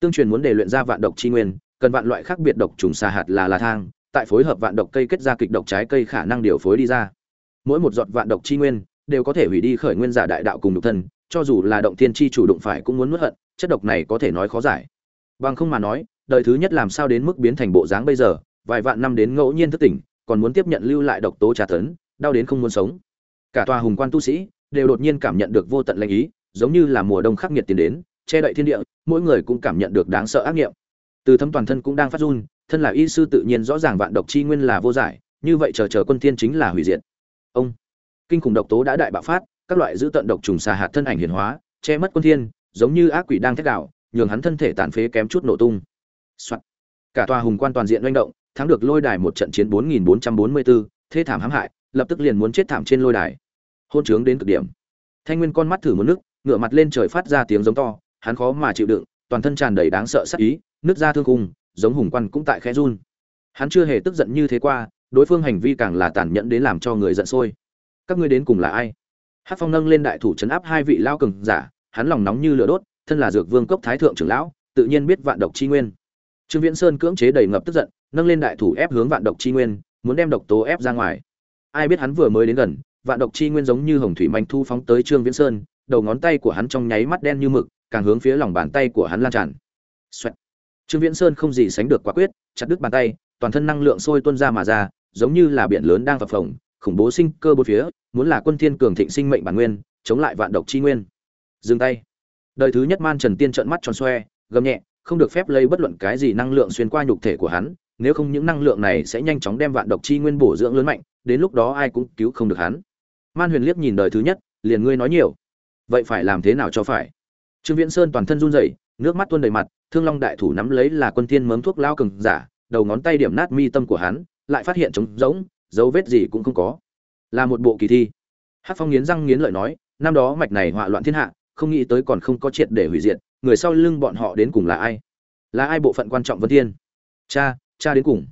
Tương truyền muốn để luyện ra vạn độc chi nguyên cần vạn loại khác biệt độc trùng xà hạt là là thang, tại phối hợp vạn độc cây kết ra kịch độc trái cây khả năng điều phối đi ra. Mỗi một giọt vạn độc chi nguyên đều có thể hủy đi khởi nguyên giả đại đạo cùng độc thân, cho dù là động tiên chi chủ động phải cũng muốn nuốt hận, chất độc này có thể nói khó giải. Bằng không mà nói, đời thứ nhất làm sao đến mức biến thành bộ dáng bây giờ, vài vạn năm đến ngẫu nhiên thức tỉnh, còn muốn tiếp nhận lưu lại độc tố trà tấn, đau đến không muốn sống. Cả tòa hùng quan tu sĩ đều đột nhiên cảm nhận được vô tận linh ý, giống như là mùa đông khắc nghiệt tiến đến, che đậy thiên địa, mỗi người cũng cảm nhận được đáng sợ ác nghiệm từ thấm toàn thân cũng đang phát run thân là y sư tự nhiên rõ ràng vạn độc chi nguyên là vô giải như vậy chờ chờ quân thiên chính là hủy diệt. Ông kinh khủng độc tố đã đại bạo phát các loại giữ tận độc trùng xà hạt thân ảnh hiển hóa che mất quân thiên giống như ác quỷ đang thét đảo nhường hắn thân thể tàn phế kém chút nổ tung. Soạn. cả tòa hùng quan toàn diện doanh động thắng được lôi đài một trận chiến 4444, thế thảm hãm hại lập tức liền muốn chết thảm trên lôi đài. Hôn trướng đến cực điểm. Thanh nguyên con mắt thử một nước ngửa mặt lên trời phát ra tiếng giống to hắn khó mà chịu đựng toàn thân tràn đầy đáng sợ sát ý nước ra thương khung, giống hùng quan cũng tại khẽ run. Hắn chưa hề tức giận như thế qua, đối phương hành vi càng là tàn nhẫn đến làm cho người giận sôi. Các ngươi đến cùng là ai? Hát phong nâng lên đại thủ chấn áp hai vị lao cường giả, hắn lòng nóng như lửa đốt, thân là dược vương cốc thái thượng trưởng lão, tự nhiên biết vạn độc chi nguyên. Trương viễn sơn cưỡng chế đầy ngập tức giận, nâng lên đại thủ ép hướng vạn độc chi nguyên, muốn đem độc tố ép ra ngoài. Ai biết hắn vừa mới đến gần, vạn độc chi nguyên giống như hồng thủy manh thu phóng tới trương viễn sơn, đầu ngón tay của hắn trong nháy mắt đen như mực, càng hướng phía lòng bàn tay của hắn lan tràn、Xoẹt trương viễn sơn không gì sánh được quả quyết, chặt đứt bàn tay, toàn thân năng lượng sôi tuôn ra mà ra, giống như là biển lớn đang phập phồng, khủng bố sinh cơ bốn phía, muốn là quân thiên cường thịnh sinh mệnh bản nguyên, chống lại vạn độc chi nguyên. Dừng tay. Đời thứ nhất man trần tiên trợn mắt tròn xoe, gầm nhẹ, không được phép lấy bất luận cái gì năng lượng xuyên qua nhục thể của hắn, nếu không những năng lượng này sẽ nhanh chóng đem vạn độc chi nguyên bổ dưỡng lớn mạnh, đến lúc đó ai cũng cứu không được hắn. Man huyền liếc nhìn đời thứ nhất, liền ngươi nói nhiều. Vậy phải làm thế nào cho phải? Trương viễn sơn toàn thân run rẩy, nước mắt tuôn đầy mặt thương long đại thủ nắm lấy là quân thiên mớm thuốc lao cường giả, đầu ngón tay điểm nát mi tâm của hắn, lại phát hiện trống rỗng, dấu vết gì cũng không có. Là một bộ kỳ thi. Hát phong nghiến răng nghiến lợi nói, năm đó mạch này họa loạn thiên hạ, không nghĩ tới còn không có triệt để hủy diệt, người sau lưng bọn họ đến cùng là ai? Là ai bộ phận quan trọng vân thiên? Cha cha đến cùng.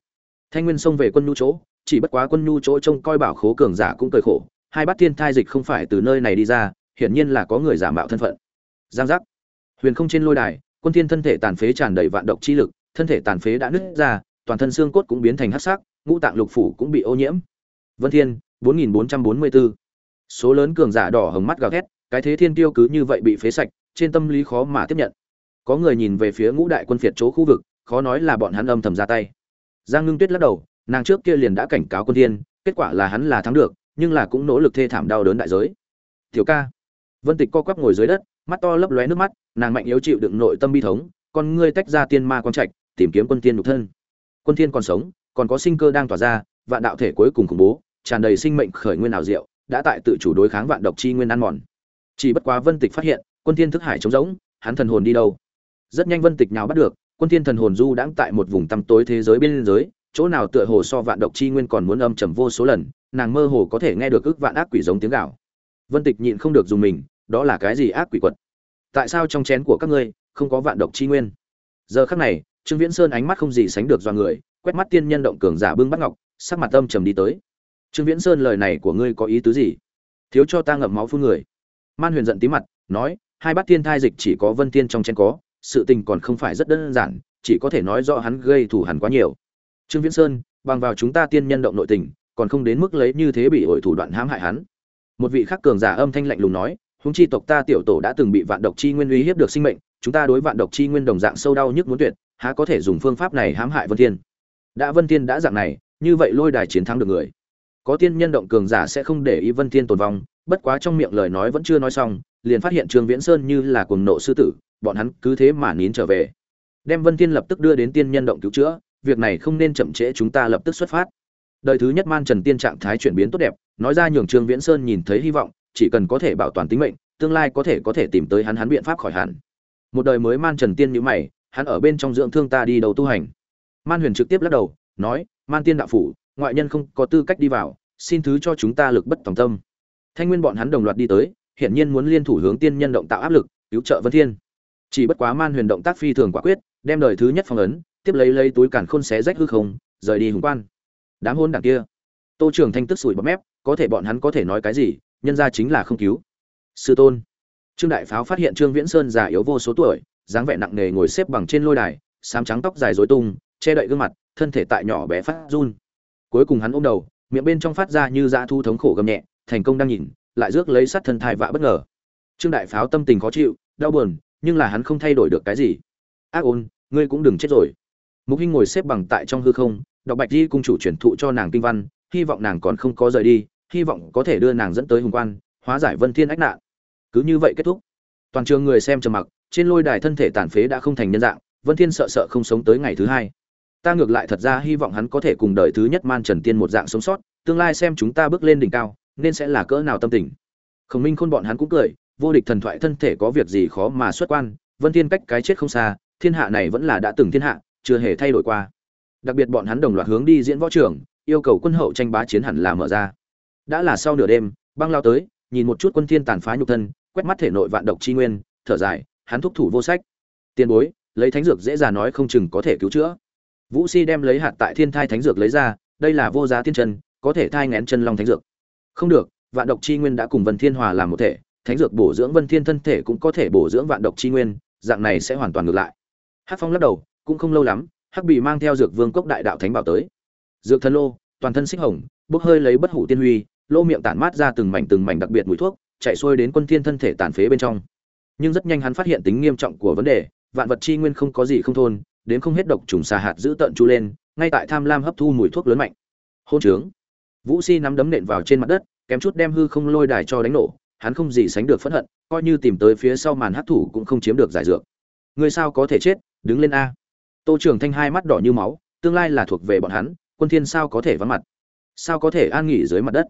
Thanh nguyên xông về quân nhu chỗ, chỉ bất quá quân nhu chỗ trông coi bảo khố cường giả cũng cười khổ, hai bát thiên thai dịch không phải từ nơi này đi ra, hiển nhiên là có người giả mạo thân phận. Giang giác. Huyền không trên lôi đài quân thiên thân thể tàn phế tràn đầy vạn độc chi lực, thân thể tàn phế đã nứt ra, toàn thân xương cốt cũng biến thành hắc sắc, ngũ tạng lục phủ cũng bị ô nhiễm. Vân thiên 4444 số lớn cường giả đỏ hồng mắt gào thét, cái thế thiên tiêu cứ như vậy bị phế sạch, trên tâm lý khó mà tiếp nhận. Có người nhìn về phía ngũ đại quân phiệt chỗ khu vực, khó nói là bọn hắn âm thầm ra tay. Giang ngưng tuyết lắc đầu, nàng trước kia liền đã cảnh cáo quân thiên, kết quả là hắn là thắng được, nhưng là cũng nỗ lực thê thảm đau đớn đại giới. Tiểu ca. Vân tịch co quắp ngồi dưới đất, mắt to lấp lóe nước mắt nàng mạnh yếu chịu đựng nội tâm bi thống, con ngươi tách ra tiên ma quan trạch, tìm kiếm quân thiên nhục thân. Quân thiên còn sống, còn có sinh cơ đang tỏa ra, vạn đạo thể cuối cùng khủng bố, tràn đầy sinh mệnh khởi nguyên ảo diệu, đã tại tự chủ đối kháng vạn độc chi nguyên ăn mòn. Chỉ bất quá vân tịch phát hiện, quân thiên thức hải trống rỗng, hắn thần hồn đi đâu? Rất nhanh vân tịch nào bắt được, quân thiên thần hồn du đãng tại một vùng tăm tối thế giới bên giới chỗ nào tựa hồ so vạn độc chi nguyên còn muốn âm trầm vô số lần, nàng mơ hồ có thể nghe được ức vạn ác quỷ giống tiếng gào. Vân tịch nhịn không được dùng mình, đó là cái gì ác quỷ quật? Tại sao trong chén của các ngươi không có vạn độc chi nguyên? Giờ khắc này, trương viễn sơn ánh mắt không gì sánh được do người, quét mắt tiên nhân động cường giả bưng bắt ngọc, sắc mặt âm trầm đi tới. Trương viễn sơn lời này của ngươi có ý tứ gì? Thiếu cho ta ngậm máu phun người. Man huyền giận tí mặt, nói, hai bát tiên thai dịch chỉ có vân tiên trong chén có, sự tình còn không phải rất đơn giản, chỉ có thể nói rõ hắn gây thủ hẳn quá nhiều. Trương viễn sơn, bằng vào chúng ta tiên nhân động nội tình, còn không đến mức lấy như thế bị ổi thủ đoạn hãm hại hắn. Một vị khắc cường giả âm thanh lạnh lùng nói huống chi tộc ta tiểu tổ đã từng bị vạn độc chi nguyên uy hiếp được sinh mệnh, chúng ta đối vạn độc chi nguyên đồng dạng sâu đau nhức muốn tuyệt, há có thể dùng phương pháp này hãm hại vân thiên? Đã vân thiên đã dạng này, như vậy lôi đài chiến thắng được người. Có tiên nhân động cường giả sẽ không để ý vân thiên tồn vong, bất quá trong miệng lời nói vẫn chưa nói xong, liền phát hiện trương viễn sơn như là cuồng nộ sư tử, bọn hắn cứ thế mà nín trở về. Đem vân thiên lập tức đưa đến tiên nhân động cứu chữa, việc này không nên chậm trễ chúng ta lập tức xuất phát. Đời thứ nhất man trần tiên trạng thái chuyển biến tốt đẹp, nói ra nhường trương viễn sơn nhìn thấy hy vọng chỉ cần có thể bảo toàn tính mệnh, tương lai có thể có thể tìm tới hắn hắn biện pháp khỏi hẳn. Một đời mới man trần tiên như mày, hắn ở bên trong dưỡng thương ta đi đầu tu hành. Man huyền trực tiếp lắc đầu, nói, man tiên đạo phủ, ngoại nhân không có tư cách đi vào, xin thứ cho chúng ta lực bất tòng tâm. Thanh nguyên bọn hắn đồng loạt đi tới, hiển nhiên muốn liên thủ hướng tiên nhân động tạo áp lực, cứu trợ vân thiên. Chỉ bất quá man huyền động tác phi thường quả quyết, đem đời thứ nhất phong ấn, tiếp lấy lấy túi càn khôn xé rách hư không, rời đi hùng quan. Đám hôn đảng kia. Tô trường thanh tức sủi bọt mép, có thể bọn hắn có thể nói cái gì? Nhân ra chính là không cứu. Sư tôn. Trương đại pháo phát hiện trương viễn sơn già yếu vô số tuổi, dáng vẻ nặng nề ngồi xếp bằng trên lôi đài, sám trắng tóc dài rối tung, che đậy gương mặt, thân thể tại nhỏ bé phát run. Cuối cùng hắn ôm đầu, miệng bên trong phát ra như dã thu thống khổ gầm nhẹ, thành công đang nhìn, lại rước lấy sát thân thai vạ bất ngờ. Trương đại pháo tâm tình khó chịu, đau buồn, nhưng là hắn không thay đổi được cái gì. Ác ôn, ngươi cũng đừng chết rồi. Mục hinh ngồi xếp bằng tại trong hư không, đọc bạch di cung chủ truyền thụ cho nàng kinh văn, hy vọng nàng còn không có rời đi hy vọng có thể đưa nàng dẫn tới hùng quan, hóa giải vân thiên ách nạn. Cứ như vậy kết thúc. Toàn trường người xem trầm mặc, trên lôi đài thân thể tàn phế đã không thành nhân dạng, vân thiên sợ sợ không sống tới ngày thứ hai. Ta ngược lại thật ra hy vọng hắn có thể cùng đời thứ nhất man trần tiên một dạng sống sót, tương lai xem chúng ta bước lên đỉnh cao, nên sẽ là cỡ nào tâm tình. Khổng minh khôn bọn hắn cũng cười, vô địch thần thoại thân thể có việc gì khó mà xuất quan, vân thiên cách cái chết không xa, thiên hạ này vẫn là đã từng thiên hạ, chưa hề thay đổi qua. Đặc biệt bọn hắn đồng loạt hướng đi diễn võ trường yêu cầu quân hậu tranh bá chiến hẳn là mở ra đã là sau nửa đêm, băng lao tới, nhìn một chút quân thiên tàn phá nhục thân, quét mắt thể nội vạn độc chi nguyên, thở dài, hắn thúc thủ vô sách. Tiền bối, lấy thánh dược dễ dàng nói không chừng có thể cứu chữa. Vũ si đem lấy hạt tại thiên thai thánh dược lấy ra, đây là vô giá thiên chân, có thể thai ngén chân long thánh dược. Không được, vạn độc chi nguyên đã cùng vân thiên hòa làm một thể, thánh dược bổ dưỡng vân thiên thân thể cũng có thể bổ dưỡng vạn độc chi nguyên, dạng này sẽ hoàn toàn ngược lại. Hắc phong lắc đầu, cũng không lâu lắm, hắc bị mang theo dược vương cốc đại đạo thánh bảo tới. Dược thần lô, toàn thân xích hồng, bốc hơi lấy bất hủ tiên huy lô miệng tản mát ra từng mảnh từng mảnh đặc biệt mùi thuốc, chạy xuôi đến quân thiên thân thể tàn phế bên trong. Nhưng rất nhanh hắn phát hiện tính nghiêm trọng của vấn đề, vạn vật chi nguyên không có gì không thôn, đến không hết độc trùng xà hạt giữ tận chu lên, ngay tại tham lam hấp thu mùi thuốc lớn mạnh. Hôn trướng. Vũ si nắm đấm nện vào trên mặt đất, kém chút đem hư không lôi đài cho đánh nổ, hắn không gì sánh được phẫn hận, coi như tìm tới phía sau màn hấp thủ cũng không chiếm được giải dược. Người sao có thể chết, đứng lên a. Tô trường thanh hai mắt đỏ như máu, tương lai là thuộc về bọn hắn, quân thiên sao có thể vắng mặt? Sao có thể an nghỉ dưới mặt đất?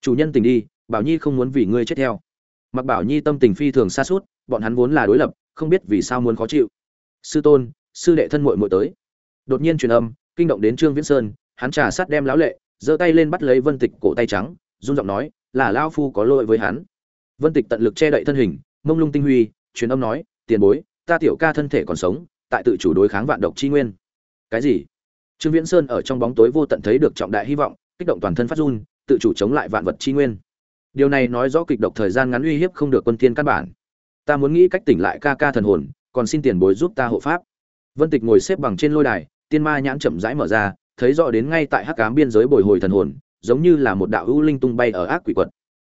Chủ nhân tình đi, bảo nhi không muốn vì ngươi chết theo. Mặc bảo nhi tâm tình phi thường xa suốt bọn hắn vốn là đối lập, không biết vì sao muốn khó chịu. Sư tôn, sư đệ thân muội muội tới. Đột nhiên truyền âm, kinh động đến trương viễn sơn, hắn trà sát đem lão lệ, giơ tay lên bắt lấy vân tịch cổ tay trắng, run giọng nói, là lao phu có lỗi với hắn. Vân tịch tận lực che đậy thân hình, mông lung tinh huy, truyền âm nói, tiền bối, ta tiểu ca thân thể còn sống, tại tự chủ đối kháng vạn độc chi nguyên. Cái gì? Trương viễn sơn ở trong bóng tối vô tận thấy được trọng đại hy vọng, kích động toàn thân phát run tự chủ chống lại vạn vật chi nguyên. Điều này nói rõ kịch độc thời gian ngắn uy hiếp không được quân tiên căn bản. Ta muốn nghĩ cách tỉnh lại ca ca thần hồn, còn xin tiền bối giúp ta hộ pháp. Vân tịch ngồi xếp bằng trên lôi đài, tiên ma nhãn chậm rãi mở ra, thấy rõ đến ngay tại hắc ám biên giới bồi hồi thần hồn, giống như là một đạo ưu linh tung bay ở ác quỷ quật.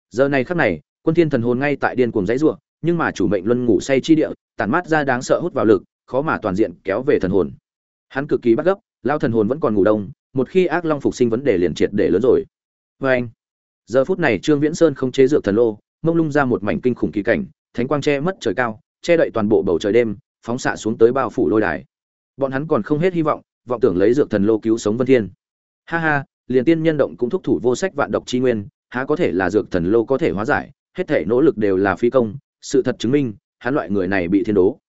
Giờ này khắc này, quân thiên thần hồn ngay tại điên cuồng dãy rủa, nhưng mà chủ mệnh luân ngủ say chi địa, tản mát ra đáng sợ hút vào lực, khó mà toàn diện kéo về thần hồn. Hắn cực kỳ bắt gấp, lao thần hồn vẫn còn ngủ đông, một khi ác long phục sinh vấn đề liền triệt để lớn rồi vê anh. Giờ phút này trương viễn sơn không chế dược thần lô, mông lung ra một mảnh kinh khủng kỳ cảnh, thánh quang che mất trời cao, che đậy toàn bộ bầu trời đêm, phóng xạ xuống tới bao phủ lôi đài. Bọn hắn còn không hết hy vọng vọng tưởng lấy dược thần lô cứu sống vân thiên. Ha ha, liền tiên nhân động cũng thúc thủ vô sách vạn độc chi nguyên, há có thể là dược thần lô có thể hóa giải, hết thể nỗ lực đều là phi công, sự thật chứng minh, hắn loại người này bị thiên đố.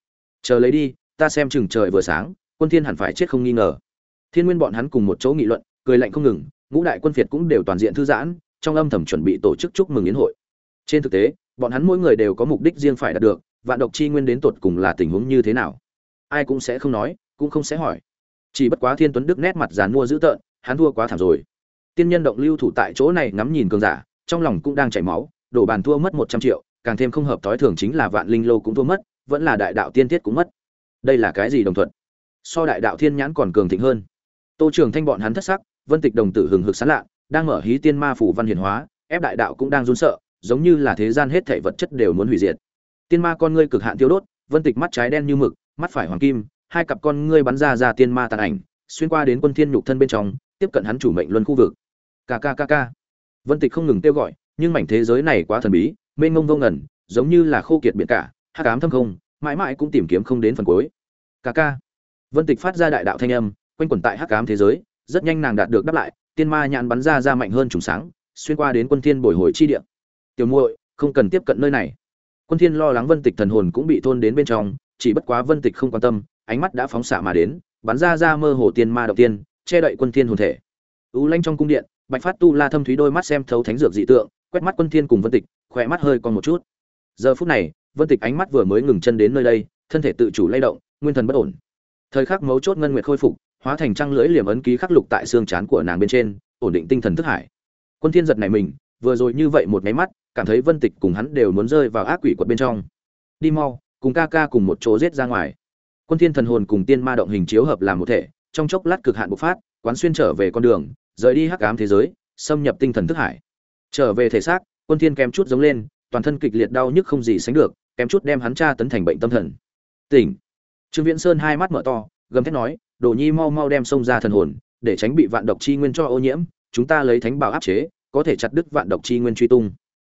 Chờ lấy đi, ta xem chừng trời vừa sáng, quân thiên hẳn phải chết không nghi ngờ. Thiên nguyên bọn hắn cùng một chỗ nghị luận, cười lạnh không ngừng ngũ đại quân phiệt cũng đều toàn diện thư giãn, trong âm thầm chuẩn bị tổ chức chúc mừng yến hội. Trên thực tế, bọn hắn mỗi người đều có mục đích riêng phải đạt được, vạn độc chi nguyên đến tột cùng là tình huống như thế nào? Ai cũng sẽ không nói, cũng không sẽ hỏi. Chỉ bất quá thiên tuấn đức nét mặt dàn mua dữ tợn, hắn thua quá thảm rồi. Tiên nhân động lưu thủ tại chỗ này ngắm nhìn cường giả, trong lòng cũng đang chảy máu đổ bàn thua mất một trăm triệu, càng thêm không hợp thói thường chính là vạn linh lô cũng thua mất, vẫn là đại đạo tiên tiết cũng mất. Đây là cái gì đồng thuận? So đại đạo thiên nhãn còn cường thịnh hơn. Tô trường thanh bọn hắn thất sắc vân tịch đồng tử hừng hực sán lạ, đang mở hí tiên ma phủ văn hiển hóa, ép đại đạo cũng đang run sợ, giống như là thế gian hết thảy vật chất đều muốn hủy diệt. Tiên ma con ngươi cực hạn tiêu đốt, vân tịch mắt trái đen như mực, mắt phải hoàng kim, hai cặp con ngươi bắn ra ra tiên ma tàn ảnh, xuyên qua đến quân thiên nhục thân bên trong, tiếp cận hắn chủ mệnh luân khu vực. Kkkk vân tịch không ngừng kêu gọi, nhưng mảnh thế giới này quá thần bí, mênh mông vô ngẩn giống như là khô kiệt biển cả, hắc ám thâm không, mãi mãi cũng tìm kiếm không đến phần cuối. Kk vân tịch phát ra đại đạo thanh âm, quanh quẩn tại hắc ám thế giới rất nhanh nàng đạt được đáp lại, tiên ma nhãn bắn ra ra mạnh hơn trùng sáng, xuyên qua đến quân thiên bồi hồi chi địa. Tiểu muội, không cần tiếp cận nơi này. Quân thiên lo lắng vân tịch thần hồn cũng bị thôn đến bên trong, chỉ bất quá vân tịch không quan tâm, ánh mắt đã phóng xạ mà đến, bắn ra ra mơ hồ tiên ma đầu tiên, che đậy quân thiên hồn thể. U lanh trong cung điện, bạch phát tu la thâm thúy đôi mắt xem thấu thánh dược dị tượng, quét mắt quân thiên cùng vân tịch khoe mắt hơi còn một chút. Giờ phút này, vân tịch ánh mắt vừa mới ngừng chân đến nơi đây, thân thể tự chủ lay động, nguyên thần bất ổn. Thời khắc mấu chốt ngân nguyệt khôi phục hóa thành trăng lưỡi liềm ấn ký khắc lục tại xương chán của nàng bên trên, ổn định tinh thần thức hải. Quân thiên giật này mình, vừa rồi như vậy một máy mắt, cảm thấy vân tịch cùng hắn đều muốn rơi vào ác quỷ quật bên trong. Đi mau, cùng ca ca cùng một chỗ giết ra ngoài. Quân thiên thần hồn cùng tiên ma động hình chiếu hợp làm một thể, trong chốc lát cực hạn bộc phát, quán xuyên trở về con đường, rời đi hắc ám thế giới, xâm nhập tinh thần thức hải. Trở về thể xác, quân thiên kém chút giống lên, toàn thân kịch liệt đau nhức không gì sánh được, kém chút đem hắn tra tấn thành bệnh tâm thần. Tỉnh. Trương viễn sơn hai mắt mở to, gầm thét nói đồ nhi mau mau đem xông ra thần hồn để tránh bị vạn độc chi nguyên cho ô nhiễm chúng ta lấy thánh bảo áp chế có thể chặt đứt vạn độc chi nguyên truy tung.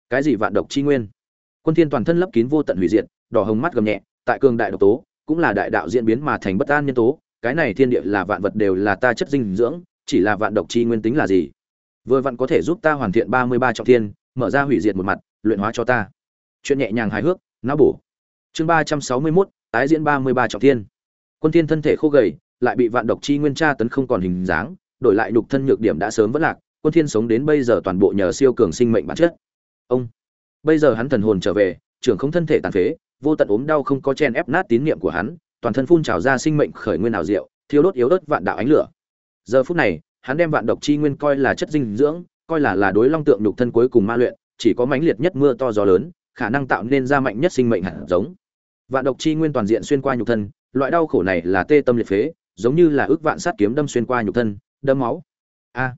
Cái gì vạn độc chi nguyên? Quân thiên toàn thân lấp kín vô tận hủy diệt đỏ hồng mắt gầm nhẹ tại cường đại độc tố cũng là đại đạo diễn biến mà thành bất an nhân tố cái này thiên địa là vạn vật đều là ta chất dinh dưỡng chỉ là vạn độc chi nguyên tính là gì? Vừa vặn có thể giúp ta hoàn thiện ba mươi ba trọng thiên mở ra hủy diệt một mặt luyện hóa cho ta. Chuyện nhẹ nhàng hài hước não bổ. Chương ba trăm sáu mươi 361, tái diễn ba mươi ba trọng thiên. Quân thiên thân thể khô gầy lại bị vạn độc chi nguyên tra tấn không còn hình dáng, đổi lại nhục thân nhược điểm đã sớm vỡ lạc, quân thiên sống đến bây giờ toàn bộ nhờ siêu cường sinh mệnh bản chất. Ông, bây giờ hắn thần hồn trở về, trưởng không thân thể tàn phế, vô tận ốm đau không có chen ép nát tín niệm của hắn, toàn thân phun trào ra sinh mệnh khởi nguyên nào diệu, thiêu đốt yếu đốt vạn đạo ánh lửa. Giờ phút này, hắn đem vạn độc chi nguyên coi là chất dinh dưỡng, coi là là đối long tượng nhục thân cuối cùng ma luyện, chỉ có mãnh liệt nhất mưa to gió lớn, khả năng tạo nên ra mạnh nhất sinh mệnh hạt giống. Vạn độc chi nguyên toàn diện xuyên qua nhục thân, loại đau khổ này là tê tâm liệt phế giống như là ước vạn sát kiếm đâm xuyên qua nhục thân đâm máu. A.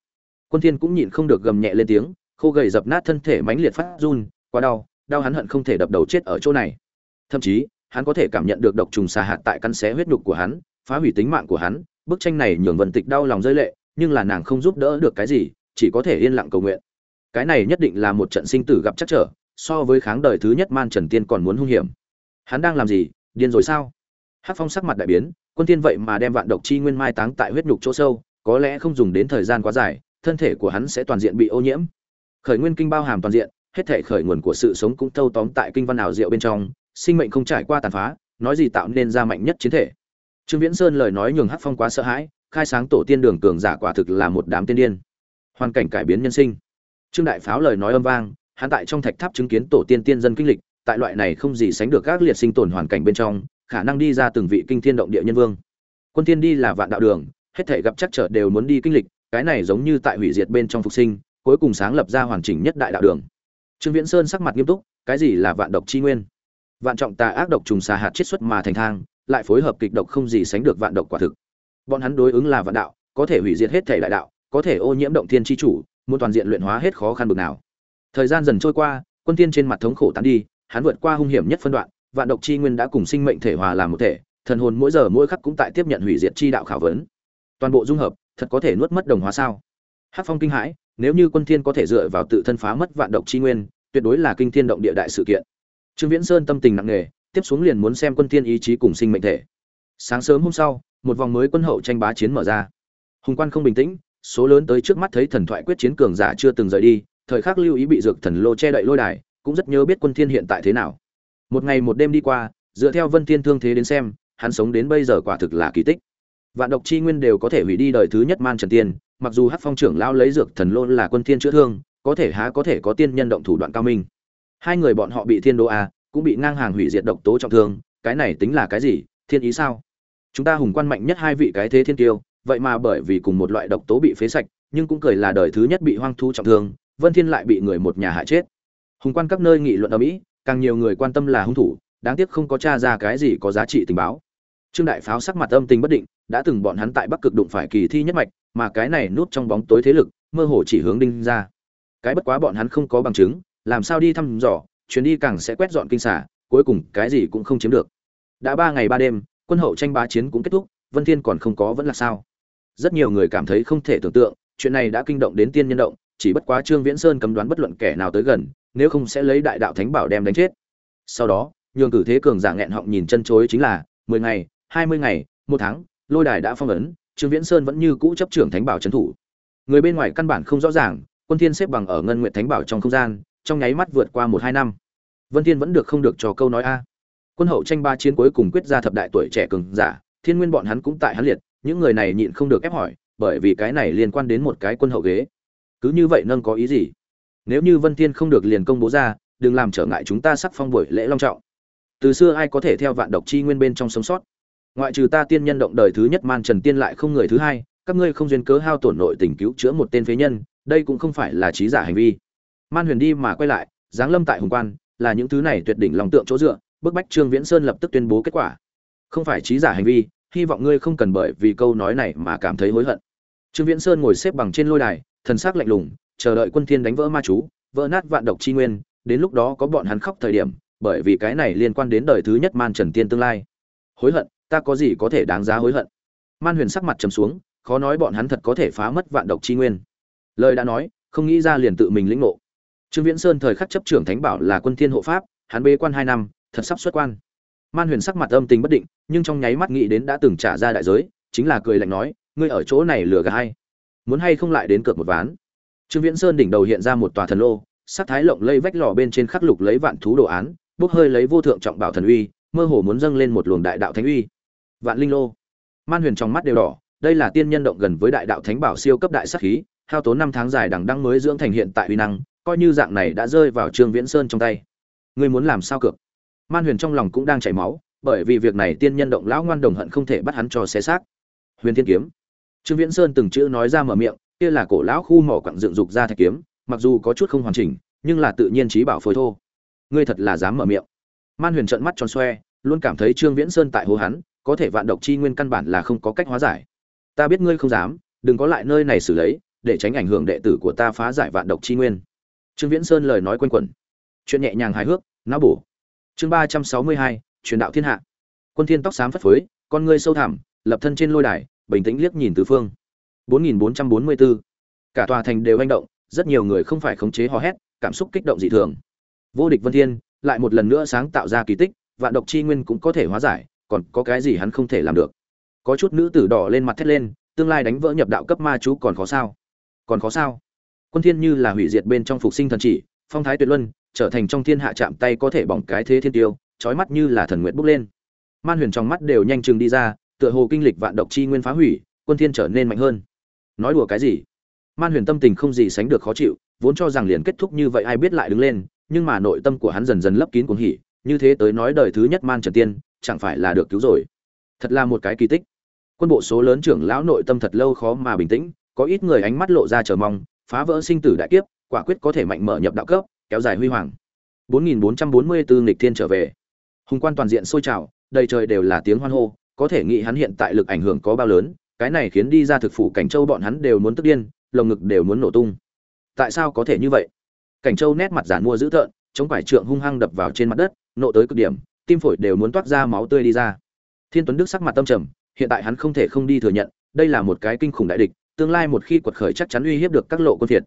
Quân thiên cũng nhịn không được gầm nhẹ lên tiếng, khô gầy dập nát thân thể mãnh liệt phát run, quá đau đau hắn hận không thể đập đầu chết ở chỗ này. Thậm chí, hắn có thể cảm nhận được độc trùng xà hạt tại căn xé huyết nhục của hắn, phá hủy tính mạng của hắn, bức tranh này nhường vân tịch đau lòng rơi lệ, nhưng là nàng không giúp đỡ được cái gì, chỉ có thể yên lặng cầu nguyện. Cái này nhất định là một trận sinh tử gặp chắc trở, so với kháng đời thứ nhất man trần tiên còn muốn hung hiểm. Hắn đang làm gì, điên rồi sao? Hắc phong sắc mặt đại biến, quân tiên vậy mà đem vạn độc chi nguyên mai táng tại huyết nhục chỗ sâu, có lẽ không dùng đến thời gian quá dài, thân thể của hắn sẽ toàn diện bị ô nhiễm. Khởi nguyên kinh bao hàm toàn diện, hết thể khởi nguồn của sự sống cũng thâu tóm tại kinh văn ảo diệu bên trong, sinh mệnh không trải qua tàn phá, nói gì tạo nên ra mạnh nhất chiến thể. Trương viễn sơn lời nói nhường hắc phong quá sợ hãi, khai sáng tổ tiên đường cường giả quả thực là một đám tiên điên. Hoàn cảnh cải biến nhân sinh. Trương đại pháo lời nói âm vang, hắn tại trong thạch tháp chứng kiến tổ tiên tiên dân kinh lịch, tại loại này không gì sánh được các liệt sinh tồn hoàn cảnh bên trong khả năng đi ra từng vị kinh thiên động địa nhân vương. Quân thiên đi là vạn đạo đường, hết thể gặp chắc trở đều muốn đi kinh lịch, cái này giống như tại hủy diệt bên trong phục sinh, cuối cùng sáng lập ra hoàn chỉnh nhất đại đạo đường. Trương viễn sơn sắc mặt nghiêm túc, cái gì là vạn độc chi nguyên? Vạn trọng tà ác độc trùng xà hạt chiết xuất mà thành thang, lại phối hợp kịch độc không gì sánh được vạn độc quả thực. Bọn hắn đối ứng là vạn đạo, có thể hủy diệt hết thể đại đạo, có thể ô nhiễm động thiên chi chủ, muốn toàn diện luyện hóa hết khó khăn bực nào. Thời gian dần trôi qua, quân tiên trên mặt thống khổ tán đi, hắn vượt qua hung hiểm nhất phân đoạn vạn độc chi nguyên đã cùng sinh mệnh thể hòa làm một thể, thần hồn mỗi giờ mỗi khắc cũng tại tiếp nhận hủy diệt chi đạo khảo vấn. Toàn bộ dung hợp, thật có thể nuốt mất đồng hóa sao? Hát phong kinh hãi, nếu như quân thiên có thể dựa vào tự thân phá mất vạn độc chi nguyên, tuyệt đối là kinh thiên động địa đại sự kiện. Trương viễn sơn tâm tình nặng nề, tiếp xuống liền muốn xem quân thiên ý chí cùng sinh mệnh thể. Sáng sớm hôm sau, một vòng mới quân hậu tranh bá chiến mở ra. Hùng quan không bình tĩnh, số lớn tới trước mắt thấy thần thoại quyết chiến cường giả chưa từng rời đi, thời khắc lưu ý bị dược thần lô che đậy lôi đài, cũng rất nhớ biết quân thiên hiện tại thế nào một ngày một đêm đi qua, dựa theo vân thiên thương thế đến xem, hắn sống đến bây giờ quả thực là kỳ tích. Vạn độc chi nguyên đều có thể hủy đi đời thứ nhất man trần tiên, mặc dù hắc phong trưởng lao lấy dược thần lô là quân thiên chữa thương, có thể há có thể có tiên nhân động thủ đoạn cao minh. Hai người bọn họ bị thiên đô a, cũng bị ngang hàng hủy diệt độc tố trọng thương, cái này tính là cái gì, thiên ý sao? Chúng ta hùng quan mạnh nhất hai vị cái thế thiên tiêu vậy mà bởi vì cùng một loại độc tố bị phế sạch, nhưng cũng cười là đời thứ nhất bị hoang thu trọng thương, vân thiên lại bị người một nhà hại chết. Hùng quan các nơi nghị luận ở mỹ càng nhiều người quan tâm là hung thủ, đáng tiếc không có tra ra cái gì có giá trị tình báo. Trương đại pháo sắc mặt âm tình bất định, đã từng bọn hắn tại bắc cực đụng phải kỳ thi nhất mạch, mà cái này núp trong bóng tối thế lực, mơ hồ chỉ hướng đinh ra. Cái bất quá bọn hắn không có bằng chứng, làm sao đi thăm dò, chuyến đi càng sẽ quét dọn kinh xả cuối cùng cái gì cũng không chiếm được. Đã ba ngày ba đêm, quân hậu tranh bá chiến cũng kết thúc, vân thiên còn không có vẫn là sao? Rất nhiều người cảm thấy không thể tưởng tượng, chuyện này đã kinh động đến tiên nhân động, chỉ bất quá trương viễn sơn cấm đoán bất luận kẻ nào tới gần nếu không sẽ lấy đại đạo thánh bảo đem đánh chết. Sau đó, nhường cử thế cường giả nghẹn họng nhìn chân chối chính là, mười ngày, hai mươi ngày, một tháng, lôi đài đã phong ấn, trương viễn sơn vẫn như cũ chấp trưởng thánh bảo trấn thủ. Người bên ngoài căn bản không rõ ràng, quân thiên xếp bằng ở ngân nguyện thánh bảo trong không gian, trong nháy mắt vượt qua một hai năm. Vân thiên vẫn được không được cho câu nói a. Quân hậu tranh ba chiến cuối cùng quyết ra thập đại tuổi trẻ cường giả, thiên nguyên bọn hắn cũng tại hắn liệt, những người này nhịn không được ép hỏi, bởi vì cái này liên quan đến một cái quân hậu ghế. Cứ như vậy nâng có ý gì? Nếu như vân thiên không được liền công bố ra, đừng làm trở ngại chúng ta sắp phong buổi lễ long trọng. Từ xưa ai có thể theo vạn độc chi nguyên bên trong sống sót? Ngoại trừ ta tiên nhân động đời thứ nhất man trần tiên lại không người thứ hai, các ngươi không duyên cớ hao tổn nội tình cứu chữa một tên phế nhân, đây cũng không phải là trí giả hành vi. Man huyền đi mà quay lại, giáng lâm tại hùng quan, là những thứ này tuyệt đỉnh lòng tượng chỗ dựa, bức bách trương viễn sơn lập tức tuyên bố kết quả. Không phải trí giả hành vi, hy vọng ngươi không cần bởi vì câu nói này mà cảm thấy hối hận. Trương viễn sơn ngồi xếp bằng trên lôi đài, thần sắc lạnh lùng chờ đợi quân thiên đánh vỡ ma chú, vỡ nát vạn độc chi nguyên, đến lúc đó có bọn hắn khóc thời điểm, bởi vì cái này liên quan đến đời thứ nhất man trần tiên tương lai. Hối hận, ta có gì có thể đáng giá hối hận? Man huyền sắc mặt trầm xuống, khó nói bọn hắn thật có thể phá mất vạn độc chi nguyên. Lời đã nói, không nghĩ ra liền tự mình lĩnh ngộ. Trương viễn sơn thời khắc chấp trưởng thánh bảo là quân thiên hộ pháp, hắn bế quan hai năm, thật sắp xuất quan. Man huyền sắc mặt âm tình bất định, nhưng trong nháy mắt nghĩ đến đã từng trả ra đại giới, chính là cười lạnh nói, ngươi ở chỗ này lừa gạt hay muốn hay không lại đến cược một ván? Trương viễn sơn đỉnh đầu hiện ra một tòa thần lô, sắc thái lộng lây vách lò bên trên khắc lục lấy vạn thú đồ án, bốc hơi lấy vô thượng trọng bảo thần uy, mơ hồ muốn dâng lên một luồng đại đạo thánh uy. Vạn linh lô. Man huyền trong mắt đều đỏ, đây là tiên nhân động gần với đại đạo thánh bảo siêu cấp đại sát khí, hao tốn năm tháng dài đằng đẵng mới dưỡng thành hiện tại uy năng, coi như dạng này đã rơi vào trương viễn sơn trong tay. Ngươi muốn làm sao cược? Man huyền trong lòng cũng đang chảy máu, bởi vì việc này tiên nhân động lão ngoan đồng hận không thể bắt hắn cho xé xác. Huyền thiên kiếm. Trương viễn sơn từng chữ nói ra mở miệng kia là cổ lão khu mỏ quặng dựng dục ra thạch kiếm, mặc dù có chút không hoàn chỉnh, nhưng là tự nhiên trí bảo phối thô. Ngươi thật là dám mở miệng. Man huyền trợn mắt tròn xoe, luôn cảm thấy trương viễn sơn tại hố hắn, có thể vạn độc chi nguyên căn bản là không có cách hóa giải. Ta biết ngươi không dám, đừng có lại nơi này xử lấy, để tránh ảnh hưởng đệ tử của ta phá giải vạn độc chi nguyên. Trương viễn sơn lời nói quanh quẩn. Chuyện nhẹ nhàng hài hước não bổ. Chương ba trăm sáu mươi hai, truyền đạo thiên hạ. Quân thiên tóc xám phất phới, con ngươi sâu thẳm, lập thân trên lôi đài, bình tĩnh liếc nhìn tứ phương bốn nghìn bốn trăm bốn mươi bốn. Cả tòa thành đều hành động, rất nhiều người không phải khống chế hò hét, cảm xúc kích động dị thường. Vô địch vân thiên, lại một lần nữa sáng tạo ra kỳ tích, vạn độc chi nguyên cũng có thể hóa giải, còn có cái gì hắn không thể làm được? Có chút nữ tử đỏ lên mặt thét lên, tương lai đánh vỡ nhập đạo cấp ma chú còn khó sao? Còn khó sao? Quân thiên như là hủy diệt bên trong phục sinh thần chỉ, phong thái tuyệt luân, trở thành trong thiên hạ chạm tay có thể bỏng cái thế thiên tiêu, chói mắt như là thần nguyện bốc lên. Man huyền trong mắt đều nhanh chừng đi ra, tựa hồ kinh lịch vạn độc chi nguyên phá hủy, quân thiên trở nên mạnh hơn nói đùa cái gì? Man huyền tâm tình không gì sánh được khó chịu, vốn cho rằng liền kết thúc như vậy ai biết lại đứng lên, nhưng mà nội tâm của hắn dần dần lấp kín cuồng hỉ, như thế tới nói đời thứ nhất man trần tiên, chẳng phải là được cứu rồi. Thật là một cái kỳ tích. Quân bộ số lớn trưởng lão nội tâm thật lâu khó mà bình tĩnh, có ít người ánh mắt lộ ra chờ mong, phá vỡ sinh tử đại kiếp, quả quyết có thể mạnh mở nhập đạo cấp, kéo dài huy hoàng. 4444 nghịch thiên trở về. Hùng quan toàn diện sôi trào, đầy trời đều là tiếng hoan hô, có thể nghĩ hắn hiện tại lực ảnh hưởng có bao lớn cái này khiến đi ra thực phủ cảnh châu bọn hắn đều muốn tức điên, lồng ngực đều muốn nổ tung. Tại sao có thể như vậy? Cảnh châu nét mặt giản mua dữ tợn, chống quải trượng hung hăng đập vào trên mặt đất, nộ tới cực điểm, tim phổi đều muốn toát ra máu tươi đi ra. Thiên tuấn đức sắc mặt tâm trầm, hiện tại hắn không thể không đi thừa nhận, đây là một cái kinh khủng đại địch, tương lai một khi quật khởi chắc chắn uy hiếp được các lộ quân thiệt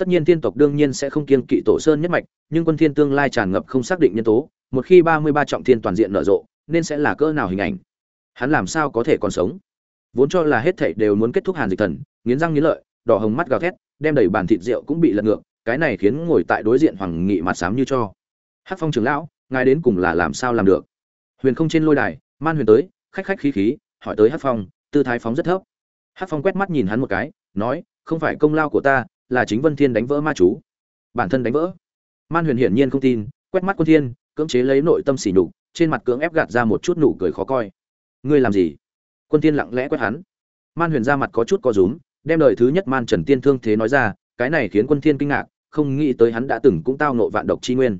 tất nhiên thiên tộc đương nhiên sẽ không kiên kỵ tổ sơn nhất mạch, nhưng quân thiên tương lai tràn ngập không xác định nhân tố, một khi ba mươi ba trọng thiên toàn diện nở rộ, nên sẽ là cỡ nào hình ảnh? Hắn làm sao có thể còn sống? Vốn cho là hết thảy đều muốn kết thúc hàn dịch thần, nghiến răng nghiến lợi, đỏ hồng mắt gào thét, đem đầy bàn thịt rượu cũng bị lật ngược, cái này khiến ngồi tại đối diện hoàng nghị mặt sám như cho. Hát phong trưởng lão, ngài đến cùng là làm sao làm được? Huyền không trên lôi đài, man huyền tới, khách khách khí khí, hỏi tới Hát phong, tư thái phóng rất thấp. Hát phong quét mắt nhìn hắn một cái, nói, không phải công lao của ta, là chính vân thiên đánh vỡ ma chú. Bản thân đánh vỡ. Man huyền hiển nhiên không tin, quét mắt quân thiên, cưỡng chế lấy nội tâm xỉ nhục, trên mặt cưỡng ép gạt ra một chút nụ cười khó coi. Ngươi làm gì? Quân thiên lặng lẽ quét hắn. Man huyền ra mặt có chút co rúm, đem lời thứ nhất man trần tiên thương thế nói ra, cái này khiến quân thiên kinh ngạc, không nghĩ tới hắn đã từng cũng tao nộ vạn độc chi nguyên.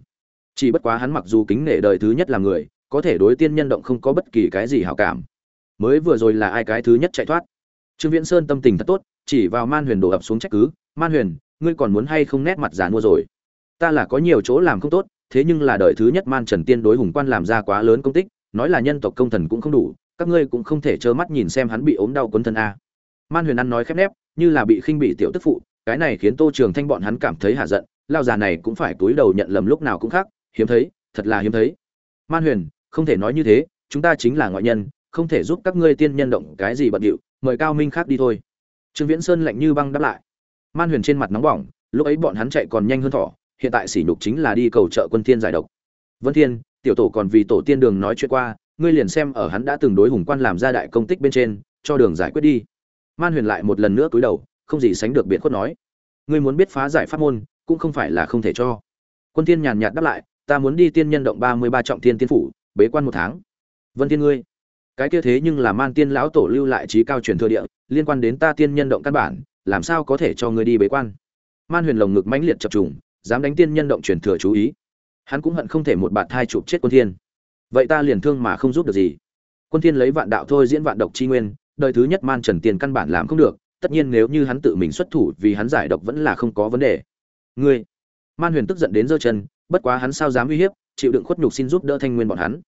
Chỉ bất quá hắn mặc dù kính nể đời thứ nhất là người, có thể đối tiên nhân động không có bất kỳ cái gì hảo cảm. Mới vừa rồi là ai cái thứ nhất chạy thoát? Trương viễn sơn tâm tình thật tốt, chỉ vào man huyền đổ ập xuống trách cứ, man huyền, ngươi còn muốn hay không nét mặt giàn mua rồi? Ta là có nhiều chỗ làm không tốt, thế nhưng là đời thứ nhất man trần tiên đối hùng quan làm ra quá lớn công tích, nói là nhân tộc công thần cũng không đủ các ngươi cũng không thể trơ mắt nhìn xem hắn bị ốm đau quấn thân a. Man huyền ăn nói khép nép, như là bị khinh bị tiểu tức phụ, cái này khiến tô trường thanh bọn hắn cảm thấy hạ giận, lao già này cũng phải túi đầu nhận lầm lúc nào cũng khác, hiếm thấy, thật là hiếm thấy. Man huyền, không thể nói như thế, chúng ta chính là ngoại nhân, không thể giúp các ngươi tiên nhân động cái gì bận điệu, mời cao minh khác đi thôi. Trương viễn sơn lạnh như băng đáp lại. Man huyền trên mặt nóng bỏng, lúc ấy bọn hắn chạy còn nhanh hơn thỏ, hiện tại sỉ nhục chính là đi cầu trợ quân thiên giải độc. Vân thiên, tiểu tổ còn vì tổ tiên đường nói chuyện qua ngươi liền xem ở hắn đã từng đối hùng quan làm ra đại công tích bên trên, cho đường giải quyết đi. Man huyền lại một lần nữa cúi đầu, không gì sánh được biện khuất nói. Ngươi muốn biết phá giải pháp môn, cũng không phải là không thể cho. Quân thiên nhàn nhạt đáp lại, ta muốn đi tiên nhân động ba mươi ba trọng thiên tiên phủ, bế quan một tháng. Vân thiên ngươi, cái kia thế nhưng là man tiên lão tổ lưu lại trí cao truyền thừa địa, liên quan đến ta tiên nhân động căn bản, làm sao có thể cho ngươi đi bế quan? Man huyền lồng ngực mãnh liệt chập trùng, dám đánh tiên nhân động truyền thừa chú ý. Hắn cũng hận không thể một bạt thai chụp chết quân thiên vậy ta liền thương mà không giúp được gì. Quân thiên lấy vạn đạo thôi diễn vạn độc chi nguyên, đời thứ nhất man trần tiền căn bản làm không được, tất nhiên nếu như hắn tự mình xuất thủ vì hắn giải độc vẫn là không có vấn đề. Ngươi, man huyền tức giận đến giơ chân, bất quá hắn sao dám uy hiếp, chịu đựng khuất nhục xin giúp đỡ thanh nguyên bọn hắn.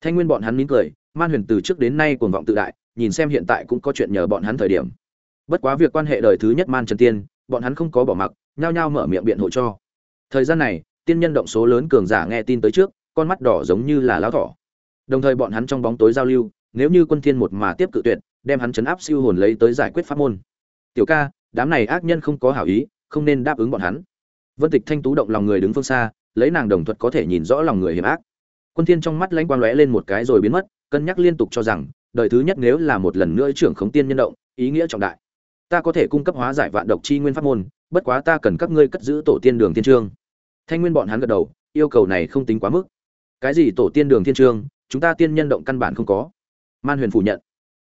Thanh nguyên bọn hắn mỉm cười, man huyền từ trước đến nay cuồng vọng tự đại, nhìn xem hiện tại cũng có chuyện nhờ bọn hắn thời điểm. Bất quá việc quan hệ đời thứ nhất man trần tiên, bọn hắn không có bỏ mặc, nhao nhao mở miệng biện hộ cho. Thời gian này, tiên nhân động số lớn cường giả nghe tin tới trước con mắt đỏ giống như là lão thỏ. Đồng thời bọn hắn trong bóng tối giao lưu, nếu như quân thiên một mà tiếp cự tuyệt, đem hắn chấn áp siêu hồn lấy tới giải quyết pháp môn. Tiểu ca, đám này ác nhân không có hảo ý, không nên đáp ứng bọn hắn. Vân tịch thanh tú động lòng người đứng phương xa, lấy nàng đồng thuật có thể nhìn rõ lòng người hiểm ác. Quân thiên trong mắt lãnh quang lóe lên một cái rồi biến mất, cân nhắc liên tục cho rằng, đời thứ nhất nếu là một lần nữa trưởng khống tiên nhân động, ý nghĩa trọng đại. Ta có thể cung cấp hóa giải vạn độc chi nguyên pháp môn, bất quá ta cần các ngươi cất giữ tổ tiên đường tiên trương. Thanh nguyên bọn hắn gật đầu, yêu cầu này không tính quá mức cái gì tổ tiên đường thiên trương, chúng ta tiên nhân động căn bản không có. Man huyền phủ nhận.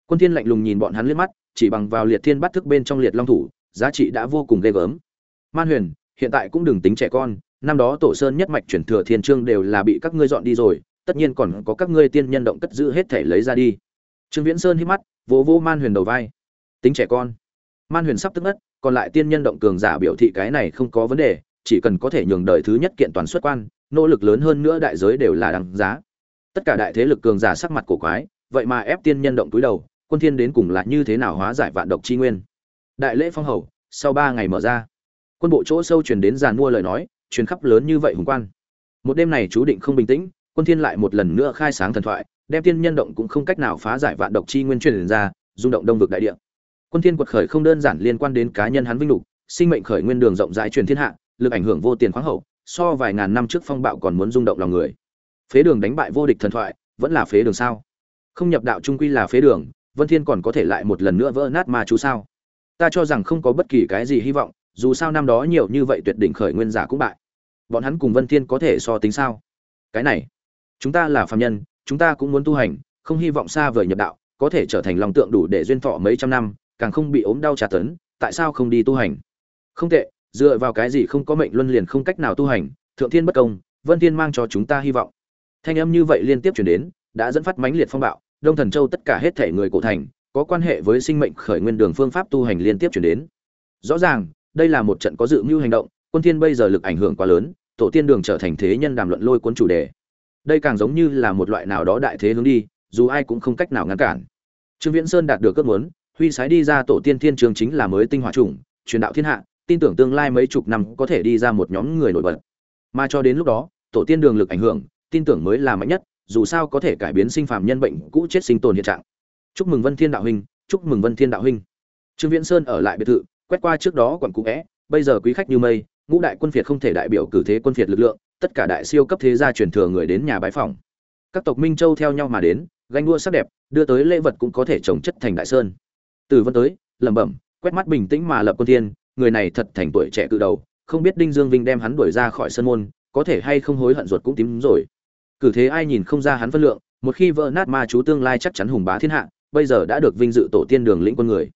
Quân thiên lạnh lùng nhìn bọn hắn liếc mắt, chỉ bằng vào liệt thiên bắt thức bên trong liệt long thủ, giá trị đã vô cùng ghê gớm. Man huyền, hiện tại cũng đừng tính trẻ con, năm đó tổ sơn nhất mạch chuyển thừa thiên trương đều là bị các ngươi dọn đi rồi, tất nhiên còn có các ngươi tiên nhân động cất giữ hết thể lấy ra đi. Trương viễn sơn hít mắt, vỗ vỗ man huyền đầu vai. Tính trẻ con. Man huyền sắp tức ngất, còn lại tiên nhân động cường giả biểu thị cái này không có vấn đề, chỉ cần có thể nhường đời thứ nhất kiện toàn xuất quan nỗ lực lớn hơn nữa đại giới đều là đằng giá. Tất cả đại thế lực cường giả sắc mặt cổ quái, vậy mà ép tiên nhân động túi đầu, quân thiên đến cùng là như thế nào hóa giải vạn độc chi nguyên? Đại lễ phong hầu, sau ba ngày mở ra, quân bộ chỗ sâu truyền đến giàn mua lời nói, truyền khắp lớn như vậy hùng quan. Một đêm này chú định không bình tĩnh, quân thiên lại một lần nữa khai sáng thần thoại, đem tiên nhân động cũng không cách nào phá giải vạn độc chi nguyên truyền ra, rung động đông vực đại địa. Quân thiên quật khởi không đơn giản liên quan đến cá nhân hắn vinh lục, sinh mệnh khởi nguyên đường rộng rãi truyền thiên hạ, lực ảnh hưởng vô tiền khoáng hậu so vài ngàn năm trước phong bạo còn muốn rung động lòng người. Phế đường đánh bại vô địch thần thoại, vẫn là phế đường sao? Không nhập đạo trung quy là phế đường, vân thiên còn có thể lại một lần nữa vỡ nát mà chú sao? Ta cho rằng không có bất kỳ cái gì hy vọng, dù sao năm đó nhiều như vậy tuyệt đỉnh khởi nguyên giả cũng bại. Bọn hắn cùng vân thiên có thể so tính sao? Cái này, chúng ta là phàm nhân, chúng ta cũng muốn tu hành, không hy vọng xa vời nhập đạo, có thể trở thành lòng tượng đủ để duyên thọ mấy trăm năm, càng không bị ốm đau tra tấn, tại sao không đi tu hành? Không tệ dựa vào cái gì không có mệnh luân liền không cách nào tu hành, thượng thiên bất công, vân thiên mang cho chúng ta hy vọng. Thanh âm như vậy liên tiếp chuyển đến, đã dẫn phát mãnh liệt phong bạo, đông thần châu tất cả hết thể người cổ thành, có quan hệ với sinh mệnh khởi nguyên đường phương pháp tu hành liên tiếp chuyển đến. Rõ ràng, đây là một trận có dự mưu hành động, quân thiên bây giờ lực ảnh hưởng quá lớn, tổ tiên đường trở thành thế nhân đàm luận lôi cuốn chủ đề. Đây càng giống như là một loại nào đó đại thế hướng đi, dù ai cũng không cách nào ngăn cản. Trương viễn sơn đạt được cơn muốn, huy sái đi ra tổ tiên thiên trường chính là mới tinh hỏa chủng, truyền đạo thiên hạ tin tưởng tương lai mấy chục năm có thể đi ra một nhóm người nổi bật. Mà cho đến lúc đó, tổ tiên đường lực ảnh hưởng, tin tưởng mới là mạnh nhất, dù sao có thể cải biến sinh phàm nhân bệnh cũ chết sinh tồn hiện trạng. Chúc mừng vân thiên đạo huynh, chúc mừng vân thiên đạo huynh. Trương viễn sơn ở lại biệt thự, quét qua trước đó quận cũ é bây giờ quý khách như mây, ngũ đại quân phiệt không thể đại biểu cử thế quân phiệt lực lượng, tất cả đại siêu cấp thế gia truyền thừa người đến nhà bái phòng các tộc minh châu theo nhau mà đến, ganh đua sắc đẹp, đưa tới lễ vật cũng có thể trồng chất thành đại sơn. Từ vân tới, lẩm bẩm, quét mắt bình tĩnh mà lập quân thiên người này thật thành tuổi trẻ cự đầu, không biết đinh dương vinh đem hắn đuổi ra khỏi sân môn, có thể hay không hối hận ruột cũng tím rồi. Cử thế ai nhìn không ra hắn phân lượng, một khi vỡ nát ma chú tương lai chắc chắn hùng bá thiên hạ, bây giờ đã được vinh dự tổ tiên đường lĩnh quân người.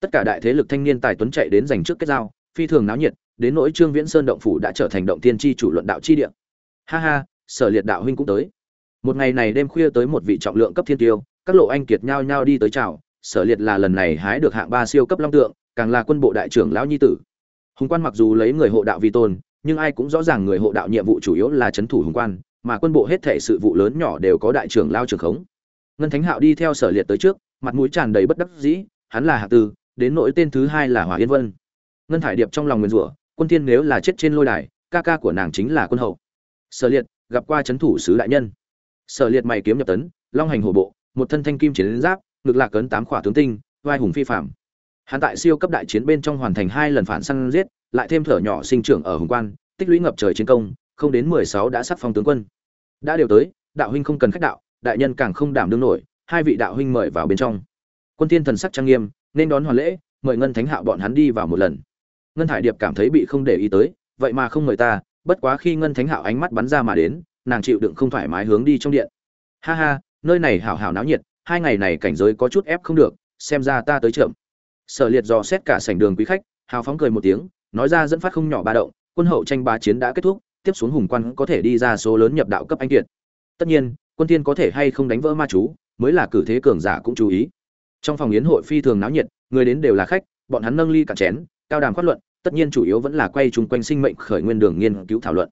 Tất cả đại thế lực thanh niên tài tuấn chạy đến giành trước kết giao, phi thường náo nhiệt, đến nỗi trương viễn sơn động phủ đã trở thành động tiên tri chủ luận đạo chi địa. Ha ha, sở liệt đạo huynh cũng tới. Một ngày này đêm khuya tới một vị trọng lượng cấp thiên tiêu, các lộ anh kiệt nhao nhao đi tới chào, sở liệt là lần này hái được hạng ba siêu cấp long tượng càng là quân bộ đại trưởng lão nhi tử. Hùng quan mặc dù lấy người hộ đạo vi tôn, nhưng ai cũng rõ ràng người hộ đạo nhiệm vụ chủ yếu là chấn thủ hùng quan, mà quân bộ hết thể sự vụ lớn nhỏ đều có đại trưởng lao trưởng khống. Ngân thánh hạo đi theo sở liệt tới trước, mặt mũi tràn đầy bất đắc dĩ, hắn là hạ tư, đến nỗi tên thứ hai là hòa yên vân. Ngân thải điệp trong lòng nguyền rủa, quân thiên nếu là chết trên lôi đài, ca ca của nàng chính là quân hậu. Sở liệt, gặp qua chấn thủ sứ đại nhân. Sở liệt mày kiếm nhập tấn, long hành hổ bộ, một thân thanh kim chiến giáp, ngực lạc cấn tám khỏa tướng tinh, vai hùng phi phạm hắn tại siêu cấp đại chiến bên trong hoàn thành hai lần phản săn giết, lại thêm thở nhỏ sinh trưởng ở hùng quan, tích lũy ngập trời chiến công, không đến mười sáu đã sắc phong tướng quân. Đã đều tới, đạo huynh không cần khách đạo, đại nhân càng không đảm đương nổi, hai vị đạo huynh mời vào bên trong. Quân thiên thần sắc trang nghiêm, nên đón hoàn lễ, mời ngân thánh hạo bọn hắn đi vào một lần. Ngân hải điệp cảm thấy bị không để ý tới, vậy mà không mời ta, bất quá khi ngân thánh hạo ánh mắt bắn ra mà đến, nàng chịu đựng không thoải mái hướng đi trong điện. Ha ha, nơi này hảo hảo náo nhiệt, hai ngày này cảnh giới có chút ép không được, xem ra ta tới chậm sở liệt dò xét cả sảnh đường quý khách, hào phóng cười một tiếng, nói ra dẫn phát không nhỏ ba động, quân hậu tranh bá chiến đã kết thúc, tiếp xuống hùng quan có thể đi ra số lớn nhập đạo cấp anh kiệt. Tất nhiên, quân thiên có thể hay không đánh vỡ ma chú, mới là cử thế cường giả cũng chú ý. Trong phòng yến hội phi thường náo nhiệt, người đến đều là khách, bọn hắn nâng ly cả chén, cao đàm phát luận, tất nhiên chủ yếu vẫn là quay chung quanh sinh mệnh khởi nguyên đường nghiên cứu thảo luận.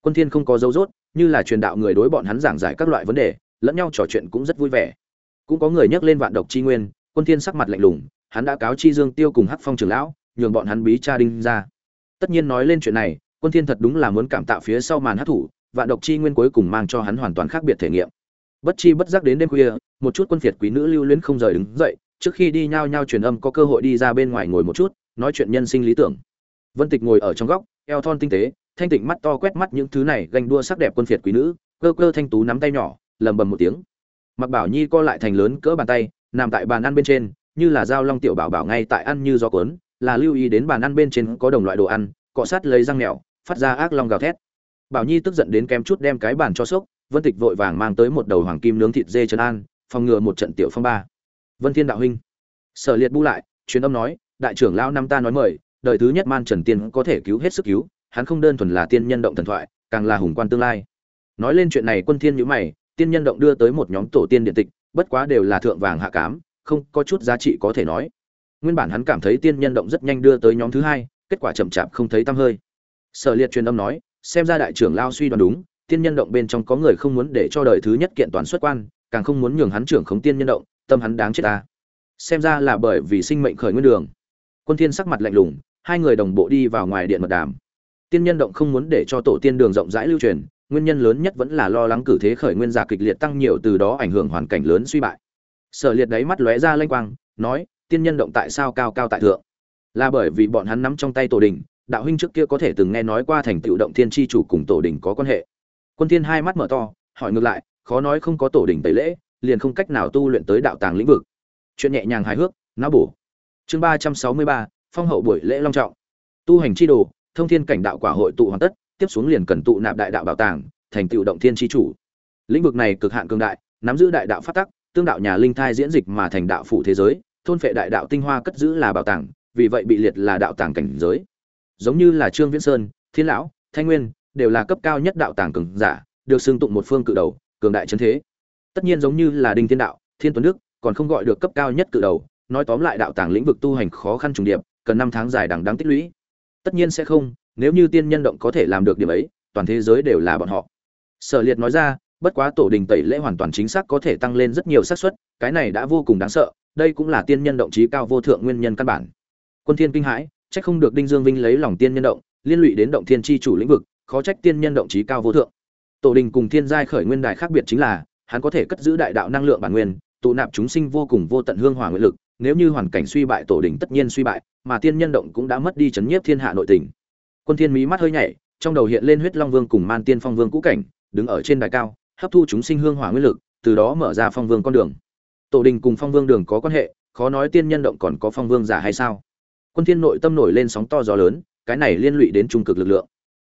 Quân thiên không có dấu rốt như là truyền đạo người đối bọn hắn giảng giải các loại vấn đề, lẫn nhau trò chuyện cũng rất vui vẻ. Cũng có người nhắc lên vạn độc chi nguyên, quân thiên sắc mặt lạnh lùng hắn đã cáo chi dương tiêu cùng hắc phong trưởng lão, nhường bọn hắn bí tra đinh ra. Tất nhiên nói lên chuyện này, quân thiên thật đúng là muốn cảm tạ phía sau màn hắc thủ, vạn độc chi nguyên cuối cùng mang cho hắn hoàn toàn khác biệt thể nghiệm. Bất chi bất giác đến đêm khuya, một chút quân phiệt quý nữ lưu luyến không rời đứng dậy, trước khi đi nhao nhao truyền âm có cơ hội đi ra bên ngoài ngồi một chút, nói chuyện nhân sinh lý tưởng. Vân tịch ngồi ở trong góc, eo thon tinh tế, thanh tịnh mắt to quét mắt những thứ này, ganh đua sắc đẹp quân phiệt quý nữ, cơ cơ thanh tú nắm tay nhỏ, lầm bầm một tiếng. Mặc bảo nhi co lại thành lớn cỡ bàn tay, nằm tại bàn ăn bên trên như là dao long tiểu bảo bảo ngay tại ăn như gió cuốn, là lưu ý đến bàn ăn bên trên có đồng loại đồ ăn, cọ sát lấy răng mèo, phát ra ác long gào thét. Bảo nhi tức giận đến kém chút đem cái bàn cho sốc, vân tịch vội vàng mang tới một đầu hoàng kim nướng thịt dê trấn an, phòng ngừa một trận tiểu phong ba. Vân thiên đạo huynh. Sở liệt bu lại, truyền âm nói, đại trưởng lão năm ta nói mời, đời thứ nhất man trần tiên có thể cứu hết sức cứu, hắn không đơn thuần là tiên nhân động thần thoại, càng là hùng quan tương lai. Nói lên chuyện này, quân thiên nhíu mày, tiên nhân động đưa tới một nhóm tổ tiên điện tịch, bất quá đều là thượng vàng hạ cám không có chút giá trị có thể nói. Nguyên bản hắn cảm thấy tiên nhân động rất nhanh đưa tới nhóm thứ hai, kết quả chậm chạp không thấy tăm hơi. Sở liệt truyền âm nói, xem ra đại trưởng lao suy đoán đúng, tiên nhân động bên trong có người không muốn để cho đời thứ nhất kiện toàn xuất quan, càng không muốn nhường hắn trưởng khống tiên nhân động, tâm hắn đáng chết ta. Xem ra là bởi vì sinh mệnh khởi nguyên đường. Quân thiên sắc mặt lạnh lùng, hai người đồng bộ đi vào ngoài điện mật đàm. Tiên nhân động không muốn để cho tổ tiên đường rộng rãi lưu truyền, nguyên nhân lớn nhất vẫn là lo lắng cử thế khởi nguyên giả kịch liệt tăng nhiều, từ đó ảnh hưởng hoàn cảnh lớn suy bại sở liệt đáy mắt lóe ra lanh quang, nói, tiên nhân động tại sao cao cao tại thượng? Là bởi vì bọn hắn nắm trong tay tổ đình, đạo huynh trước kia có thể từng nghe nói qua thành tựu động thiên tri chủ cùng tổ đình có quan hệ. Quân thiên hai mắt mở to, hỏi ngược lại, khó nói không có tổ đình tẩy lễ, liền không cách nào tu luyện tới đạo tàng lĩnh vực. Chuyện nhẹ nhàng hài hước, não bổ. Chương ba trăm sáu mươi ba, phong hậu buổi lễ long trọng. Tu hành chi đồ, thông thiên cảnh đạo quả hội tụ hoàn tất, tiếp xuống liền cần tụ nạp đại đạo bảo tàng, thành tựu động thiên chi chủ. Lĩnh vực này cực hạn cường đại, nắm giữ đại đạo phát tắc tương đạo nhà linh thai diễn dịch mà thành đạo phủ thế giới, thôn phệ đại đạo tinh hoa cất giữ là bảo tàng, vì vậy bị liệt là đạo tàng cảnh giới. Giống như là trương viễn sơn, thiên lão, thanh nguyên, đều là cấp cao nhất đạo tàng cường giả, được xưng tụng một phương cự đầu, cường đại chân thế. Tất nhiên giống như là đinh thiên đạo, thiên tuấn đức, còn không gọi được cấp cao nhất cự đầu, nói tóm lại đạo tàng lĩnh vực tu hành khó khăn trùng điệp, cần năm tháng dài đằng đẵng tích lũy. Tất nhiên sẽ không, nếu như tiên nhân động có thể làm được điểm ấy, toàn thế giới đều là bọn họ. Sở liệt nói ra bất quá tổ đình tẩy lễ hoàn toàn chính xác có thể tăng lên rất nhiều xác suất, cái này đã vô cùng đáng sợ, đây cũng là tiên nhân động trí cao vô thượng nguyên nhân căn bản. Quân thiên kinh hãi trách không được đinh dương vinh lấy lòng tiên nhân động, liên lụy đến động thiên chi chủ lĩnh vực, khó trách tiên nhân động trí cao vô thượng. Tổ đình cùng thiên giai khởi nguyên đài khác biệt chính là, hắn có thể cất giữ đại đạo năng lượng bản nguyên, tụ nạp chúng sinh vô cùng vô tận hương hỏa nguyện lực, nếu như hoàn cảnh suy bại tổ đình tất nhiên suy bại, mà tiên nhân động cũng đã mất đi chấn nhiếp thiên hạ nội tình. Quân thiên mí mắt hơi nhảy, trong đầu hiện lên huyết long vương cùng man tiên phong vương cũ cảnh, đứng ở trên đài cao hấp thu chúng sinh hương hỏa nguyên lực, từ đó mở ra phong vương con đường. Tổ đình cùng phong vương đường có quan hệ, khó nói tiên nhân động còn có phong vương giả hay sao? Quân thiên nội tâm nổi lên sóng to gió lớn, cái này liên lụy đến trung cực lực lượng.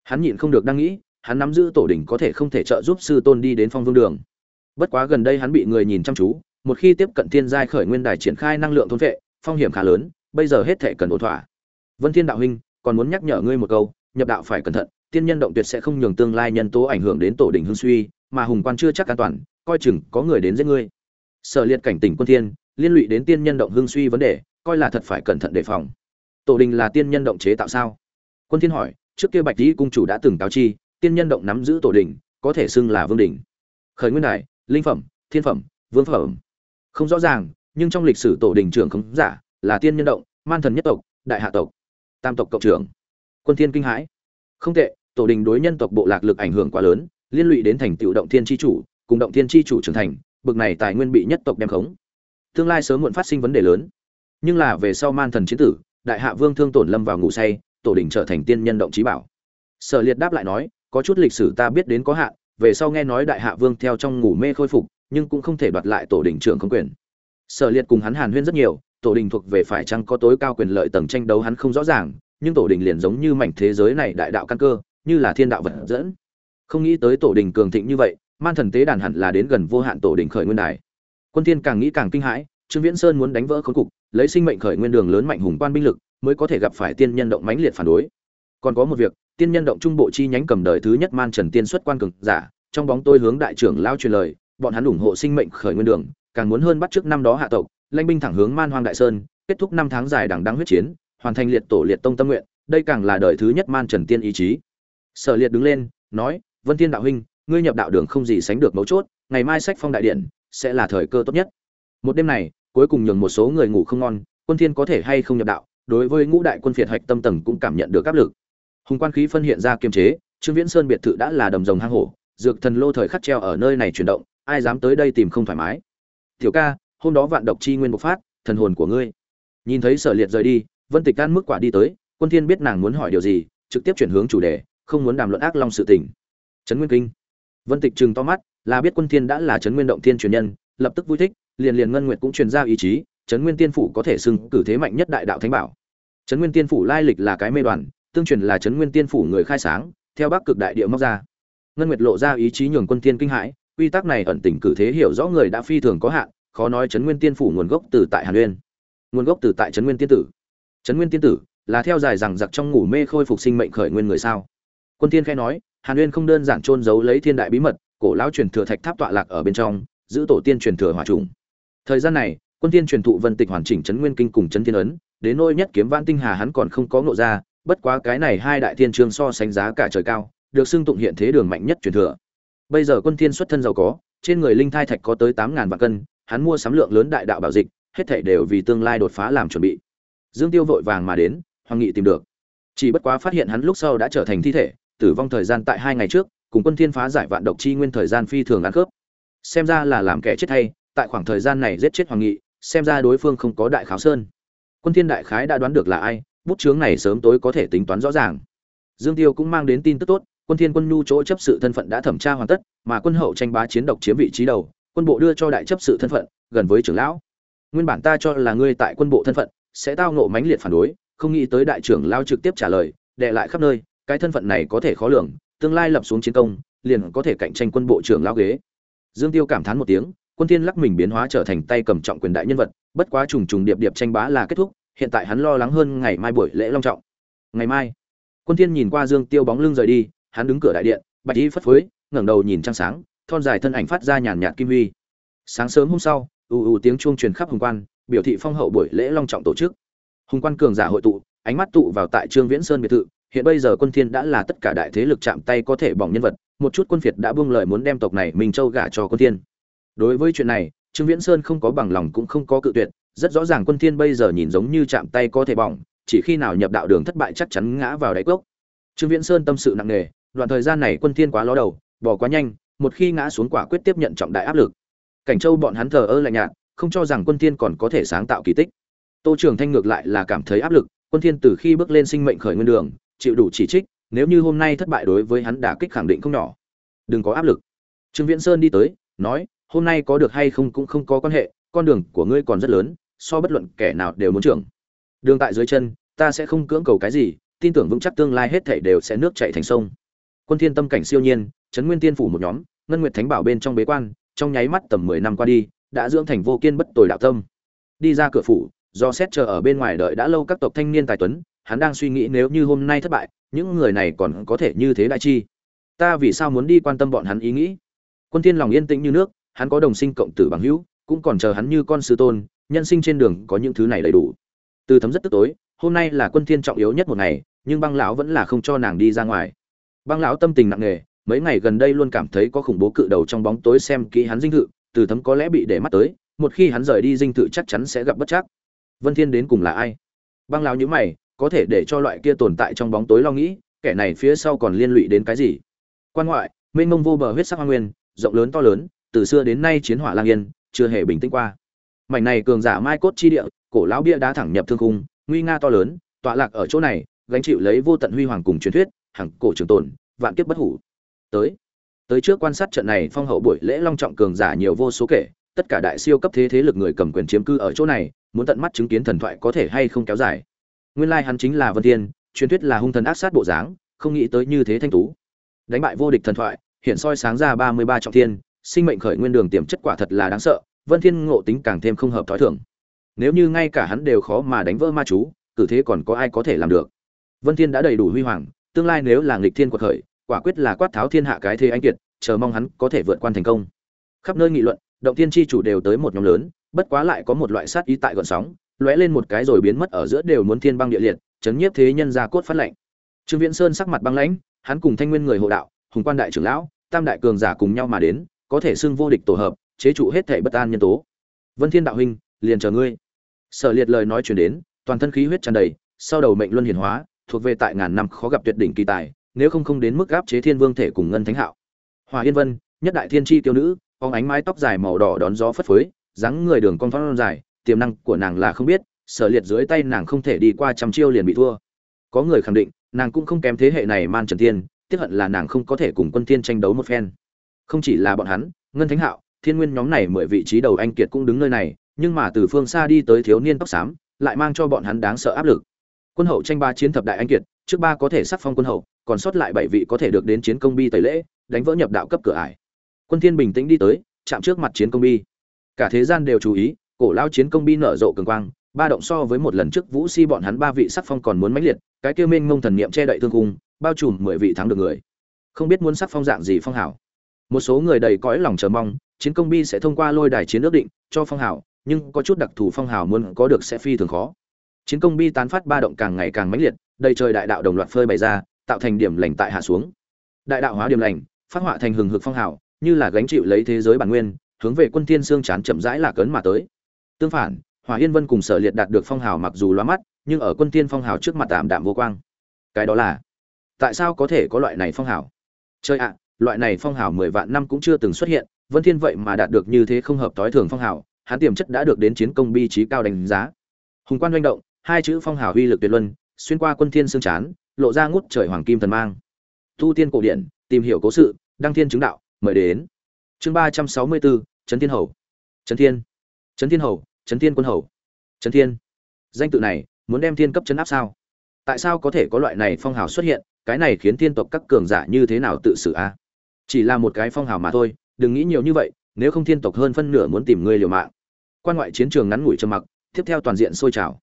Hắn nhịn không được đang nghĩ, hắn nắm giữ tổ đình có thể không thể trợ giúp sư tôn đi đến phong vương đường. Bất quá gần đây hắn bị người nhìn chăm chú, một khi tiếp cận thiên giai khởi nguyên đài triển khai năng lượng thôn vệ, phong hiểm khá lớn, bây giờ hết thể cần ổn thỏa. Vân thiên đạo huynh, còn muốn nhắc nhở ngươi một câu, nhập đạo phải cẩn thận, tiên nhân động tuyệt sẽ không nhường tương lai nhân tố ảnh hưởng đến tổ đình hương suy mà hùng quan chưa chắc an toàn, coi chừng có người đến giết ngươi. Sở liệt cảnh tỉnh quân thiên, liên lụy đến tiên nhân động hương suy vấn đề, coi là thật phải cẩn thận đề phòng. Tổ đình là tiên nhân động chế tạo sao? Quân thiên hỏi, trước kia bạch tỷ cung chủ đã từng cáo chi, tiên nhân động nắm giữ tổ đình, có thể xưng là vương đình. khởi nguyên đài, linh phẩm, thiên phẩm, vương phẩm. Không rõ ràng, nhưng trong lịch sử tổ đình trưởng không giả là tiên nhân động, man thần nhất tộc, đại hạ tộc, tam tộc cộng trưởng. Quân thiên kinh hãi. Không tệ, tổ đình đối nhân tộc bộ lạc lực ảnh hưởng quá lớn liên lụy đến thành tựu động thiên chi chủ, cùng động thiên chi chủ trưởng thành, bực này tài nguyên bị nhất tộc đem khống. Tương lai sớm muộn phát sinh vấn đề lớn. Nhưng là về sau man thần chiến tử, đại hạ vương thương tổn lâm vào ngủ say, tổ đình trở thành tiên nhân động trí bảo. Sở liệt đáp lại nói, có chút lịch sử ta biết đến có hạn, về sau nghe nói đại hạ vương theo trong ngủ mê khôi phục, nhưng cũng không thể đoạt lại tổ đình trưởng không quyền. Sở liệt cùng hắn hàn huyên rất nhiều, tổ đình thuộc về phải chăng có tối cao quyền lợi tầng tranh đấu hắn không rõ ràng, nhưng tổ đình liền giống như mảnh thế giới này đại đạo căn cơ, như là thiên đạo vật dẫn không nghĩ tới tổ đình cường thịnh như vậy, man thần tế đàn hẳn là đến gần vô hạn tổ đình khởi nguyên đài. Quân thiên càng nghĩ càng kinh hãi, trương viễn sơn muốn đánh vỡ khốn cục, lấy sinh mệnh khởi nguyên đường lớn mạnh hùng quan binh lực, mới có thể gặp phải tiên nhân động mãnh liệt phản đối. Còn có một việc, tiên nhân động trung bộ chi nhánh cầm đời thứ nhất man trần tiên xuất quan cường giả, trong bóng tôi hướng đại trưởng lao truyền lời, bọn hắn ủng hộ sinh mệnh khởi nguyên đường, càng muốn hơn bắt trước năm đó hạ tộc, lãnh binh thẳng hướng man hoang đại sơn, kết thúc năm tháng dài đằng đăng huyết chiến, hoàn thành liệt tổ liệt tông tâm nguyện, đây càng là đời thứ nhất man trần tiên ý chí. Sở liệt đứng lên, nói vân Thiên đạo huynh, ngươi nhập đạo đường không gì sánh được mấu chốt, ngày mai sách phong đại điện, sẽ là thời cơ tốt nhất. Một đêm này, cuối cùng nhường một số người ngủ không ngon, quân thiên có thể hay không nhập đạo, đối với ngũ đại quân phiệt hạch tâm tầng cũng cảm nhận được áp lực. Hùng quan khí phân hiện ra kiềm chế, trương viễn sơn biệt thự đã là đầm rồng hang hổ, dược thần lô thời khắc treo ở nơi này chuyển động, ai dám tới đây tìm không thoải mái. Tiểu ca, hôm đó vạn độc chi nguyên bộc phát, thần hồn của ngươi. Nhìn thấy sở liệt rời đi, vân tịch can mức quả đi tới, quân thiên biết nàng muốn hỏi điều gì, trực tiếp chuyển hướng chủ đề, không muốn đàm luận ác long sự tình trấn nguyên kinh. Vân tịch trừng to mắt, là biết quân thiên đã là trấn nguyên động thiên truyền nhân, lập tức vui thích, liền liền ngân nguyệt cũng truyền ra ý chí trấn nguyên tiên phủ có thể xưng cử thế mạnh nhất đại đạo thánh bảo. Trấn nguyên tiên phủ lai lịch là cái mê đoàn, tương truyền là trấn nguyên tiên phủ người khai sáng, theo bắc cực đại địa móc ra. Ngân nguyệt lộ ra ý chí nhường quân thiên kinh hãi, quy tắc này ẩn tình cử thế hiểu rõ người đã phi thường có hạn, khó nói trấn nguyên tiên phủ nguồn gốc từ tại hàn uyên. Nguồn gốc từ tại trấn nguyên tiên tử. Trấn nguyên tiên tử là theo dài rằng giặc trong ngủ mê khôi phục sinh mệnh khởi nguyên người sao? Quân tiên khẽ nói hàn uyên không đơn giản trôn giấu lấy thiên đại bí mật, cổ lão truyền thừa thạch tháp tọa lạc ở bên trong, giữ tổ tiên truyền thừa hỏa trùng. Thời gian này, quân tiên truyền thụ vân tịch hoàn chỉnh chấn nguyên kinh cùng chấn thiên ấn, đến nôi nhất kiếm vãn tinh hà hắn còn không có ngộ ra, bất quá cái này hai đại thiên trường so sánh giá cả trời cao, được xưng tụng hiện thế đường mạnh nhất truyền thừa. Bây giờ quân thiên xuất thân giàu có, trên người linh thai thạch có tới tám ngàn vạn cân, hắn mua sắm lượng lớn đại đạo bảo dịch, hết thảy đều vì tương lai đột phá làm chuẩn bị. Dương tiêu vội vàng mà đến hoàng nghị tìm được. Chỉ bất quá phát hiện hắn lúc sau đã trở thành thi thể tử vong thời gian tại hai ngày trước, cùng quân thiên phá giải vạn độc chi nguyên thời gian phi thường ăn khớp. Xem ra là làm kẻ chết hay, tại khoảng thời gian này giết chết hoàng nghị, xem ra đối phương không có đại kháo sơn. Quân thiên đại khái đã đoán được là ai, bút chướng này sớm tối có thể tính toán rõ ràng. Dương tiêu cũng mang đến tin tức tốt, quân thiên quân nhu chỗ chấp sự thân phận đã thẩm tra hoàn tất, mà quân hậu tranh bá chiến độc chiếm vị trí đầu, quân bộ đưa cho đại chấp sự thân phận, gần với trưởng lão. Nguyên bản ta cho là ngươi tại quân bộ thân phận, sẽ tao ngộ mãnh liệt phản đối, không nghĩ tới đại trưởng lao trực tiếp trả lời, đệ lại khắp nơi cái thân phận này có thể khó lường, tương lai lập xuống chiến công, liền có thể cạnh tranh quân bộ trưởng lao ghế. Dương tiêu cảm thán một tiếng, quân thiên lắc mình biến hóa trở thành tay cầm trọng quyền đại nhân vật, bất quá trùng trùng điệp điệp tranh bá là kết thúc, hiện tại hắn lo lắng hơn ngày mai buổi lễ long trọng. Ngày mai, quân thiên nhìn qua dương tiêu bóng lưng rời đi, hắn đứng cửa đại điện, bạch y phất phới, ngẩng đầu nhìn trăng sáng, thon dài thân ảnh phát ra nhàn nhạt kim huy. Sáng sớm hôm sau, ù ù tiếng chuông truyền khắp hùng quan, biểu thị phong hậu buổi lễ long trọng tổ chức. Hùng quan cường giả hội tụ, ánh mắt tụ vào tại trương viễn sơn biệt thự hiện bây giờ quân thiên đã là tất cả đại thế lực chạm tay có thể bỏng nhân vật, một chút quân phiệt đã buông lời muốn đem tộc này minh châu gả cho quân thiên. Đối với chuyện này, trương viễn sơn không có bằng lòng cũng không có cự tuyệt, rất rõ ràng quân thiên bây giờ nhìn giống như chạm tay có thể bỏng, chỉ khi nào nhập đạo đường thất bại chắc chắn ngã vào đáy cốc. Trương viễn sơn tâm sự nặng nề, đoạn thời gian này quân thiên quá ló đầu, bỏ quá nhanh, một khi ngã xuống quả quyết tiếp nhận trọng đại áp lực. Cảnh châu bọn hắn thờ ơ lạnh nhạt, không cho rằng quân thiên còn có thể sáng tạo kỳ tích. Tô trường thanh ngược lại là cảm thấy áp lực, quân thiên từ khi bước lên sinh mệnh khởi nguyên đường chịu đủ chỉ trích, nếu như hôm nay thất bại đối với hắn đả kích khẳng định không nhỏ. Đừng có áp lực. Trương viễn sơn đi tới, nói, hôm nay có được hay không cũng không có quan hệ, con đường của ngươi còn rất lớn, so bất luận kẻ nào đều muốn trưởng. Đường tại dưới chân, ta sẽ không cưỡng cầu cái gì, tin tưởng vững chắc tương lai hết thảy đều sẽ nước chảy thành sông. Quân thiên tâm cảnh siêu nhiên chấn nguyên tiên phủ một nhóm, ngân nguyệt thánh bảo bên trong bế quan, trong nháy mắt tầm 10 năm qua đi, đã dưỡng thành vô kiên bất tồi đạo tâm. Đi ra cửa phủ, do xét chờ ở bên ngoài đợi đã lâu các tộc thanh niên tài tuấn hắn đang suy nghĩ nếu như hôm nay thất bại, những người này còn có thể như thế đại chi. Ta vì sao muốn đi quan tâm bọn hắn ý nghĩ? Quân thiên lòng yên tĩnh như nước, hắn có đồng sinh cộng tử bằng hữu, cũng còn chờ hắn như con sư tôn, nhân sinh trên đường có những thứ này đầy đủ. Từ thấm rất tức tối, hôm nay là quân thiên trọng yếu nhất một ngày, nhưng băng lão vẫn là không cho nàng đi ra ngoài. Băng lão tâm tình nặng nề, mấy ngày gần đây luôn cảm thấy có khủng bố cự đầu trong bóng tối xem kỹ hắn dinh thự, từ thấm có lẽ bị để mắt tới, một khi hắn rời đi dinh thự chắc chắn sẽ gặp bất chắc. Vân thiên đến cùng là ai? Băng lão nhíu mày có thể để cho loại kia tồn tại trong bóng tối lo nghĩ, kẻ này phía sau còn liên lụy đến cái gì? Quan ngoại, mênh mông vô bờ huyết sắc hoa nguyên, rộng lớn to lớn, từ xưa đến nay chiến hỏa lang yên, chưa hề bình tĩnh qua. Mảnh này cường giả mai cốt chi địa, cổ lão bia đá thẳng nhập thương khung, nguy nga to lớn, tọa lạc ở chỗ này, gánh chịu lấy vô tận huy hoàng cùng truyền thuyết, hằng cổ trường tồn, vạn kiếp bất hủ. Tới tới trước quan sát trận này phong hậu buổi lễ long trọng cường giả nhiều vô số kể, tất cả đại siêu cấp thế thế lực người cầm quyền chiếm cư ở chỗ này, muốn tận mắt chứng kiến thần thoại có thể hay không kéo dài nguyên lai hắn chính là vân thiên, truyền thuyết là hung thần ác sát bộ dáng, không nghĩ tới như thế thanh tú. Đánh bại vô địch thần thoại, hiện soi sáng ra ba mươi ba trọng thiên, sinh mệnh khởi nguyên đường tiềm chất quả thật là đáng sợ, vân thiên ngộ tính càng thêm không hợp thói thường. Nếu như ngay cả hắn đều khó mà đánh vỡ ma chú, cử thế còn có ai có thể làm được? Vân thiên đã đầy đủ huy hoàng, tương lai nếu là nghịch thiên quật khởi, quả quyết là quát tháo thiên hạ cái thế anh kiệt, chờ mong hắn có thể vượt qua thành công. Khắp nơi nghị luận, động thiên chi chủ đều tới một nhóm lớn, bất quá lại có một loại sát ý tại gọn sóng lóe lên một cái rồi biến mất ở giữa đều muốn thiên băng địa liệt, chấn nhiếp thế nhân ra cốt phát lệnh trương viễn sơn sắc mặt băng lãnh, hắn cùng thanh nguyên người hộ đạo, hùng quan đại trưởng lão, tam đại cường giả cùng nhau mà đến, có thể xưng vô địch tổ hợp, chế trụ hết thể bất an nhân tố. Vân thiên đạo huynh, liền chờ ngươi. Sở liệt lời nói truyền đến, toàn thân khí huyết tràn đầy, sau đầu mệnh luân hiển hóa, thuộc về tại ngàn năm khó gặp tuyệt đỉnh kỳ tài, nếu không không đến mức áp chế thiên vương thể cùng ngân thánh hạo. Hòa yên vân, nhất đại thiên chi tiêu nữ có ánh mái tóc dài màu đỏ đón gió phất phới, dáng người đường cong phong dài tiềm năng của nàng là không biết, sở liệt dưới tay nàng không thể đi qua trăm chiêu liền bị thua. Có người khẳng định, nàng cũng không kém thế hệ này man trần thiên, tiếc hận là nàng không có thể cùng quân thiên tranh đấu một phen. Không chỉ là bọn hắn, ngân thánh hạo, thiên nguyên nhóm này mười vị trí đầu anh kiệt cũng đứng nơi này, nhưng mà từ phương xa đi tới thiếu niên tóc xám, lại mang cho bọn hắn đáng sợ áp lực. Quân hậu tranh ba chiến thập đại anh kiệt, trước ba có thể sắc phong quân hậu, còn sót lại bảy vị có thể được đến chiến công bi tẩy lễ, đánh vỡ nhập đạo cấp cửa ải. Quân thiên bình tĩnh đi tới, chạm trước mặt chiến công bi. Cả thế gian đều chú ý cổ lao chiến công bi nở rộ cường quang, ba động so với một lần trước vũ si bọn hắn ba vị sắc phong còn muốn mãnh liệt, cái kia minh ngông thần niệm che đậy thương cung bao trùm mười vị thắng được người. Không biết muốn sắc phong dạng gì phong hảo. Một số người đầy cõi lòng chờ mong, chiến công bi sẽ thông qua lôi đài chiến ước định, cho phong hảo, nhưng có chút đặc thù phong hảo muốn có được sẽ phi thường khó. Chiến công bi tán phát ba động càng ngày càng mãnh liệt, đầy trời đại đạo đồng loạt phơi bày ra, tạo thành điểm lành tại hạ xuống. Đại đạo hóa điểm lành, phát họa thành hừng hực phong hảo, như là gánh chịu lấy thế giới bản nguyên, hướng về quân thiên xương chán chậm rãi là cấn mà tới tương phản hòa yên vân cùng sở liệt đạt được phong hào mặc dù loa mắt, nhưng ở quân thiên phong hào trước mặt tạm đạm vô quang. Cái đó là, tại sao có thể có loại này phong hào? Chơi ạ, loại này phong hào mười vạn năm cũng chưa từng xuất hiện, vân thiên vậy mà đạt được như thế không hợp tối thường phong hào, hắn tiềm chất đã được đến chiến công bi trí cao đánh giá. Hùng quan doanh động, hai chữ phong hào uy lực tuyệt luân, xuyên qua quân thiên xương chán, lộ ra ngút trời hoàng kim thần mang. Tu tiên cổ điển tìm hiểu cố sự, đăng thiên chứng đạo, mời đến. Chương ba trăm sáu mươi bốn trấn thiên hầu. Trấn thiên trấn thiên hầu trấn thiên quân hầu. Trấn thiên. Danh tự này, muốn đem thiên cấp chấn áp sao? Tại sao có thể có loại này phong hào xuất hiện, cái này khiến thiên tộc các cường giả như thế nào tự xử a? Chỉ là một cái phong hào mà thôi, đừng nghĩ nhiều như vậy, nếu không thiên tộc hơn phân nửa muốn tìm ngươi liều mạng. Quan ngoại chiến trường ngắn ngủi trầm mặc, tiếp theo toàn diện sôi trào.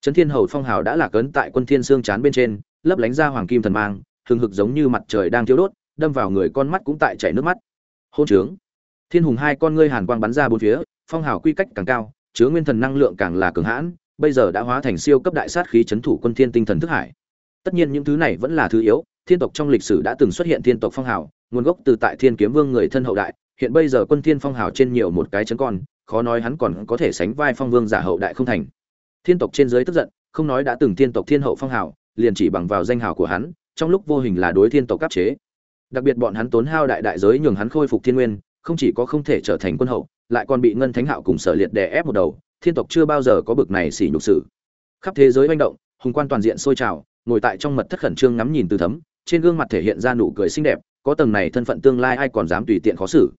Trấn thiên hầu phong hào đã lạc ấn tại quân thiên xương chán bên trên, lấp lánh ra hoàng kim thần mang, hừng hực giống như mặt trời đang thiêu đốt, đâm vào người con mắt cũng tại chảy nước mắt. Hôn trướng thiên hùng hai con ngươi hàn quang bắn ra bốn phía, phong hào quy cách càng cao, chứa nguyên thần năng lượng càng là cường hãn, bây giờ đã hóa thành siêu cấp đại sát khí chấn thủ quân thiên tinh thần thức hải. Tất nhiên những thứ này vẫn là thứ yếu, thiên tộc trong lịch sử đã từng xuất hiện thiên tộc phong hào, nguồn gốc từ tại thiên kiếm vương người thân hậu đại, hiện bây giờ quân thiên phong hào trên nhiều một cái chấn con, khó nói hắn còn có thể sánh vai phong vương giả hậu đại không thành. Thiên tộc trên dưới tức giận, không nói đã từng thiên tộc thiên hậu phong hào, liền chỉ bằng vào danh hào của hắn, trong lúc vô hình là đối thiên tộc cấp chế. Đặc biệt bọn hắn tốn hao đại đại giới nhường hắn khôi phục thiên nguyên không chỉ có không thể trở thành quân hậu, lại còn bị ngân thánh hạo cùng sở liệt đè ép một đầu, thiên tộc chưa bao giờ có bực này xỉ nhục sự. Khắp thế giới manh động, hùng quan toàn diện sôi trào, ngồi tại trong mật thất khẩn trương ngắm nhìn từ thấm, trên gương mặt thể hiện ra nụ cười xinh đẹp, có tầng này thân phận tương lai ai còn dám tùy tiện khó xử.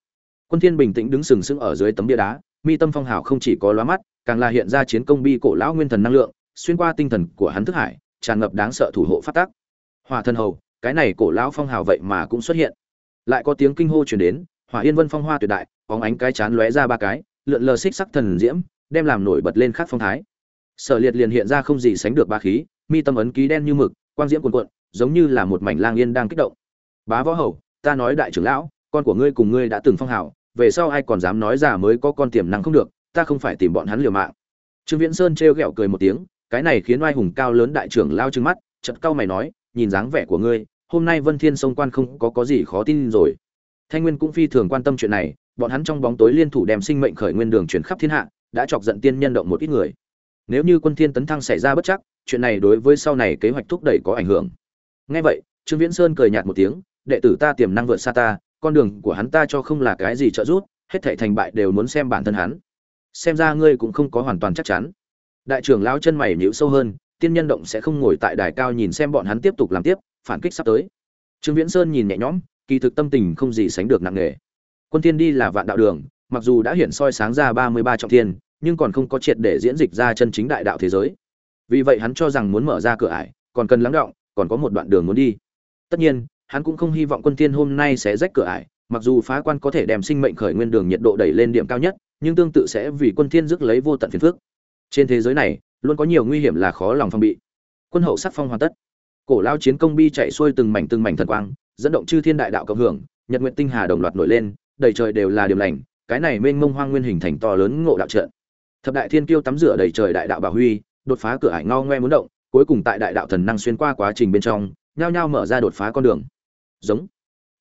Quân thiên bình tĩnh đứng sừng sững ở dưới tấm bia đá, mi tâm phong hào không chỉ có lóa mắt, càng là hiện ra chiến công bi cổ lão nguyên thần năng lượng, xuyên qua tinh thần của hắn thức hải, tràn ngập đáng sợ thủ hộ phát tác hỏa thân hầu, cái này cổ lão phong hào vậy mà cũng xuất hiện. Lại có tiếng kinh hô truyền đến hỏa yên vân phong hoa tuyệt đại bóng ánh cái chán lóe ra ba cái, lượn lờ xích sắc thần diễm, đem làm nổi bật lên khắc phong thái. Sở liệt liền hiện ra không gì sánh được ba khí, mi tâm ấn ký đen như mực, quang diễm cuồn cuộn, giống như là một mảnh lang yên đang kích động. Bá võ hầu, ta nói đại trưởng lão, con của ngươi cùng ngươi đã từng phong hào, về sau ai còn dám nói già mới có con tiềm năng không được, ta không phải tìm bọn hắn liều mạng. Trương viễn sơn trêu ghẹo cười một tiếng, cái này khiến oai hùng cao lớn đại trưởng lao trừng mắt chật cau mày nói, nhìn dáng vẻ của ngươi, hôm nay vân thiên sông quan không có có gì khó tin rồi thanh nguyên cũng phi thường quan tâm chuyện này, bọn hắn trong bóng tối liên thủ đem sinh mệnh khởi nguyên đường chuyển khắp thiên hạ, đã chọc giận tiên nhân động một ít người. Nếu như quân thiên tấn thăng xảy ra bất chắc, chuyện này đối với sau này kế hoạch thúc đẩy có ảnh hưởng. Nghe vậy, trương viễn sơn cười nhạt một tiếng, đệ tử ta tiềm năng vượt xa ta, con đường của hắn ta cho không là cái gì trợ giúp, hết thảy thành bại đều muốn xem bản thân hắn. Xem ra ngươi cũng không có hoàn toàn chắc chắn. Đại trưởng lão chân mày nhíu sâu hơn, tiên nhân động sẽ không ngồi tại đài cao nhìn xem bọn hắn tiếp tục làm tiếp, phản kích sắp tới. Trương viễn sơn nhìn nhẹ nhõm kỳ thực tâm tình không gì sánh được nặng nề. Quân Thiên đi là vạn đạo đường, mặc dù đã hiển soi sáng ra ba mươi ba trọng thiên, nhưng còn không có triệt để diễn dịch ra chân chính đại đạo thế giới. Vì vậy hắn cho rằng muốn mở ra cửa ải, còn cần lắng động, còn có một đoạn đường muốn đi. Tất nhiên, hắn cũng không hy vọng quân Thiên hôm nay sẽ rách cửa ải, mặc dù phá quan có thể đem sinh mệnh khởi nguyên đường nhiệt độ đẩy lên điểm cao nhất, nhưng tương tự sẽ vì quân thiên rước lấy vô tận phiền phức. Trên thế giới này, luôn có nhiều nguy hiểm là khó lòng phòng bị. Quân hậu sắc phong hoàn tất. Cổ lao chiến công bi chạy xuôi từng mảnh từng mảnh thần quang dẫn động chư thiên đại đạo cộng hưởng, nhật nguyện tinh hà đồng loạt nổi lên, đầy trời đều là điểm lành, cái này mênh mông hoang nguyên hình thành to lớn ngộ đạo trận. Thập đại thiên kiêu tắm rửa đầy trời đại đạo bảo huy, đột phá cửa ải ngao ngoe muốn động, cuối cùng tại đại đạo thần năng xuyên qua quá trình bên trong, nhao nhao mở ra đột phá con đường. Giống.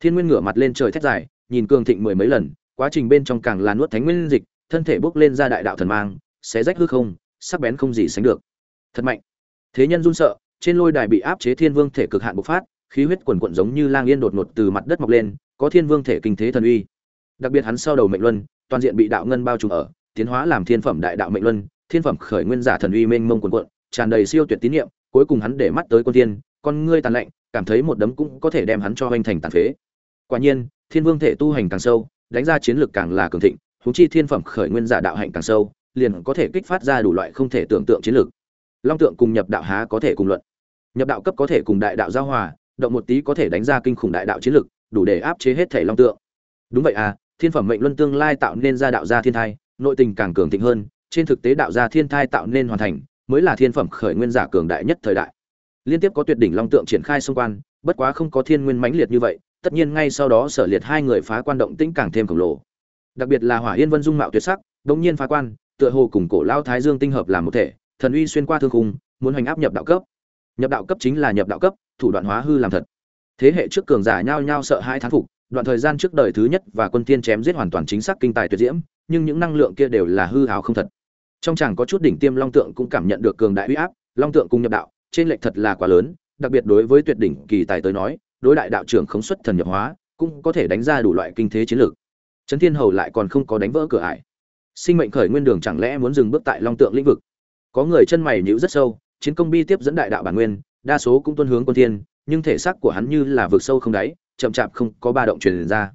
Thiên nguyên ngửa mặt lên trời thét dài, nhìn cường thịnh mười mấy lần, quá trình bên trong càng là nuốt thánh nguyên dịch, thân thể bốc lên ra đại đạo thần mang, xé rách hư không, sắc bén không gì sánh được. Thật mạnh. Thế nhân run sợ, trên lôi đài bị áp chế thiên vương thể cực hạn bộc phát khí huyết quần quận giống như lang yên đột ngột từ mặt đất mọc lên, có thiên vương thể kinh thế thần uy. Đặc biệt hắn sau đầu mệnh luân, toàn diện bị đạo ngân bao trùm ở, tiến hóa làm thiên phẩm đại đạo mệnh luân, thiên phẩm khởi nguyên giả thần uy mênh mông quần quận, tràn đầy siêu tuyệt tín niệm, cuối cùng hắn để mắt tới quân thiên, con ngươi tàn lạnh, cảm thấy một đấm cũng có thể đem hắn cho hoành thành tàn phế. Quả nhiên, thiên vương thể tu hành càng sâu, đánh ra chiến lược càng là cường thịnh, huống chi thiên phẩm khởi nguyên giả đạo hạnh càng sâu, liền có thể kích phát ra đủ loại không thể tưởng tượng chiến lược. Long tượng cùng nhập đạo há có thể cùng luận. Nhập đạo cấp có thể cùng đại đạo giao hòa động một tí có thể đánh ra kinh khủng đại đạo chiến lực đủ để áp chế hết thể long tượng. Đúng vậy à thiên phẩm mệnh luân tương lai tạo nên ra đạo gia thiên thai nội tình càng cường thịnh hơn trên thực tế đạo gia thiên thai tạo nên hoàn thành mới là thiên phẩm khởi nguyên giả cường đại nhất thời đại. Liên tiếp có tuyệt đỉnh long tượng triển khai xung quanh, bất quá không có thiên nguyên mãnh liệt như vậy tất nhiên ngay sau đó sở liệt hai người phá quan động tĩnh càng thêm khổng lồ. Đặc biệt là hỏa yên vân dung mạo tuyệt sắc đống nhiên phá quan tựa hồ cùng cổ lao thái dương tinh hợp làm một thể thần uy xuyên qua thương khung muốn hành áp nhập đạo cấp. Nhập đạo cấp chính là nhập đạo cấp thủ đoạn hóa hư làm thật. Thế hệ trước cường giả nhao nhao sợ hai thán phục, đoạn thời gian trước đời thứ nhất và quân tiên chém giết hoàn toàn chính xác kinh tài tuyệt diễm, nhưng những năng lượng kia đều là hư hào không thật. Trong chàng có chút đỉnh tiêm long tượng cũng cảm nhận được cường đại uy áp, long tượng cùng nhập đạo, trên lệch thật là quá lớn, đặc biệt đối với tuyệt đỉnh kỳ tài tới nói, đối đại đạo trưởng khống xuất thần nhập hóa, cũng có thể đánh ra đủ loại kinh thế chiến lược. Trấn thiên hầu lại còn không có đánh vỡ cửa ải. Sinh mệnh khởi nguyên đường chẳng lẽ muốn dừng bước tại long tượng lĩnh vực? Có người chân mày nhíu rất sâu, chiến công bi tiếp dẫn đại đạo bản nguyên đa số cũng tuân hướng quân thiên, nhưng thể xác của hắn như là vực sâu không đáy, chậm chạp không có ba động truyền ra.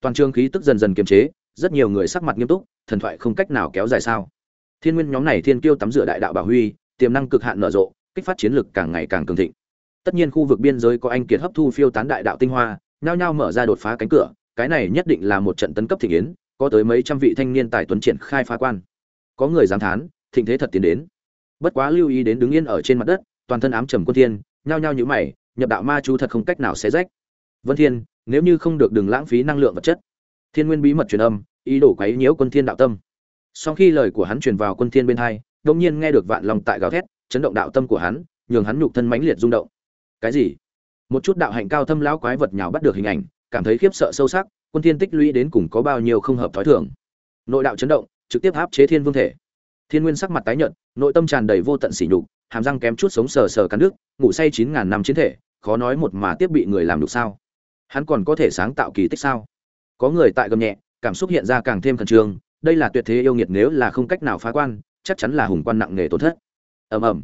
Toàn trường khí tức dần dần kiềm chế, rất nhiều người sắc mặt nghiêm túc, thần thoại không cách nào kéo dài sao. Thiên nguyên nhóm này thiên kiêu tắm rửa đại đạo bảo huy, tiềm năng cực hạn nở rộ, kích phát chiến lực càng ngày càng cường thịnh. Tất nhiên khu vực biên giới có anh kiệt hấp thu phiêu tán đại đạo tinh hoa, nhao nhao mở ra đột phá cánh cửa, cái này nhất định là một trận tấn cấp thịnh yến có tới mấy trăm vị thanh niên tài tuấn triển khai phá quan. Có người giáng thán, thịnh thế thật tiến đến. Bất quá lưu ý đến đứng yên ở trên mặt đất toàn thân ám trầm quân thiên, nhao nhao như mày, nhập đạo ma chú thật không cách nào xé rách. Vân thiên, nếu như không được đừng lãng phí năng lượng vật chất. Thiên nguyên bí mật truyền âm, ý đồ quấy nhiễu quân thiên đạo tâm. Sau khi lời của hắn truyền vào quân thiên bên hai, đột nhiên nghe được vạn lòng tại gào thét, chấn động đạo tâm của hắn, nhường hắn nhục thân mãnh liệt rung động. Cái gì? Một chút đạo hạnh cao thâm lão quái vật nhào bắt được hình ảnh, cảm thấy khiếp sợ sâu sắc, quân thiên tích lũy đến cùng có bao nhiêu không hợp thói thường. Nội đạo chấn động, trực tiếp áp chế thiên vương thể. Thiên nguyên sắc mặt tái nhợt, nội tâm tràn đầy vô tận sỉ nhục hàm răng kém chút sống sờ sờ cắn nước ngủ say chín ngàn năm chiến thể, khó nói một mà tiếp bị người làm được sao? Hắn còn có thể sáng tạo kỳ tích sao? Có người tại gầm nhẹ, cảm xúc hiện ra càng thêm khẩn trương, đây là tuyệt thế yêu nghiệt nếu là không cách nào phá quan, chắc chắn là hùng quan nặng nghề tổn thất. Ầm ầm.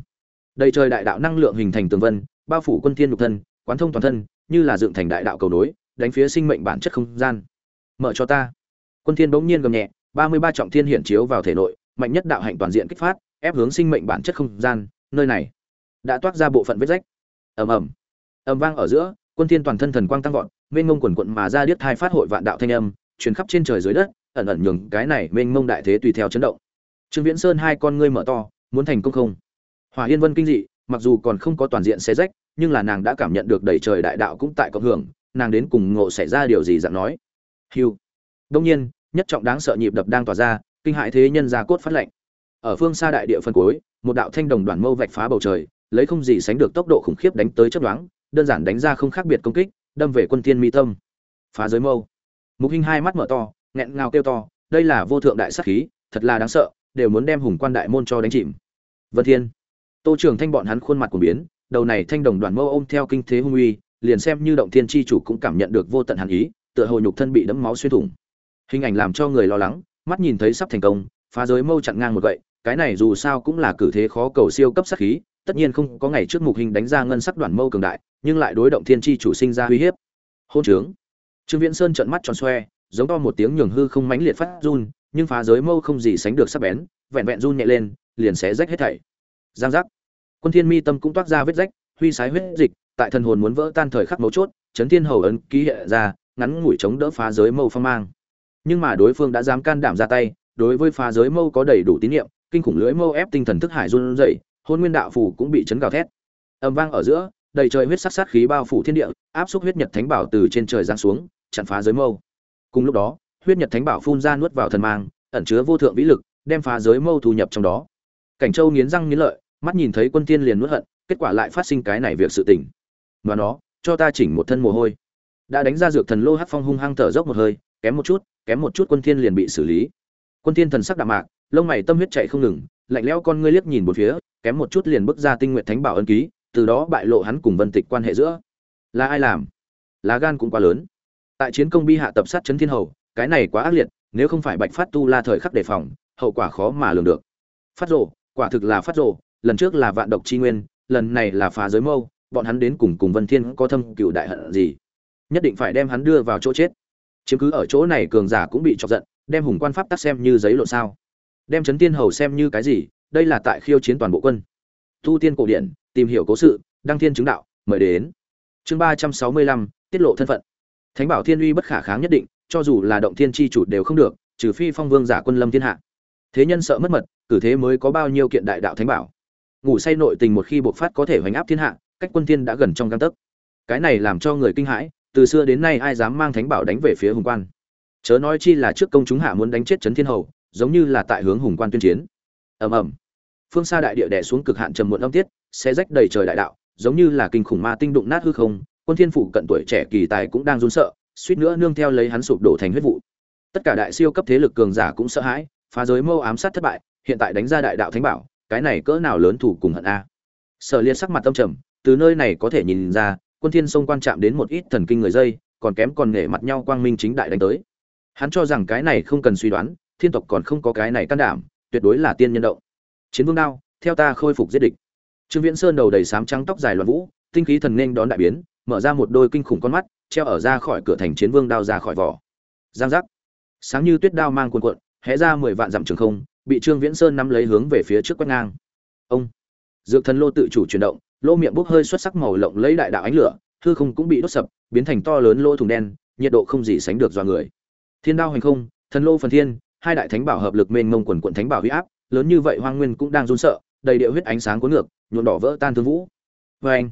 Đầy trời đại đạo năng lượng hình thành tường vân, bao phủ quân thiên nhục thân, quán thông toàn thân, như là dựng thành đại đạo cầu nối, đánh phía sinh mệnh bản chất không gian. Mở cho ta. Quân thiên bỗng nhiên gầm nhẹ, ba mươi ba trọng thiên hiện chiếu vào thể nội, mạnh nhất đạo hạnh toàn diện kích phát, ép hướng sinh mệnh bản chất không gian nơi này đã toát ra bộ phận vết rách. Ầm ầm. Ầm vang ở giữa, quân thiên toàn thân thần quang tăng vọt, mênh mông quần quận mà ra điếc thai phát hội vạn đạo thanh âm, truyền khắp trên trời dưới đất, ẩn ẩn nhường cái này mênh mông đại thế tùy theo chấn động. Trương viễn sơn hai con ngươi mở to, muốn thành công không? Hỏa yên vân kinh dị, mặc dù còn không có toàn diện xé rách, nhưng là nàng đã cảm nhận được đầy trời đại đạo cũng tại cộng hưởng, nàng đến cùng ngộ xảy ra điều gì dạng nói. Hiu đông nhiên, nhất trọng đáng sợ nhịp đập đang tỏa ra, kinh hại thế nhân ra cốt phát lệnh ở phương xa đại địa phân cuối một đạo thanh đồng đoàn mâu vạch phá bầu trời, lấy không gì sánh được tốc độ khủng khiếp đánh tới chấp đoán đơn giản đánh ra không khác biệt công kích, đâm về quân tiên mi tâm. Phá giới mâu. Mục hình hai mắt mở to, nghẹn ngào kêu to, đây là vô thượng đại sát khí, thật là đáng sợ, đều muốn đem hùng quan đại môn cho đánh chìm. Vân thiên. Tô trường thanh bọn hắn khuôn mặt của biến, đầu này thanh đồng đoàn mâu ôm theo kinh thế hung uy, liền xem như động thiên chi chủ cũng cảm nhận được vô tận hàn ý, tựa hồ nhục thân bị đấm máu xuyên thủng. Hình ảnh làm cho người lo lắng, mắt nhìn thấy sắp thành công, phá giới mâu chặn ngang một gậy cái này dù sao cũng là cử thế khó cầu siêu cấp sát khí, tất nhiên không có ngày trước mục hình đánh ra ngân sắc đoàn mâu cường đại, nhưng lại đối động thiên chi chủ sinh ra uy hiếp. Hôn trướng. Trương viễn sơn trợn mắt tròn xoe, giống to một tiếng nhường hư không mãnh liệt phát run, nhưng phá giới mâu không gì sánh được sắc bén, vẹn vẹn run nhẹ lên, liền xé rách hết thảy. Giang giác. Quân thiên mi tâm cũng toát ra vết rách, huy sái huyết dịch, tại thần hồn muốn vỡ tan thời khắc mấu chốt, chấn thiên hầu ấn ký hiện ra, ngắn ngủi chống đỡ phá giới mâu phong mang. Nhưng mà đối phương đã dám can đảm ra tay, đối với phá giới mâu có đầy đủ tín nhiệm kinh khủng lưỡi mâu ép tinh thần thức hải run rẩy, hôn nguyên đạo phủ cũng bị chấn gào thét. Âm vang ở giữa, đầy trời huyết sắc sát khí bao phủ thiên địa, áp xúc huyết nhật thánh bảo từ trên trời giáng xuống, chặn phá giới mâu. Cùng lúc đó, huyết nhật thánh bảo phun ra nuốt vào thần mang, ẩn chứa vô thượng vĩ lực, đem phá giới mâu thu nhập trong đó. Cảnh châu nghiến răng nghiến lợi, mắt nhìn thấy quân tiên liền nuốt hận, kết quả lại phát sinh cái này việc sự tình. Và nó, cho ta chỉnh một thân mồ hôi. Đã đánh ra dược thần lô hắc phong hung hăng thở dốc một hơi, kém một chút, kém một chút quân thiên liền bị xử lý quân thiên thần sắc đạm mạc, lông mày tâm huyết chạy không ngừng, lạnh lẽo con ngươi liếc nhìn một phía, kém một chút liền bước ra tinh nguyện thánh bảo ân ký, từ đó bại lộ hắn cùng vân tịch quan hệ giữa. Là ai làm? Lá gan cũng quá lớn. Tại chiến công bi hạ tập sát chấn thiên hầu, cái này quá ác liệt, nếu không phải bạch phát tu la thời khắc đề phòng, hậu quả khó mà lường được. Phát rồ, quả thực là phát rồ, lần trước là vạn độc chi nguyên, lần này là phá giới mâu, bọn hắn đến cùng cùng vân thiên có thâm cựu đại hận gì? Nhất định phải đem hắn đưa vào chỗ chết. Chiếm cứ ở chỗ này cường giả cũng bị chọc giận đem hùng quan pháp tắc xem như giấy lộn sao? Đem chấn tiên hầu xem như cái gì? Đây là tại khiêu chiến toàn bộ quân. Tu tiên cổ điển tìm hiểu cố sự, đăng thiên chứng đạo, mời đến. Chương ba trăm sáu mươi lăm, tiết lộ thân phận. Thánh bảo thiên uy bất khả kháng nhất định, cho dù là động thiên chi chủ đều không được, trừ phi phong vương giả quân lâm thiên hạ. Thế nhân sợ mất mật, cử thế mới có bao nhiêu kiện đại đạo thánh bảo. Ngủ say nội tình một khi bộc phát có thể hoành áp thiên hạ, cách quân thiên đã gần trong găng tấc. Cái này làm cho người kinh hãi, từ xưa đến nay ai dám mang thánh bảo đánh về phía hùng quan? Chớ nói chi là trước công chúng hạ muốn đánh chết trấn thiên hầu, giống như là tại hướng hùng quan tuyên chiến. Ầm ầm. Phương xa đại địa đè xuống cực hạn trầm muộn âm tiết sẽ rách đầy trời đại đạo, giống như là kinh khủng ma tinh đụng nát hư không, quân thiên phủ cận tuổi trẻ kỳ tài cũng đang run sợ, suýt nữa nương theo lấy hắn sụp đổ thành huyết vụ. Tất cả đại siêu cấp thế lực cường giả cũng sợ hãi, phá giới mâu ám sát thất bại, hiện tại đánh ra đại đạo thánh bảo, cái này cỡ nào lớn thủ cùng hận a. Sở liên sắc mặt tâm trầm, từ nơi này có thể nhìn ra, quân thiên sông quan chạm đến một ít thần kinh người dây, còn kém còn nể mặt nhau quang minh chính đại đánh tới hắn cho rằng cái này không cần suy đoán, thiên tộc còn không có cái này can đảm, tuyệt đối là tiên nhân động. Chiến vương đao, theo ta khôi phục giết địch. Trương viễn sơn đầu đầy sám trắng tóc dài loạn vũ, tinh khí thần nên đón đại biến, mở ra một đôi kinh khủng con mắt, treo ở ra khỏi cửa thành chiến vương đao ra khỏi vỏ. Giang giác. Sáng như tuyết đao mang cuồn cuộn, hé ra mười vạn dặm trường không, bị trương viễn sơn nắm lấy hướng về phía trước quét ngang. Ông. Dược thần lô tự chủ chuyển động lô miệng bốc hơi xuất sắc màu lộng lấy đại đạo ánh lửa, hư không cũng bị đốt sập, biến thành to lớn lô thùng đen, nhiệt độ không gì sánh được do người thiên đao hành không, thần lô phần thiên, hai đại thánh bảo hợp lực mênh mông quần quận thánh bảo huy áp, lớn như vậy hoang nguyên cũng đang run sợ, đầy địa huyết ánh sáng cuốn ngược, nhuộm đỏ vỡ tan thương vũ. Vê anh,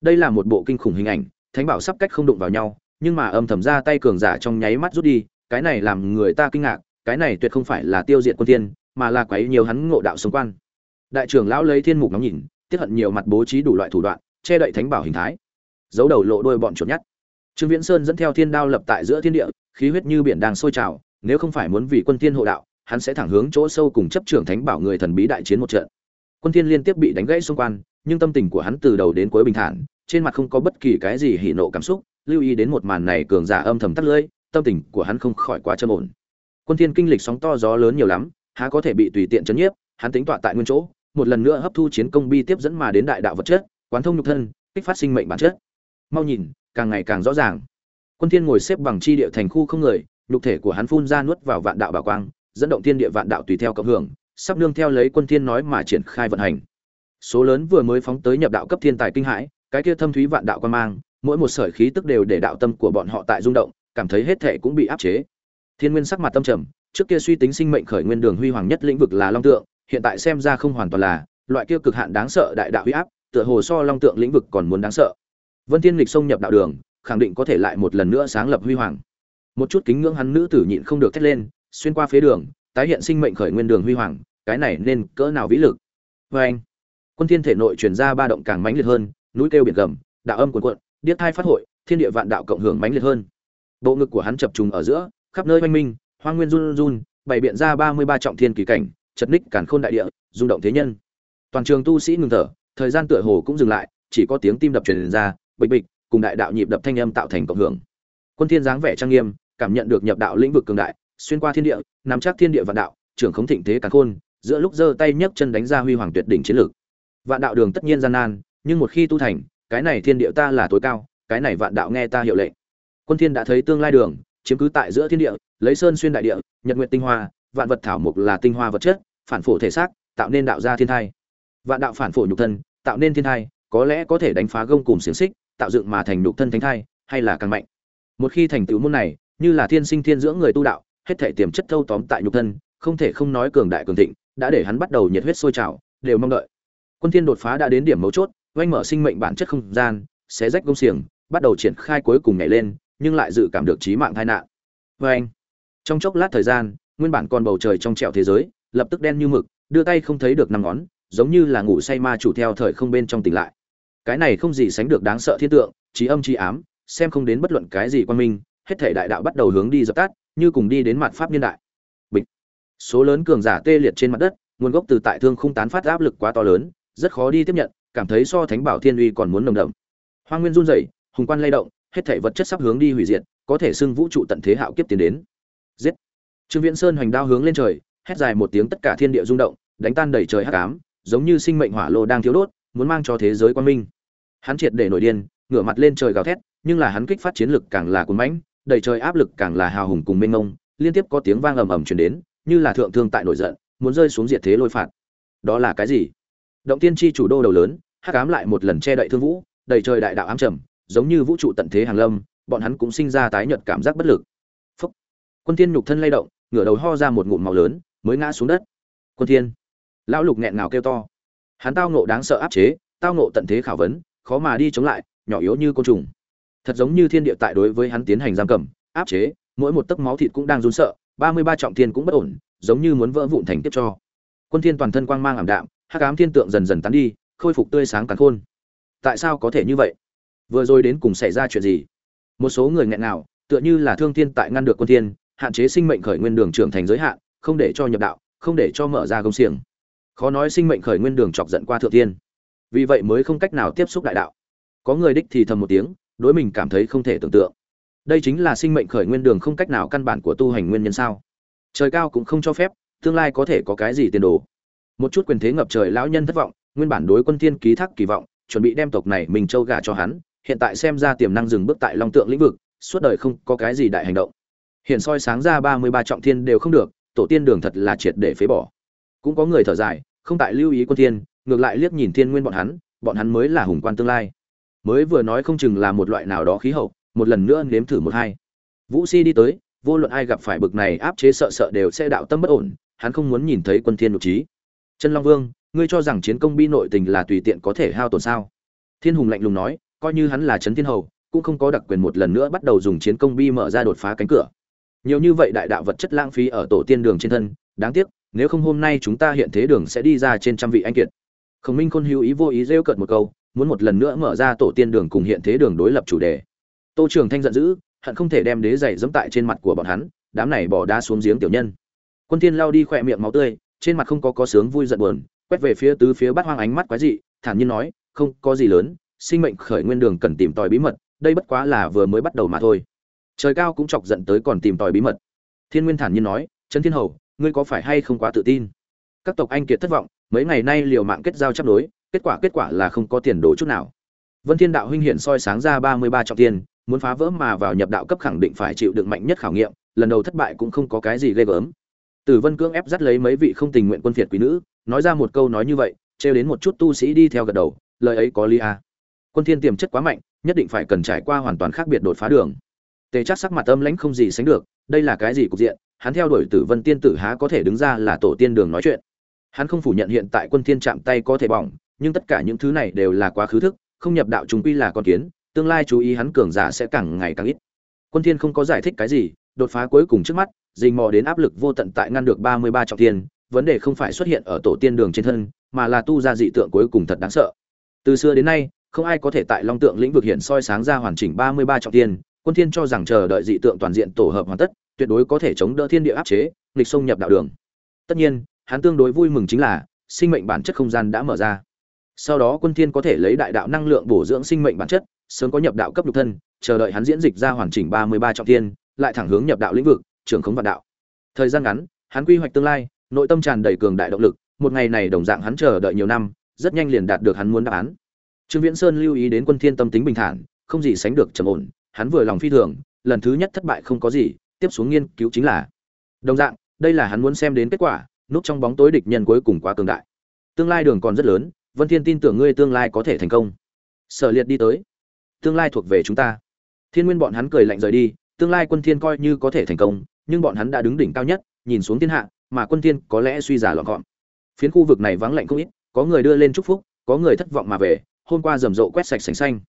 đây là một bộ kinh khủng hình ảnh, thánh bảo sắp cách không đụng vào nhau, nhưng mà âm thầm ra tay cường giả trong nháy mắt rút đi, cái này làm người ta kinh ngạc, cái này tuyệt không phải là tiêu diệt quân tiên mà là quấy nhiều hắn ngộ đạo sống quan đại trưởng lão lấy thiên mục ngắm nhìn tiết hận nhiều mặt bố trí đủ loại thủ đoạn, che đậy thánh bảo hình thái. Giấu đầu lộ đôi bọn chuột nhắt. Trương viễn sơn dẫn theo thiên đao lập tại giữa thiên địa khí huyết như biển đang sôi trào, nếu không phải muốn vì quân thiên hộ đạo, hắn sẽ thẳng hướng chỗ sâu cùng chấp trưởng thánh bảo người thần bí đại chiến một trận. Quân thiên liên tiếp bị đánh gãy xung quan nhưng tâm tình của hắn từ đầu đến cuối bình thản, trên mặt không có bất kỳ cái gì hỉ nộ cảm xúc, lưu ý đến một màn này cường giả âm thầm tắt lưỡi, tâm tình của hắn không khỏi quá trầm ổn. Quân thiên kinh lịch sóng to gió lớn nhiều lắm, há có thể bị tùy tiện chấn nhiếp, hắn tính tọa tại nguyên chỗ, một lần nữa hấp thu chiến công bi tiếp dẫn mà đến đại đạo vật chất, quán thông nhục thân, kích phát sinh mệnh bản chất. Mau nhìn, càng ngày càng rõ ràng quân thiên ngồi xếp bằng chi địa thành khu không người lục thể của hắn phun ra nuốt vào vạn đạo bảo quang, dẫn động thiên địa vạn đạo tùy theo cộng hưởng, sắp nương theo lấy quân thiên nói mà triển khai vận hành. Số lớn vừa mới phóng tới nhập đạo cấp thiên tài kinh hãi, cái kia thâm thúy vạn đạo quan mang, mỗi một sợi khí tức đều để đạo tâm của bọn họ tại rung động, cảm thấy hết thể cũng bị áp chế. Thiên nguyên sắc mặt tâm trầm, trước kia suy tính sinh mệnh khởi nguyên đường huy hoàng nhất lĩnh vực là long tượng, hiện tại xem ra không hoàn toàn là, loại kia cực hạn đáng sợ đại đạo huy áp, tựa hồ so long tượng lĩnh vực còn muốn đáng sợ. Vân thiên lịch xông nhập đạo đường khẳng định có thể lại một lần nữa sáng lập huy hoàng. Một chút kính ngưỡng hắn nữ tử nhịn không được thét lên, xuyên qua phía đường, tái hiện sinh mệnh khởi nguyên đường huy hoàng, cái này nên cỡ nào vĩ lực. Vê anh, quân thiên thể nội truyền ra ba động càng mãnh liệt hơn, núi kêu biển gầm, đạo âm cuồn cuộn, điếc thai phát hội, thiên địa vạn đạo cộng hưởng mãnh liệt hơn. Bộ ngực của hắn chập trùng ở giữa, khắp nơi oanh minh, hoang nguyên run run, bày biện ra ba mươi ba trọng thiên kỳ cảnh, chật ních càn khôn đại địa, rung động thế nhân. Toàn trường tu sĩ ngừng thở, thời gian tựa hồ cũng dừng lại, chỉ có tiếng tim đập truyền ra, bịch bịch cùng đại đạo nhịp đập thanh âm tạo thành cộng hưởng. Quân thiên dáng vẻ trang nghiêm, cảm nhận được nhập đạo lĩnh vực cường đại, xuyên qua thiên địa, nắm chắc thiên địa vạn đạo, trưởng khống thịnh thế càn khôn, giữa lúc giơ tay nhấc chân đánh ra huy hoàng tuyệt đỉnh chiến lược. Vạn đạo đường tất nhiên gian nan, nhưng một khi tu thành, cái này thiên địa ta là tối cao, cái này vạn đạo nghe ta hiệu lệnh. Quân thiên đã thấy tương lai đường, chiếm cứ tại giữa thiên địa, lấy sơn xuyên đại địa, nhật nguyệt tinh hoa, vạn vật thảo mục là tinh hoa vật chất, phản phổ thể xác, tạo nên đạo gia thiên thai. Vạn đạo phản phổ nhục thân, tạo nên thiên thai, có lẽ có thể đánh phá gông cùm xiềng xích tạo dựng mà thành nhục thân thánh thai, hay là càng mạnh. Một khi thành tựu môn này, như là thiên sinh thiên dưỡng người tu đạo, hết thể tiềm chất thâu tóm tại nhục thân, không thể không nói cường đại cường thịnh, đã để hắn bắt đầu nhiệt huyết sôi trào, đều mong đợi. Quân thiên đột phá đã đến điểm mấu chốt, oanh mở sinh mệnh bản chất không gian, xé rách gông xiềng, bắt đầu triển khai cuối cùng nhảy lên, nhưng lại dự cảm được chí mạng tai nạn. Oanh! trong chốc lát thời gian, nguyên bản còn bầu trời trong trẻo thế giới, lập tức đen như mực, đưa tay không thấy được năm ngón, giống như là ngủ say ma chủ theo thời không bên trong tỉnh lại cái này không gì sánh được đáng sợ thiên tượng, trí âm trí ám, xem không đến bất luận cái gì quan minh, hết thể đại đạo bắt đầu hướng đi dập tắt, như cùng đi đến mặt pháp niên đại. Bịch. Số lớn cường giả tê liệt trên mặt đất, nguồn gốc từ tại thương không tán phát áp lực quá to lớn, rất khó đi tiếp nhận, cảm thấy so thánh bảo thiên uy còn muốn nồng đậm. Hoa nguyên run rẩy, hùng quan lay động, hết thể vật chất sắp hướng đi hủy diệt, có thể xưng vũ trụ tận thế hạo kiếp tiến đến. Giết. Trương viễn sơn hoành đao hướng lên trời, hét dài một tiếng tất cả thiên địa rung động, đánh tan đầy trời hắc ám, giống như sinh mệnh hỏa lô đang thiếu đốt muốn mang cho thế giới quan minh. Hắn triệt để nổi điên, ngửa mặt lên trời gào thét, nhưng là hắn kích phát chiến lực càng là cuốn mãnh, đầy trời áp lực càng là hào hùng cùng mênh mông, liên tiếp có tiếng vang ầm ầm truyền đến, như là thượng thương tại nổi giận, muốn rơi xuống diệt thế lôi phạt. Đó là cái gì? Động tiên tri chủ đô đầu lớn, hắc ám lại một lần che đậy thương vũ, đầy trời đại đạo ám trầm, giống như vũ trụ tận thế hàng lâm, bọn hắn cũng sinh ra tái nhợt cảm giác bất lực. Phúc. quân thiên nhục thân lay động, ngửa đầu ho ra một ngụm máu lớn, mới ngã xuống đất. Quân thiên. Lão lục nghẹn ngào kêu to hắn tao ngộ đáng sợ áp chế, tao ngộ tận thế khảo vấn, khó mà đi chống lại, nhỏ yếu như côn trùng. Thật giống như thiên địa tại đối với hắn tiến hành giam cầm, áp chế, mỗi một tấc máu thịt cũng đang run sợ, ba mươi ba trọng thiên cũng bất ổn, giống như muốn vỡ vụn thành tiếp cho. Quân thiên toàn thân quang mang ảm đạm, hắc ám thiên tượng dần dần tán đi, khôi phục tươi sáng càn khôn. Tại sao có thể như vậy? Vừa rồi đến cùng xảy ra chuyện gì? Một số người nghẹn nào tựa như là thương thiên tại ngăn được quân thiên, hạn chế sinh mệnh khởi nguyên đường trưởng thành giới hạn, không để cho nhập đạo, không để cho mở ra công xiềng khó nói sinh mệnh khởi nguyên đường chọc giận qua thượng thiên. Vì vậy mới không cách nào tiếp xúc đại đạo. Có người đích thì thầm một tiếng, đối mình cảm thấy không thể tưởng tượng. Đây chính là sinh mệnh khởi nguyên đường không cách nào căn bản của tu hành nguyên nhân sao? Trời cao cũng không cho phép, tương lai có thể có cái gì tiền đồ? Một chút quyền thế ngập trời lão nhân thất vọng, nguyên bản đối quân thiên ký thác kỳ vọng, chuẩn bị đem tộc này mình châu gà cho hắn, hiện tại xem ra tiềm năng dừng bước tại long tượng lĩnh vực, suốt đời không có cái gì đại hành động. Hiện soi sáng ra ba mươi ba trọng thiên đều không được, tổ tiên đường thật là triệt để phế bỏ cũng có người thở dài, không tại lưu ý quân thiên, ngược lại liếc nhìn thiên nguyên bọn hắn bọn hắn mới là hùng quan tương lai. Mới vừa nói không chừng là một loại nào đó khí hậu, một lần nữa nếm thử một hai. Vũ si đi tới, vô luận ai gặp phải bực này áp chế sợ sợ đều sẽ đạo tâm bất ổn, hắn không muốn nhìn thấy quân thiên nội trí. Chân long vương, ngươi cho rằng chiến công bi nội tình là tùy tiện có thể hao tổn sao? Thiên hùng lạnh lùng nói, coi như hắn là chấn thiên hầu, cũng không có đặc quyền một lần nữa bắt đầu dùng chiến công bi mở ra đột phá cánh cửa. Nhiều như vậy đại đạo vật chất lãng phí ở tổ tiên đường trên thân, đáng tiếc nếu không hôm nay chúng ta hiện thế đường sẽ đi ra trên trăm vị anh kiệt. Khổng minh khôn hữu ý vô ý rêu cợt một câu, muốn một lần nữa mở ra tổ tiên đường cùng hiện thế đường đối lập chủ đề. Tô trường thanh giận dữ, hận không thể đem đế giày dẫm tại trên mặt của bọn hắn, đám này bỏ đá xuống giếng tiểu nhân. Quân tiên lao đi khỏe miệng máu tươi, trên mặt không có có sướng vui giận buồn, quét về phía tứ phía bát hoang ánh mắt quái dị, thản nhiên nói, không, có gì lớn, sinh mệnh khởi nguyên đường cần tìm tòi bí mật, đây bất quá là vừa mới bắt đầu mà thôi. Trời cao cũng chọc giận tới còn tìm tòi bí mật. Thiên nguyên thản nhiên nói, trấn thiên hầu ngươi có phải hay không quá tự tin? Các tộc anh kiệt thất vọng, mấy ngày nay liều mạng kết giao chấp đối kết quả kết quả là không có tiền đồ chút nào. Vân thiên đạo huynh hiện soi sáng ra ba mươi ba trọng tiền, muốn phá vỡ mà vào nhập đạo cấp khẳng định phải chịu đựng mạnh nhất khảo nghiệm, lần đầu thất bại cũng không có cái gì ghê gớm. Tử vân cưỡng ép dắt lấy mấy vị không tình nguyện quân phiệt quý nữ, nói ra một câu nói như vậy, trêu đến một chút tu sĩ đi theo gật đầu, lời ấy có lý à. quân thiên tiềm chất quá mạnh, nhất định phải cần trải qua hoàn toàn khác biệt đột phá đường. Tề chắc sắc mặt âm lãnh không gì sánh được, đây là cái gì cục diện hắn theo đuổi tử vân tiên tử há có thể đứng ra là tổ tiên đường nói chuyện hắn không phủ nhận hiện tại quân thiên chạm tay có thể bỏng, nhưng tất cả những thứ này đều là quá khứ thức, không nhập đạo chúng quy là con kiến, tương lai chú ý hắn cường giả sẽ càng ngày càng ít quân thiên không có giải thích cái gì, đột phá cuối cùng trước mắt, dình mò đến áp lực vô tận tại ngăn được 33 trọng thiên, vấn đề không phải xuất hiện ở tổ tiên đường trên thân, mà là tu ra dị tượng cuối cùng thật đáng sợ từ xưa đến nay, không ai có thể tại long tượng lĩnh vực hiện soi sáng ra hoàn chỉnh ba mươi ba trọng thiên. quân thiên cho rằng chờ đợi dị tượng toàn diện tổ hợp hoàn tất tuyệt đối có thể chống đỡ thiên địa áp chế, nghịch sông nhập đạo đường. Tất nhiên, hắn tương đối vui mừng chính là, sinh mệnh bản chất không gian đã mở ra. Sau đó quân thiên có thể lấy đại đạo năng lượng bổ dưỡng sinh mệnh bản chất, sớm có nhập đạo cấp lục thân, chờ đợi hắn diễn dịch ra hoàn chỉnh ba mươi ba trọng thiên, lại thẳng hướng nhập đạo lĩnh vực, trưởng khống vạn đạo. Thời gian ngắn, hắn quy hoạch tương lai, nội tâm tràn đầy cường đại động lực, một ngày này đồng dạng hắn chờ đợi nhiều năm, rất nhanh liền đạt được hắn muốn đáp án. Trương viễn sơn lưu ý đến quân thiên tâm tính bình thản, không gì sánh được trầm ổn, hắn vừa lòng phi thường, lần thứ nhất thất bại không có gì tiếp xuống nghiên cứu chính là, đồng dạng, đây là hắn muốn xem đến kết quả, núp trong bóng tối địch nhân cuối cùng quá cường đại. Tương lai đường còn rất lớn, vân thiên tin tưởng ngươi tương lai có thể thành công. Sở liệt đi tới. Tương lai thuộc về chúng ta. Thiên nguyên bọn hắn cười lạnh rời đi, tương lai quân thiên coi như có thể thành công, nhưng bọn hắn đã đứng đỉnh cao nhất, nhìn xuống thiên hạ, mà quân thiên có lẽ suy giả lọn gọn. Phiến khu vực này vắng lạnh không ít, có người đưa lên chúc phúc, có người thất vọng mà về, hôm qua rầm rộ quét sạch sành xanh.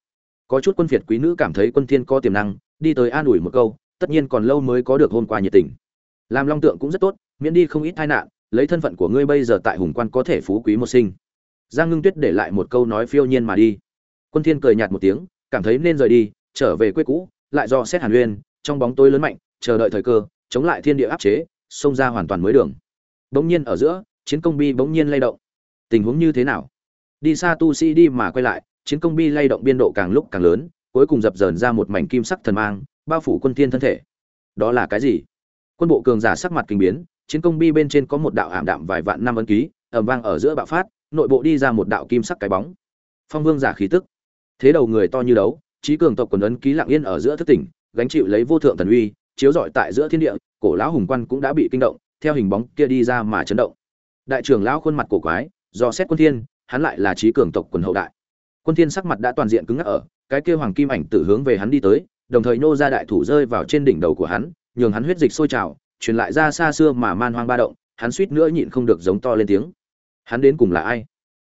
Có chút quân phiệt quý nữ cảm thấy quân thiên có tiềm năng, đi tới an ủi một câu tất nhiên còn lâu mới có được hôm qua nhiệt tình. Làm long tượng cũng rất tốt, miễn đi không ít tai nạn, lấy thân phận của ngươi bây giờ tại hùng quan có thể phú quý một sinh. Giang ngưng tuyết để lại một câu nói phiêu nhiên mà đi. Quân thiên cười nhạt một tiếng, cảm thấy nên rời đi, trở về quê cũ, lại do xét hàn uyên, trong bóng tối lớn mạnh, chờ đợi thời cơ, chống lại thiên địa áp chế, xông ra hoàn toàn mới đường. Bỗng nhiên ở giữa, chiến công bi bỗng nhiên lay động. Tình huống như thế nào? Đi xa tu sĩ đi mà quay lại, chiến công bi lay động biên độ càng lúc càng lớn, cuối cùng dập dờn ra một mảnh kim sắc thần mang bao phủ quân thiên thân thể. Đó là cái gì? Quân bộ cường giả sắc mặt kinh biến, chiến công bi bên trên có một đạo ảm đạm vài vạn năm ấn ký ẩm vang ở giữa bạo phát, nội bộ đi ra một đạo kim sắc cái bóng. Phong vương giả khí tức. Thế đầu người to như đấu, trí cường tộc quần ấn ký lặng yên ở giữa thất tỉnh, gánh chịu lấy vô thượng thần uy, chiếu rọi tại giữa thiên địa, cổ lão hùng quan cũng đã bị kinh động, theo hình bóng kia đi ra mà chấn động. Đại trưởng lão khuôn mặt cổ quái, do xét quân thiên, hắn lại là trí cường tộc quần hậu đại. Quân thiên sắc mặt đã toàn diện cứng ngắc ở, cái kia hoàng kim ảnh tử hướng về hắn đi tới đồng thời nô ra đại thủ rơi vào trên đỉnh đầu của hắn nhường hắn huyết dịch sôi trào truyền lại ra xa xưa mà man hoang ba động hắn suýt nữa nhịn không được giống to lên tiếng hắn đến cùng là ai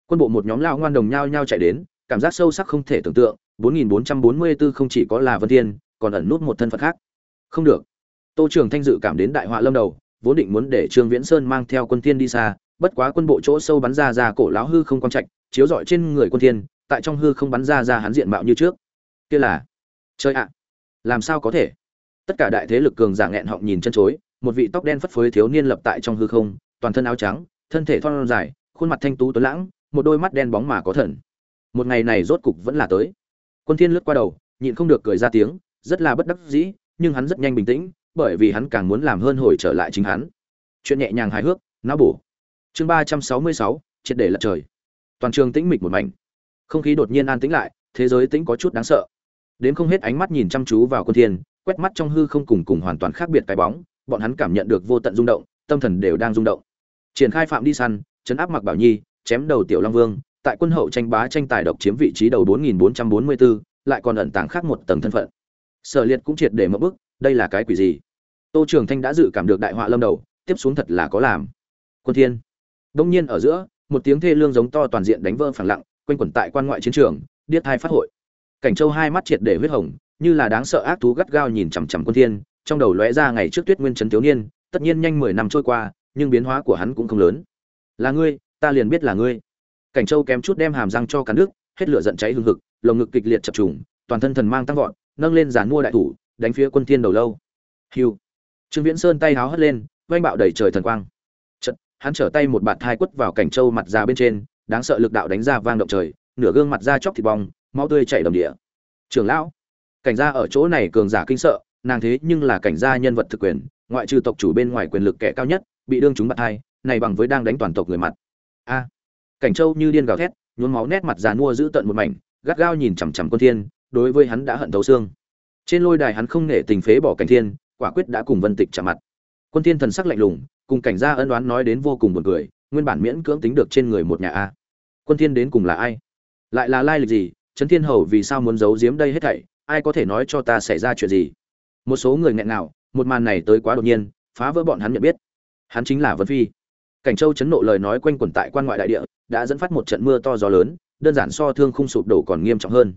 quân bộ một nhóm lao ngoan đồng nhau nhau chạy đến cảm giác sâu sắc không thể tưởng tượng 4444 không chỉ có là Vân Thiên, còn ẩn nút một thân phận khác. Không được. Tô Trường Thanh dự cảm đến đại họa lâm đầu, vốn định muốn để Trương Viễn Sơn mang theo quân thiên đi xa, bất quá quân bộ chỗ sâu bắn ra ra cổ lão hư không quan trạch, chiếu rọi trên người quân thiên, tại trong hư không bắn ra ra hắn diện mạo như trước. Kia là, chơi ạ, làm sao có thể? Tất cả đại thế lực cường giả nghẹn họng nhìn chân chối, một vị tóc đen phất phới thiếu niên lập tại trong hư không, toàn thân áo trắng, thân thể thon dài, khuôn mặt thanh tú tuấn lãng, một đôi mắt đen bóng mà có thần. Một ngày này rốt cục vẫn là tới. Quân Thiên lướt qua đầu, nhịn không được cười ra tiếng, rất là bất đắc dĩ, nhưng hắn rất nhanh bình tĩnh, bởi vì hắn càng muốn làm hơn hồi trở lại chính hắn. Chuyện nhẹ nhàng hài hước, não bổ. Chương 366, triệt để lật trời. Toàn trường tĩnh mịch một mảnh. Không khí đột nhiên an tĩnh lại, thế giới tĩnh có chút đáng sợ. Đến không hết ánh mắt nhìn chăm chú vào Quân Thiên, quét mắt trong hư không cùng cùng hoàn toàn khác biệt cái bóng, bọn hắn cảm nhận được vô tận rung động, tâm thần đều đang rung động. Triển khai phạm đi săn, chấn áp Mặc Bảo Nhi, chém đầu Tiểu Long Vương, tại quân hậu tranh bá tranh tài độc chiếm vị trí đầu 4444, lại còn ẩn tàng khác một tầng thân phận. Sở Liệt cũng triệt để một bước, đây là cái quỷ gì? Tô Trường Thanh đã dự cảm được đại họa lâm đầu, tiếp xuống thật là có làm. Quân Thiên. Đông nhiên ở giữa, một tiếng thê lương giống to toàn diện đánh vỡ phẳng lặng, quanh quẩn tại quan ngoại chiến trường, điếc hai phát hội. Cảnh Châu hai mắt triệt để huyết hồng, như là đáng sợ ác thú gắt gao nhìn chằm chằm Quân Thiên, trong đầu lóe ra ngày trước Tuyết Nguyên trấn thiếu niên, tất nhiên nhanh 10 năm trôi qua, nhưng biến hóa của hắn cũng không lớn. Là ngươi, ta liền biết là ngươi. Cảnh châu kém chút đem hàm răng cho cắn nước hết lửa giận cháy hừng hực lồng ngực kịch liệt chập trùng toàn thân thần mang tăng vọt nâng lên giàn mua đại thủ đánh phía quân thiên đầu lâu. Hiu. Trương viễn sơn tay háo hất lên vang bạo đầy trời thần quang. Chật hắn trở tay một bạt thai quất vào cảnh châu mặt ra bên trên đáng sợ lực đạo đánh ra vang động trời nửa gương mặt ra chóc thịt bong máu tươi chảy đầm địa. Trưởng lão, cảnh gia ở chỗ này cường giả kinh sợ, nàng thế nhưng là cảnh gia nhân vật thực quyền, ngoại trừ tộc chủ bên ngoài quyền lực kẻ cao nhất, bị đương chúng bạt thai này bằng với đang đánh toàn tộc người mặt. A, cảnh châu như điên gào thét, nhuốm máu nét mặt già nua giữ tận một mảnh, gắt gao nhìn chằm chằm quân thiên, đối với hắn đã hận thấu xương. Trên lôi đài hắn không nể tình phế bỏ cảnh thiên, quả quyết đã cùng vân tịch chạm mặt. Quân thiên thần sắc lạnh lùng, cùng cảnh gia ân đoán nói đến vô cùng buồn cười, nguyên bản miễn cưỡng tính được trên người một nhà a. Quân thiên đến cùng là ai? Lại là lai lịch gì? Trấn thiên hầu vì sao muốn giấu giếm đây hết thảy, ai có thể nói cho ta xảy ra chuyện gì? Một số người nghẹn nào một màn này tới quá đột nhiên, phá vỡ bọn hắn nhận biết. Hắn chính là vân phi. Cảnh châu chấn nộ lời nói quanh quẩn tại quan ngoại đại địa, đã dẫn phát một trận mưa to gió lớn, đơn giản so thương khung sụp đổ còn nghiêm trọng hơn.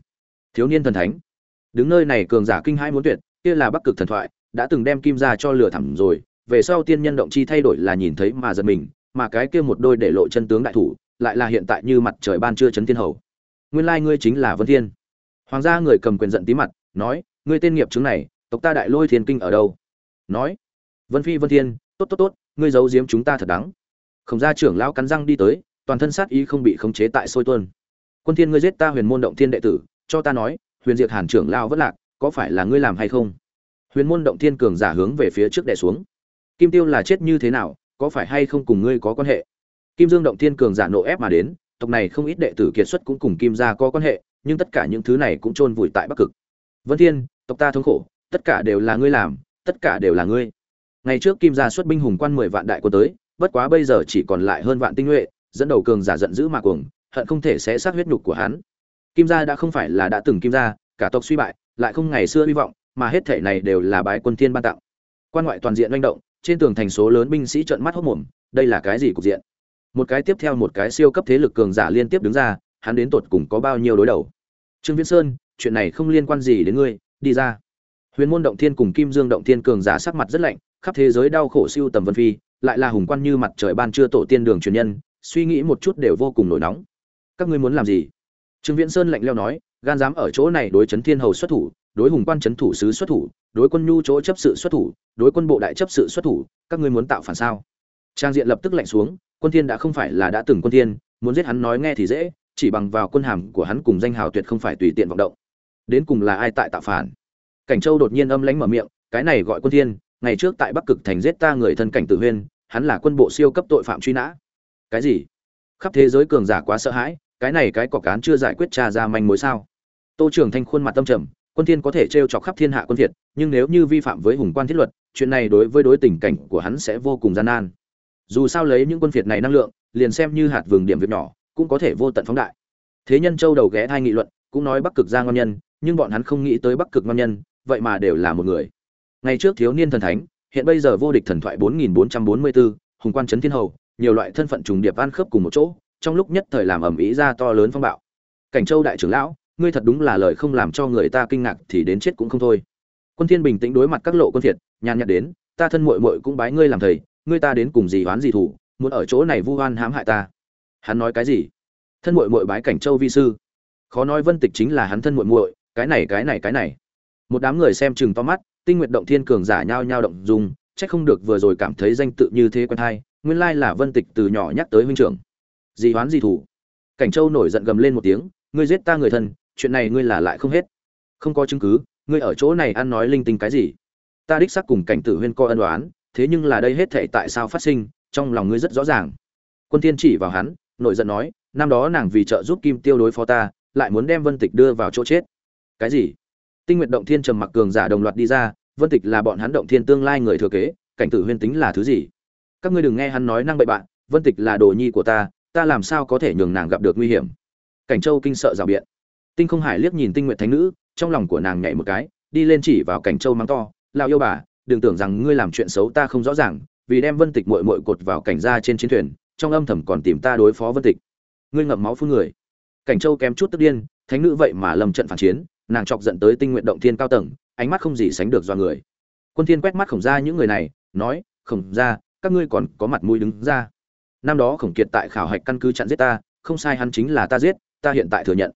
Thiếu niên thần thánh. Đứng nơi này cường giả kinh hai muốn tuyệt, kia là bắc cực thần thoại, đã từng đem kim ra cho lửa thẳm rồi, về sau tiên nhân động chi thay đổi là nhìn thấy mà giật mình, mà cái kia một đôi để lộ chân tướng đại thủ, lại là hiện tại như mặt trời ban trưa chấn thiên hầu nguyên lai ngươi chính là vân thiên. Hoàng gia người cầm quyền giận tí mặt, nói, ngươi tên nghiệp chứng này, tộc ta đại lôi thiên kinh ở đâu? Nói, vân phi, vân thiên, tốt tốt tốt, ngươi giấu giếm chúng ta thật đắng khổng gia trưởng lão cắn răng đi tới, toàn thân sát ý không bị khống chế tại sôi tuân quân thiên ngươi giết ta huyền môn động thiên đệ tử, cho ta nói, huyền diệt hàn trưởng lão vất lạc, có phải là ngươi làm hay không? Huyền môn động thiên cường giả hướng về phía trước đè xuống. Kim tiêu là chết như thế nào, có phải hay không cùng ngươi có quan hệ? Kim dương động thiên cường giả nộ ép mà đến tộc này không ít đệ tử kiệt xuất cũng cùng kim gia có quan hệ, nhưng tất cả những thứ này cũng chôn vùi tại bắc cực. Vân thiên, tộc ta thống khổ, tất cả đều là ngươi làm, tất cả đều là ngươi. Ngày trước kim gia xuất binh hùng quan mười vạn đại quân tới, bất quá bây giờ chỉ còn lại hơn vạn tinh nhuệ, dẫn đầu cường giả giận dữ mà cuồng, hận không thể sẽ sát huyết nhục của hắn. Kim gia đã không phải là đã từng kim gia, cả tộc suy bại, lại không ngày xưa hy vọng, mà hết thể này đều là bái quân thiên ban tặng. Quan ngoại toàn diện manh động, trên tường thành số lớn binh sĩ trợn mắt hốt mồm, đây là cái gì cục diện? Một cái tiếp theo một cái siêu cấp thế lực cường giả liên tiếp đứng ra, hắn đến tột cùng có bao nhiêu đối đầu? Trương viễn sơn, chuyện này không liên quan gì đến ngươi, đi ra. Huyền môn động thiên cùng kim dương động thiên cường giả sắc mặt rất lạnh, khắp thế giới đau khổ siêu tầm vân phi, lại là hùng quan như mặt trời ban trưa tổ tiên đường truyền nhân, suy nghĩ một chút đều vô cùng nổi nóng. Các ngươi muốn làm gì? Trương viễn sơn lạnh leo nói, gan dám ở chỗ này đối chấn thiên hầu xuất thủ, đối hùng quan chấn thủ sứ xuất thủ, đối quân nhu chỗ chấp sự xuất thủ, đối quân bộ đại chấp sự xuất thủ, các ngươi muốn tạo phản sao? Trang diện lập tức lạnh xuống quân thiên đã không phải là đã từng quân thiên, muốn giết hắn nói nghe thì dễ, chỉ bằng vào quân hàm của hắn cùng danh hào tuyệt không phải tùy tiện vọng động. Đến cùng là ai tại tạo phản? Cảnh châu đột nhiên âm lãnh mở miệng, cái này gọi quân thiên, ngày trước tại bắc cực thành giết ta người thân cảnh tử huyên, hắn là quân bộ siêu cấp tội phạm truy nã. Cái gì? Khắp thế giới cường giả quá sợ hãi, cái này cái cọc cán chưa giải quyết tra ra manh mối sao? Tô trưởng thanh khuôn mặt tâm trầm, quân thiên có thể treo chọc khắp thiên hạ quân việt, nhưng nếu như vi phạm với hùng quan thiết luật, chuyện này đối với đối tình cảnh của hắn sẽ vô cùng gian nan dù sao lấy những quân phiệt này năng lượng liền xem như hạt vừng điểm việc nhỏ cũng có thể vô tận phóng đại. Thế nhân châu đầu ghé thai nghị luận cũng nói bắc cực ra ngon nhân nhưng bọn hắn không nghĩ tới bắc cực ngon nhân vậy mà đều là một người. Ngày trước thiếu niên thần thánh hiện bây giờ vô địch thần thoại 4444, hùng quan trấn thiên hầu nhiều loại thân phận trùng điệp ăn khớp cùng một chỗ trong lúc nhất thời làm ẩm ý ra to lớn phong bạo. Cảnh châu đại trưởng lão ngươi thật đúng là lời không làm cho người ta kinh ngạc thì đến chết cũng không thôi. Quân thiên bình tĩnh đối mặt các lộ quân thiệt nhàn nhạt đến ta thân muội muội cũng bái ngươi làm thầy ngươi ta đến cùng gì oán gì thủ, muốn ở chỗ này vu oan hãm hại ta. Hắn nói cái gì? Thân muội muội bái cảnh châu vi sư. Khó nói vân tịch chính là hắn thân muội muội, cái này cái này cái này. Một đám người xem chừng to mắt, tinh nguyện động thiên cường giả nhao nhao động dung trách không được vừa rồi cảm thấy danh tự như thế quen hay, nguyên lai là vân tịch từ nhỏ nhắc tới huynh trưởng. Gì oán gì thủ? Cảnh châu nổi giận gầm lên một tiếng, ngươi giết ta người thân, chuyện này ngươi là lại không hết. Không có chứng cứ, ngươi ở chỗ này ăn nói linh tinh cái gì? Ta đích xác cùng cảnh tử huyên coi ân đoán thế nhưng là đây hết thảy tại sao phát sinh, trong lòng ngươi rất rõ ràng. Quân thiên chỉ vào hắn nội giận nói, năm đó nàng vì trợ giúp kim tiêu đối phó ta, lại muốn đem vân tịch đưa vào chỗ chết. Cái gì? Tinh nguyện động thiên trầm mặc cường giả đồng loạt đi ra, vân tịch là bọn hắn động thiên tương lai người thừa kế, cảnh tử huyên tính là thứ gì? Các ngươi đừng nghe hắn nói năng bậy bạn, vân tịch là đồ nhi của ta ta làm sao có thể nhường nàng gặp được nguy hiểm? Cảnh châu kinh sợ giảo biện. Tinh không hải liếc nhìn tinh nguyện thánh nữ, trong lòng của nàng nhảy một cái, đi lên chỉ vào cảnh châu mắng to, lão yêu bà đừng tưởng rằng ngươi làm chuyện xấu ta không rõ ràng, vì đem vân tịch mội mội cột vào cảnh ra trên chiến thuyền, trong âm thầm còn tìm ta đối phó vân tịch. Ngươi ngậm máu phun người. Cảnh châu kém chút tức điên, thánh nữ vậy mà lầm trận phản chiến, nàng chọc giận tới tinh nguyện động thiên cao tầng, ánh mắt không gì sánh được do người. Quân thiên quét mắt khổng ra những người này, nói, khổng ra các ngươi còn có mặt mũi đứng ra. Năm đó khổng kiệt tại khảo hạch căn cứ chặn giết ta, không sai hắn chính là ta giết, ta hiện tại thừa nhận.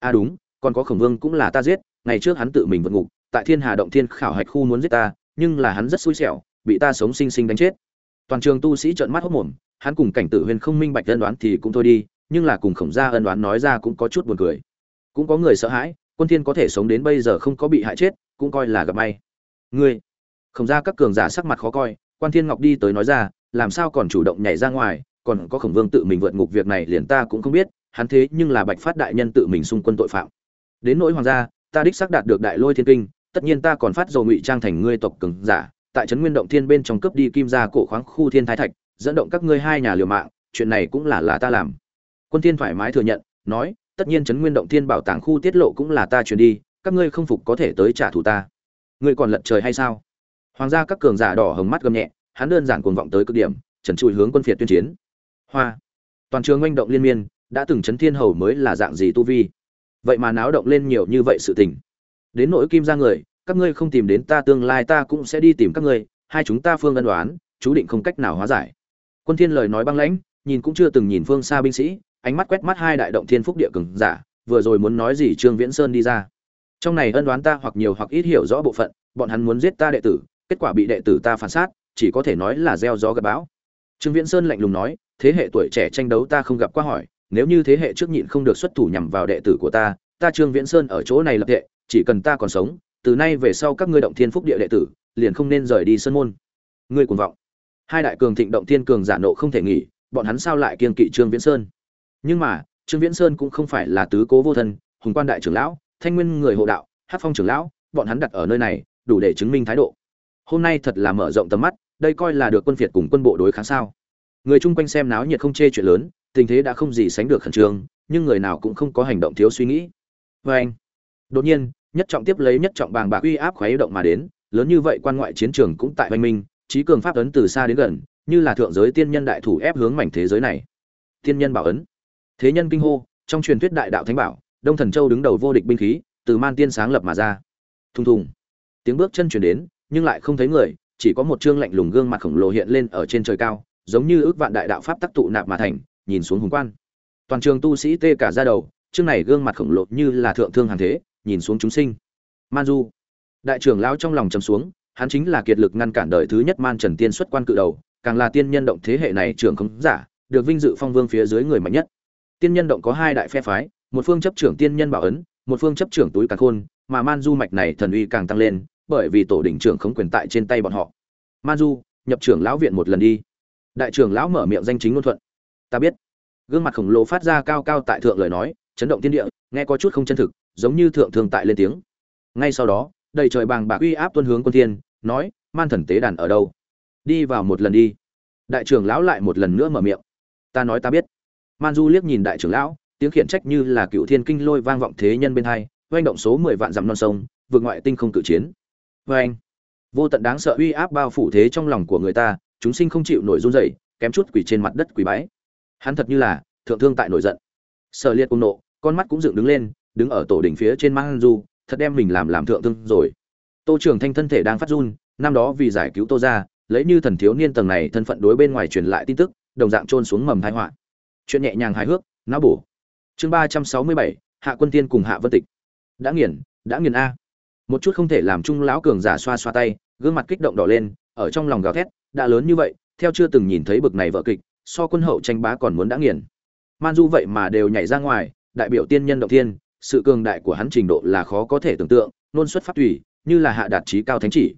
À đúng, còn có khổng vương cũng là ta giết, ngày trước hắn tự mình vượt ngục, tại thiên hà động thiên khảo hạch khu muốn giết ta nhưng là hắn rất xui xẻo, bị ta sống sinh sinh đánh chết. Toàn trường tu sĩ trợn mắt hốt mồm, hắn cùng cảnh tử huyền không minh bạch ân đoán thì cũng thôi đi, nhưng là cùng khổng gia ân đoán nói ra cũng có chút buồn cười. Cũng có người sợ hãi, quân thiên có thể sống đến bây giờ không có bị hại chết, cũng coi là gặp may. Ngươi, khổng gia các cường giả sắc mặt khó coi, quan thiên ngọc đi tới nói ra, làm sao còn chủ động nhảy ra ngoài, còn có khổng vương tự mình vượt ngục việc này liền ta cũng không biết, hắn thế nhưng là bạch phát đại nhân tự mình xung quân tội phạm. Đến nỗi hoàng gia, ta đích xác đạt được đại lôi thiên kinh tất nhiên ta còn phát dầu ngụy trang thành ngươi tộc cường giả, tại trấn nguyên động thiên bên trong cướp đi kim gia cổ khoáng khu thiên thái thạch, dẫn động các ngươi hai nhà liều mạng, chuyện này cũng là là ta làm. Quân thiên thoải mái thừa nhận, nói, tất nhiên trấn nguyên động thiên bảo tàng khu tiết lộ cũng là ta truyền đi, các ngươi không phục có thể tới trả thù ta. Ngươi còn lật trời hay sao? Hoàng gia các cường giả đỏ hồng mắt gầm nhẹ, hắn đơn giản cuồng vọng tới cực điểm, trần trụi hướng quân phiệt tuyên chiến. Hoa, toàn trường oanh động liên miên, đã từng chấn thiên hầu mới là dạng gì tu vi? Vậy mà náo động lên nhiều như vậy sự tình đến nỗi kim ra người, các ngươi không tìm đến ta tương lai ta cũng sẽ đi tìm các ngươi, hai chúng ta phương ân đoán, chú định không cách nào hóa giải. Quân thiên lời nói băng lãnh, nhìn cũng chưa từng nhìn phương xa binh sĩ, ánh mắt quét mắt hai đại động thiên phúc địa cường giả, vừa rồi muốn nói gì trương viễn sơn đi ra. Trong này ân đoán ta hoặc nhiều hoặc ít hiểu rõ bộ phận, bọn hắn muốn giết ta đệ tử, kết quả bị đệ tử ta phản sát, chỉ có thể nói là gieo gió gặp bão. Trương viễn sơn lạnh lùng nói, thế hệ tuổi trẻ tranh đấu ta không gặp qua hỏi, nếu như thế hệ trước nhịn không được xuất thủ nhằm vào đệ tử của ta ta trương viễn sơn ở chỗ này lập tệ chỉ cần ta còn sống, từ nay về sau các ngươi động thiên phúc địa đệ tử, liền không nên rời đi sân môn. Ngươi cuồng vọng. Hai đại cường thịnh động thiên cường giả nộ không thể nghỉ, bọn hắn sao lại kiên kỵ trương viễn sơn? Nhưng mà, trương viễn sơn cũng không phải là tứ cố vô thân, hùng quan đại trưởng lão, thanh nguyên người hộ đạo hát phong trưởng lão, bọn hắn đặt ở nơi này, đủ để chứng minh thái độ. Hôm nay thật là mở rộng tầm mắt, đây coi là được quân phiệt cùng quân bộ đối kháng sao? Người chung quanh xem náo nhiệt không chê chuyện lớn, tình thế đã không gì sánh được khẩn trương, nhưng người nào cũng không có hành động thiếu suy nghĩ vê anh. Đột nhiên, nhất trọng tiếp lấy nhất trọng bàng bạc uy áp khuấy động mà đến, lớn như vậy quan ngoại chiến trường cũng tại oanh minh trí cường pháp ấn từ xa đến gần, như là thượng giới tiên nhân đại thủ ép hướng mảnh thế giới này. Tiên nhân bảo ấn. Thế nhân kinh hô, trong truyền thuyết đại đạo thánh bảo, đông thần châu đứng đầu vô địch binh khí, từ man tiên sáng lập mà ra. Thùng thùng. Tiếng bước chân chuyển đến, nhưng lại không thấy người, chỉ có một chương lạnh lùng gương mặt khổng lồ hiện lên ở trên trời cao, giống như ước vạn đại đạo pháp tắc tụ nạp mà thành, nhìn xuống hùng quan. Toàn trường tu sĩ tê cả ra đầu chương này gương mặt khổng lồ như là thượng thương hàng thế, nhìn xuống chúng sinh. Man du. Đại trưởng lão trong lòng trầm xuống, hắn chính là kiệt lực ngăn cản đời thứ nhất man trần tiên xuất quan cự đầu, càng là tiên nhân động thế hệ này trưởng không giả, được vinh dự phong vương phía dưới người mạnh nhất. Tiên nhân động có hai đại phe phái, một phương chấp trưởng tiên nhân bảo ấn, một phương chấp trưởng túi cả khôn, mà man du mạch này thần uy càng tăng lên, bởi vì tổ đỉnh trưởng không quyền tại trên tay bọn họ. Man du, nhập trưởng lão viện một lần đi. Đại trưởng lão mở miệng danh chính ngôn thuận. Ta biết. Gương mặt khổng lồ phát ra cao cao tại thượng lời nói chấn động thiên địa, nghe có chút không chân thực, giống như thượng thường tại lên tiếng. Ngay sau đó, đầy trời bàng bạc uy áp tuân hướng quân thiên, nói, man thần tế đàn ở đâu? Đi vào một lần đi. Đại trưởng lão lại một lần nữa mở miệng. Ta nói ta biết. Man du liếc nhìn đại trưởng lão, tiếng khiển trách như là cựu thiên kinh lôi vang vọng thế nhân bên hai oanh động số mười vạn dặm non sông, vượt ngoại tinh không cự chiến. Vê anh vô tận đáng sợ uy áp bao phủ thế trong lòng của người ta, chúng sinh không chịu nổi run rẩy, kém chút quỳ trên mặt đất quỳ bái. Hắn thật như là thượng thương tại nổi giận. Sở liệt cung nộ con mắt cũng dựng đứng lên, đứng ở tổ đỉnh phía trên mang du, thật đem mình làm làm thượng thương rồi. Tô trưởng thanh thân thể đang phát run, năm đó vì giải cứu tô ra lấy như thần thiếu niên tầng này thân phận đối bên ngoài truyền lại tin tức, đồng dạng trôn xuống mầm thái họa. Chuyện nhẹ nhàng hài hước não bổ. Chương ba trăm sáu mươi bảy, hạ quân tiên cùng hạ vân tịch. Đã nghiền đã nghiền a. Một chút không thể làm trung lão cường giả xoa xoa tay, gương mặt kích động đỏ lên, ở trong lòng gào thét, đã lớn như vậy, theo chưa từng nhìn thấy bực này vợ kịch, so quân hậu tranh bá còn muốn đã nghiền. Man du vậy mà đều nhảy ra ngoài đại biểu tiên nhân động thiên, sự cường đại của hắn trình độ là khó có thể tưởng tượng, nôn xuất phát tùy, như là hạ đạt chí cao thánh chỉ.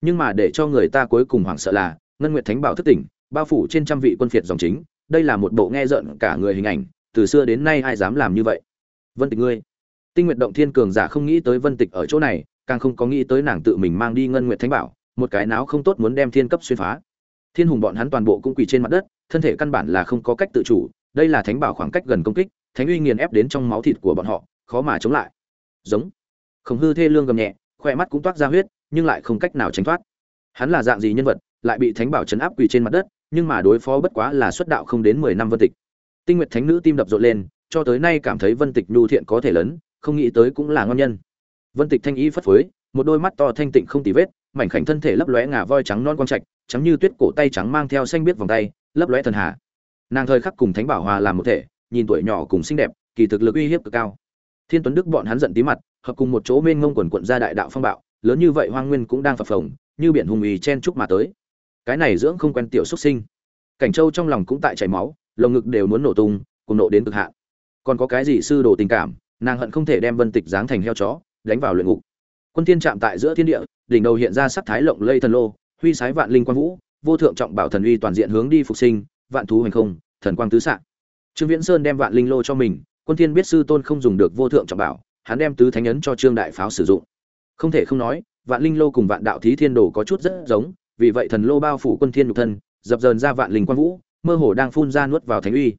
Nhưng mà để cho người ta cuối cùng hoảng sợ là, ngân nguyệt thánh bảo thức tỉnh, bao phủ trên trăm vị quân phiệt dòng chính, đây là một bộ nghe rợn cả người hình ảnh, từ xưa đến nay ai dám làm như vậy? Vân tịch ngươi, tinh nguyệt động thiên cường giả không nghĩ tới vân tịch ở chỗ này, càng không có nghĩ tới nàng tự mình mang đi ngân nguyệt thánh bảo, một cái náo không tốt muốn đem thiên cấp xuyên phá. Thiên hùng bọn hắn toàn bộ cũng quỳ trên mặt đất, thân thể căn bản là không có cách tự chủ, đây là thánh bảo khoảng cách gần công kích thánh uy nghiền ép đến trong máu thịt của bọn họ, khó mà chống lại. Giống. Khổng hư thê lương gầm nhẹ khoe mắt cũng toát ra huyết, nhưng lại không cách nào tránh thoát. Hắn là dạng gì nhân vật, lại bị thánh bảo chấn áp quỳ trên mặt đất, nhưng mà đối phó bất quá là xuất đạo không đến mười năm vân tịch. Tinh nguyệt thánh nữ tim đập rộn lên, cho tới nay cảm thấy vân tịch nhu thiện có thể lớn, không nghĩ tới cũng là ngon nhân. Vân tịch thanh ý phất phới, một đôi mắt to thanh tịnh không tì vết, mảnh khảnh thân thể lấp lóe ngà voi trắng non quang trạch, trắng như tuyết cổ tay trắng mang theo xanh biết vòng tay, lấp lóe thần hà. Nàng thời khắc cùng thánh bảo hòa làm một thể nhìn tuổi nhỏ cùng xinh đẹp, kỳ thực lực uy hiếp cực cao. Thiên tuấn đức bọn hắn giận tí mặt, hợp cùng một chỗ mênh ngông quần quận ra đại đạo phong bạo, lớn như vậy hoang nguyên cũng đang phập phồng, như biển hùng ý chen chúc mà tới. Cái này dưỡng không quen tiểu xuất sinh. Cảnh châu trong lòng cũng tại chảy máu, lồng ngực đều muốn nổ tung, cùng nộ đến cực hạn. Còn có cái gì sư đồ tình cảm, nàng hận không thể đem vân tịch giáng thành heo chó, đánh vào luyện ngục. Quân thiên chạm tại giữa thiên địa, đỉnh đầu hiện ra sắc thái lộng lây thần lô, huy sái vạn linh quang vũ, vô thượng trọng bảo thần uy toàn diện hướng đi phục sinh, vạn thú hành không, thần quang tứ sạng trương viễn sơn đem vạn linh lô cho mình, quân thiên biết sư tôn không dùng được vô thượng trọng bảo, hắn đem tứ thánh ấn cho trương đại pháo sử dụng. Không thể không nói, vạn linh lô cùng vạn đạo thí thiên đồ có chút rất giống, vì vậy thần lô bao phủ quân thiên nhục thân, dập dờn ra vạn linh quan vũ, mơ hồ đang phun ra nuốt vào thánh uy.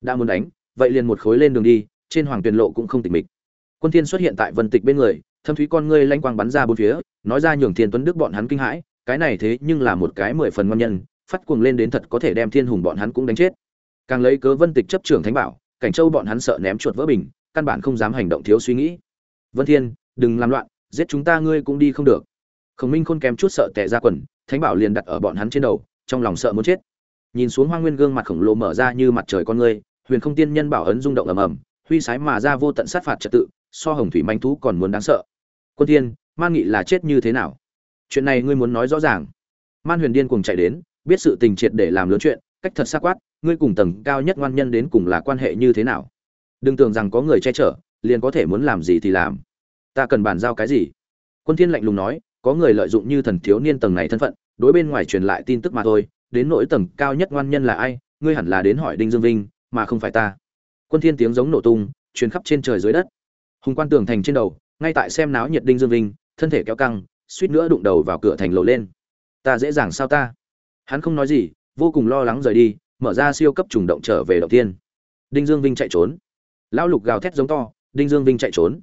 Đã muốn đánh, vậy liền một khối lên đường đi, trên hoàng tuyển lộ cũng không tịch mịch. Quân thiên xuất hiện tại vân tịch bên người, thâm thúy con ngươi lanh quang bắn ra bốn phía, nói ra nhường thiên tuấn đức bọn hắn kinh hãi, cái này thế nhưng là một cái mười phần ngon nhân, phát cuồng lên đến thật có thể đem thiên hùng bọn hắn cũng đánh chết càng lấy cớ vân tịch chấp trưởng thánh bảo, cảnh châu bọn hắn sợ ném chuột vỡ bình, căn bản không dám hành động thiếu suy nghĩ. Vân thiên, đừng làm loạn, giết chúng ta ngươi cũng đi không được. Khổng minh khôn kém chút sợ tệ ra quần, thánh bảo liền đặt ở bọn hắn trên đầu, trong lòng sợ muốn chết. Nhìn xuống hoa nguyên gương mặt khổng lồ mở ra như mặt trời con người huyền không tiên nhân bảo ấn rung động ầm ầm, huy sái mà ra vô tận sát phạt trật tự, so hồng thủy manh thú còn muốn đáng sợ. Quân thiên man nghị là chết như thế nào? Chuyện này ngươi muốn nói rõ ràng. Man huyền điên cuồng chạy đến, biết sự tình triệt để làm lớn chuyện cách thật xa quát, ngươi cùng tầng cao nhất ngoan nhân đến cùng là quan hệ như thế nào? Đừng tưởng rằng có người che chở, liền có thể muốn làm gì thì làm. Ta cần bàn giao cái gì? Quân thiên lạnh lùng nói, có người lợi dụng như thần thiếu niên tầng này thân phận, đối bên ngoài truyền lại tin tức mà thôi, đến nỗi tầng cao nhất ngoan nhân là ai, ngươi hẳn là đến hỏi đinh dương vinh, mà không phải ta. Quân thiên tiếng giống nổ tung, truyền khắp trên trời dưới đất. Hùng quan tường thành trên đầu, ngay tại xem náo nhiệt đinh dương vinh, thân thể kéo căng, suýt nữa đụng đầu vào cửa thành lộ lên. Ta dễ dàng sao ta? Hắn không nói gì vô cùng lo lắng rời đi, mở ra siêu cấp trùng động trở về động tiên đinh dương vinh chạy trốn. Lão lục gào thét giống to, đinh dương vinh chạy trốn.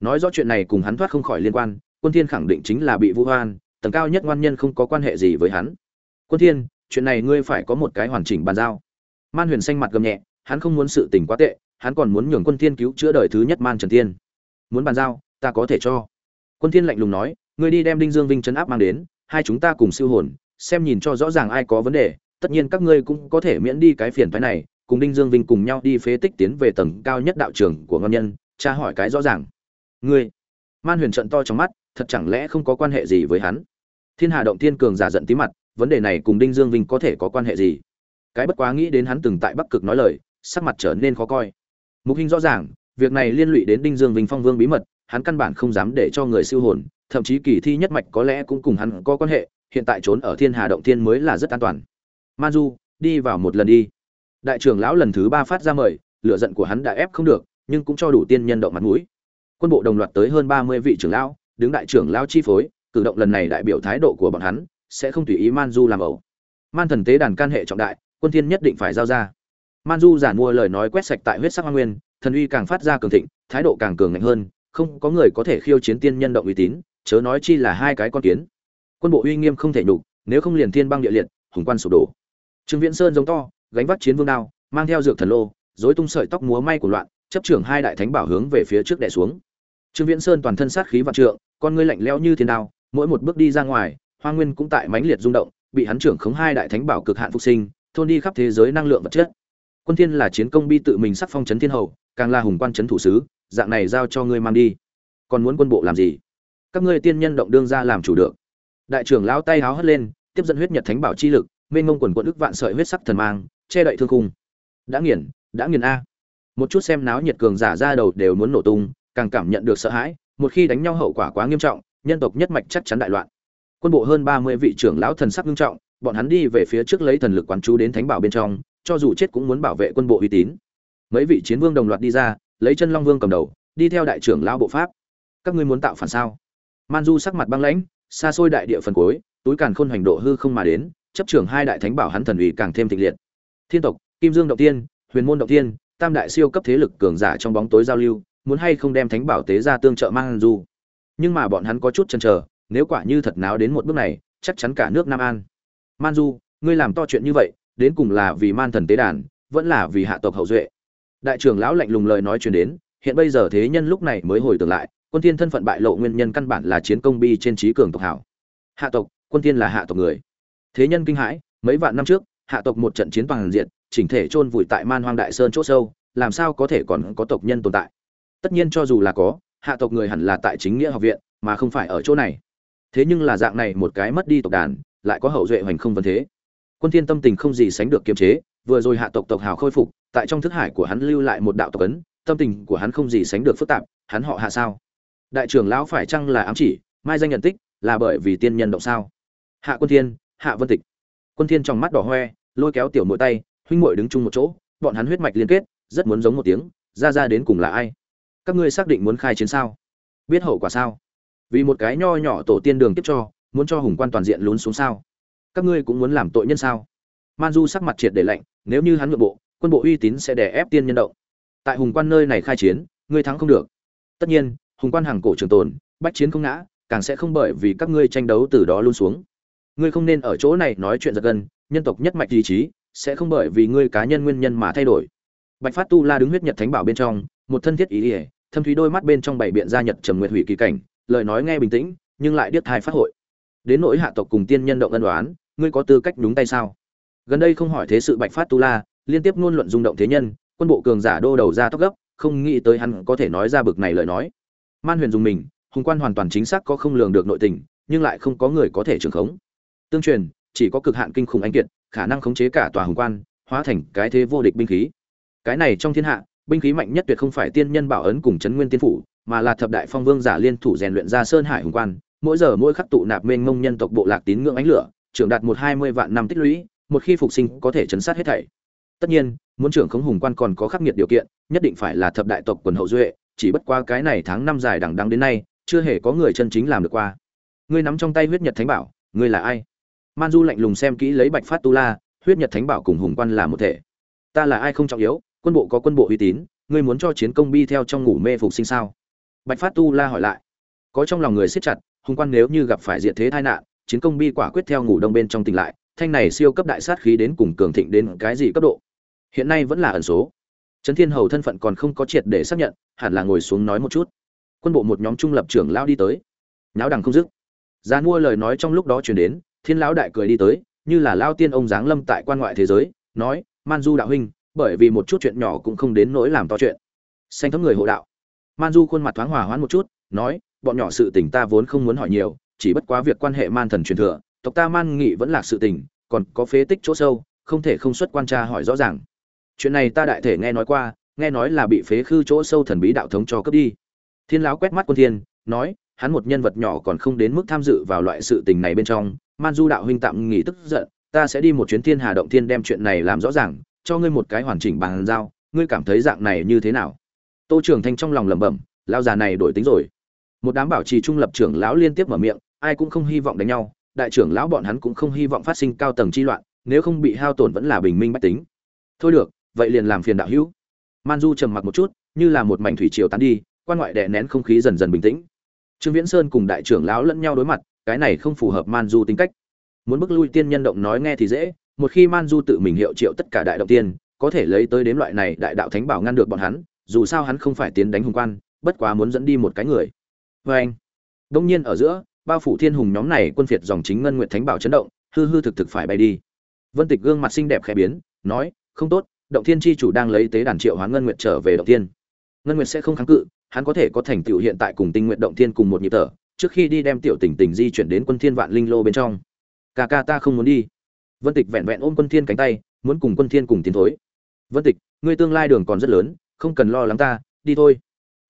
Nói rõ chuyện này cùng hắn thoát không khỏi liên quan, quân thiên khẳng định chính là bị vu hoan, tầng cao nhất ngoan nhân không có quan hệ gì với hắn. Quân thiên, chuyện này ngươi phải có một cái hoàn chỉnh bàn giao. Man huyền xanh mặt gầm nhẹ, hắn không muốn sự tình quá tệ, hắn còn muốn nhường quân thiên cứu chữa đời thứ nhất man trần tiên muốn bàn giao, ta có thể cho. Quân thiên lạnh lùng nói, ngươi đi đem đinh dương vinh chấn áp mang đến, hai chúng ta cùng siêu hồn, xem nhìn cho rõ ràng ai có vấn đề tất nhiên các ngươi cũng có thể miễn đi cái phiền phái này, cùng đinh dương vinh cùng nhau đi phế tích tiến về tầng cao nhất đạo trường của ngon nhân, tra hỏi cái rõ ràng. Ngươi, man huyền trận to trong mắt, thật chẳng lẽ không có quan hệ gì với hắn? Thiên hà động thiên cường giả giận tí mặt, vấn đề này cùng đinh dương vinh có thể có quan hệ gì? Cái bất quá nghĩ đến hắn từng tại bắc cực nói lời, sắc mặt trở nên khó coi. Mục hình rõ ràng, việc này liên lụy đến đinh dương vinh phong vương bí mật, hắn căn bản không dám để cho người siêu hồn, thậm chí kỳ thi nhất mạch có lẽ cũng cùng hắn có quan hệ, hiện tại trốn ở thiên hà động thiên mới là rất an toàn man du, đi vào một lần đi. Đại trưởng lão lần thứ ba phát ra mời lựa giận của hắn đã ép không được, nhưng cũng cho đủ tiên nhân động mặt mũi. Quân bộ đồng loạt tới hơn ba mươi vị trưởng lão, đứng đại trưởng lão chi phối, cử động lần này đại biểu thái độ của bọn hắn, sẽ không tùy ý man du làm ẩu. Man thần tế đàn can hệ trọng đại, quân thiên nhất định phải giao ra. Man du giản mua lời nói quét sạch tại huyết sắc hoa nguyên, thần uy càng phát ra cường thịnh, thái độ càng cường ngạnh hơn, không có người có thể khiêu chiến tiên nhân động uy tín, chớ nói chi là hai cái con kiến. Quân bộ uy nghiêm không thể nhục, nếu không liền thiên băng địa liệt, hùng quan sụp đổ trương viễn sơn giống to, gánh vác chiến vương đao, mang theo dược thần lô, rối tung sợi tóc múa may của loạn, chấp trưởng hai đại thánh bảo hướng về phía trước đè xuống. Trương viễn sơn toàn thân sát khí vạn trượng, con ngươi lạnh lẽo như thiên đao, mỗi một bước đi ra ngoài, hoa nguyên cũng tại mãnh liệt rung động, bị hắn trưởng khống hai đại thánh bảo cực hạn phục sinh, thôn đi khắp thế giới năng lượng vật chất. Quân thiên là chiến công bi tự mình sắc phong chấn thiên hầu, càng là hùng quan chấn thủ sứ, dạng này giao cho ngươi mang đi. Còn muốn quân bộ làm gì? Các ngươi tiên nhân động đương ra làm chủ được. Đại trưởng lão tay háo hất lên, tiếp dẫn huyết nhật thánh bảo chi lực mênh mông quần quận ức vạn sợi huyết sắc thần mang, che đậy thương khung. Đã nghiền đã nghiền a. Một chút xem náo nhiệt cường giả ra đầu đều muốn nổ tung, càng cảm nhận được sợ hãi, một khi đánh nhau hậu quả quá nghiêm trọng, nhân tộc nhất mạch chắc chắn đại loạn. Quân bộ hơn ba mươi vị trưởng lão thần sắc nghiêm trọng, bọn hắn đi về phía trước lấy thần lực quán chú đến thánh bảo bên trong, cho dù chết cũng muốn bảo vệ quân bộ uy tín. Mấy vị chiến vương đồng loạt đi ra, lấy chân long vương cầm đầu, đi theo đại trưởng lão bộ pháp. Các ngươi muốn tạo phản sao? Man du sắc mặt băng lãnh, xa xôi đại địa phần cuối, túi càn khôn hành độ hư không mà đến chấp trưởng hai đại thánh bảo hắn thần uy càng thêm thịnh liệt. Thiên tộc, kim dương động tiên, huyền môn động tiên, tam đại siêu cấp thế lực cường giả trong bóng tối giao lưu, muốn hay không đem thánh bảo tế ra tương trợ mang du nhưng mà bọn hắn có chút chần chờ, nếu quả như thật náo đến một bước này, chắc chắn cả nước nam an. Man du, ngươi làm to chuyện như vậy, đến cùng là vì man thần tế đàn, vẫn là vì hạ tộc hậu duệ? Đại trưởng lão lạnh lùng lời nói truyền đến, hiện bây giờ thế nhân lúc này mới hồi tưởng lại, quân thiên thân phận bại lộ nguyên nhân căn bản là chiến công bi trên trí cường tộc hảo. Hạ tộc, quân thiên là hạ tộc người thế nhân kinh hãi, mấy vạn năm trước, hạ tộc một trận chiến toàn diện, chỉnh thể chôn vùi tại man hoang đại sơn chỗ sâu, làm sao có thể còn có tộc nhân tồn tại? Tất nhiên cho dù là có, hạ tộc người hẳn là tại chính nghĩa học viện, mà không phải ở chỗ này. Thế nhưng là dạng này một cái mất đi tộc đàn, lại có hậu duệ hoành không vấn thế. Quân thiên tâm tình không gì sánh được kiềm chế, vừa rồi hạ tộc tộc hào khôi phục, tại trong thức hải của hắn lưu lại một đạo tộc ấn, tâm tình của hắn không gì sánh được phức tạp, hắn họ hạ sao? Đại trưởng lão phải chăng là ám chỉ, mai danh nhận tích, là bởi vì tiên nhân động sao? Hạ quân thiên hạ vân tịch. Quân thiên trong mắt đỏ hoe, lôi kéo tiểu muội tay, huynh muội đứng chung một chỗ, bọn hắn huyết mạch liên kết, rất muốn giống một tiếng, ra ra đến cùng là ai? Các ngươi xác định muốn khai chiến sao? Biết hậu quả sao? Vì một cái nho nhỏ tổ tiên đường tiếp cho, muốn cho hùng quan toàn diện lún xuống sao? Các ngươi cũng muốn làm tội nhân sao? Man du sắc mặt triệt để lạnh, nếu như hắn ngượng bộ, quân bộ uy tín sẽ đè ép tiên nhân động. Tại hùng quan nơi này khai chiến, ngươi thắng không được. Tất nhiên, hùng quan hàng cổ trường tồn, bách chiến không ngã, càng sẽ không bởi vì các ngươi tranh đấu từ đó luôn xuống ngươi không nên ở chỗ này nói chuyện giật gân, nhân tộc nhất mạch ý chí sẽ không bởi vì ngươi cá nhân nguyên nhân mà thay đổi. Bạch phát tu la đứng huyết nhật thánh bảo bên trong, một thân thiết ý ỉa thâm thúy đôi mắt bên trong bảy biện gia nhật trầm nguyệt hủy kỳ cảnh, lời nói nghe bình tĩnh, nhưng lại điếc thai phát hội. Đến nỗi hạ tộc cùng tiên nhân động ân đoán ngươi có tư cách đúng tay sao? Gần đây không hỏi thế sự bạch phát tu la, liên tiếp ngôn luận rung động thế nhân, quân bộ cường giả đô đầu ra tóc gấp, không nghĩ tới hắn có thể nói ra bực này lời nói. Man huyền dùng mình, hùng quan hoàn toàn chính xác có không lường được nội tình, nhưng lại không có người có thể trường khống tương truyền, chỉ có cực hạn kinh khủng anh kiệt, khả năng khống chế cả tòa hùng quan, hóa thành cái thế vô địch binh khí. Cái này trong thiên hạ, binh khí mạnh nhất tuyệt không phải tiên nhân bảo ấn cùng chấn nguyên tiên phủ, mà là thập đại phong vương giả liên thủ rèn luyện ra sơn hải hùng quan. Mỗi giờ mỗi khắc tụ nạp mênh mông nhân tộc bộ lạc tín ngưỡng ánh lửa, trưởng đạt một hai mươi vạn năm tích lũy, một khi phục sinh có thể chấn sát hết thảy. Tất nhiên, muốn trưởng khống hùng quan còn có khắc nghiệt điều kiện, nhất định phải là thập đại tộc quần hậu duệ, chỉ bất qua cái này tháng năm dài đằng đắng đến nay, chưa hề có người chân chính làm được qua. Ngươi nắm trong tay huyết nhật thánh bảo, ngươi là ai? Man du lạnh lùng xem kỹ lấy bạch phát tu la, huyết nhật thánh bảo cùng hùng quan là một thể. Ta là ai không trọng yếu, quân bộ có quân bộ uy tín, ngươi muốn cho chiến công bi theo trong ngủ mê phục sinh sao? Bạch phát tu la hỏi lại. Có trong lòng người siết chặt, hùng quan nếu như gặp phải diệt thế tai nạn, chiến công bi quả quyết theo ngủ đông bên trong tỉnh lại, thanh này siêu cấp đại sát khí đến cùng cường thịnh đến cái gì cấp độ? Hiện nay vẫn là ẩn số. Trấn thiên hầu thân phận còn không có triệt để xác nhận, hẳn là ngồi xuống nói một chút. Quân bộ một nhóm trung lập trưởng lao đi tới. Náo đằng không dứt. Gia mua lời nói trong lúc đó chuyển đến thiên lão đại cười đi tới, như là lao tiên ông giáng lâm tại quan ngoại thế giới, nói man du đạo huynh, bởi vì một chút chuyện nhỏ cũng không đến nỗi làm to chuyện. Xanh thấm người hộ đạo. Man du khuôn mặt thoáng hòa hoãn một chút, nói, bọn nhỏ sự tình ta vốn không muốn hỏi nhiều, chỉ bất quá việc quan hệ man thần truyền thừa, tộc ta man nghị vẫn là sự tình, còn có phế tích chỗ sâu, không thể không xuất quan tra hỏi rõ ràng. Chuyện này ta đại thể nghe nói qua, nghe nói là bị phế khư chỗ sâu thần bí đạo thống cho cướp đi. Thiên lão quét mắt quân thiên, nói hắn một nhân vật nhỏ còn không đến mức tham dự vào loại sự tình này bên trong, man du đạo huynh tạm nghỉ tức giận, ta sẽ đi một chuyến thiên hà động thiên đem chuyện này làm rõ ràng, cho ngươi một cái hoàn chỉnh bàn giao, ngươi cảm thấy dạng này như thế nào? Tô trường thanh trong lòng lẩm bẩm, lão già này đổi tính rồi. Một đám bảo trì trung lập trưởng lão liên tiếp mở miệng, ai cũng không hy vọng đánh nhau, đại trưởng lão bọn hắn cũng không hy vọng phát sinh cao tầng chi loạn, nếu không bị hao tổn vẫn là bình minh bách tính. Thôi được, vậy liền làm phiền đạo hữu. Man du trầm mặc một chút, như là một mảnh thủy triều tán đi, quan ngoại đè nén không khí dần dần bình tĩnh trương viễn sơn cùng đại trưởng lão lẫn nhau đối mặt, cái này không phù hợp man du tính cách. Muốn bức lui tiên nhân động nói nghe thì dễ, một khi man du tự mình hiệu triệu tất cả đại động tiên, có thể lấy tới đến loại này đại đạo thánh bảo ngăn được bọn hắn, dù sao hắn không phải tiến đánh hùng quan, bất quá muốn dẫn đi một cái người. Vê anh, đông nhiên ở giữa, bao phủ thiên hùng nhóm này quân phiệt dòng chính ngân nguyện thánh bảo chấn động, hư hư thực thực phải bay đi. Vân tịch gương mặt xinh đẹp khẽ biến, nói, không tốt, động thiên chi chủ đang lấy tế đàn triệu hoán ngân nguyệt trở về động thiên. Ngân nguyệt sẽ không kháng cự hắn có thể có thành tựu hiện tại cùng tinh nguyện động thiên cùng một nhịp thở, trước khi đi đem tiểu tình tình di chuyển đến quân thiên vạn linh lô bên trong. Ca ca ta không muốn đi. Vân tịch vẹn vẹn ôm quân thiên cánh tay, muốn cùng quân thiên cùng tiến thối. Vân tịch, ngươi tương lai đường còn rất lớn, không cần lo lắng ta, đi thôi.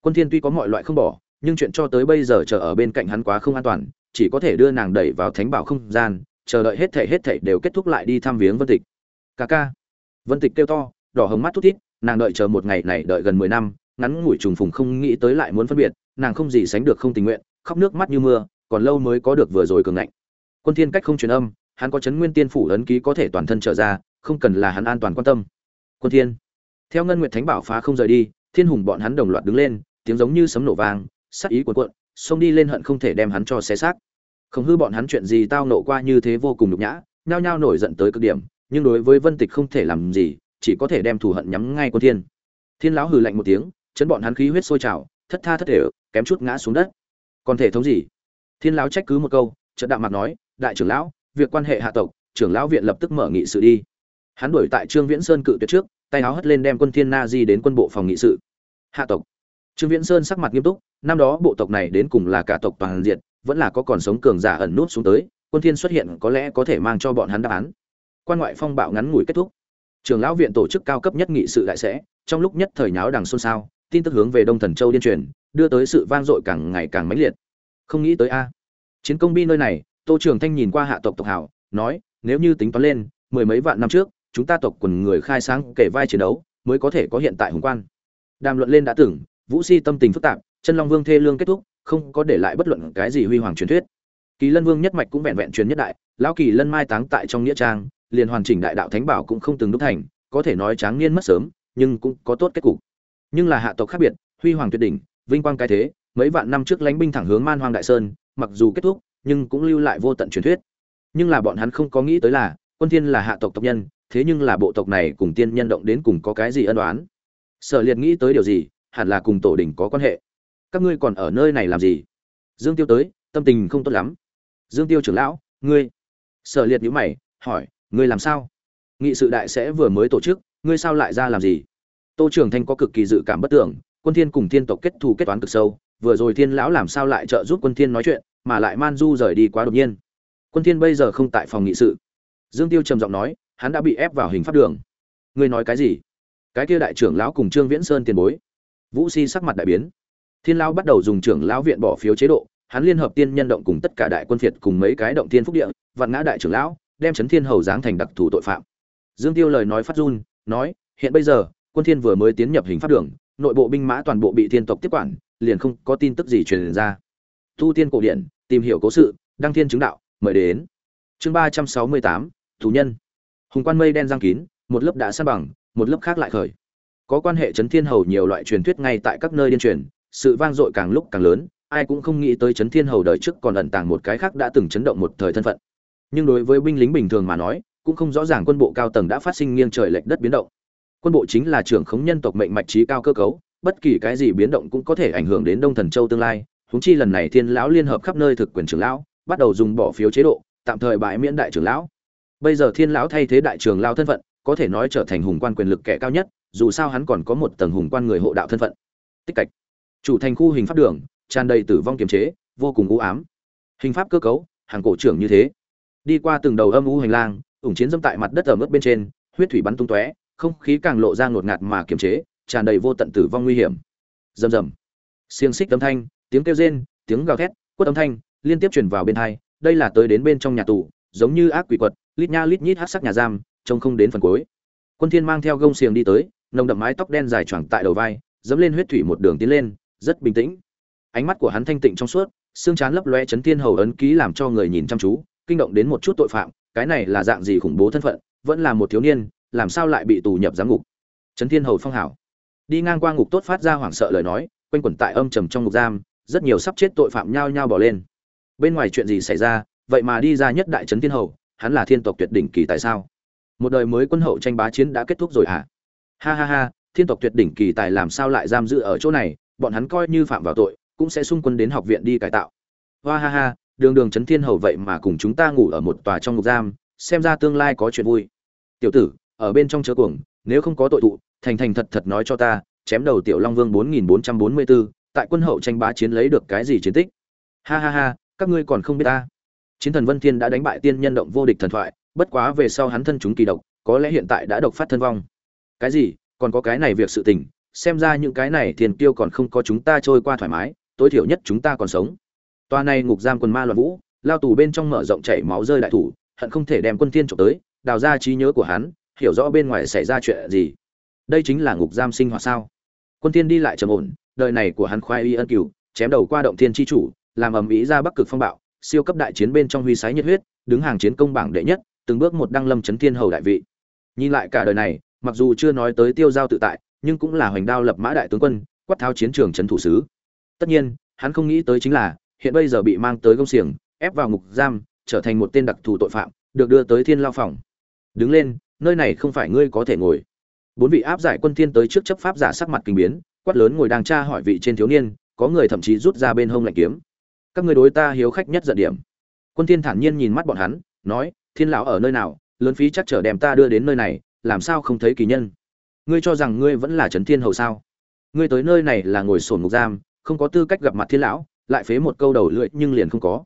Quân thiên tuy có mọi loại không bỏ, nhưng chuyện cho tới bây giờ chờ ở bên cạnh hắn quá không an toàn, chỉ có thể đưa nàng đẩy vào thánh bảo không gian, chờ đợi hết thảy hết thảy đều kết thúc lại đi thăm viếng vân tịch. Ca ca. Vân tịch kêu to, đỏ hồng mắt thút thít, nàng đợi chờ một ngày này đợi gần mười năm ngắn ngủi trùng phùng không nghĩ tới lại muốn phân biệt, nàng không gì sánh được không tình nguyện, khóc nước mắt như mưa, còn lâu mới có được vừa rồi cường ngạnh. Quân thiên cách không truyền âm, hắn có chấn nguyên tiên phủ ấn ký có thể toàn thân trở ra, không cần là hắn an toàn quan tâm. Quân thiên, theo ngân nguyệt thánh bảo phá không rời đi, thiên hùng bọn hắn đồng loạt đứng lên, tiếng giống như sấm nổ vang, sát ý cuộn cuộn, xông đi lên hận không thể đem hắn cho xé xác. Không hư bọn hắn chuyện gì tao nộ qua như thế vô cùng nhục nhã, nhao nhao nổi giận tới cực điểm, nhưng đối với vân tịch không thể làm gì, chỉ có thể đem thù hận nhắm ngay quân thiên. Thiên lão hừ lạnh một tiếng chấn bọn hắn khí huyết sôi trào, thất tha thất thể, kém chút ngã xuống đất. Còn thể thống gì? Thiên lão trách cứ một câu, chợt đạm mặt nói, đại trưởng lão, việc quan hệ hạ tộc, trưởng lão viện lập tức mở nghị sự đi. Hắn đuổi tại trương viễn sơn cự tuyệt trước, tay áo hất lên đem quân thiên na di đến quân bộ phòng nghị sự. Hạ tộc. Trương viễn sơn sắc mặt nghiêm túc, năm đó bộ tộc này đến cùng là cả tộc toàn diện, vẫn là có còn sống cường giả ẩn nút xuống tới, quân thiên xuất hiện có lẽ có thể mang cho bọn hắn đáp án. Quan ngoại phong bạo ngắn ngủi kết thúc. Trưởng lão viện tổ chức cao cấp nhất nghị sự đại sẽ, trong lúc nhất thời nháo đằng xôn xao tin tức hướng về đông thần châu điên truyền, đưa tới sự vang dội càng ngày càng mãnh liệt. Không nghĩ tới a. Chiến công bi nơi này, tô trường thanh nhìn qua hạ tộc tộc hảo, nói, nếu như tính toán lên, mười mấy vạn năm trước, chúng ta tộc quần người khai sáng kể vai chiến đấu, mới có thể có hiện tại hùng quan. Đàm luận lên đã tưởng, vũ si tâm tình phức tạp, chân long vương thê lương kết thúc, không có để lại bất luận cái gì huy hoàng truyền thuyết. Kỳ lân vương nhất mạch cũng vẹn vẹn truyền nhất đại, lão kỳ lân mai táng tại trong nghĩa trang, liền hoàn chỉnh đại đạo thánh bảo cũng không từng đúc thành, có thể nói tráng niên mất sớm, nhưng cũng có tốt kết cục nhưng là hạ tộc khác biệt, huy hoàng tuyệt đỉnh, vinh quang cái thế, mấy vạn năm trước lánh binh thẳng hướng man hoang đại sơn, mặc dù kết thúc, nhưng cũng lưu lại vô tận truyền thuyết. Nhưng là bọn hắn không có nghĩ tới là, quân thiên là hạ tộc tộc nhân, thế nhưng là bộ tộc này cùng tiên nhân động đến cùng có cái gì ân đoán sở liệt nghĩ tới điều gì, hẳn là cùng tổ đỉnh có quan hệ. Các ngươi còn ở nơi này làm gì? Dương tiêu tới, tâm tình không tốt lắm. Dương tiêu trưởng lão, ngươi. Sở liệt nhíu mày, hỏi, ngươi làm sao? Nghị sự đại sẽ vừa mới tổ chức, ngươi sao lại ra làm gì? Tô trường thanh có cực kỳ dự cảm bất tưởng, quân thiên cùng thiên tộc kết thù kết toán cực sâu, vừa rồi thiên lão làm sao lại trợ giúp quân thiên nói chuyện, mà lại man du rời đi quá đột nhiên. Quân thiên bây giờ không tại phòng nghị sự. Dương tiêu trầm giọng nói, hắn đã bị ép vào hình pháp đường. Ngươi nói cái gì? Cái kia đại trưởng lão cùng trương viễn sơn tiền bối. Vũ si sắc mặt đại biến. Thiên lão bắt đầu dùng trưởng lão viện bỏ phiếu chế độ, hắn liên hợp tiên nhân động cùng tất cả đại quân phiệt cùng mấy cái động tiên phúc địa, vạn ngã đại trưởng lão, đem chấn thiên hầu giáng thành đặc thù tội phạm. Dương tiêu lời nói phát run, nói, hiện bây giờ quân thiên vừa mới tiến nhập hình pháp đường, nội bộ binh mã toàn bộ bị thiên tộc tiếp quản, liền không có tin tức gì truyền ra. Tu tiên cổ điển tìm hiểu cố sự, đăng thiên chứng đạo, mời đến. Chương ba trăm sáu mươi tám, thủ nhân. Hùng quan mây đen giang kín, một lớp đã san bằng, một lớp khác lại khởi. Có quan hệ chấn thiên hầu nhiều loại truyền thuyết ngay tại các nơi điên truyền, sự vang dội càng lúc càng lớn, ai cũng không nghĩ tới chấn thiên hầu đời trước còn ẩn tàng một cái khác đã từng chấn động một thời thân phận. Nhưng đối với binh lính bình thường mà nói, cũng không rõ ràng quân bộ cao tầng đã phát sinh nghiêng trời lệch đất biến động quân bộ chính là trưởng khống nhân tộc mệnh mạch trí cao cơ cấu, bất kỳ cái gì biến động cũng có thể ảnh hưởng đến đông thần châu tương lai. Húng chi lần này thiên lão liên hợp khắp nơi thực quyền trưởng lão, bắt đầu dùng bỏ phiếu chế độ, tạm thời bãi miễn đại trưởng lão. Bây giờ thiên lão thay thế đại trưởng lão thân phận, có thể nói trở thành hùng quan quyền lực kẻ cao nhất, dù sao hắn còn có một tầng hùng quan người hộ đạo thân phận. Tích cạch. Chủ thành khu hình pháp đường, tràn đầy tử vong kiềm chế, vô cùng u ám. Hình pháp cơ cấu, hàng cổ trưởng như thế. Đi qua từng đầu âm u hành lang, ủng chiến dâm tại mặt đất ở mức bên trên, huyết thủy bắn tung tóe không khí càng lộ ra ngột ngạt mà kiềm chế, tràn đầy vô tận tử vong nguy hiểm. Rầm rầm. Xiềng xích âm thanh, tiếng kêu rên, tiếng gào thét, quất âm thanh liên tiếp truyền vào bên hai, đây là tới đến bên trong nhà tù, giống như ác quỷ quật, lít nha lít nhít hát sắc nhà giam, trông không đến phần cuối. Quân thiên mang theo gông xiềng đi tới, nồng đậm mái tóc đen dài choàng tại đầu vai, dẫm lên huyết thủy một đường tiến lên, rất bình tĩnh. Ánh mắt của hắn thanh tịnh trong suốt, xương chán lấp loe chấn thiên hầu ấn ký làm cho người nhìn chăm chú, kinh động đến một chút tội phạm, cái này là dạng gì khủng bố thân phận, vẫn là một thiếu niên làm sao lại bị tù nhập giám ngục? Trấn thiên hầu phong hảo. Đi ngang qua ngục tốt phát ra hoảng sợ lời nói, quanh quẩn tại âm trầm trong ngục giam, rất nhiều sắp chết tội phạm nhao nhao bỏ lên. Bên ngoài chuyện gì xảy ra, vậy mà đi ra nhất đại trấn thiên hầu, hắn là thiên tộc tuyệt đỉnh kỳ tại sao? Một đời mới quân hậu tranh bá chiến đã kết thúc rồi hả? Ha ha ha, thiên tộc tuyệt đỉnh kỳ tài làm sao lại giam giữ ở chỗ này, bọn hắn coi như phạm vào tội, cũng sẽ xung quân đến học viện đi cải tạo. Hoa ha ha, đường đường trấn thiên hầu vậy mà cùng chúng ta ngủ ở một tòa trong ngục giam, xem ra tương lai có chuyện vui. Tiểu tử ở bên trong chớ cuồng, nếu không có tội thụ, thành thành thật thật nói cho ta, chém đầu tiểu long vương bốn nghìn bốn trăm bốn mươi bốn tại quân hậu tranh bá chiến lấy được cái gì chiến tích? Ha ha ha, các ngươi còn không biết ta. Chiến thần vân thiên đã đánh bại tiên nhân động vô địch thần thoại, bất quá về sau hắn thân chúng kỳ độc, có lẽ hiện tại đã độc phát thân vong. Cái gì? Còn có cái này việc sự tình, xem ra những cái này thiền tiêu còn không có chúng ta trôi qua thoải mái, tối thiểu nhất chúng ta còn sống. Toa này ngục giam quân ma loạn vũ, lao tù bên trong mở rộng chảy máu rơi đại thủ, hận không thể đem quân thiên trộm tới, đào ra trí nhớ của hắn hiểu rõ bên ngoài xảy ra chuyện gì. Đây chính là ngục giam sinh hoạt sao? Quân tiên đi lại trầm ổn, đời này của hắn khoai y ân cửu, chém đầu qua động thiên chi chủ, làm ầm ĩ ra bắc cực phong bạo, siêu cấp đại chiến bên trong huy sái nhiệt huyết, đứng hàng chiến công bảng đệ nhất, từng bước một đăng lâm chấn thiên hầu đại vị. Nhìn lại cả đời này, mặc dù chưa nói tới tiêu giao tự tại, nhưng cũng là hoành đao lập mã đại tướng quân, quát tháo chiến trường trấn thủ sứ. Tất nhiên, hắn không nghĩ tới chính là, hiện bây giờ bị mang tới công xiềng, ép vào ngục giam, trở thành một tên đặc thù tội phạm, được đưa tới thiên lao phòng. Đứng lên nơi này không phải ngươi có thể ngồi. Bốn vị áp giải quân thiên tới trước chấp pháp giả sắc mặt kinh biến, quát lớn ngồi đang tra hỏi vị trên thiếu niên, có người thậm chí rút ra bên hông lạnh kiếm. Các ngươi đối ta hiếu khách nhất giận điểm. Quân thiên thản nhiên nhìn mắt bọn hắn, nói, thiên lão ở nơi nào, lớn phí chắc trở đem ta đưa đến nơi này, làm sao không thấy kỳ nhân? Ngươi cho rằng ngươi vẫn là trấn thiên hầu sao? Ngươi tới nơi này là ngồi sổn ngục giam, không có tư cách gặp mặt thiên lão, lại phế một câu đầu lưỡi nhưng liền không có.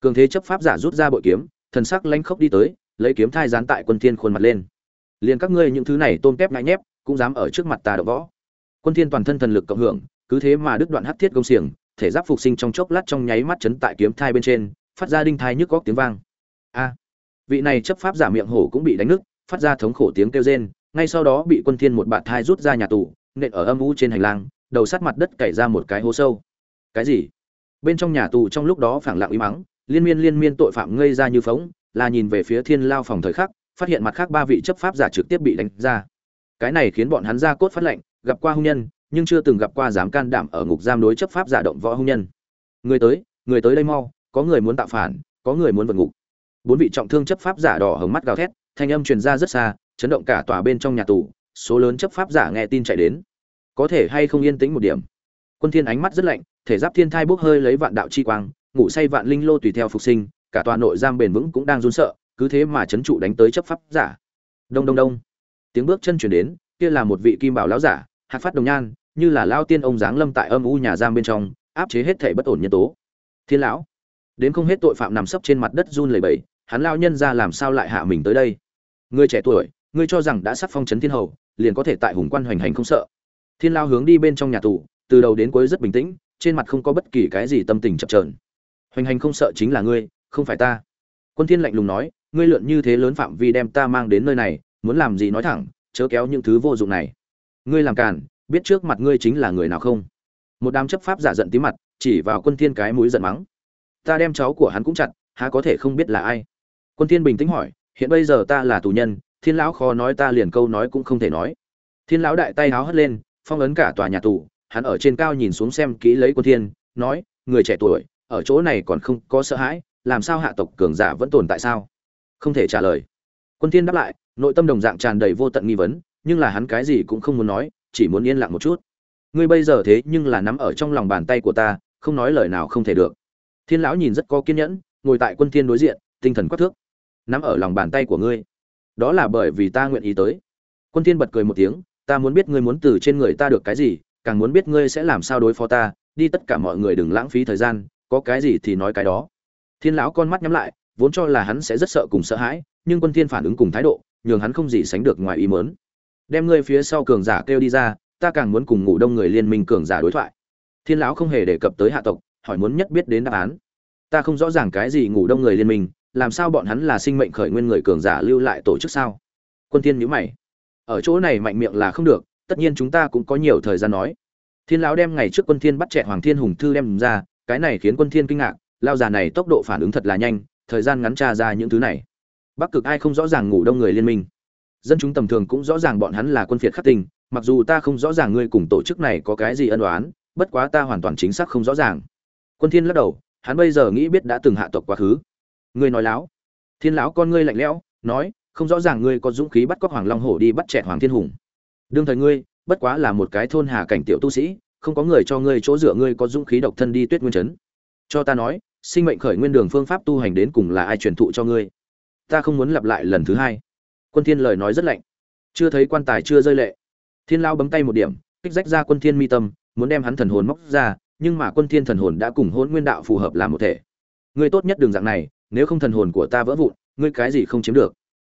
Cường thế chấp pháp giả rút ra bội kiếm, thần sắc lanh khốc đi tới, lấy kiếm thai dán tại quân thiên khuôn mặt lên liền các ngươi những thứ này tôn kép ngại nhép, cũng dám ở trước mặt ta đậu võ. Quân thiên toàn thân thần lực cộng hưởng, cứ thế mà đứt đoạn hắc thiết công xiềng, thể giáp phục sinh trong chốc lát trong nháy mắt chấn tại kiếm thai bên trên, phát ra đinh thai nhức góc tiếng vang. A! Vị này chấp pháp giả miệng hổ cũng bị đánh nứt, phát ra thống khổ tiếng kêu rên, ngay sau đó bị quân thiên một bạt thai rút ra nhà tù, nện ở âm u trên hành lang, đầu sát mặt đất cày ra một cái hố sâu. Cái gì? Bên trong nhà tù trong lúc đó phảng lặng im mắng liên miên liên miên tội phạm ngây ra như phóng, là nhìn về phía thiên lao phòng thời khắc phát hiện mặt khác ba vị chấp pháp giả trực tiếp bị đánh ra. Cái này khiến bọn hắn ra cốt phát lệnh, gặp qua hung nhân, nhưng chưa từng gặp qua dám can đảm ở ngục giam đối chấp pháp giả động võ hung nhân. Người tới người tới đây mau, có người muốn tạo phản, có người muốn vượt ngục. Bốn vị trọng thương chấp pháp giả đỏ hồng mắt gào thét, thanh âm truyền ra rất xa, chấn động cả tòa bên trong nhà tù, số lớn chấp pháp giả nghe tin chạy đến. Có thể hay không yên tĩnh một điểm? Quân thiên ánh mắt rất lạnh, thể giáp thiên thai bốc hơi lấy vạn đạo chi quang, ngủ say vạn linh lô tùy theo phục sinh, cả tòa nội giam bền vững cũng đang run sợ cứ thế mà chấn trụ đánh tới chấp pháp giả. Đông đông đông. Tiếng bước chân chuyển đến, kia là một vị kim bảo lão giả, hạc phát đồng nhan, như là lao tiên ông giáng lâm tại âm u nhà giam bên trong, áp chế hết thể bất ổn nhân tố. Thiên lão, đến không hết tội phạm nằm sấp trên mặt đất run lẩy bẩy, hắn lao nhân ra làm sao lại hạ mình tới đây? Ngươi trẻ tuổi, ngươi cho rằng đã sắc phong trấn thiên hầu, liền có thể tại hùng quan hoành hành không sợ. Thiên lao hướng đi bên trong nhà tù, từ đầu đến cuối rất bình tĩnh, trên mặt không có bất kỳ cái gì tâm tình chập trờn hoành hành không sợ chính là ngươi, không phải ta. Quân thiên lạnh lùng nói ngươi lượn như thế lớn phạm vi đem ta mang đến nơi này, muốn làm gì nói thẳng, chớ kéo những thứ vô dụng này. Ngươi làm càn, biết trước mặt ngươi chính là người nào không? Một đám chấp pháp giả giận tí mặt, chỉ vào quân thiên cái mũi giận mắng. Ta đem cháu của hắn cũng chặt, há có thể không biết là ai? Quân thiên bình tĩnh hỏi, hiện bây giờ ta là tù nhân, thiên lão khó nói ta liền câu nói cũng không thể nói. Thiên lão đại tay háo hất lên, phong ấn cả tòa nhà tù, hắn ở trên cao nhìn xuống xem kỹ lấy quân thiên, nói, người trẻ tuổi, ở chỗ này còn không có sợ hãi, làm sao hạ tộc cường giả vẫn tồn tại sao? Không thể trả lời. Quân thiên đáp lại, nội tâm đồng dạng tràn đầy vô tận nghi vấn, nhưng là hắn cái gì cũng không muốn nói, chỉ muốn yên lặng một chút. Ngươi bây giờ thế nhưng là nắm ở trong lòng bàn tay của ta, không nói lời nào không thể được. Thiên lão nhìn rất có kiên nhẫn, ngồi tại quân thiên đối diện, tinh thần quắc thước. Nắm ở lòng bàn tay của ngươi. Đó là bởi vì ta nguyện ý tới. Quân thiên bật cười một tiếng, ta muốn biết ngươi muốn từ trên người ta được cái gì, càng muốn biết ngươi sẽ làm sao đối phó ta, đi tất cả mọi người đừng lãng phí thời gian, có cái gì thì nói cái đó. Thiên lão con mắt nhắm lại vốn cho là hắn sẽ rất sợ cùng sợ hãi, nhưng quân thiên phản ứng cùng thái độ, nhường hắn không gì sánh được ngoài ý muốn. Đem ngươi phía sau cường giả kêu đi ra, ta càng muốn cùng ngủ đông người liên minh cường giả đối thoại. Thiên lão không hề đề cập tới hạ tộc, hỏi muốn nhất biết đến đáp án. Ta không rõ ràng cái gì ngủ đông người liên minh, làm sao bọn hắn là sinh mệnh khởi nguyên người cường giả lưu lại tổ chức sao? Quân thiên nhíu mày. Ở chỗ này mạnh miệng là không được, tất nhiên chúng ta cũng có nhiều thời gian nói. Thiên lão đem ngày trước quân thiên bắt trẻ hoàng thiên hùng thư đem ra, cái này khiến quân thiên kinh ngạc, lao già này tốc độ phản ứng thật là nhanh thời gian ngắn tra ra những thứ này. Bắc cực ai không rõ ràng ngủ đông người liên minh. Dân chúng tầm thường cũng rõ ràng bọn hắn là quân phiệt khắc tình mặc dù ta không rõ ràng ngươi cùng tổ chức này có cái gì ân oán, bất quá ta hoàn toàn chính xác không rõ ràng. Quân thiên lắc đầu, hắn bây giờ nghĩ biết đã từng hạ tộc quá khứ. Ngươi nói láo. Thiên lão con ngươi lạnh lẽo, nói, không rõ ràng ngươi có dũng khí bắt cóc hoàng long hổ đi bắt trẻ hoàng thiên hùng. Đương thời ngươi, bất quá là một cái thôn hà cảnh tiểu tu sĩ, không có người cho ngươi chỗ dựa ngươi có dũng khí độc thân đi tuyết nguyên chấn. Cho ta nói sinh mệnh khởi nguyên đường phương pháp tu hành đến cùng là ai truyền thụ cho ngươi? Ta không muốn lặp lại lần thứ hai. Quân thiên lời nói rất lạnh. Chưa thấy quan tài chưa rơi lệ. Thiên lao bấm tay một điểm, kích rách ra quân thiên mi tâm, muốn đem hắn thần hồn móc ra, nhưng mà quân thiên thần hồn đã cùng hồn nguyên đạo phù hợp làm một thể. Ngươi tốt nhất đường dạng này, nếu không thần hồn của ta vỡ vụn, ngươi cái gì không chiếm được.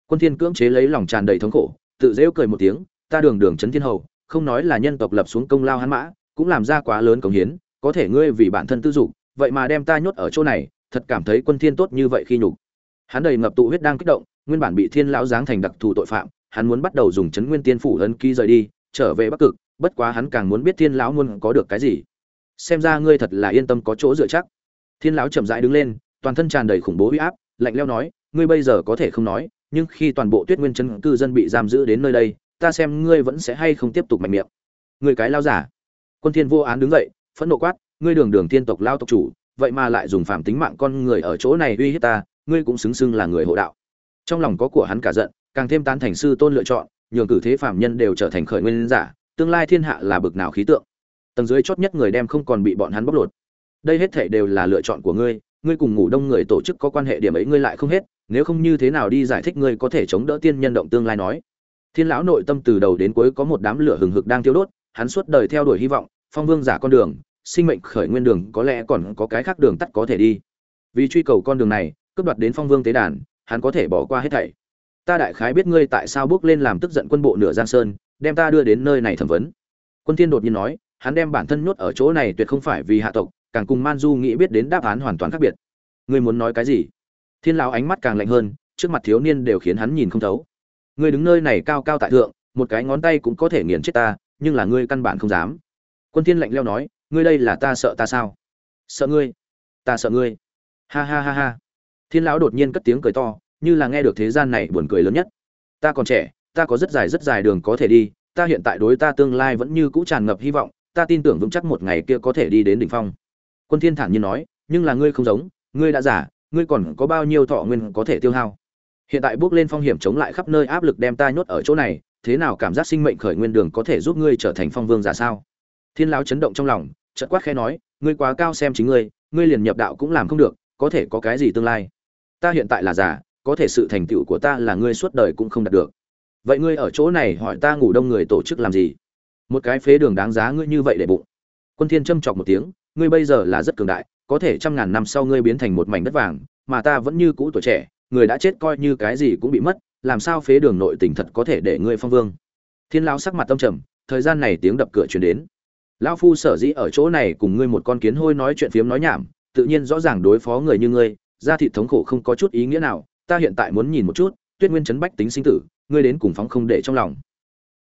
Quân thiên cưỡng chế lấy lòng tràn đầy thống khổ, tự dễu cười một tiếng, ta đường đường chấn thiên hầu, không nói là nhân tộc lập xuống công lao hắn mã, cũng làm ra quá lớn công hiến, có thể ngươi vì bản thân tư dục vậy mà đem ta nhốt ở chỗ này, thật cảm thấy quân thiên tốt như vậy khi nhục. Hắn đầy ngập tụ huyết đang kích động, nguyên bản bị thiên lão giáng thành đặc thù tội phạm, hắn muốn bắt đầu dùng chấn nguyên tiên phủ ấn ký rời đi, trở về bắc cực, bất quá hắn càng muốn biết thiên lão muốn có được cái gì. Xem ra ngươi thật là yên tâm có chỗ dựa chắc. Thiên lão chậm rãi đứng lên, toàn thân tràn đầy khủng bố uy áp, lạnh lẽo nói, ngươi bây giờ có thể không nói, nhưng khi toàn bộ tuyết nguyên chân cư dân bị giam giữ đến nơi đây, ta xem ngươi vẫn sẽ hay không tiếp tục mạnh miệng. Ngươi cái lao giả. Quân thiên vô án đứng dậy, phẫn nộ quát ngươi đường đường tiên tộc lao tộc chủ, vậy mà lại dùng phàm tính mạng con người ở chỗ này uy hiếp ta, ngươi cũng xứng xưng là người hộ đạo. Trong lòng có của hắn cả giận, càng thêm tán thành sư tôn lựa chọn, nhường cử thế phàm nhân đều trở thành khởi nguyên giả, tương lai thiên hạ là bực nào khí tượng. Tầng dưới chót nhất người đem không còn bị bọn hắn bóc lột. Đây hết thể đều là lựa chọn của ngươi ngươi cùng ngủ đông người tổ chức có quan hệ điểm ấy ngươi lại không hết, nếu không như thế nào đi giải thích ngươi có thể chống đỡ tiên nhân động tương lai nói. Thiên lão nội tâm từ đầu đến cuối có một đám lửa hừng hực đang thiêu đốt, hắn suốt đời theo đuổi hy vọng, phong vương giả con đường sinh mệnh khởi nguyên đường có lẽ còn có cái khác đường tắt có thể đi. Vì truy cầu con đường này, cướp đoạt đến phong vương tế đàn, hắn có thể bỏ qua hết thảy. Ta đại khái biết ngươi tại sao bước lên làm tức giận quân bộ nửa giang sơn, đem ta đưa đến nơi này thẩm vấn. Quân thiên đột nhiên nói, hắn đem bản thân nhốt ở chỗ này tuyệt không phải vì hạ tộc, càng cùng man du nghĩ biết đến đáp án hoàn toàn khác biệt. Ngươi muốn nói cái gì? Thiên lão ánh mắt càng lạnh hơn, trước mặt thiếu niên đều khiến hắn nhìn không thấu. Ngươi đứng nơi này cao cao tại thượng, một cái ngón tay cũng có thể nghiền chết ta, nhưng là ngươi căn bản không dám. Quân thiên lạnh lẽo nói ngươi đây là ta sợ ta sao? Sợ ngươi? Ta sợ ngươi. Ha ha ha ha. Thiên lão đột nhiên cất tiếng cười to, như là nghe được thế gian này buồn cười lớn nhất. Ta còn trẻ, ta có rất dài rất dài đường có thể đi, ta hiện tại đối ta tương lai vẫn như cũ tràn ngập hy vọng, ta tin tưởng vững chắc một ngày kia có thể đi đến đỉnh phong. Quân thiên thản nhiên nói, nhưng là ngươi không giống, ngươi đã giả ngươi còn có bao nhiêu thọ nguyên có thể tiêu hao? Hiện tại bước lên phong hiểm chống lại khắp nơi áp lực đem ta nhốt ở chỗ này, thế nào cảm giác sinh mệnh khởi nguyên đường có thể giúp ngươi trở thành phong vương giả sao? Thiên lão chấn động trong lòng, chợt quát khẽ nói, ngươi quá cao xem chính ngươi ngươi liền nhập đạo cũng làm không được, có thể có cái gì tương lai? Ta hiện tại là giả có thể sự thành tựu của ta là ngươi suốt đời cũng không đạt được. Vậy ngươi ở chỗ này hỏi ta ngủ đông người tổ chức làm gì? Một cái phế đường đáng giá ngươi như vậy để bụng. Quân thiên châm chọc một tiếng, ngươi bây giờ là rất cường đại, có thể trăm ngàn năm sau ngươi biến thành một mảnh đất vàng, mà ta vẫn như cũ tuổi trẻ, người đã chết coi như cái gì cũng bị mất, làm sao phế đường nội tình thật có thể để ngươi phong vương? Thiên lão sắc mặt tâm trầm, thời gian này tiếng đập cửa truyền đến lão phu sở dĩ ở chỗ này cùng ngươi một con kiến hôi nói chuyện phiếm nói nhảm, tự nhiên rõ ràng đối phó người như ngươi, ra thị thống khổ không có chút ý nghĩa nào, ta hiện tại muốn nhìn một chút, tuyết nguyên chấn bách tính sinh tử, ngươi đến cùng phóng không để trong lòng.